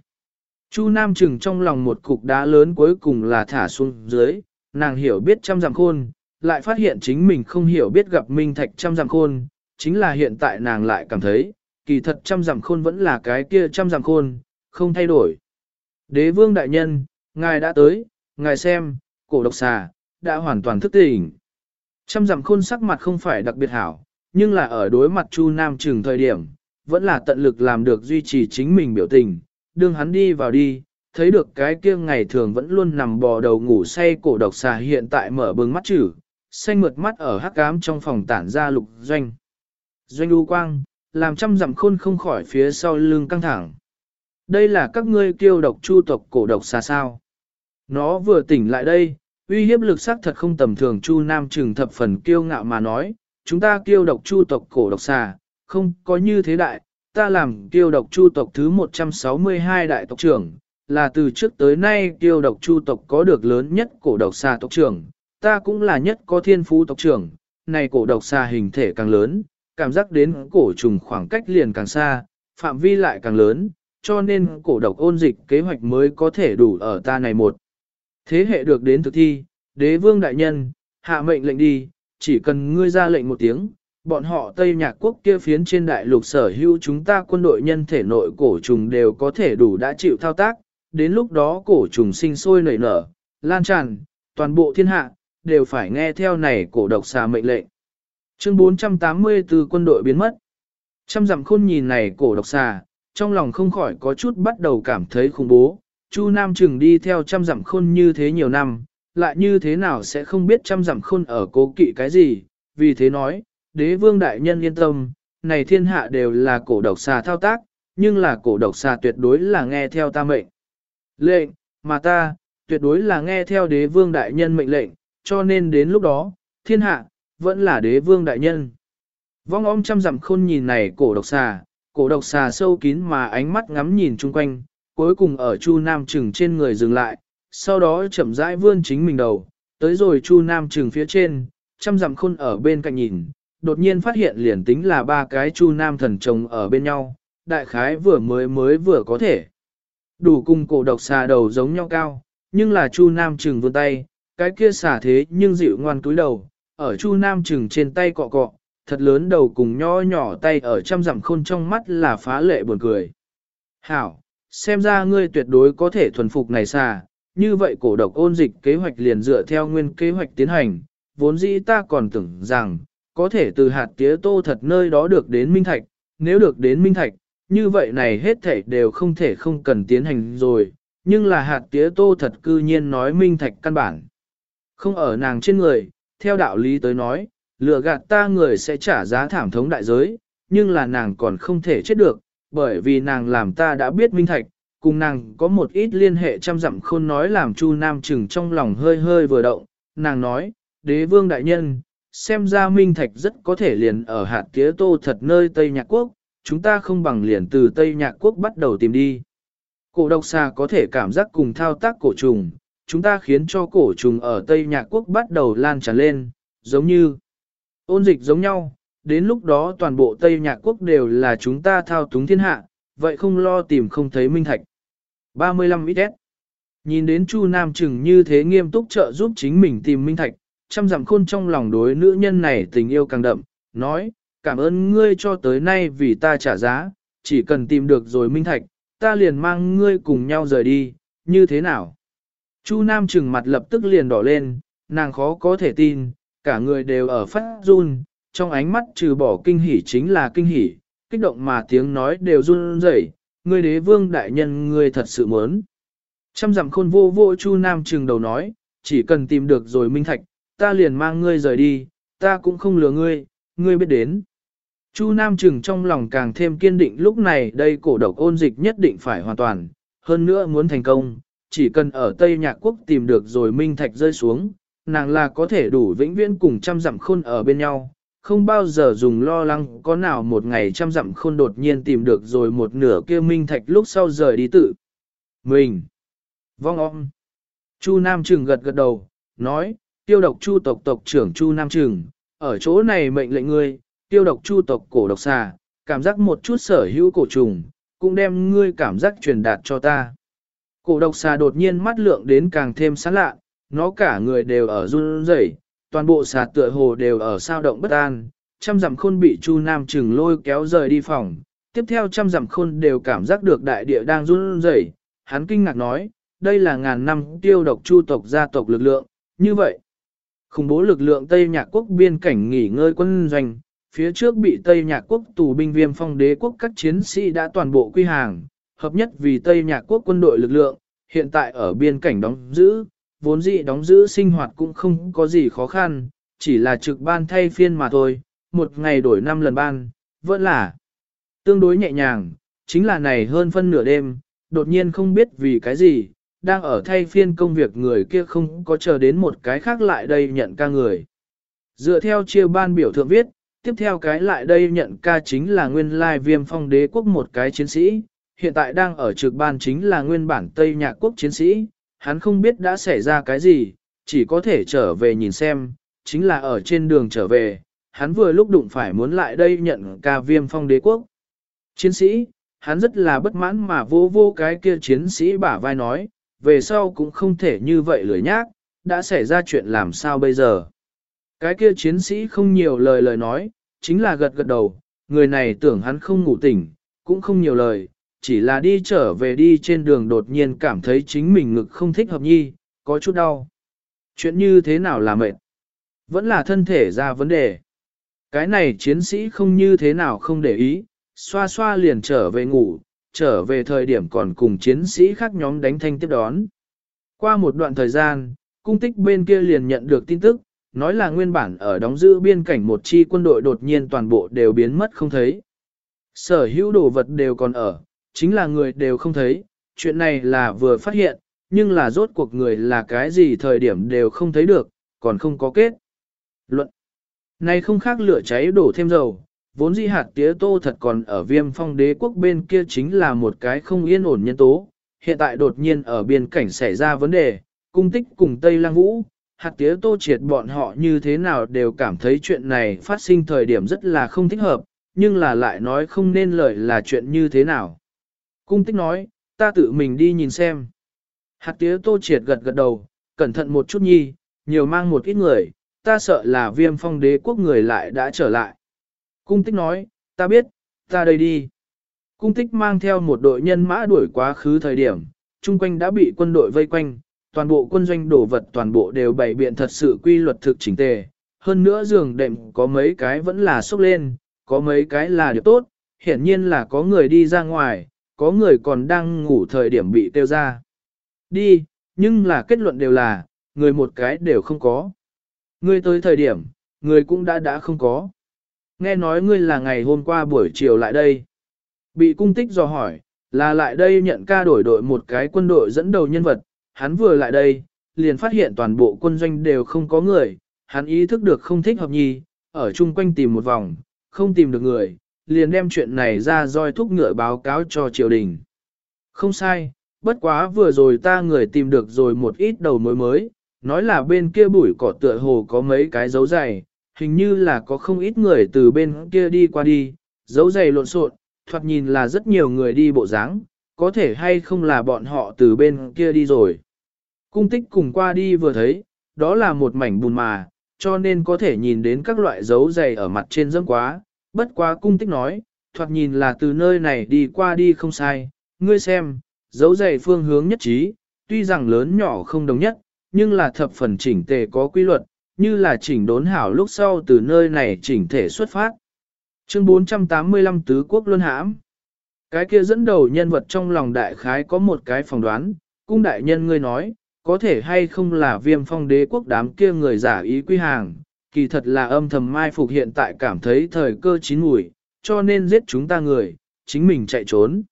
Chu Nam Trừng trong lòng một cục đá lớn cuối cùng là thả xuống dưới, nàng hiểu biết trăm dặm khôn, lại phát hiện chính mình không hiểu biết gặp minh thạch trăm dặm khôn, chính là hiện tại nàng lại cảm thấy, kỳ thật trăm dặm khôn vẫn là cái kia trăm dặm khôn, không thay đổi. Đế vương đại nhân, ngài đã tới, ngài xem, cổ độc xà, đã hoàn toàn thức tỉnh. Trăm dặm khôn sắc mặt không phải đặc biệt hảo, nhưng là ở đối mặt Chu Nam Trừng thời điểm, vẫn là tận lực làm được duy trì chính mình biểu tình, đương hắn đi vào đi, thấy được cái kia ngày thường vẫn luôn nằm bò đầu ngủ say cổ độc xà hiện tại mở bừng mắt chữ, xanh mượt mắt ở hắc ám trong phòng tản ra lục doanh. Doanh u quang, làm trăm dặm khôn không khỏi phía sau lưng căng thẳng. Đây là các ngươi kiêu độc chu tộc cổ độc xà sao. Nó vừa tỉnh lại đây, uy hiếp lực sắc thật không tầm thường chu nam trừng thập phần kiêu ngạo mà nói, chúng ta kiêu độc chu tộc cổ độc xà, không có như thế đại, ta làm tiêu độc chu tộc thứ 162 đại tộc trưởng, là từ trước tới nay tiêu độc chu tộc có được lớn nhất cổ độc xà tộc trưởng, ta cũng là nhất có thiên phú tộc trưởng, này cổ độc xà hình thể càng lớn, cảm giác đến cổ trùng khoảng cách liền càng xa, phạm vi lại càng lớn, cho nên cổ độc ôn dịch kế hoạch mới có thể đủ ở ta này một. Thế hệ được đến thực thi, đế vương đại nhân, hạ mệnh lệnh đi, chỉ cần ngươi ra lệnh một tiếng, bọn họ Tây Nhạc Quốc kia phiến trên đại lục sở hữu chúng ta quân đội nhân thể nội cổ trùng đều có thể đủ đã chịu thao tác, đến lúc đó cổ trùng sinh sôi nảy nở, lan tràn, toàn bộ thiên hạ, đều phải nghe theo này cổ độc xà mệnh lệnh. Chương 484 quân đội biến mất. Trăm dặm khôn nhìn này cổ độc xà, trong lòng không khỏi có chút bắt đầu cảm thấy khủng bố. Chu Nam Trừng đi theo trăm dặm khôn như thế nhiều năm, lại như thế nào sẽ không biết trăm dặm khôn ở cố kỵ cái gì, vì thế nói, đế vương đại nhân yên tâm, này thiên hạ đều là cổ độc xà thao tác, nhưng là cổ độc xà tuyệt đối là nghe theo ta mệnh. Lệnh, mà ta, tuyệt đối là nghe theo đế vương đại nhân mệnh lệnh, cho nên đến lúc đó, thiên hạ, vẫn là đế vương đại nhân. Vong om trăm dặm khôn nhìn này cổ độc xà, cổ độc xà sâu kín mà ánh mắt ngắm nhìn chung quanh, cuối cùng ở Chu Nam Trừng trên người dừng lại, sau đó chậm rãi vươn chính mình đầu, tới rồi Chu Nam Trừng phía trên, trăm dặm khôn ở bên cạnh nhìn, đột nhiên phát hiện liền tính là ba cái Chu Nam thần chồng ở bên nhau, đại khái vừa mới mới vừa có thể. Đủ cùng cổ độc xà đầu giống nhau cao, nhưng là Chu Nam Trừng vươn tay, cái kia xả thế nhưng dịu ngoan túi đầu, ở Chu Nam Trừng trên tay cọ cọ, thật lớn đầu cùng nho nhỏ tay ở trăm dặm khôn trong mắt là phá lệ buồn cười. Hảo, xem ra ngươi tuyệt đối có thể thuần phục này xà, như vậy cổ độc ôn dịch kế hoạch liền dựa theo nguyên kế hoạch tiến hành, vốn dĩ ta còn tưởng rằng, có thể từ hạt tía tô thật nơi đó được đến minh thạch, nếu được đến minh thạch, như vậy này hết thảy đều không thể không cần tiến hành rồi, nhưng là hạt tía tô thật cư nhiên nói minh thạch căn bản. Không ở nàng trên người, theo đạo lý tới nói, lừa gạt ta người sẽ trả giá thảm thống đại giới, nhưng là nàng còn không thể chết được, bởi vì nàng làm ta đã biết minh thạch, cùng nàng có một ít liên hệ trăm dặm khôn nói làm Chu Nam Trừng trong lòng hơi hơi vừa động, nàng nói, đế vương đại nhân, xem ra minh thạch rất có thể liền ở hạt tía tô thật nơi Tây Nhạc Quốc, chúng ta không bằng liền từ Tây Nhạc Quốc bắt đầu tìm đi. Cổ độc xà có thể cảm giác cùng thao tác cổ trùng, chúng ta khiến cho cổ trùng ở Tây Nhạc Quốc bắt đầu lan tràn lên, giống như ôn dịch giống nhau, đến lúc đó toàn bộ Tây Nhạc Quốc đều là chúng ta thao túng thiên hạ, vậy không lo tìm không thấy minh thạch. 35 ít Nhìn đến Chu Nam Trừng như thế nghiêm túc trợ giúp chính mình tìm minh thạch, trăm dặm khôn trong lòng đối nữ nhân này tình yêu càng đậm, nói, cảm ơn ngươi cho tới nay vì ta trả giá, chỉ cần tìm được rồi minh thạch, ta liền mang ngươi cùng nhau rời đi, như thế nào? Chu Nam trừng mặt lập tức liền đỏ lên, nàng khó có thể tin, cả người đều ở phát run, trong ánh mắt trừ bỏ kinh hỉ chính là kinh hỉ, kích động mà tiếng nói đều run rẩy, ngươi đế vương đại nhân ngươi thật sự muốn. Trăm dặm khôn vô vô Chu Nam trừng đầu nói, chỉ cần tìm được rồi minh thạch, ta liền mang ngươi rời đi, ta cũng không lừa ngươi, ngươi biết đến. Chu Nam Trừng trong lòng càng thêm kiên định lúc này đây cổ độc ôn dịch nhất định phải hoàn toàn, hơn nữa muốn thành công, chỉ cần ở Tây Nhạc Quốc tìm được rồi minh thạch rơi xuống, nàng là có thể đủ vĩnh viễn cùng trăm dặm khôn ở bên nhau, không bao giờ dùng lo lắng có nào một ngày trăm dặm khôn đột nhiên tìm được rồi một nửa kia minh thạch lúc sau rời đi tự. Mình! Vong om! Chu Nam Trừng gật gật đầu, nói, tiêu độc chu tộc tộc trưởng chu Nam Trừng, ở chỗ này mệnh lệnh ngươi, tiêu độc chu tộc cổ độc xà, cảm giác một chút sở hữu cổ trùng, cũng đem ngươi cảm giác truyền đạt cho ta. Cổ độc xà đột nhiên mắt lượng đến càng thêm sán lạ, nó cả người đều ở run rẩy, toàn bộ xà tựa hồ đều ở sao động bất an, trăm dặm khôn bị Chu Nam Trừng lôi kéo rời đi phòng, tiếp theo trăm dặm khôn đều cảm giác được đại địa đang run rẩy, hắn kinh ngạc nói, đây là ngàn năm tiêu độc chu tộc gia tộc lực lượng, như vậy. Khủng bố lực lượng Tây Nhạc Quốc biên cảnh nghỉ ngơi quân doanh, phía trước bị Tây Nhạc Quốc tù binh viêm phong đế quốc các chiến sĩ đã toàn bộ quy hàng, hợp nhất vì Tây Nhạc Quốc quân đội lực lượng, hiện tại ở biên cảnh đóng giữ, vốn dĩ đóng giữ sinh hoạt cũng không có gì khó khăn, chỉ là trực ban thay phiên mà thôi, một ngày đổi năm lần ban, vẫn là tương đối nhẹ nhàng, chính là này hơn phân nửa đêm, đột nhiên không biết vì cái gì, đang ở thay phiên công việc người kia không có chờ đến một cái khác lại đây nhận ca người. Dựa theo chia ban biểu thượng viết, tiếp theo cái lại đây nhận ca chính là nguyên lai viêm phong đế quốc một cái chiến sĩ, hiện tại đang ở trực ban chính là nguyên bản Tây Nhạc quốc chiến sĩ, hắn không biết đã xảy ra cái gì, chỉ có thể trở về nhìn xem, chính là ở trên đường trở về, hắn vừa lúc đụng phải muốn lại đây nhận ca viêm phong đế quốc. Chiến sĩ, hắn rất là bất mãn mà vô vô cái kia chiến sĩ bả vai nói, về sau cũng không thể như vậy lười nhác, đã xảy ra chuyện làm sao bây giờ. Cái kia chiến sĩ không nhiều lời lời nói, chính là gật gật đầu, người này tưởng hắn không ngủ tỉnh, cũng không nhiều lời, chỉ là đi trở về đi trên đường đột nhiên cảm thấy chính mình ngực không thích hợp nhi, có chút đau. Chuyện như thế nào là mệt? Vẫn là thân thể ra vấn đề. Cái này chiến sĩ không như thế nào không để ý, xoa xoa liền trở về ngủ, trở về thời điểm còn cùng chiến sĩ khác nhóm đánh thanh tiếp đón. Qua một đoạn thời gian, cung tích bên kia liền nhận được tin tức, nói là nguyên bản ở đóng giữ biên cảnh một chi quân đội đột nhiên toàn bộ đều biến mất không thấy. Sở hữu đồ vật đều còn ở, chính là người đều không thấy, chuyện này là vừa phát hiện, nhưng là rốt cuộc người là cái gì thời điểm đều không thấy được, còn không có kết. Luận Này không khác lửa cháy đổ thêm dầu, vốn di hạt tía tô thật còn ở viêm phong đế quốc bên kia chính là một cái không yên ổn nhân tố, hiện tại đột nhiên ở biên cảnh xảy ra vấn đề, cung tích cùng Tây Lang Vũ, hạt tía tô triệt bọn họ như thế nào đều cảm thấy chuyện này phát sinh thời điểm rất là không thích hợp, nhưng là lại nói không nên lời là chuyện như thế nào. Cung tích nói, ta tự mình đi nhìn xem. Hạt tía tô triệt gật gật đầu, cẩn thận một chút nhi, nhiều mang một ít người, ta sợ là viêm phong đế quốc người lại đã trở lại. Cung tích nói, ta biết, ta đây đi. Cung tích mang theo một đội nhân mã đuổi quá khứ thời điểm, chung quanh đã bị quân đội vây quanh, toàn bộ quân doanh đổ vật toàn bộ đều bày biện thật sự quy luật thực chỉnh tề. Hơn nữa giường đệm có mấy cái vẫn là sốc lên, có mấy cái là điều tốt, hiển nhiên là có người đi ra ngoài, có người còn đang ngủ thời điểm bị tiêu ra. Đi, nhưng là kết luận đều là, người một cái đều không có. Người tới thời điểm, người cũng đã đã không có. Nghe nói ngươi là ngày hôm qua buổi chiều lại đây. Bị cung tích dò hỏi, là lại đây nhận ca đổi đội một cái quân đội dẫn đầu nhân vật, hắn vừa lại đây, liền phát hiện toàn bộ quân doanh đều không có người, hắn ý thức được không thích hợp nhi, ở chung quanh tìm một vòng, không tìm được người, liền đem chuyện này ra roi thúc ngựa báo cáo cho triều đình. Không sai, bất quá vừa rồi ta người tìm được rồi một ít đầu mối mới, nói là bên kia bụi cỏ tựa hồ có mấy cái dấu dày, hình như là có không ít người từ bên kia đi qua đi, dấu dày lộn xộn, thoạt nhìn là rất nhiều người đi bộ dáng, có thể hay không là bọn họ từ bên kia đi rồi. Cung tích cùng qua đi vừa thấy, đó là một mảnh bùn mà, cho nên có thể nhìn đến các loại dấu dày ở mặt trên dâm quá, bất quá cung tích nói, thoạt nhìn là từ nơi này đi qua đi không sai, ngươi xem, dấu dày phương hướng nhất trí, tuy rằng lớn nhỏ không đồng nhất, nhưng là thập phần chỉnh tề có quy luật, như là chỉnh đốn hảo lúc sau từ nơi này chỉnh thể xuất phát. Chương 485 Tứ Quốc Luân Hãm Cái kia dẫn đầu nhân vật trong lòng đại khái có một cái phỏng đoán, cung đại nhân ngươi nói, có thể hay không là viêm phong đế quốc đám kia người giả ý quy hàng, kỳ thật là âm thầm mai phục hiện tại cảm thấy thời cơ chín mùi, cho nên giết chúng ta người, chính mình chạy trốn.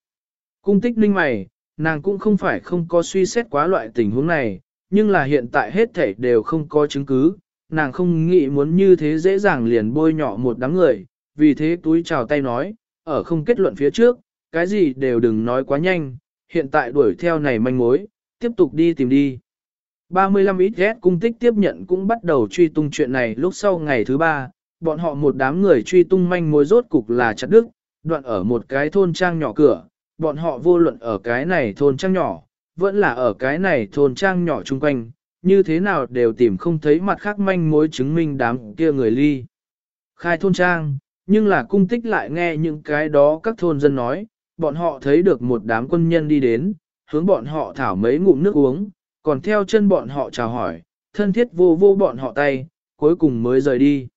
Cung tích ninh mày, nàng cũng không phải không có suy xét quá loại tình huống này, nhưng là hiện tại hết thảy đều không có chứng cứ, nàng không nghĩ muốn như thế dễ dàng liền bôi nhọ một đám người, vì thế túi chào tay nói, ở không kết luận phía trước, cái gì đều đừng nói quá nhanh, hiện tại đuổi theo này manh mối, tiếp tục đi tìm đi. 35 ít ghét cung tích tiếp nhận cũng bắt đầu truy tung chuyện này lúc sau ngày thứ ba, bọn họ một đám người truy tung manh mối rốt cục là chặt đức, đoạn ở một cái thôn trang nhỏ cửa, bọn họ vô luận ở cái này thôn trang nhỏ, vẫn là ở cái này thôn trang nhỏ chung quanh, như thế nào đều tìm không thấy mặt khác manh mối chứng minh đám kia người ly. Khai thôn trang, nhưng là cung tích lại nghe những cái đó các thôn dân nói, bọn họ thấy được một đám quân nhân đi đến, hướng bọn họ thảo mấy ngụm nước uống, còn theo chân bọn họ chào hỏi, thân thiết vô vô bọn họ tay, cuối cùng mới rời đi.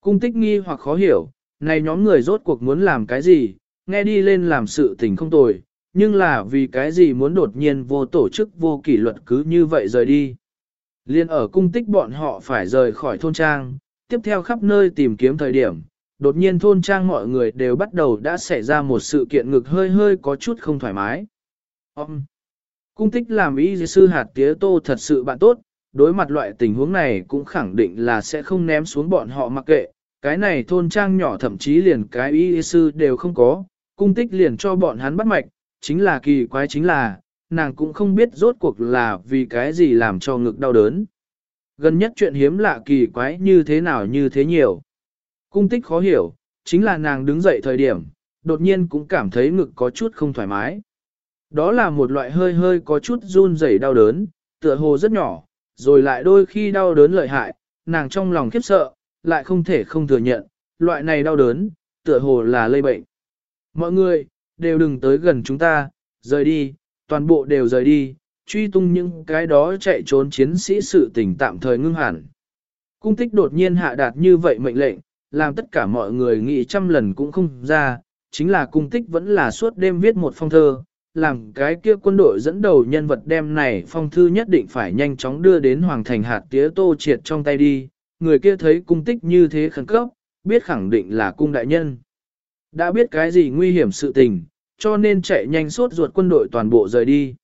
Cung tích nghi hoặc khó hiểu, này nhóm người rốt cuộc muốn làm cái gì, nghe đi lên làm sự tình không tồi, nhưng là vì cái gì muốn đột nhiên vô tổ chức vô kỷ luật cứ như vậy rời đi. Liên ở cung tích bọn họ phải rời khỏi thôn trang, tiếp theo khắp nơi tìm kiếm thời điểm, đột nhiên thôn trang mọi người đều bắt đầu đã xảy ra một sự kiện ngực hơi hơi có chút không thoải mái. Ông! Cung tích làm y sư hạt tía tô thật sự bạn tốt, đối mặt loại tình huống này cũng khẳng định là sẽ không ném xuống bọn họ mặc kệ, cái này thôn trang nhỏ thậm chí liền cái y sư đều không có, cung tích liền cho bọn hắn bắt mạch, chính là kỳ quái chính là, nàng cũng không biết rốt cuộc là vì cái gì làm cho ngực đau đớn. Gần nhất chuyện hiếm lạ kỳ quái như thế nào như thế nhiều. Cung tích khó hiểu, chính là nàng đứng dậy thời điểm, đột nhiên cũng cảm thấy ngực có chút không thoải mái. Đó là một loại hơi hơi có chút run rẩy đau đớn, tựa hồ rất nhỏ, rồi lại đôi khi đau đớn lợi hại, nàng trong lòng khiếp sợ, lại không thể không thừa nhận, loại này đau đớn, tựa hồ là lây bệnh. Mọi người, đều đừng tới gần chúng ta, rời đi, toàn bộ đều rời đi, truy tung những cái đó chạy trốn chiến sĩ sự tình tạm thời ngưng hẳn. Cung tích đột nhiên hạ đạt như vậy mệnh lệnh, làm tất cả mọi người nghĩ trăm lần cũng không ra, chính là cung tích vẫn là suốt đêm viết một phong thơ, làm cái kia quân đội dẫn đầu nhân vật đem này phong thư nhất định phải nhanh chóng đưa đến hoàng thành hạt tía tô triệt trong tay đi, người kia thấy cung tích như thế khẩn cấp, biết khẳng định là cung đại nhân. Đã biết cái gì nguy hiểm sự tình, cho nên chạy nhanh suốt ruột quân đội toàn bộ rời đi.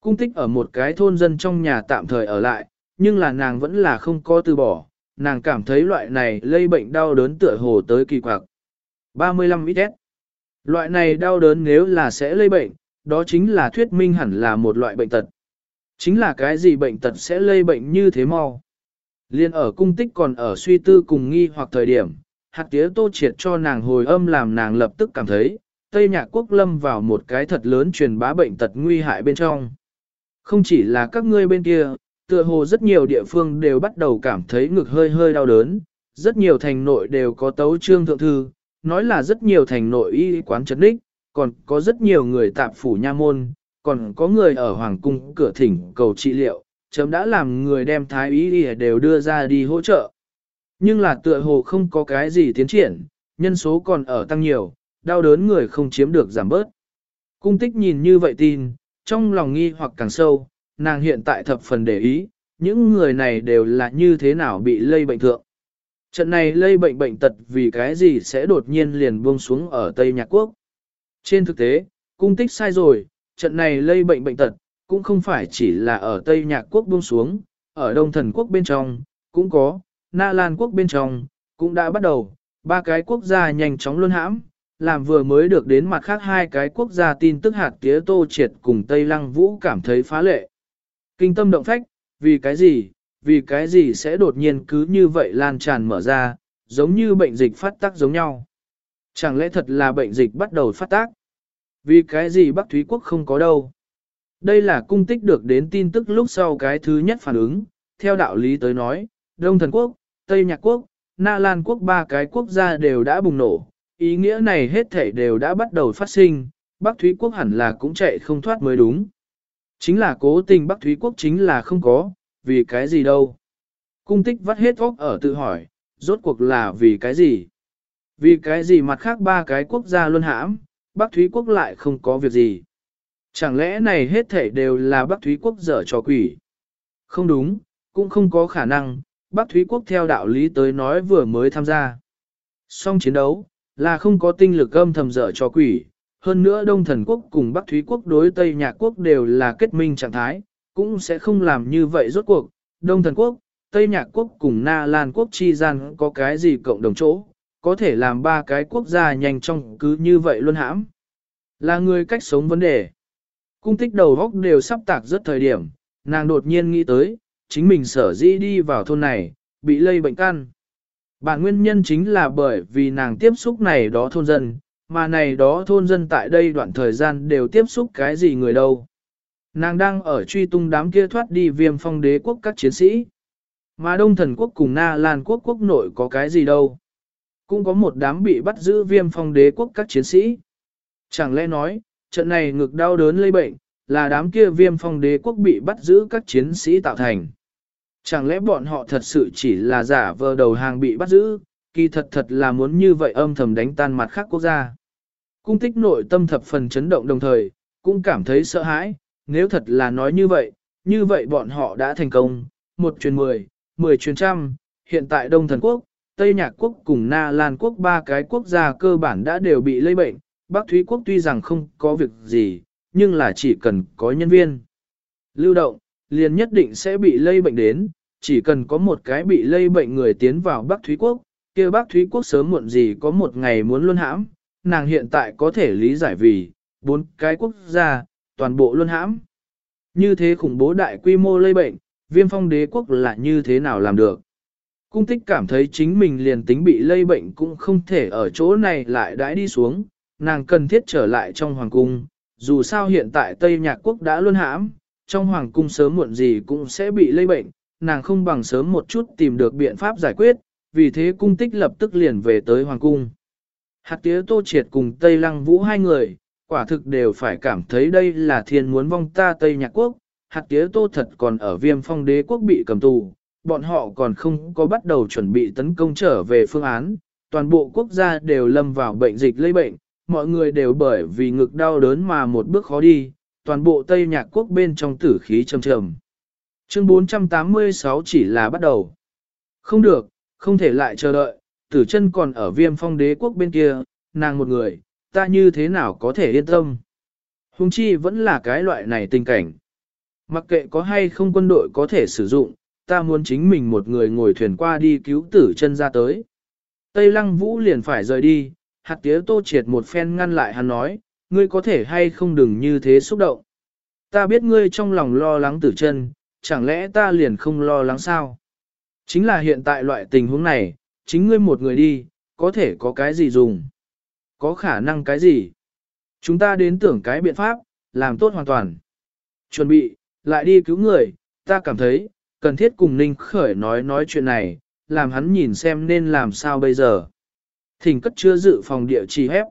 Cung tích ở một cái thôn dân trong nhà tạm thời ở lại, nhưng là nàng vẫn là không có từ bỏ, nàng cảm thấy loại này lây bệnh đau đớn tựa hồ tới kỳ quặc. 35 ít Loại này đau đớn nếu là sẽ lây bệnh, đó chính là thuyết minh hẳn là một loại bệnh tật. Chính là cái gì bệnh tật sẽ lây bệnh như thế mau. Liên ở cung tích còn ở suy tư cùng nghi hoặc thời điểm, hạt tía tô triệt cho nàng hồi âm làm nàng lập tức cảm thấy, Tây Nhạc Quốc lâm vào một cái thật lớn truyền bá bệnh tật nguy hại bên trong. Không chỉ là các ngươi bên kia, tựa hồ rất nhiều địa phương đều bắt đầu cảm thấy ngực hơi hơi đau đớn, rất nhiều thành nội đều có tấu trương thượng thư, nói là rất nhiều thành nội y quán chấn đích, còn có rất nhiều người tạp phủ nha môn, còn có người ở hoàng cung cửa thỉnh cầu trị liệu, chấm đã làm người đem thái y đều đưa ra đi hỗ trợ. Nhưng là tựa hồ không có cái gì tiến triển, nhân số còn ở tăng nhiều, đau đớn người không chiếm được giảm bớt. Cung tích nhìn như vậy tin, trong lòng nghi hoặc càng sâu, nàng hiện tại thập phần để ý, những người này đều là như thế nào bị lây bệnh thượng. Trận này lây bệnh bệnh tật vì cái gì sẽ đột nhiên liền buông xuống ở Tây Nhạc Quốc. Trên thực tế, cung tích sai rồi, trận này lây bệnh bệnh tật, cũng không phải chỉ là ở Tây Nhạc Quốc buông xuống, ở Đông Thần Quốc bên trong, cũng có, Na Lan Quốc bên trong, cũng đã bắt đầu, ba cái quốc gia nhanh chóng luân hãm, làm vừa mới được đến mặt khác hai cái quốc gia tin tức hạt tía tô triệt cùng Tây Lăng Vũ cảm thấy phá lệ. Kinh tâm động phách, vì cái gì, vì cái gì sẽ đột nhiên cứ như vậy lan tràn mở ra, giống như bệnh dịch phát tác giống nhau. Chẳng lẽ thật là bệnh dịch bắt đầu phát tác? Vì cái gì Bắc Thúy Quốc không có đâu? Đây là cung tích được đến tin tức lúc sau cái thứ nhất phản ứng, theo đạo lý tới nói, Đông Thần Quốc, Tây Nhạc Quốc, Na Lan Quốc ba cái quốc gia đều đã bùng nổ, ý nghĩa này hết thảy đều đã bắt đầu phát sinh, Bắc Thúy Quốc hẳn là cũng chạy không thoát mới đúng. Chính là cố tình Bắc Thúy Quốc chính là không có, vì cái gì đâu. Cung tích vắt hết óc ở tự hỏi, rốt cuộc là vì cái gì? Vì cái gì mặt khác ba cái quốc gia luôn hãm, Bắc Thúy Quốc lại không có việc gì? Chẳng lẽ này hết thảy đều là Bắc Thúy Quốc dở trò quỷ? Không đúng, cũng không có khả năng, Bắc Thúy Quốc theo đạo lý tới nói vừa mới tham gia. xong chiến đấu, là không có tinh lực âm thầm dở cho quỷ, hơn nữa Đông Thần Quốc cùng Bắc Thúy Quốc đối Tây Nhạc Quốc đều là kết minh trạng thái, cũng sẽ không làm như vậy rốt cuộc. Đông Thần Quốc, Tây Nhạc Quốc cùng Na Lan Quốc chi gian có cái gì cộng đồng chỗ, có thể làm ba cái quốc gia nhanh chóng cứ như vậy luôn hãm. Là người cách sống vấn đề. Cung tích đầu góc đều sắp tạc rất thời điểm, nàng đột nhiên nghĩ tới, chính mình sở dĩ đi vào thôn này, bị lây bệnh căn. Bản nguyên nhân chính là bởi vì nàng tiếp xúc này đó thôn dân, mà này đó thôn dân tại đây đoạn thời gian đều tiếp xúc cái gì người đâu. Nàng đang ở truy tung đám kia thoát đi viêm phong đế quốc các chiến sĩ. Mà Đông Thần Quốc cùng Na Lan Quốc quốc nội có cái gì đâu. Cũng có một đám bị bắt giữ viêm phong đế quốc các chiến sĩ. Chẳng lẽ nói, trận này ngực đau đớn lây bệnh, là đám kia viêm phong đế quốc bị bắt giữ các chiến sĩ tạo thành. Chẳng lẽ bọn họ thật sự chỉ là giả vờ đầu hàng bị bắt giữ, kỳ thật thật là muốn như vậy âm thầm đánh tan mặt khác quốc gia. Cung tích nội tâm thập phần chấn động đồng thời, cũng cảm thấy sợ hãi, nếu thật là nói như vậy, như vậy bọn họ đã thành công, một truyền mười, mười truyền trăm, hiện tại Đông Thần Quốc, Tây Nhạc Quốc cùng Na Lan Quốc ba cái quốc gia cơ bản đã đều bị lây bệnh, Bắc Thúy Quốc tuy rằng không có việc gì, nhưng là chỉ cần có nhân viên. Lưu động, liền nhất định sẽ bị lây bệnh đến, chỉ cần có một cái bị lây bệnh người tiến vào Bắc Thúy Quốc, kia Bắc Thúy Quốc sớm muộn gì có một ngày muốn luân hãm, nàng hiện tại có thể lý giải vì, bốn cái quốc gia, toàn bộ luân hãm. Như thế khủng bố đại quy mô lây bệnh, viêm phong đế quốc là như thế nào làm được. Cung tích cảm thấy chính mình liền tính bị lây bệnh cũng không thể ở chỗ này lại đãi đi xuống, nàng cần thiết trở lại trong hoàng cung, dù sao hiện tại Tây Nhạc Quốc đã luân hãm, trong hoàng cung sớm muộn gì cũng sẽ bị lây bệnh, nàng không bằng sớm một chút tìm được biện pháp giải quyết, vì thế cung tích lập tức liền về tới hoàng cung. Hạt tía tô triệt cùng Tây Lăng Vũ hai người, quả thực đều phải cảm thấy đây là thiên muốn vong ta Tây Nhạc Quốc, hạt tía tô thật còn ở viêm phong đế quốc bị cầm tù, bọn họ còn không có bắt đầu chuẩn bị tấn công trở về phương án, toàn bộ quốc gia đều lâm vào bệnh dịch lây bệnh, mọi người đều bởi vì ngực đau đớn mà một bước khó đi, toàn bộ Tây Nhạc Quốc bên trong tử khí trầm trầm. Chương 486 chỉ là bắt đầu. Không được, không thể lại chờ đợi, tử chân còn ở viêm phong đế quốc bên kia, nàng một người, ta như thế nào có thể yên tâm. Hùng chi vẫn là cái loại này tình cảnh. Mặc kệ có hay không quân đội có thể sử dụng, ta muốn chính mình một người ngồi thuyền qua đi cứu tử chân ra tới. Tây lăng vũ liền phải rời đi, hạt tía tô triệt một phen ngăn lại hắn nói, ngươi có thể hay không đừng như thế xúc động. Ta biết ngươi trong lòng lo lắng tử chân, chẳng lẽ ta liền không lo lắng sao? Chính là hiện tại loại tình huống này, chính ngươi một người đi, có thể có cái gì dùng? Có khả năng cái gì? Chúng ta đến tưởng cái biện pháp, làm tốt hoàn toàn. Chuẩn bị, lại đi cứu người, ta cảm thấy, cần thiết cùng Ninh Khởi nói nói chuyện này, làm hắn nhìn xem nên làm sao bây giờ. Thỉnh cất chưa dự phòng địa chỉ hép.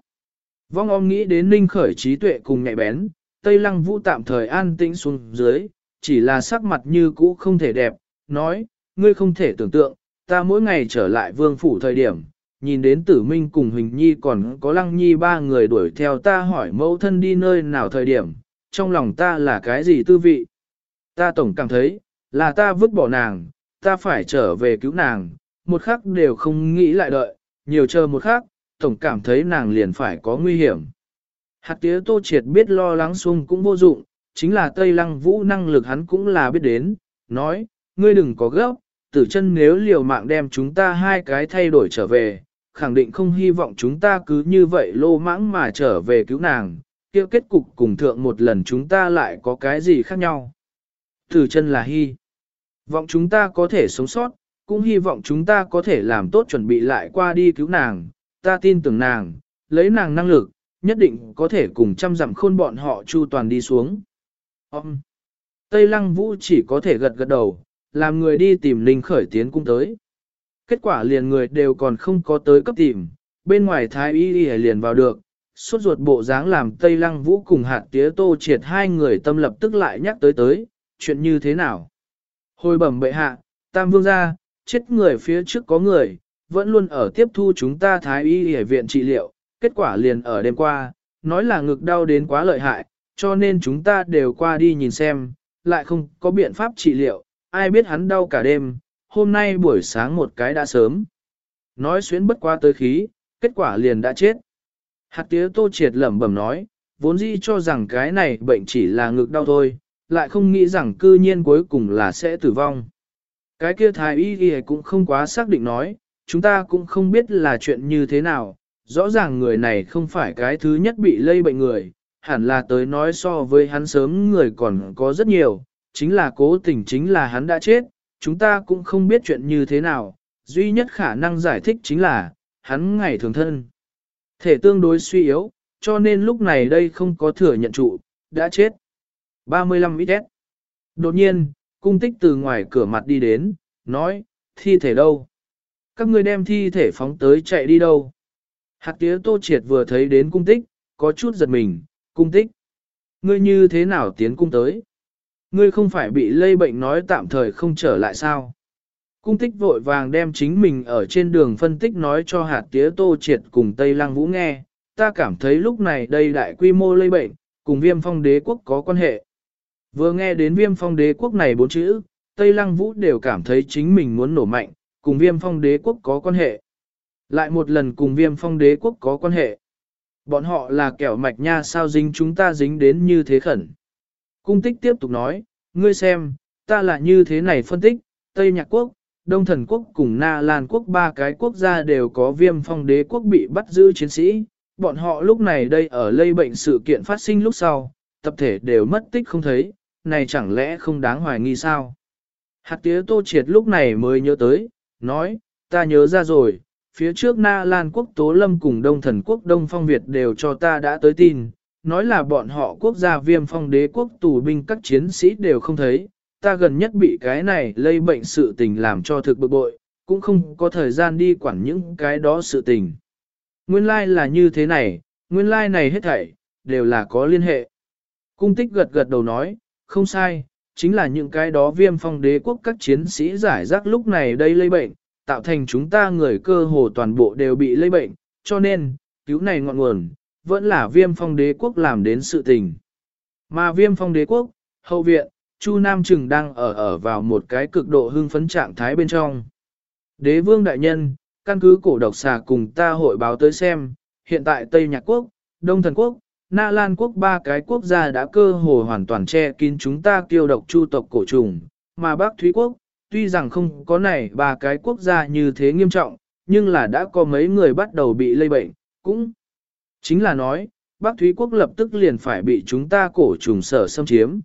Vong om nghĩ đến Ninh Khởi trí tuệ cùng nhạy bén, Tây Lăng Vũ tạm thời an tĩnh xuống dưới, chỉ là sắc mặt như cũ không thể đẹp, nói, ngươi không thể tưởng tượng, ta mỗi ngày trở lại vương phủ thời điểm, nhìn đến tử minh cùng Huỳnh Nhi còn có Lăng Nhi ba người đuổi theo ta hỏi mẫu thân đi nơi nào thời điểm, trong lòng ta là cái gì tư vị. Ta tổng cảm thấy, là ta vứt bỏ nàng, ta phải trở về cứu nàng, một khắc đều không nghĩ lại đợi, nhiều chờ một khắc, tổng cảm thấy nàng liền phải có nguy hiểm. Hạt tía tô triệt biết lo lắng xung cũng vô dụng, chính là Tây Lăng Vũ năng lực hắn cũng là biết đến, nói, ngươi đừng có gấp, tử chân nếu liều mạng đem chúng ta hai cái thay đổi trở về, khẳng định không hy vọng chúng ta cứ như vậy lô mãng mà trở về cứu nàng, kia kết cục cùng thượng một lần chúng ta lại có cái gì khác nhau. Tử chân là hy vọng chúng ta có thể sống sót, cũng hy vọng chúng ta có thể làm tốt chuẩn bị lại qua đi cứu nàng, ta tin tưởng nàng, lấy nàng năng lực, nhất định có thể cùng trăm dặm khôn bọn họ chu toàn đi xuống. Ông! Tây Lăng Vũ chỉ có thể gật gật đầu, làm người đi tìm Linh khởi tiến cung tới. Kết quả liền người đều còn không có tới cấp tìm, bên ngoài thái y đi liền vào được, suốt ruột bộ dáng làm Tây Lăng Vũ cùng hạt tía tô triệt hai người tâm lập tức lại nhắc tới tới, chuyện như thế nào. Hồi bẩm bệ hạ, tam vương gia, chết người phía trước có người, vẫn luôn ở tiếp thu chúng ta thái y y viện trị liệu, kết quả liền ở đêm qua, nói là ngực đau đến quá lợi hại, cho nên chúng ta đều qua đi nhìn xem, lại không có biện pháp trị liệu, ai biết hắn đau cả đêm, hôm nay buổi sáng một cái đã sớm. Nói xuyến bất qua tới khí, kết quả liền đã chết. Hạt tía tô triệt lẩm bẩm nói, vốn dĩ cho rằng cái này bệnh chỉ là ngực đau thôi, lại không nghĩ rằng cư nhiên cuối cùng là sẽ tử vong. Cái kia thái y y cũng không quá xác định nói, chúng ta cũng không biết là chuyện như thế nào, rõ ràng người này không phải cái thứ nhất bị lây bệnh người, hẳn là tới nói so với hắn sớm người còn có rất nhiều, chính là cố tình chính là hắn đã chết, chúng ta cũng không biết chuyện như thế nào, duy nhất khả năng giải thích chính là, hắn ngày thường thân. Thể tương đối suy yếu, cho nên lúc này đây không có thừa nhận trụ, đã chết. 35 ít Đột nhiên, cung tích từ ngoài cửa mặt đi đến, nói, thi thể đâu? Các ngươi đem thi thể phóng tới chạy đi đâu? Hạt tía tô triệt vừa thấy đến cung tích, có chút giật mình, cung tích. Ngươi như thế nào tiến cung tới? Ngươi không phải bị lây bệnh nói tạm thời không trở lại sao? Cung tích vội vàng đem chính mình ở trên đường phân tích nói cho hạt tía tô triệt cùng Tây Lăng Vũ nghe, ta cảm thấy lúc này đây đại quy mô lây bệnh, cùng viêm phong đế quốc có quan hệ. Vừa nghe đến viêm phong đế quốc này bốn chữ, Tây Lăng Vũ đều cảm thấy chính mình muốn nổ mạnh, cùng viêm phong đế quốc có quan hệ. Lại một lần cùng viêm phong đế quốc có quan hệ. Bọn họ là kẻo mạch nha sao dính chúng ta dính đến như thế khẩn. Cung tích tiếp tục nói, ngươi xem, ta là như thế này phân tích, Tây Nhạc Quốc, Đông Thần Quốc cùng Na Lan Quốc ba cái quốc gia đều có viêm phong đế quốc bị bắt giữ chiến sĩ. Bọn họ lúc này đây ở lây bệnh sự kiện phát sinh lúc sau, tập thể đều mất tích không thấy, này chẳng lẽ không đáng hoài nghi sao? Hạt tía tô triệt lúc này mới nhớ tới, nói, ta nhớ ra rồi, phía trước Na Lan quốc Tố Lâm cùng Đông Thần quốc Đông Phong Việt đều cho ta đã tới tin, nói là bọn họ quốc gia viêm phong đế quốc tù binh các chiến sĩ đều không thấy, ta gần nhất bị cái này lây bệnh sự tình làm cho thực bực bội, cũng không có thời gian đi quản những cái đó sự tình. Nguyên lai like là như thế này, nguyên lai like này hết thảy, đều là có liên hệ. Cung tích gật gật đầu nói, không sai, chính là những cái đó viêm phong đế quốc các chiến sĩ giải rác lúc này đây lây bệnh, tạo thành chúng ta người cơ hồ toàn bộ đều bị lây bệnh, cho nên, cứu này ngọn nguồn, vẫn là viêm phong đế quốc làm đến sự tình. Mà viêm phong đế quốc, hậu viện, Chu Nam Trừng đang ở ở vào một cái cực độ hưng phấn trạng thái bên trong. Đế vương đại nhân, căn cứ cổ độc xà cùng ta hội báo tới xem, hiện tại Tây Nhạc Quốc, Đông Thần Quốc, Na Lan quốc ba cái quốc gia đã cơ hồ hoàn toàn che kín chúng ta kiêu độc chu tộc cổ trùng, mà Bắc Thúy quốc, tuy rằng không có này ba cái quốc gia như thế nghiêm trọng, nhưng là đã có mấy người bắt đầu bị lây bệnh, cũng chính là nói, Bắc Thúy quốc lập tức liền phải bị chúng ta cổ trùng sở xâm chiếm.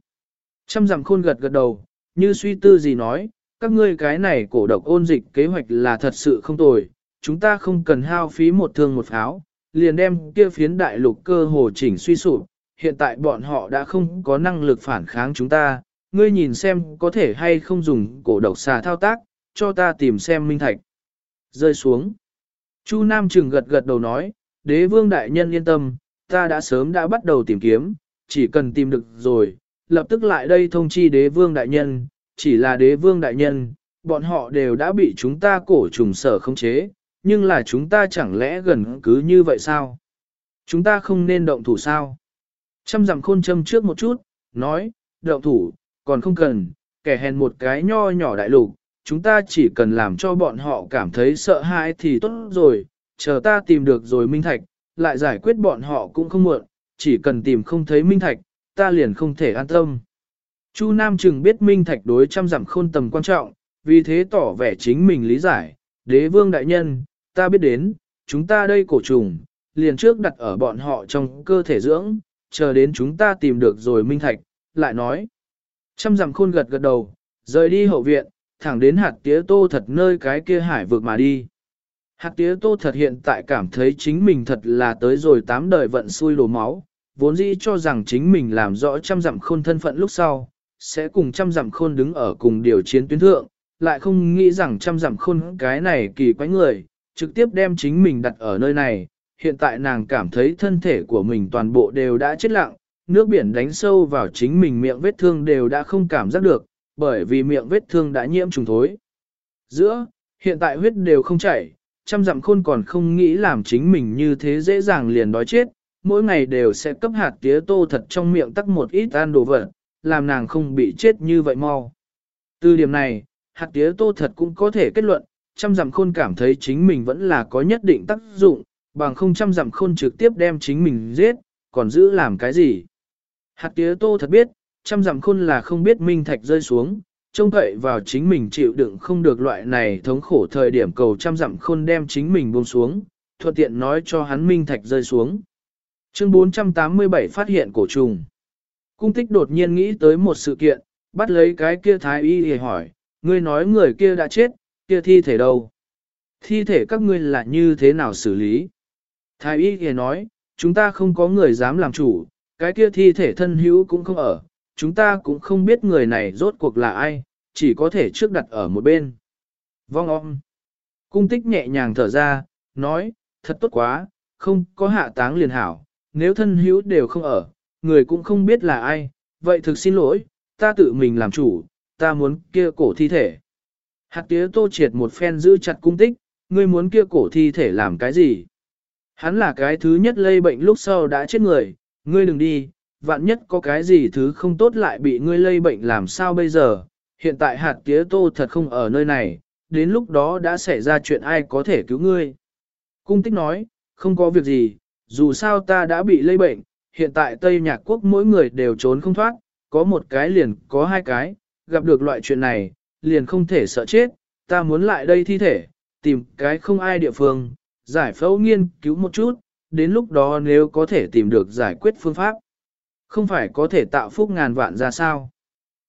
Trăm dặm khôn gật gật đầu, như suy tư gì nói, các ngươi cái này cổ độc ôn dịch kế hoạch là thật sự không tồi, chúng ta không cần hao phí một thương một pháo, liền đem kia phiến đại lục cơ hồ chỉnh suy sụp, hiện tại bọn họ đã không có năng lực phản kháng chúng ta, ngươi nhìn xem có thể hay không dùng cổ độc xà thao tác, cho ta tìm xem minh thạch. Rơi xuống. Chu Nam Trừng gật gật đầu nói, đế vương đại nhân yên tâm, ta đã sớm đã bắt đầu tìm kiếm, chỉ cần tìm được rồi, lập tức lại đây thông chi đế vương đại nhân, chỉ là đế vương đại nhân, bọn họ đều đã bị chúng ta cổ trùng sở khống chế, nhưng là chúng ta chẳng lẽ gần cứ như vậy sao? Chúng ta không nên động thủ sao? Trăm dặm khôn châm trước một chút, nói, động thủ, còn không cần, kẻ hèn một cái nho nhỏ đại lục, chúng ta chỉ cần làm cho bọn họ cảm thấy sợ hãi thì tốt rồi, chờ ta tìm được rồi minh thạch, lại giải quyết bọn họ cũng không muộn, chỉ cần tìm không thấy minh thạch, ta liền không thể an tâm. Chu Nam Trừng biết minh thạch đối trăm dặm khôn tầm quan trọng, vì thế tỏ vẻ chính mình lý giải, đế vương đại nhân, ta biết đến, chúng ta đây cổ trùng, liền trước đặt ở bọn họ trong cơ thể dưỡng, chờ đến chúng ta tìm được rồi minh thạch, lại nói. Trăm dặm khôn gật gật đầu, rời đi hậu viện, thẳng đến hạt tía tô thật nơi cái kia hải vực mà đi. Hạt tía tô thật hiện tại cảm thấy chính mình thật là tới rồi tám đời vận xui đổ máu, vốn dĩ cho rằng chính mình làm rõ trăm dặm khôn thân phận lúc sau, sẽ cùng trăm dặm khôn đứng ở cùng điều chiến tuyến thượng, lại không nghĩ rằng trăm dặm khôn cái này kỳ quái người, trực tiếp đem chính mình đặt ở nơi này, hiện tại nàng cảm thấy thân thể của mình toàn bộ đều đã chết lặng, nước biển đánh sâu vào chính mình miệng vết thương đều đã không cảm giác được, bởi vì miệng vết thương đã nhiễm trùng thối. Giữa, hiện tại huyết đều không chảy, trăm dặm khôn còn không nghĩ làm chính mình như thế dễ dàng liền đói chết, mỗi ngày đều sẽ cấp hạt tía tô thật trong miệng tắc một ít ăn đồ vật, làm nàng không bị chết như vậy mau. Từ điểm này, hạt tía tô thật cũng có thể kết luận, trăm dặm khôn cảm thấy chính mình vẫn là có nhất định tác dụng, bằng không trăm dặm khôn trực tiếp đem chính mình giết, còn giữ làm cái gì. Hạt tía tô thật biết, trăm dặm khôn là không biết minh thạch rơi xuống, trông cậy vào chính mình chịu đựng không được loại này thống khổ thời điểm cầu trăm dặm khôn đem chính mình buông xuống, thuận tiện nói cho hắn minh thạch rơi xuống. Chương 487 phát hiện cổ trùng. Cung tích đột nhiên nghĩ tới một sự kiện, bắt lấy cái kia thái y để hỏi, ngươi nói người kia đã chết, kia thi thể đâu? Thi thể các ngươi là như thế nào xử lý? Thái y kia nói, chúng ta không có người dám làm chủ, cái kia thi thể thân hữu cũng không ở, chúng ta cũng không biết người này rốt cuộc là ai, chỉ có thể trước đặt ở một bên. Vong om. Cung tích nhẹ nhàng thở ra, nói, thật tốt quá, không có hạ táng liền hảo, nếu thân hữu đều không ở, người cũng không biết là ai, vậy thực xin lỗi, ta tự mình làm chủ, ta muốn kia cổ thi thể. Hạt tía tô triệt một phen giữ chặt cung tích, ngươi muốn kia cổ thi thể làm cái gì? Hắn là cái thứ nhất lây bệnh lúc sau đã chết người, ngươi đừng đi, vạn nhất có cái gì thứ không tốt lại bị ngươi lây bệnh làm sao bây giờ, hiện tại hạt tía tô thật không ở nơi này, đến lúc đó đã xảy ra chuyện ai có thể cứu ngươi. Cung tích nói, không có việc gì, dù sao ta đã bị lây bệnh, hiện tại Tây Nhạc Quốc mỗi người đều trốn không thoát, có một cái liền có hai cái, gặp được loại chuyện này, liền không thể sợ chết, ta muốn lại đây thi thể, tìm cái không ai địa phương, giải phẫu nghiên cứu một chút, đến lúc đó nếu có thể tìm được giải quyết phương pháp, không phải có thể tạo phúc ngàn vạn ra sao.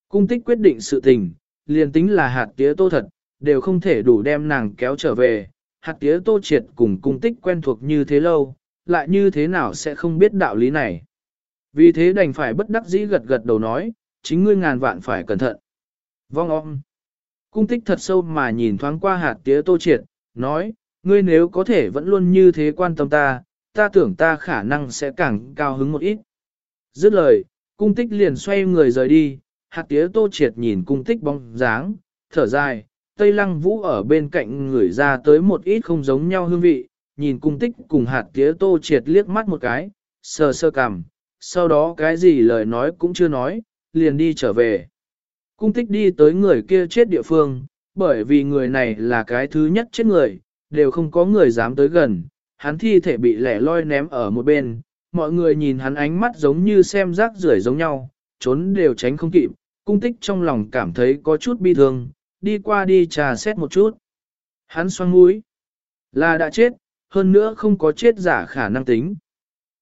Cung tích quyết định sự tình, liền tính là hạt tía tô thật, đều không thể đủ đem nàng kéo trở về, hạt tía tô triệt cùng cung tích quen thuộc như thế lâu, lại như thế nào sẽ không biết đạo lý này. Vì thế đành phải bất đắc dĩ gật gật đầu nói, chính ngươi ngàn vạn phải cẩn thận. Vong om. Cung tích thật sâu mà nhìn thoáng qua hạt tía tô triệt, nói, ngươi nếu có thể vẫn luôn như thế quan tâm ta, ta tưởng ta khả năng sẽ càng cao hứng một ít. Dứt lời, cung tích liền xoay người rời đi, hạt tía tô triệt nhìn cung tích bóng dáng, thở dài, tây lăng vũ ở bên cạnh người ra tới một ít không giống nhau hương vị, nhìn cung tích cùng hạt tía tô triệt liếc mắt một cái, sờ sơ cằm, sau đó cái gì lời nói cũng chưa nói, liền đi trở về. Cung tích đi tới người kia chết địa phương, bởi vì người này là cái thứ nhất chết người, đều không có người dám tới gần, hắn thi thể bị lẻ loi ném ở một bên, mọi người nhìn hắn ánh mắt giống như xem rác rưởi giống nhau, trốn đều tránh không kịp, cung tích trong lòng cảm thấy có chút bi thương, đi qua đi trà xét một chút. Hắn xoang mũi, là đã chết, hơn nữa không có chết giả khả năng tính.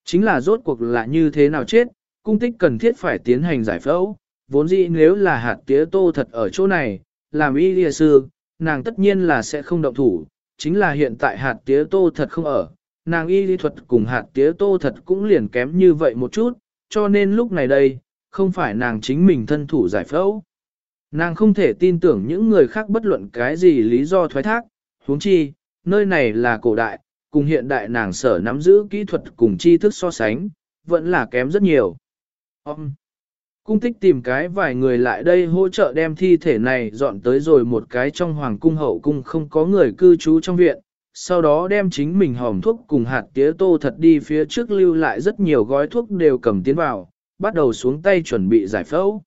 Chính là rốt cuộc là như thế nào chết, cung tích cần thiết phải tiến hành giải phẫu, vốn dĩ nếu là hạt tía tô thật ở chỗ này, làm y lìa sư, nàng tất nhiên là sẽ không động thủ, chính là hiện tại hạt tía tô thật không ở, nàng y lý thuật cùng hạt tía tô thật cũng liền kém như vậy một chút, cho nên lúc này đây, không phải nàng chính mình thân thủ giải phẫu. Nàng không thể tin tưởng những người khác bất luận cái gì lý do thoái thác, huống chi, nơi này là cổ đại, cùng hiện đại nàng sở nắm giữ kỹ thuật cùng tri thức so sánh, vẫn là kém rất nhiều. Ông! Cung tích tìm cái vài người lại đây hỗ trợ đem thi thể này dọn tới rồi một cái trong hoàng cung hậu cung không có người cư trú trong viện, sau đó đem chính mình hòm thuốc cùng hạt tía tô thật đi phía trước lưu lại rất nhiều gói thuốc đều cầm tiến vào, bắt đầu xuống tay chuẩn bị giải phẫu.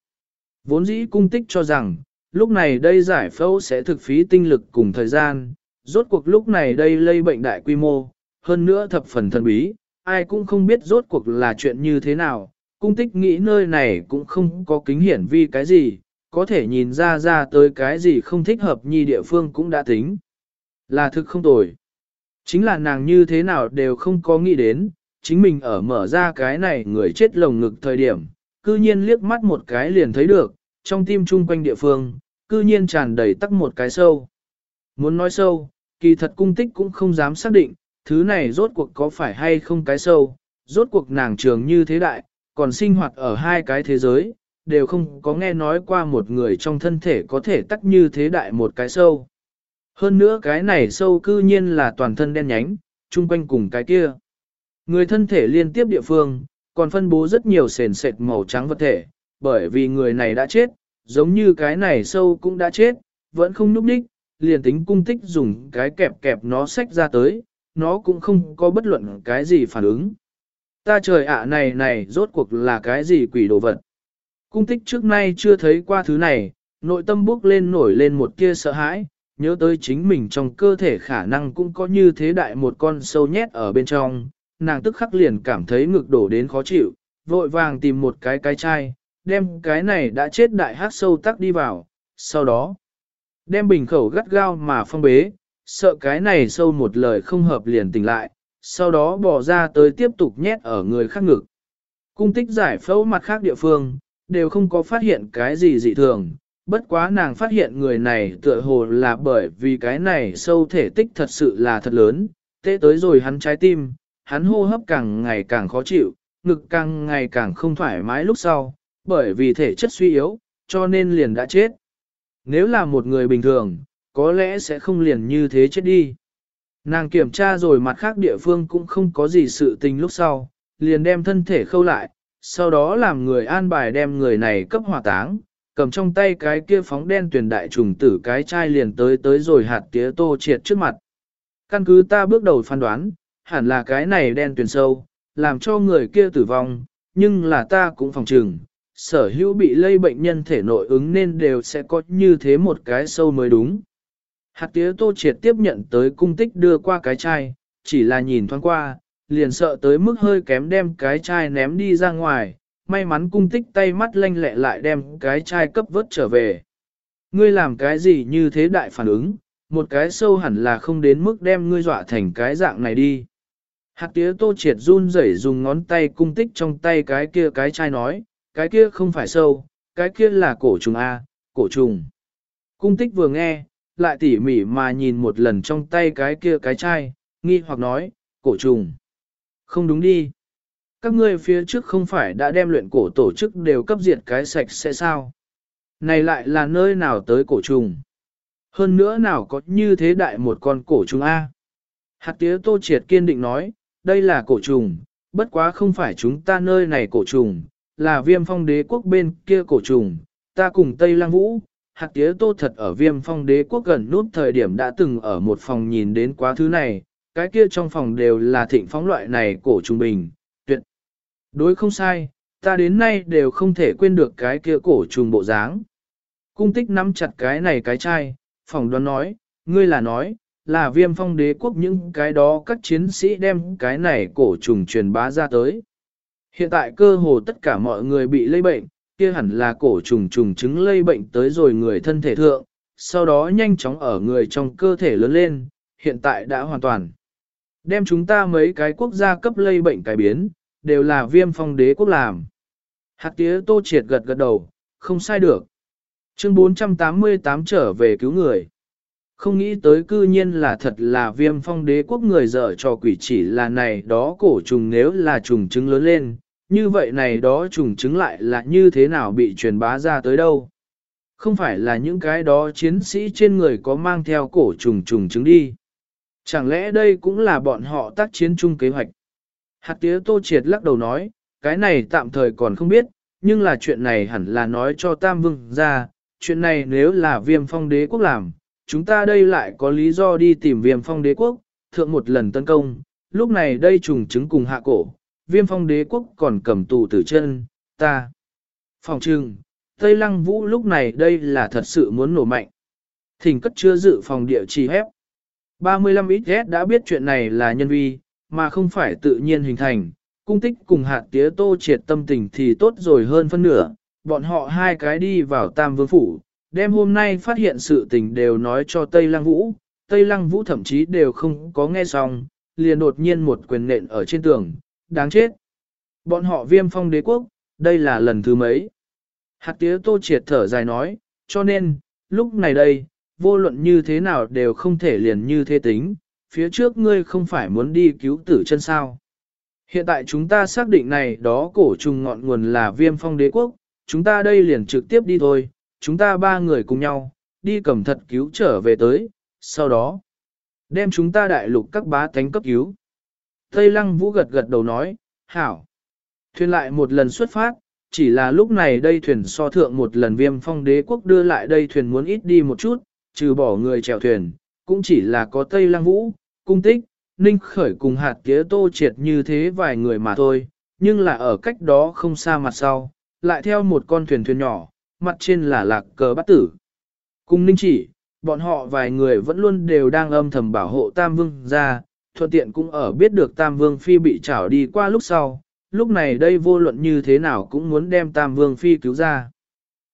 Vốn dĩ cung tích cho rằng, lúc này đây giải phẫu sẽ thực phí tinh lực cùng thời gian, rốt cuộc lúc này đây lây bệnh đại quy mô, hơn nữa thập phần thần bí, ai cũng không biết rốt cuộc là chuyện như thế nào, cung tích nghĩ nơi này cũng không có kính hiển vi cái gì, có thể nhìn ra ra tới cái gì không thích hợp nhi địa phương cũng đã tính. Là thực không tồi. Chính là nàng như thế nào đều không có nghĩ đến, chính mình ở mở ra cái này người chết lồng ngực thời điểm, cư nhiên liếc mắt một cái liền thấy được, trong tim chung quanh địa phương, cư nhiên tràn đầy tắc một cái sâu. Muốn nói sâu, kỳ thật cung tích cũng không dám xác định, thứ này rốt cuộc có phải hay không cái sâu, rốt cuộc nàng trường như thế đại, còn sinh hoạt ở hai cái thế giới, đều không có nghe nói qua một người trong thân thể có thể tắc như thế đại một cái sâu. Hơn nữa cái này sâu cư nhiên là toàn thân đen nhánh, chung quanh cùng cái kia. Người thân thể liên tiếp địa phương, còn phân bố rất nhiều sền sệt màu trắng vật thể, bởi vì người này đã chết, giống như cái này sâu cũng đã chết, vẫn không núp đích, liền tính cung tích dùng cái kẹp kẹp nó xách ra tới, nó cũng không có bất luận cái gì phản ứng. Ta trời ạ này này rốt cuộc là cái gì quỷ đồ vật. Cung tích trước nay chưa thấy qua thứ này, nội tâm bước lên nổi lên một tia sợ hãi, nhớ tới chính mình trong cơ thể khả năng cũng có như thế đại một con sâu nhét ở bên trong, nàng tức khắc liền cảm thấy ngực đổ đến khó chịu, vội vàng tìm một cái cái chai, đem cái này đã chết đại hát sâu tắc đi vào, sau đó đem bình khẩu gắt gao mà phong bế, sợ cái này sâu một lời không hợp liền tỉnh lại, sau đó bỏ ra tới tiếp tục nhét ở người khác ngực. Cung tích giải phẫu mặt khác địa phương, đều không có phát hiện cái gì dị thường, bất quá nàng phát hiện người này tựa hồ là bởi vì cái này sâu thể tích thật sự là thật lớn, tê tới rồi hắn trái tim, hắn hô hấp càng ngày càng khó chịu, ngực càng ngày càng không thoải mái lúc sau, bởi vì thể chất suy yếu, cho nên liền đã chết. Nếu là một người bình thường, có lẽ sẽ không liền như thế chết đi. Nàng kiểm tra rồi mặt khác địa phương cũng không có gì sự tình lúc sau, liền đem thân thể khâu lại, sau đó làm người an bài đem người này cấp hỏa táng, cầm trong tay cái kia phóng đen tuyển đại trùng tử cái chai liền tới tới rồi hạt tía tô triệt trước mặt. Căn cứ ta bước đầu phán đoán, hẳn là cái này đen tuyển sâu, làm cho người kia tử vong, nhưng là ta cũng phòng trừng, sở hữu bị lây bệnh nhân thể nội ứng nên đều sẽ có như thế một cái sâu mới đúng. Hạt tía tô triệt tiếp nhận tới cung tích đưa qua cái chai, chỉ là nhìn thoáng qua, liền sợ tới mức hơi kém đem cái chai ném đi ra ngoài, may mắn cung tích tay mắt lanh lẹ lại đem cái chai cấp vớt trở về. Ngươi làm cái gì như thế đại phản ứng, một cái sâu hẳn là không đến mức đem ngươi dọa thành cái dạng này đi. Hạt tía tô triệt run rẩy dùng ngón tay cung tích trong tay cái kia cái chai nói, cái kia không phải sâu, cái kia là cổ trùng A, cổ trùng. Cung tích vừa nghe, lại tỉ mỉ mà nhìn một lần trong tay cái kia cái chai, nghi hoặc nói, cổ trùng. Không đúng đi. Các ngươi phía trước không phải đã đem luyện cổ tổ chức đều cấp diệt cái sạch sẽ sao? Này lại là nơi nào tới cổ trùng? Hơn nữa nào có như thế đại một con cổ trùng A? Hạt tía tô triệt kiên định nói, đây là cổ trùng, bất quá không phải chúng ta nơi này cổ trùng, là viêm phong đế quốc bên kia cổ trùng, ta cùng Tây Lăng Vũ, hạt tía tô thật ở viêm phong đế quốc gần nút thời điểm đã từng ở một phòng nhìn đến quá thứ này, cái kia trong phòng đều là thịnh phóng loại này cổ trùng bình, tuyệt. Đối không sai, ta đến nay đều không thể quên được cái kia cổ trùng bộ dáng. Cung tích nắm chặt cái này cái chai, phòng đoán nói, ngươi là nói, là viêm phong đế quốc những cái đó các chiến sĩ đem cái này cổ trùng truyền bá ra tới. Hiện tại cơ hồ tất cả mọi người bị lây bệnh, kia hẳn là cổ trùng trùng chứng lây bệnh tới rồi người thân thể thượng, sau đó nhanh chóng ở người trong cơ thể lớn lên, hiện tại đã hoàn toàn. Đem chúng ta mấy cái quốc gia cấp lây bệnh cải biến, đều là viêm phong đế quốc làm. Hạt tía tô triệt gật gật đầu, không sai được. Chương 488 trở về cứu người. Không nghĩ tới cư nhiên là thật là viêm phong đế quốc người dở cho quỷ chỉ là này đó cổ trùng nếu là trùng trứng lớn lên, như vậy này đó trùng chứng lại là như thế nào bị truyền bá ra tới đâu. Không phải là những cái đó chiến sĩ trên người có mang theo cổ trùng trùng chứng đi. Chẳng lẽ đây cũng là bọn họ tác chiến chung kế hoạch? Hạt tía tô triệt lắc đầu nói, cái này tạm thời còn không biết, nhưng là chuyện này hẳn là nói cho Tam Vương ra, chuyện này nếu là viêm phong đế quốc làm, chúng ta đây lại có lý do đi tìm viêm phong đế quốc, thượng một lần tấn công, lúc này đây trùng chứng cùng hạ cổ, viêm phong đế quốc còn cầm tù tử chân, ta. Phòng trừng, Tây Lăng Vũ lúc này đây là thật sự muốn nổ mạnh. Thỉnh cất chưa dự phòng địa chỉ hép. 35 XS đã biết chuyện này là nhân vi, mà không phải tự nhiên hình thành, cung tích cùng hạt tía tô triệt tâm tình thì tốt rồi hơn phân nửa, bọn họ hai cái đi vào Tam Vương Phủ, đem hôm nay phát hiện sự tình đều nói cho Tây Lăng Vũ, Tây Lăng Vũ thậm chí đều không có nghe xong, liền đột nhiên một quyền nện ở trên tường, đáng chết. Bọn họ viêm phong đế quốc, đây là lần thứ mấy. Hạt tía tô triệt thở dài nói, cho nên, lúc này đây, vô luận như thế nào đều không thể liền như thế tính, phía trước ngươi không phải muốn đi cứu tử chân sao. Hiện tại chúng ta xác định này đó cổ trùng ngọn nguồn là viêm phong đế quốc, chúng ta đây liền trực tiếp đi thôi, chúng ta ba người cùng nhau, đi cầm thật cứu trở về tới, sau đó, đem chúng ta đại lục các bá thánh cấp cứu. Tây lăng vũ gật gật đầu nói, hảo. Thuyền lại một lần xuất phát, chỉ là lúc này đây thuyền so thượng một lần viêm phong đế quốc đưa lại đây thuyền muốn ít đi một chút, trừ bỏ người chèo thuyền, cũng chỉ là có Tây lăng vũ, cung tích, ninh khởi cùng hạt tía tô triệt như thế vài người mà thôi, nhưng là ở cách đó không xa mặt sau, lại theo một con thuyền thuyền nhỏ, mặt trên là lạc cờ bát tử. Cùng ninh chỉ, bọn họ vài người vẫn luôn đều đang âm thầm bảo hộ Tam Vương ra, thuận tiện cũng ở biết được Tam Vương Phi bị trảo đi qua lúc sau, lúc này đây vô luận như thế nào cũng muốn đem Tam Vương Phi cứu ra.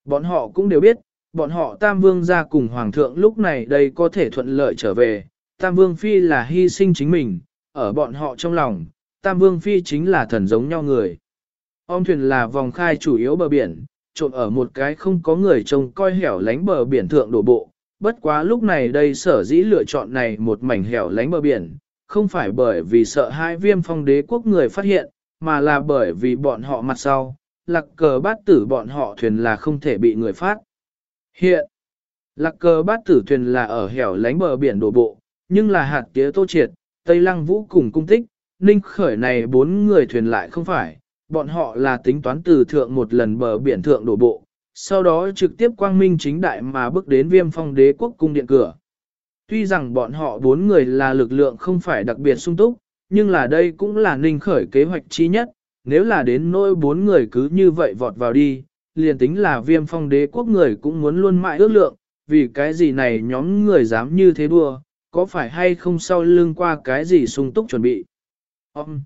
Bọn họ cũng đều biết, bọn họ Tam Vương ra cùng Hoàng thượng lúc này đây có thể thuận lợi trở về, Tam Vương Phi là hy sinh chính mình, ở bọn họ trong lòng, Tam Vương Phi chính là thần giống nhau người. Ông thuyền là vòng khai chủ yếu bờ biển, trộn ở một cái không có người trông coi hẻo lánh bờ biển thượng đổ bộ. Bất quá lúc này đây sở dĩ lựa chọn này một mảnh hẻo lánh bờ biển, không phải bởi vì sợ hai viêm phong đế quốc người phát hiện, mà là bởi vì bọn họ mặt sau, lạc cờ bát tử bọn họ thuyền là không thể bị người phát. Hiện, lạc cờ bát tử thuyền là ở hẻo lánh bờ biển đổ bộ, nhưng là hạt tía tô triệt, Tây Lăng Vũ cùng cung tích, ninh khởi này bốn người thuyền lại không phải, bọn họ là tính toán từ thượng một lần bờ biển thượng đổ bộ, sau đó trực tiếp quang minh chính đại mà bước đến viêm phong đế quốc cung điện cửa. Tuy rằng bọn họ bốn người là lực lượng không phải đặc biệt sung túc, nhưng là đây cũng là ninh khởi kế hoạch chi nhất, nếu là đến nỗi bốn người cứ như vậy vọt vào đi, liền tính là viêm phong đế quốc người cũng muốn luôn mãi ước lượng, vì cái gì này nhóm người dám như thế đua, có phải hay không sau lưng qua cái gì sung túc chuẩn bị. Ông,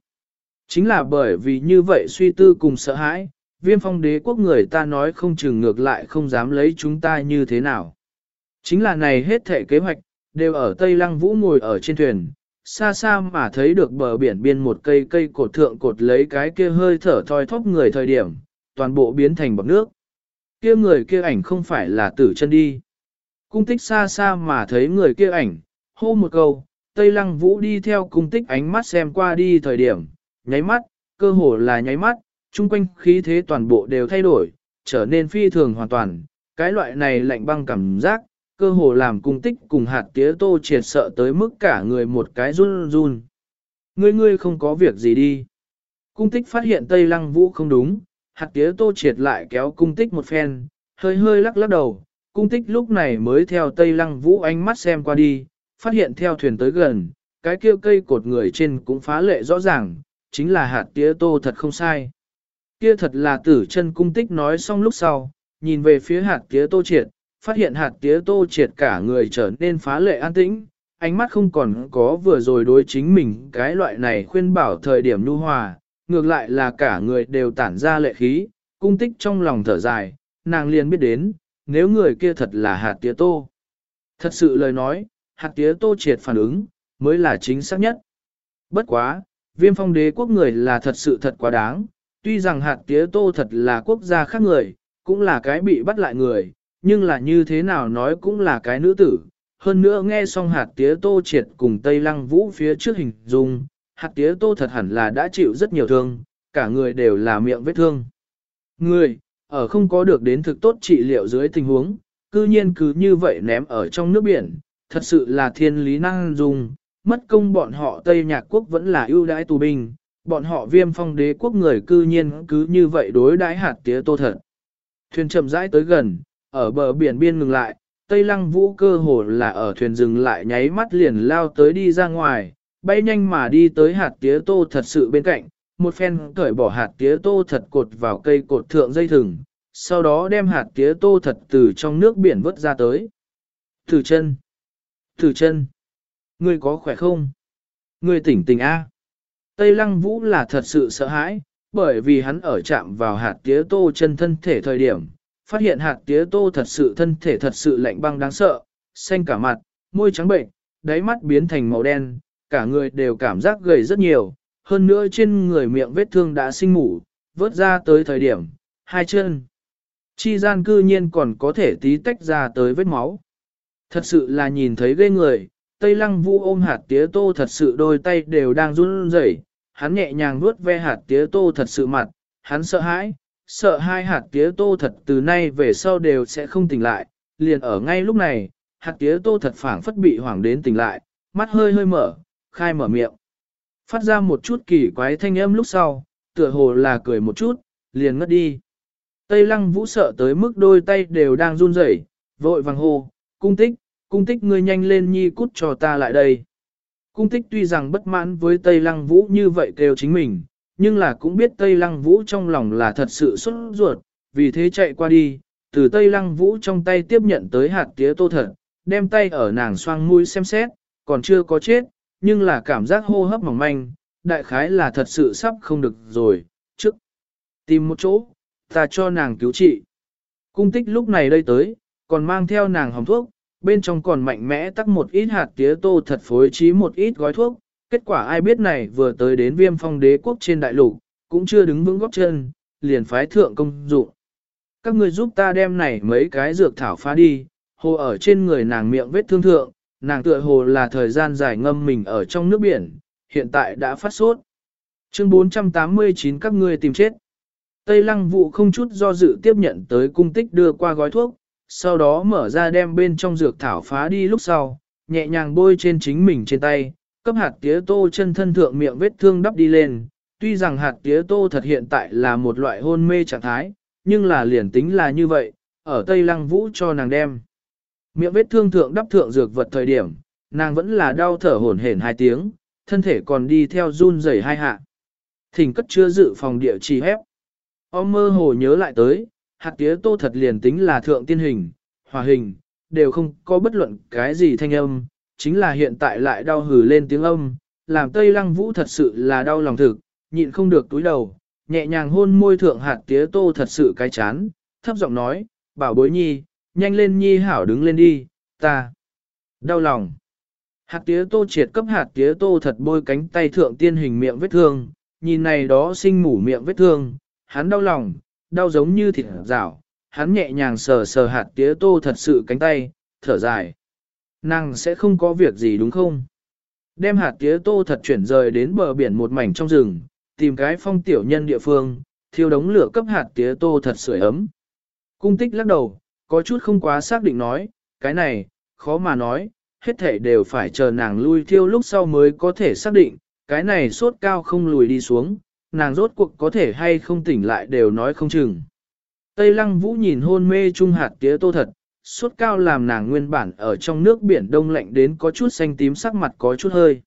chính là bởi vì như vậy suy tư cùng sợ hãi, viêm phong đế quốc người ta nói không chừng ngược lại không dám lấy chúng ta như thế nào. Chính là này hết thể kế hoạch, đều ở Tây Lăng Vũ ngồi ở trên thuyền, xa xa mà thấy được bờ biển biên một cây cây cột thượng cột lấy cái kia hơi thở thoi thóp người thời điểm, toàn bộ biến thành bọt nước. Kia người kia ảnh không phải là tử chân đi. Cung tích xa xa mà thấy người kia ảnh, hô một câu, Tây Lăng Vũ đi theo cung tích ánh mắt xem qua đi thời điểm, nháy mắt, cơ hồ là nháy mắt, chung quanh khí thế toàn bộ đều thay đổi, trở nên phi thường hoàn toàn, cái loại này lạnh băng cảm giác, cơ hồ làm cung tích cùng hạt tía tô triệt sợ tới mức cả người một cái run run. Ngươi ngươi không có việc gì đi. Cung tích phát hiện Tây Lăng Vũ không đúng, hạt tía tô triệt lại kéo cung tích một phen, hơi hơi lắc lắc đầu, cung tích lúc này mới theo Tây Lăng Vũ ánh mắt xem qua đi, phát hiện theo thuyền tới gần, cái kia cây cột người trên cũng phá lệ rõ ràng, chính là hạt tía tô thật không sai. Kia thật là tử chân cung tích nói xong lúc sau, nhìn về phía hạt tía tô triệt, phát hiện hạt tía tô triệt cả người trở nên phá lệ an tĩnh, ánh mắt không còn có vừa rồi đối chính mình cái loại này khuyên bảo thời điểm nhu hòa, ngược lại là cả người đều tản ra lệ khí, cung tích trong lòng thở dài, nàng liền biết đến, nếu người kia thật là hạt tía tô. Thật sự lời nói, hạt tía tô triệt phản ứng, mới là chính xác nhất. Bất quá, viêm phong đế quốc người là thật sự thật quá đáng, tuy rằng hạt tía tô thật là quốc gia khác người, cũng là cái bị bắt lại người, nhưng là như thế nào nói cũng là cái nữ tử. Hơn nữa nghe xong hạt tía tô triệt cùng Tây Lăng Vũ phía trước hình dung, hạt tía tô thật hẳn là đã chịu rất nhiều thương, cả người đều là miệng vết thương. Người, ở không có được đến thực tốt trị liệu dưới tình huống, cư nhiên cứ như vậy ném ở trong nước biển, thật sự là thiên lý năng dùng mất công bọn họ Tây Nhạc Quốc vẫn là ưu đãi tù binh, bọn họ viêm phong đế quốc người cư nhiên cứ như vậy đối đãi hạt tía tô thật. Thuyền chậm rãi tới gần, ở bờ biển biên ngừng lại, Tây Lăng Vũ cơ hồ là ở thuyền dừng lại nháy mắt liền lao tới đi ra ngoài, bay nhanh mà đi tới hạt tía tô thật sự bên cạnh, một phen cởi bỏ hạt tía tô thật cột vào cây cột thượng dây thừng, sau đó đem hạt tía tô thật từ trong nước biển vớt ra tới. Thử chân! Thử chân! Ngươi có khỏe không? Ngươi tỉnh tỉnh A. Tây Lăng Vũ là thật sự sợ hãi, bởi vì hắn ở chạm vào hạt tía tô chân thân thể thời điểm, phát hiện hạt tía tô thật sự thân thể thật sự lạnh băng đáng sợ, xanh cả mặt, môi trắng bệnh, đáy mắt biến thành màu đen, cả người đều cảm giác gầy rất nhiều, hơn nữa trên người miệng vết thương đã sinh mủ, vớt ra tới thời điểm, hai chân. Chi gian cư nhiên còn có thể tí tách ra tới vết máu. Thật sự là nhìn thấy ghê người, Tây Lăng Vũ ôm hạt tía tô thật sự đôi tay đều đang run rẩy, hắn nhẹ nhàng vuốt ve hạt tía tô thật sự mặt, hắn sợ hãi, sợ hai hạt tía tô thật từ nay về sau đều sẽ không tỉnh lại, liền ở ngay lúc này, hạt tía tô thật phảng phất bị hoảng đến tỉnh lại, mắt hơi hơi mở, khai mở miệng. Phát ra một chút kỳ quái thanh âm lúc sau, tựa hồ là cười một chút, liền ngất đi. Tây lăng vũ sợ tới mức đôi tay đều đang run rẩy, vội vàng hô, cung tích, cung tích ngươi nhanh lên nhi cút cho ta lại đây. Cung tích tuy rằng bất mãn với Tây lăng vũ như vậy kêu chính mình, nhưng là cũng biết Tây lăng vũ trong lòng là thật sự xuất ruột, vì thế chạy qua đi, từ Tây lăng vũ trong tay tiếp nhận tới hạt tía tô thật, đem tay ở nàng xoang mũi xem xét, còn chưa có chết, nhưng là cảm giác hô hấp mỏng manh, đại khái là thật sự sắp không được rồi, trước. Tìm một chỗ, ta cho nàng cứu trị. Cung tích lúc này đây tới, còn mang theo nàng hồng thuốc, bên trong còn mạnh mẽ tắc một ít hạt tía tô thật phối trí một ít gói thuốc. Kết quả ai biết này vừa tới đến viêm phong đế quốc trên đại lục, cũng chưa đứng vững góc chân, liền phái thượng công dụng. Các người giúp ta đem này mấy cái dược thảo phá đi, hồ ở trên người nàng miệng vết thương thượng, nàng tựa hồ là thời gian dài ngâm mình ở trong nước biển, hiện tại đã phát sốt. Chương 489 các ngươi tìm chết. Tây lăng vụ không chút do dự tiếp nhận tới cung tích đưa qua gói thuốc, sau đó mở ra đem bên trong dược thảo phá đi lúc sau, nhẹ nhàng bôi trên chính mình trên tay, cấp hạt tía tô chân thân thượng miệng vết thương đắp đi lên. Tuy rằng hạt tía tô thật hiện tại là một loại hôn mê trạng thái, nhưng là liền tính là như vậy, ở Tây Lăng Vũ cho nàng đem. Miệng vết thương thượng đắp thượng dược vật thời điểm, nàng vẫn là đau thở hổn hển hai tiếng, thân thể còn đi theo run rẩy hai hạ. Thỉnh cất chưa dự phòng địa chỉ hép. Ông mơ hồ nhớ lại tới, hạt tía tô thật liền tính là thượng tiên hình, hòa hình, đều không có bất luận cái gì thanh âm, chính là hiện tại lại đau hử lên tiếng âm, làm Tây Lăng Vũ thật sự là đau lòng thực, nhịn không được túi đầu, nhẹ nhàng hôn môi thượng hạt tía tô thật sự cái chán, thấp giọng nói, bảo bối nhi, nhanh lên nhi hảo đứng lên đi, ta. Đau lòng. Hạt tía tô triệt cấp hạt tía tô thật bôi cánh tay thượng tiên hình miệng vết thương, nhìn này đó sinh mủ miệng vết thương, hắn đau lòng, đau giống như thịt rảo, hắn nhẹ nhàng sờ sờ hạt tía tô thật sự cánh tay, thở dài. Nàng sẽ không có việc gì đúng không? Đem hạt tía tô thật chuyển rời đến bờ biển một mảnh trong rừng, tìm cái phong tiểu nhân địa phương, thiêu đống lửa cấp hạt tía tô thật sưởi ấm. Cung tích lắc đầu, có chút không quá xác định nói, cái này, khó mà nói, hết thể đều phải chờ nàng lui thiêu lúc sau mới có thể xác định, cái này sốt cao không lùi đi xuống, nàng rốt cuộc có thể hay không tỉnh lại đều nói không chừng. Tây lăng vũ nhìn hôn mê trung hạt tía tô thật, sốt cao làm nàng nguyên bản ở trong nước biển đông lạnh đến có chút xanh tím sắc mặt có chút hơi.